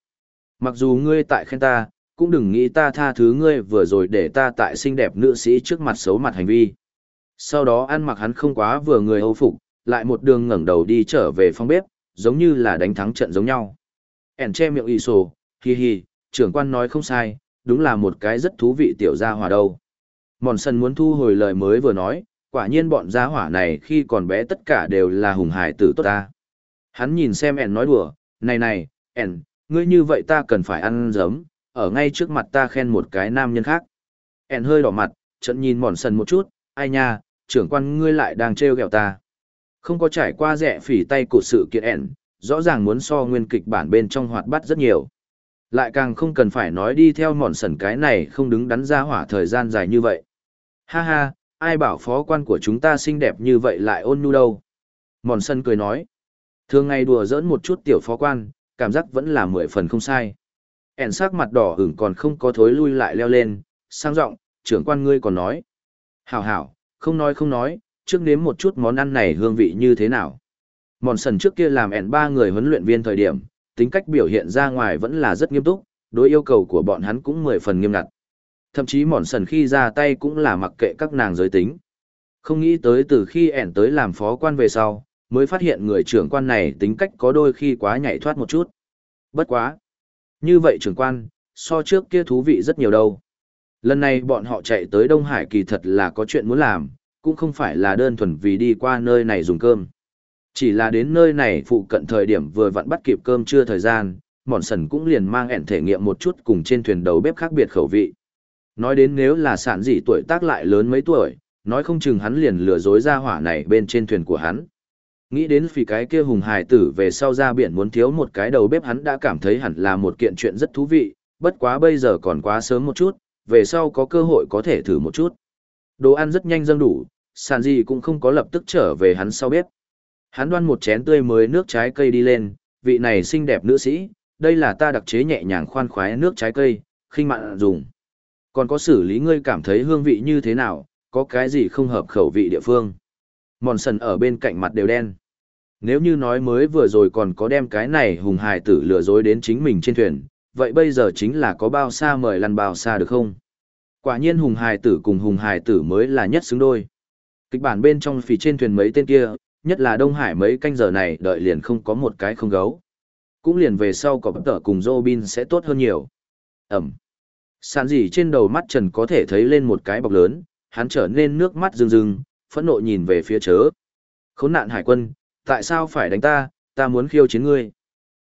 Mặc dù ngươi tại khen ta, cũng đừng nghĩ ta tha thứ ngươi vừa rồi để ta tại xinh đẹp nữ sĩ trước mặt xấu mặt hành vi. Sau đó ăn mặc hắn không quá vừa người hầu phục, lại một đường ngẩng đầu đi trở về phòng bếp, giống như là đánh thắng trận giống nhau ẻn che miệng ỷ sổ, hì hì. trưởng quan nói không sai, đúng là một cái rất thú vị tiểu gia hỏa đâu. Mòn sân muốn thu hồi lời mới vừa nói, quả nhiên bọn gia hỏa này khi còn bé tất cả đều là hùng hải tử tốt ta. Hắn nhìn xem ẻn nói đùa, này này, ẻn, ngươi như vậy ta cần phải ăn giấm, ở ngay trước mặt ta khen một cái nam nhân khác. ẻn hơi đỏ mặt, trận nhìn mòn sần một chút, ai nha, trưởng quan ngươi lại đang trêu ghẹo ta. Không có trải qua rẻ phỉ tay của sự kiện ẻn, rõ ràng muốn so nguyên kịch bản bên trong hoạt bát rất nhiều. Lại càng không cần phải nói đi theo mòn sần cái này không đứng đắn ra hỏa thời gian dài như vậy. Ha ha, ai bảo phó quan của chúng ta xinh đẹp như vậy lại ôn nhu đâu. Mòn sân cười nói. Thường ngày đùa giỡn một chút tiểu phó quan, cảm giác vẫn là mười phần không sai. ẻn sắc mặt đỏ hửng còn không có thối lui lại leo lên, sang giọng trưởng quan ngươi còn nói. Hảo hảo, không nói không nói, trước nếm một chút món ăn này hương vị như thế nào. Mòn sần trước kia làm ẻn ba người huấn luyện viên thời điểm, tính cách biểu hiện ra ngoài vẫn là rất nghiêm túc, đối yêu cầu của bọn hắn cũng mười phần nghiêm ngặt. Thậm chí mòn sần khi ra tay cũng là mặc kệ các nàng giới tính. Không nghĩ tới từ khi ẻn tới làm phó quan về sau, mới phát hiện người trưởng quan này tính cách có đôi khi quá nhảy thoát một chút. Bất quá. Như vậy trưởng quan, so trước kia thú vị rất nhiều đâu. Lần này bọn họ chạy tới Đông Hải kỳ thật là có chuyện muốn làm, cũng không phải là đơn thuần vì đi qua nơi này dùng cơm. Chỉ là đến nơi này phụ cận thời điểm vừa vặn bắt kịp cơm trưa thời gian, mòn sần cũng liền mang ẻn thể nghiệm một chút cùng trên thuyền đầu bếp khác biệt khẩu vị. Nói đến nếu là sản dị tuổi tác lại lớn mấy tuổi, nói không chừng hắn liền lừa dối ra hỏa này bên trên thuyền của hắn. Nghĩ đến vì cái kia hùng hài tử về sau ra biển muốn thiếu một cái đầu bếp hắn đã cảm thấy hẳn là một kiện chuyện rất thú vị, bất quá bây giờ còn quá sớm một chút, về sau có cơ hội có thể thử một chút. Đồ ăn rất nhanh dâng đủ, sàn gì cũng không có lập tức trở về hắn sau bếp. Hắn đoan một chén tươi mới nước trái cây đi lên, vị này xinh đẹp nữ sĩ, đây là ta đặc chế nhẹ nhàng khoan khoái nước trái cây, khinh mạn dùng. Còn có xử lý ngươi cảm thấy hương vị như thế nào, có cái gì không hợp khẩu vị địa phương. Mòn sần ở bên cạnh mặt đều đen. Nếu như nói mới vừa rồi còn có đem cái này hùng hài tử lừa dối đến chính mình trên thuyền, vậy bây giờ chính là có bao xa mời lăn bao xa được không? Quả nhiên hùng hài tử cùng hùng hài tử mới là nhất xứng đôi. Kịch bản bên trong phì trên thuyền mấy tên kia, nhất là Đông Hải mấy canh giờ này đợi liền không có một cái không gấu. Cũng liền về sau có bất tở cùng Robin sẽ tốt hơn nhiều. Ẩm. Sản gì trên đầu mắt trần có thể thấy lên một cái bọc lớn, hắn trở nên nước mắt rưng rưng, phẫn nộ nhìn về phía chớ. Khốn nạn hải quân, tại sao phải đánh ta, ta muốn khiêu chiến ngươi.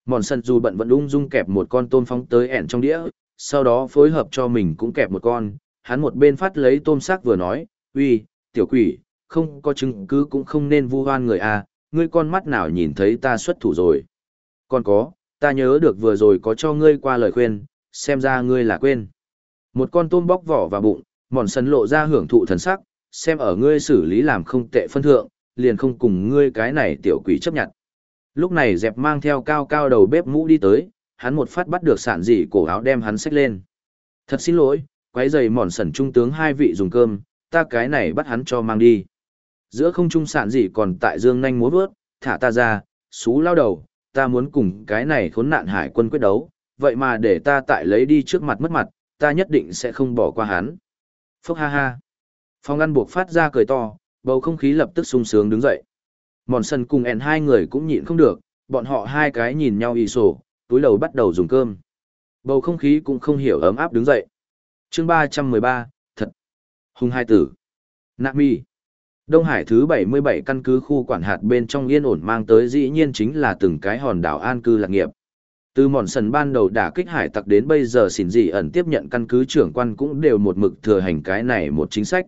Mòn sân dù bận vẫn ung dung kẹp một con tôm phóng tới ẻn trong đĩa, sau đó phối hợp cho mình cũng kẹp một con, hắn một bên phát lấy tôm xác vừa nói, uy, tiểu quỷ, không có chứng cứ cũng không nên vu oan người a, à, ngươi con mắt nào nhìn thấy ta xuất thủ rồi. Còn có, ta nhớ được vừa rồi có cho ngươi qua lời khuyên, xem ra ngươi là quên. Một con tôm bóc vỏ vào bụng, mòn sân lộ ra hưởng thụ thần sắc, xem ở ngươi xử lý làm không tệ phân thượng, liền không cùng ngươi cái này tiểu quỷ chấp nhận. Lúc này dẹp mang theo cao cao đầu bếp mũ đi tới, hắn một phát bắt được sản dị cổ áo đem hắn xách lên. Thật xin lỗi, quấy giày mòn sần trung tướng hai vị dùng cơm, ta cái này bắt hắn cho mang đi. Giữa không trung sản gì còn tại dương nhanh múa vớt, thả ta ra, xú lao đầu, ta muốn cùng cái này khốn nạn hải quân quyết đấu, vậy mà để ta tại lấy đi trước mặt mất mặt, ta nhất định sẽ không bỏ qua hắn. Phốc ha ha. Phong ăn buộc phát ra cười to, bầu không khí lập tức sung sướng đứng dậy. Mòn sân cùng ẹn hai người cũng nhịn không được, bọn họ hai cái nhìn nhau y sổ, túi đầu bắt đầu dùng cơm. Bầu không khí cũng không hiểu ấm áp đứng dậy. chương ba trăm mười ba, thật. Hùng hai tử. Nạ mi. Đông Hải thứ bảy mươi bảy căn cứ khu quản hạt bên trong yên ổn mang tới dĩ nhiên chính là từng cái hòn đảo an cư lạc nghiệp. Từ mòn sần ban đầu đả kích hải tặc đến bây giờ xỉn dị ẩn tiếp nhận căn cứ trưởng quan cũng đều một mực thừa hành cái này một chính sách.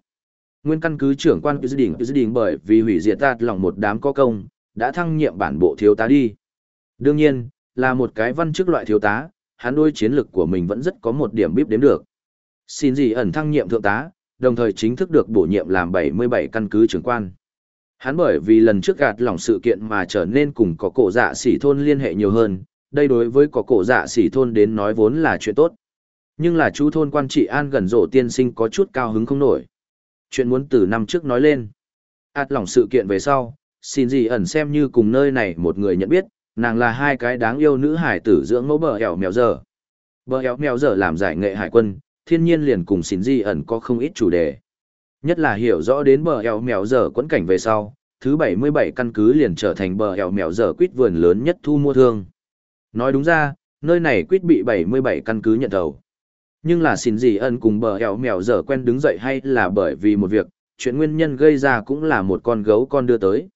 Nguyên căn cứ trưởng quan Cứ Đình Cứ định bởi vì hủy diệt tạt lòng một đám có công, đã thăng nhiệm bản bộ thiếu tá đi. Đương nhiên, là một cái văn chức loại thiếu tá, hắn đôi chiến lực của mình vẫn rất có một điểm bíp đếm được. Xin gì ẩn thăng nhiệm thượng tá, đồng thời chính thức được bổ nhiệm làm 77 căn cứ trưởng quan. Hắn bởi vì lần trước gạt lỏng sự kiện mà trở nên cùng có cổ dạ sỉ thôn liên hệ nhiều hơn, đây đối với có cổ dạ sỉ thôn đến nói vốn là chuyện tốt. Nhưng là chú thôn quan trị an gần rộ tiên sinh có chút cao hứng không nổi. Chuyện muốn từ năm trước nói lên. Át lỏng sự kiện về sau, xin gì ẩn xem như cùng nơi này một người nhận biết, nàng là hai cái đáng yêu nữ hải tử dưỡng mẫu bờ hẻo mèo giờ. Bờ hẻo mèo giờ làm giải nghệ hải quân, thiên nhiên liền cùng xin gì ẩn có không ít chủ đề. Nhất là hiểu rõ đến bờ eo mèo giờ quẫn cảnh về sau, thứ 77 căn cứ liền trở thành bờ eo mèo giờ quýt vườn lớn nhất thu mua thương. Nói đúng ra, Nơi này quýt bị 77 căn cứ nhận đầu. Nhưng là xin gì ẩn cùng bờ eo mèo dở quen đứng dậy hay là bởi vì một việc, chuyện nguyên nhân gây ra cũng là một con gấu con đưa tới.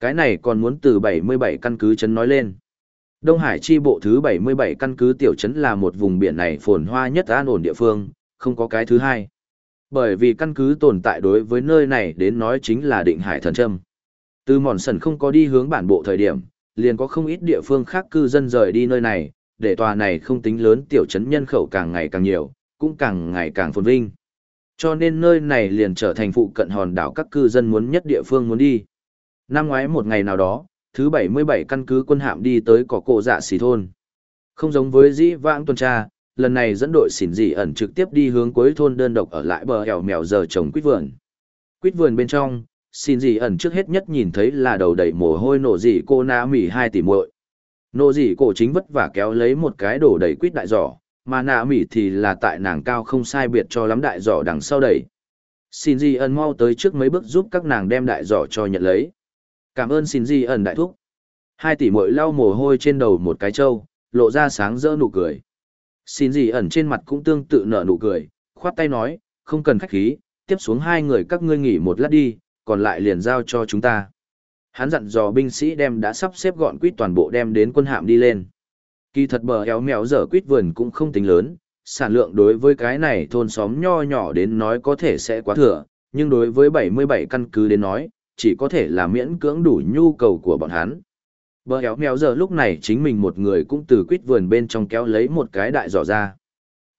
Cái này còn muốn từ 77 căn cứ chấn nói lên. Đông Hải chi bộ thứ 77 căn cứ tiểu trấn là một vùng biển này phồn hoa nhất an ổn địa phương, không có cái thứ hai. Bởi vì căn cứ tồn tại đối với nơi này đến nói chính là định hải thần trâm. Từ mòn sần không có đi hướng bản bộ thời điểm, liền có không ít địa phương khác cư dân rời đi nơi này, để tòa này không tính lớn tiểu trấn nhân khẩu càng ngày càng nhiều, cũng càng ngày càng phồn vinh. Cho nên nơi này liền trở thành phụ cận hòn đảo các cư dân muốn nhất địa phương muốn đi. Năm ngoái một ngày nào đó, thứ 77 căn cứ quân hạm đi tới cỏ cổ dạ xì thôn. Không giống với dĩ vãng tuần tra, lần này dẫn đội xỉn dị ẩn trực tiếp đi hướng cuối thôn đơn độc ở lại bờ hẻo mèo giờ trồng quýt vườn. Quýt vườn bên trong, xin dị ẩn trước hết nhất nhìn thấy là đầu đầy mồ hôi nổ dị cô na mỉ hai tỷ muội nổ dị cổ chính vất vả kéo lấy một cái đổ đầy quýt đại giỏ mà nạ mỉ thì là tại nàng cao không sai biệt cho lắm đại giỏ đằng sau đẩy xin dị ẩn mau tới trước mấy bước giúp các nàng đem đại giỏ cho nhận lấy cảm ơn xin gì ẩn đại thúc hai tỷ muội lau mồ hôi trên đầu một cái trâu lộ ra sáng rỡ nụ cười xin gì ẩn trên mặt cũng tương tự nở nụ cười khoát tay nói không cần khách khí tiếp xuống hai người các ngươi nghỉ một lát đi còn lại liền giao cho chúng ta. Hắn dặn dò binh sĩ đem đã sắp xếp gọn quýt toàn bộ đem đến quân hạm đi lên. Kỳ thật bờ éo mèo dở quýt vườn cũng không tính lớn, sản lượng đối với cái này thôn xóm nho nhỏ đến nói có thể sẽ quá thừa, nhưng đối với 77 căn cứ đến nói, chỉ có thể là miễn cưỡng đủ nhu cầu của bọn hắn. Bờ éo mèo giờ lúc này chính mình một người cũng từ quýt vườn bên trong kéo lấy một cái đại giỏ ra.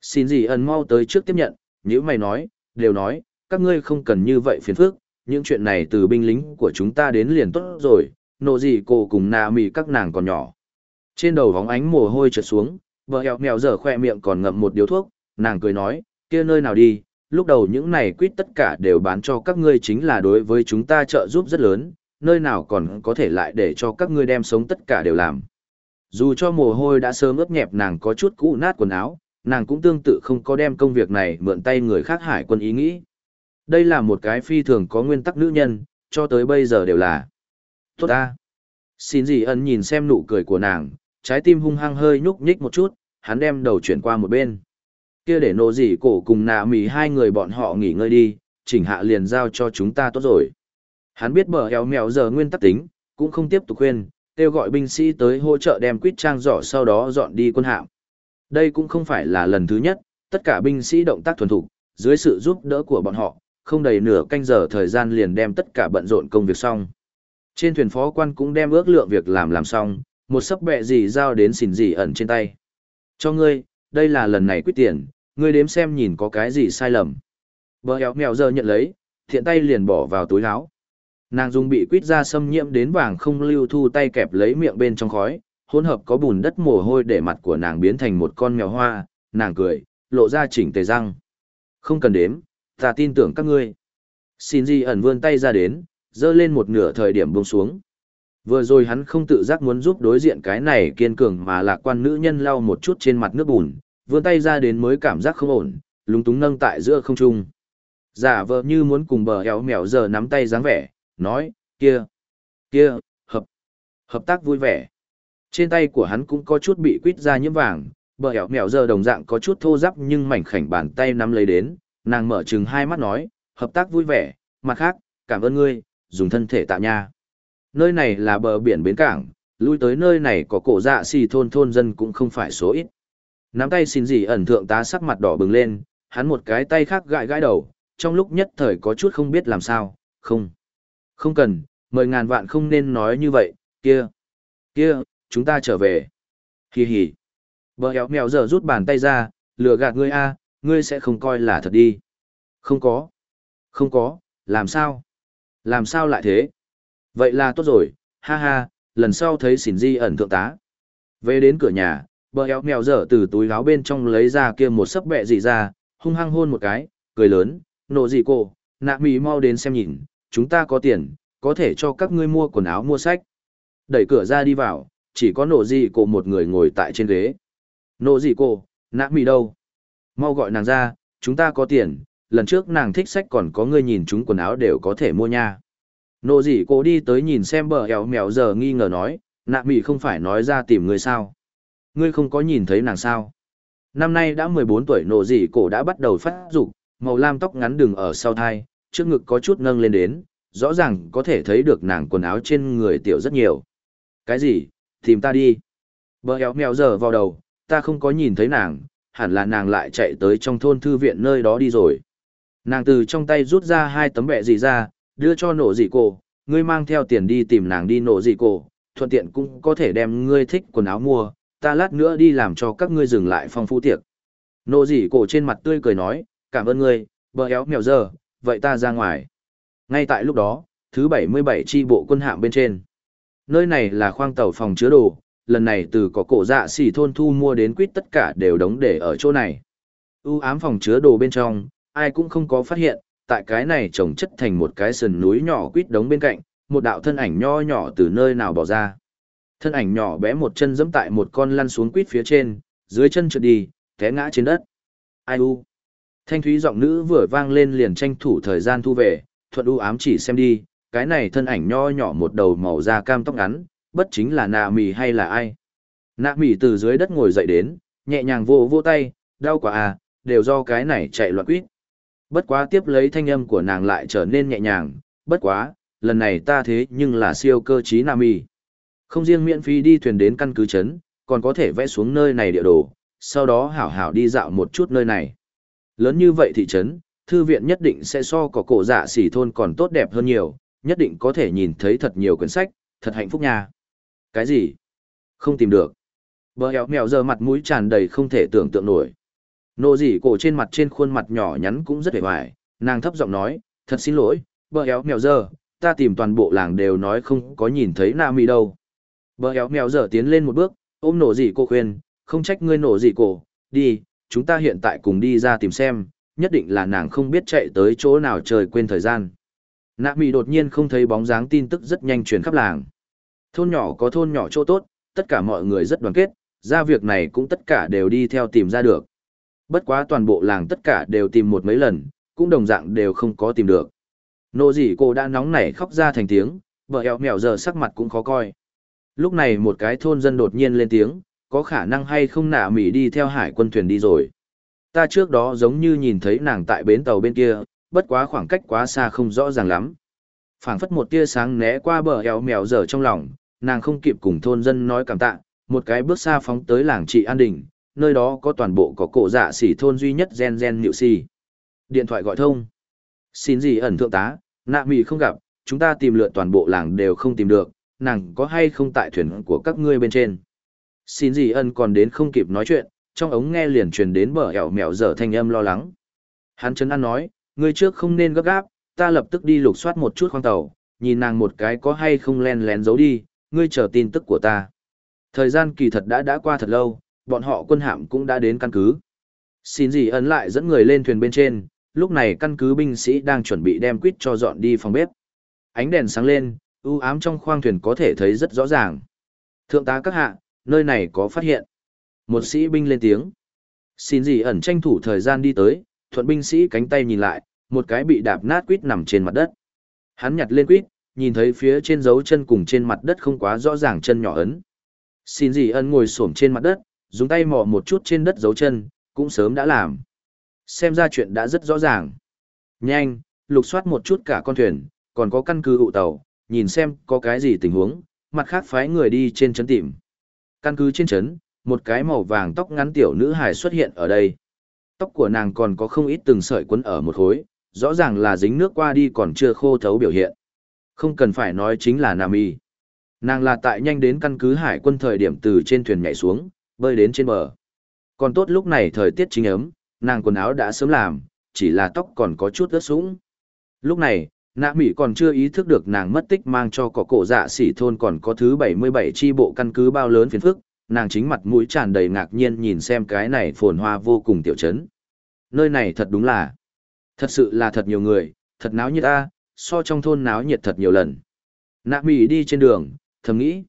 Xin gì ẩn mau tới trước tiếp nhận, nếu mày nói, đều nói, các ngươi không cần như vậy phiền phức, những chuyện này từ binh lính của chúng ta đến liền tốt rồi, nộ gì cô cùng nà mì các nàng còn nhỏ. Trên đầu vóng ánh mồ hôi trượt xuống, Bờ hẹo mèo dở khoe miệng còn ngậm một điếu thuốc, nàng cười nói, kia nơi nào đi, lúc đầu những này quýt tất cả đều bán cho các ngươi chính là đối với chúng ta trợ giúp rất lớn, nơi nào còn có thể lại để cho các ngươi đem sống tất cả đều làm. Dù cho mồ hôi đã sớm ướt nhẹp nàng có chút cũ nát quần áo, nàng cũng tương tự không có đem công việc này mượn tay người khác hải quân ý nghĩ. Đây là một cái phi thường có nguyên tắc nữ nhân, cho tới bây giờ đều là. Tốt ta. Xin gì ẩn nhìn xem nụ cười của nàng, trái tim hung hăng hơi nhúc nhích một chút, hắn đem đầu chuyển qua một bên. Kia để nộ gì cổ cùng nạ mì hai người bọn họ nghỉ ngơi đi, chỉnh hạ liền giao cho chúng ta tốt rồi. Hắn biết bờ eo mèo giờ nguyên tắc tính, cũng không tiếp tục khuyên, kêu gọi binh sĩ tới hỗ trợ đem quýt trang giỏ sau đó dọn đi quân hạm. Đây cũng không phải là lần thứ nhất, tất cả binh sĩ động tác thuần thục, dưới sự giúp đỡ của bọn họ, không đầy nửa canh giờ thời gian liền đem tất cả bận rộn công việc xong. Trên thuyền phó quan cũng đem ước lượng việc làm làm xong, một sấp bẹ gì giao đến xỉn gì ẩn trên tay. Cho ngươi, đây là lần này quyết tiền, ngươi đếm xem nhìn có cái gì sai lầm. Bờ éo mèo giờ nhận lấy, thiện tay liền bỏ vào túi áo. Nàng dùng bị quýt ra xâm nhiễm đến vàng không lưu thu tay kẹp lấy miệng bên trong khói, hỗn hợp có bùn đất mồ hôi để mặt của nàng biến thành một con mèo hoa, nàng cười, lộ ra chỉnh tề răng. Không cần đếm, ta tin tưởng các ngươi. Xin Di ẩn vươn tay ra đến, dơ lên một nửa thời điểm buông xuống. Vừa rồi hắn không tự giác muốn giúp đối diện cái này kiên cường mà lạc quan nữ nhân lau một chút trên mặt nước bùn, vươn tay ra đến mới cảm giác không ổn, lúng túng nâng tại giữa không trung. Giả vờ như muốn cùng bờ héo mèo giờ nắm tay dáng vẻ, nói, kia, kia, hợp, hợp tác vui vẻ. Trên tay của hắn cũng có chút bị quýt ra nhiễm vàng, bờ héo mèo giờ đồng dạng có chút thô ráp nhưng mảnh khảnh bàn tay nắm lấy đến, nàng mở trừng hai mắt nói, hợp tác vui vẻ, mặt khác, cảm ơn ngươi, dùng thân thể tạo nha. Nơi này là bờ biển bến cảng, lui tới nơi này có cổ dạ xì thôn thôn dân cũng không phải số ít. Nắm tay xin gì ẩn thượng tá sắc mặt đỏ bừng lên, hắn một cái tay khác gãi gãi đầu, trong lúc nhất thời có chút không biết làm sao, không. Không cần, mời ngàn vạn không nên nói như vậy, kia, kia, chúng ta trở về. Hì hì. Bờ éo mèo giờ rút bàn tay ra, lừa gạt ngươi a, ngươi sẽ không coi là thật đi. Không có. Không có, làm sao? Làm sao lại thế? Vậy là tốt rồi, ha ha, lần sau thấy xỉn di ẩn thượng tá. Về đến cửa nhà, bờ éo mèo dở từ túi áo bên trong lấy ra kia một sấp bẹ gì ra, hung hăng hôn một cái, cười lớn, nộ gì cô, nạ mì mau đến xem nhìn, chúng ta có tiền, có thể cho các ngươi mua quần áo mua sách. Đẩy cửa ra đi vào, chỉ có nộ gì cô một người ngồi tại trên ghế. Nộ gì cô, nạ mì đâu? Mau gọi nàng ra, chúng ta có tiền, lần trước nàng thích sách còn có người nhìn chúng quần áo đều có thể mua nha. Nộ dị cô đi tới nhìn xem bờ eo mèo giờ nghi ngờ nói, nạ mỉ không phải nói ra tìm người sao. Ngươi không có nhìn thấy nàng sao? Năm nay đã 14 tuổi nô dị cổ đã bắt đầu phát dục, màu lam tóc ngắn đường ở sau thai, trước ngực có chút nâng lên đến, rõ ràng có thể thấy được nàng quần áo trên người tiểu rất nhiều. Cái gì? Tìm ta đi. Bờ éo mèo giờ vào đầu, ta không có nhìn thấy nàng, hẳn là nàng lại chạy tới trong thôn thư viện nơi đó đi rồi. Nàng từ trong tay rút ra hai tấm bẹ gì ra, đưa cho nổ dị cổ, ngươi mang theo tiền đi tìm nàng đi nổ dị cổ, thuận tiện cũng có thể đem ngươi thích quần áo mua, ta lát nữa đi làm cho các ngươi dừng lại phong phú tiệc. Nổ dị cổ trên mặt tươi cười nói, cảm ơn ngươi, bờ éo mèo giờ, vậy ta ra ngoài. Ngay tại lúc đó, thứ 77 chi bộ quân hạm bên trên. Nơi này là khoang tàu phòng chứa đồ, lần này từ có cổ dạ xỉ thôn thu mua đến quýt tất cả đều đóng để ở chỗ này. ưu ám phòng chứa đồ bên trong, ai cũng không có phát hiện, tại cái này trồng chất thành một cái sườn núi nhỏ quýt đống bên cạnh, một đạo thân ảnh nho nhỏ từ nơi nào bỏ ra. Thân ảnh nhỏ bé một chân giẫm tại một con lăn xuống quýt phía trên, dưới chân trượt đi, té ngã trên đất. Ai u? Thanh thúy giọng nữ vừa vang lên liền tranh thủ thời gian thu về, thuận u ám chỉ xem đi, cái này thân ảnh nho nhỏ một đầu màu da cam tóc ngắn, bất chính là nạ mì hay là ai. Nạ mì từ dưới đất ngồi dậy đến, nhẹ nhàng vô vô tay, đau quá à, đều do cái này chạy loạn quýt. Bất quá tiếp lấy thanh âm của nàng lại trở nên nhẹ nhàng, bất quá, lần này ta thế nhưng là siêu cơ trí Nam Y. Không riêng miễn phí đi thuyền đến căn cứ chấn, còn có thể vẽ xuống nơi này địa đồ, sau đó hảo hảo đi dạo một chút nơi này. Lớn như vậy thị trấn, thư viện nhất định sẽ so có cổ dạ xỉ thôn còn tốt đẹp hơn nhiều, nhất định có thể nhìn thấy thật nhiều quyển sách, thật hạnh phúc nha. Cái gì? Không tìm được. Bờ éo mèo giờ mặt mũi tràn đầy không thể tưởng tượng nổi. Nô dỉ cổ trên mặt trên khuôn mặt nhỏ nhắn cũng rất vẻ vải, nàng thấp giọng nói, thật xin lỗi, bờ éo mèo giờ, ta tìm toàn bộ làng đều nói không có nhìn thấy Nam Mi đâu. Bờ éo mèo giờ tiến lên một bước, ôm nổ dỉ cổ khuyên, không trách ngươi nổ dỉ cổ, đi, chúng ta hiện tại cùng đi ra tìm xem, nhất định là nàng không biết chạy tới chỗ nào trời quên thời gian. Nạ mì đột nhiên không thấy bóng dáng tin tức rất nhanh truyền khắp làng. Thôn nhỏ có thôn nhỏ chỗ tốt, tất cả mọi người rất đoàn kết, ra việc này cũng tất cả đều đi theo tìm ra được. Bất quá toàn bộ làng tất cả đều tìm một mấy lần, cũng đồng dạng đều không có tìm được. Nô dì cô đã nóng nảy khóc ra thành tiếng, vợ eo mèo giờ sắc mặt cũng khó coi. Lúc này một cái thôn dân đột nhiên lên tiếng, có khả năng hay không nạ mỉ đi theo hải quân thuyền đi rồi. Ta trước đó giống như nhìn thấy nàng tại bến tàu bên kia, bất quá khoảng cách quá xa không rõ ràng lắm. phảng phất một tia sáng né qua bờ eo mèo dở trong lòng, nàng không kịp cùng thôn dân nói cảm tạ, một cái bước xa phóng tới làng trị an đình, nơi đó có toàn bộ có cổ dạ xỉ thôn duy nhất gen gen nhự xì. Điện thoại gọi thông. Xin gì ẩn thượng tá, nạ mì không gặp, chúng ta tìm lượt toàn bộ làng đều không tìm được, nàng có hay không tại thuyền của các ngươi bên trên. Xin gì ẩn còn đến không kịp nói chuyện, trong ống nghe liền truyền đến bờ ẻo mèo dở thanh âm lo lắng. Hắn chấn an nói, ngươi trước không nên gấp gáp, ta lập tức đi lục soát một chút khoang tàu, nhìn nàng một cái có hay không len lén giấu đi, ngươi chờ tin tức của ta. Thời gian kỳ thật đã đã qua thật lâu, bọn họ quân hạm cũng đã đến căn cứ. Xin gì ấn lại dẫn người lên thuyền bên trên, lúc này căn cứ binh sĩ đang chuẩn bị đem quýt cho dọn đi phòng bếp. Ánh đèn sáng lên, ưu ám trong khoang thuyền có thể thấy rất rõ ràng. Thượng tá các hạ, nơi này có phát hiện. Một sĩ binh lên tiếng. Xin gì ẩn tranh thủ thời gian đi tới, thuận binh sĩ cánh tay nhìn lại, một cái bị đạp nát quýt nằm trên mặt đất. Hắn nhặt lên quýt, nhìn thấy phía trên dấu chân cùng trên mặt đất không quá rõ ràng chân nhỏ ấn. Xin gì ẩn ngồi xổm trên mặt đất, dùng tay mò một chút trên đất dấu chân, cũng sớm đã làm. Xem ra chuyện đã rất rõ ràng. Nhanh, lục soát một chút cả con thuyền, còn có căn cứ ụ tàu, nhìn xem có cái gì tình huống, mặt khác phái người đi trên chấn tìm. Căn cứ trên chấn, một cái màu vàng tóc ngắn tiểu nữ hài xuất hiện ở đây. Tóc của nàng còn có không ít từng sợi quấn ở một khối, rõ ràng là dính nước qua đi còn chưa khô thấu biểu hiện. Không cần phải nói chính là Nam Y. Nàng là tại nhanh đến căn cứ hải quân thời điểm từ trên thuyền nhảy xuống, bơi đến trên bờ. Còn tốt lúc này thời tiết chính ấm, nàng quần áo đã sớm làm, chỉ là tóc còn có chút ướt sũng. Lúc này, nạ mỹ còn chưa ý thức được nàng mất tích mang cho cỏ cổ dạ xỉ thôn còn có thứ 77 chi bộ căn cứ bao lớn phiền phức, nàng chính mặt mũi tràn đầy ngạc nhiên nhìn xem cái này phồn hoa vô cùng tiểu chấn. Nơi này thật đúng là, thật sự là thật nhiều người, thật náo nhiệt ta, so trong thôn náo nhiệt thật nhiều lần. Nạ mỹ đi trên đường, thầm nghĩ,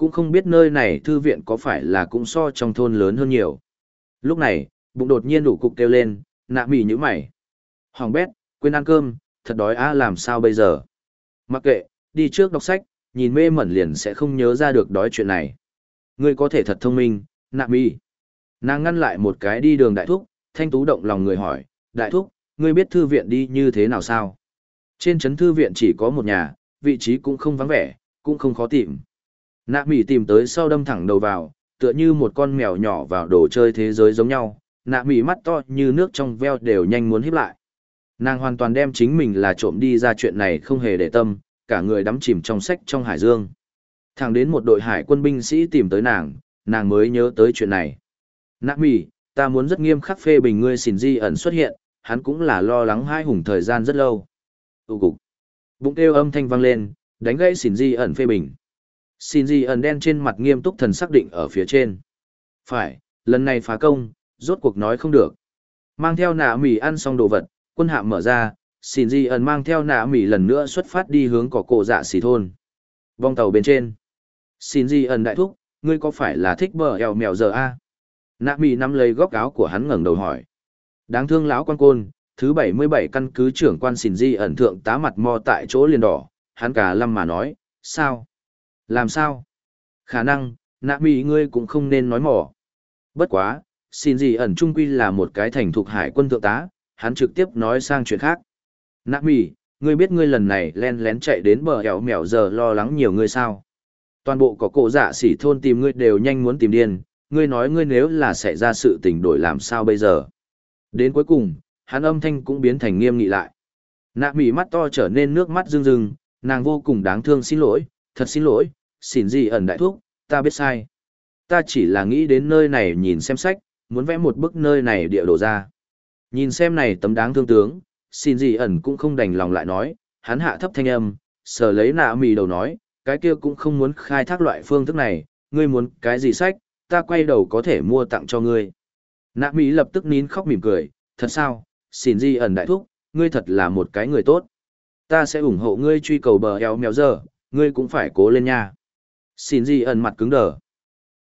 cũng không biết nơi này thư viện có phải là cũng so trong thôn lớn hơn nhiều. Lúc này, bụng đột nhiên đủ cục kêu lên, nạ mỉ như mày. Hoàng bét, quên ăn cơm, thật đói á làm sao bây giờ. Mặc kệ, đi trước đọc sách, nhìn mê mẩn liền sẽ không nhớ ra được đói chuyện này. Ngươi có thể thật thông minh, nạ mỉ. Nàng ngăn lại một cái đi đường đại thúc, thanh tú động lòng người hỏi, đại thúc, ngươi biết thư viện đi như thế nào sao? Trên trấn thư viện chỉ có một nhà, vị trí cũng không vắng vẻ, cũng không khó tìm. Nạ mỹ tìm tới sau đâm thẳng đầu vào, tựa như một con mèo nhỏ vào đồ chơi thế giới giống nhau, nạ mỹ mắt to như nước trong veo đều nhanh muốn híp lại. Nàng hoàn toàn đem chính mình là trộm đi ra chuyện này không hề để tâm, cả người đắm chìm trong sách trong hải dương. Thẳng đến một đội hải quân binh sĩ tìm tới nàng, nàng mới nhớ tới chuyện này. Nạ mỹ ta muốn rất nghiêm khắc phê bình ngươi xin di ẩn xuất hiện, hắn cũng là lo lắng hai hùng thời gian rất lâu. Tụ cục. Bụng kêu âm thanh vang lên, đánh gãy xin di ẩn phê bình. Xin di ẩn đen trên mặt nghiêm túc thần xác định ở phía trên. Phải, lần này phá công, rốt cuộc nói không được. Mang theo nạ mỉ ăn xong đồ vật, quân hạm mở ra, xin di ẩn mang theo nạ mỉ lần nữa xuất phát đi hướng cỏ cổ dạ xì thôn. Vong tàu bên trên. Xin di ẩn đại thúc, ngươi có phải là thích bờ eo mèo giờ a? Nạ mỉ nắm lấy góc áo của hắn ngẩng đầu hỏi. Đáng thương lão quan côn, thứ bảy mươi bảy căn cứ trưởng quan xin di ẩn thượng tá mặt mò tại chỗ liền đỏ, hắn cả lâm mà nói, sao? Làm sao? Khả năng, nạ mỹ ngươi cũng không nên nói mỏ. Bất quá, xin gì ẩn trung quy là một cái thành thuộc hải quân thượng tá, hắn trực tiếp nói sang chuyện khác. Nạ mỹ, ngươi biết ngươi lần này len lén chạy đến bờ hẻo mẻo giờ lo lắng nhiều ngươi sao? Toàn bộ có cổ dạ sỉ thôn tìm ngươi đều nhanh muốn tìm điên, ngươi nói ngươi nếu là xảy ra sự tình đổi làm sao bây giờ? Đến cuối cùng, hắn âm thanh cũng biến thành nghiêm nghị lại. Nạ mỹ mắt to trở nên nước mắt rưng rưng, nàng vô cùng đáng thương xin lỗi, thật xin lỗi, xin gì ẩn đại thúc, ta biết sai. Ta chỉ là nghĩ đến nơi này nhìn xem sách, muốn vẽ một bức nơi này địa đồ ra. Nhìn xem này tấm đáng thương tướng, xin gì ẩn cũng không đành lòng lại nói, hắn hạ thấp thanh âm, sờ lấy nạ mì đầu nói, cái kia cũng không muốn khai thác loại phương thức này, ngươi muốn cái gì sách, ta quay đầu có thể mua tặng cho ngươi. Nạ mì lập tức nín khóc mỉm cười, thật sao, xin gì ẩn đại thúc, ngươi thật là một cái người tốt. Ta sẽ ủng hộ ngươi truy cầu bờ eo mèo giờ, ngươi cũng phải cố lên nha. Xin gì ẩn mặt cứng đờ.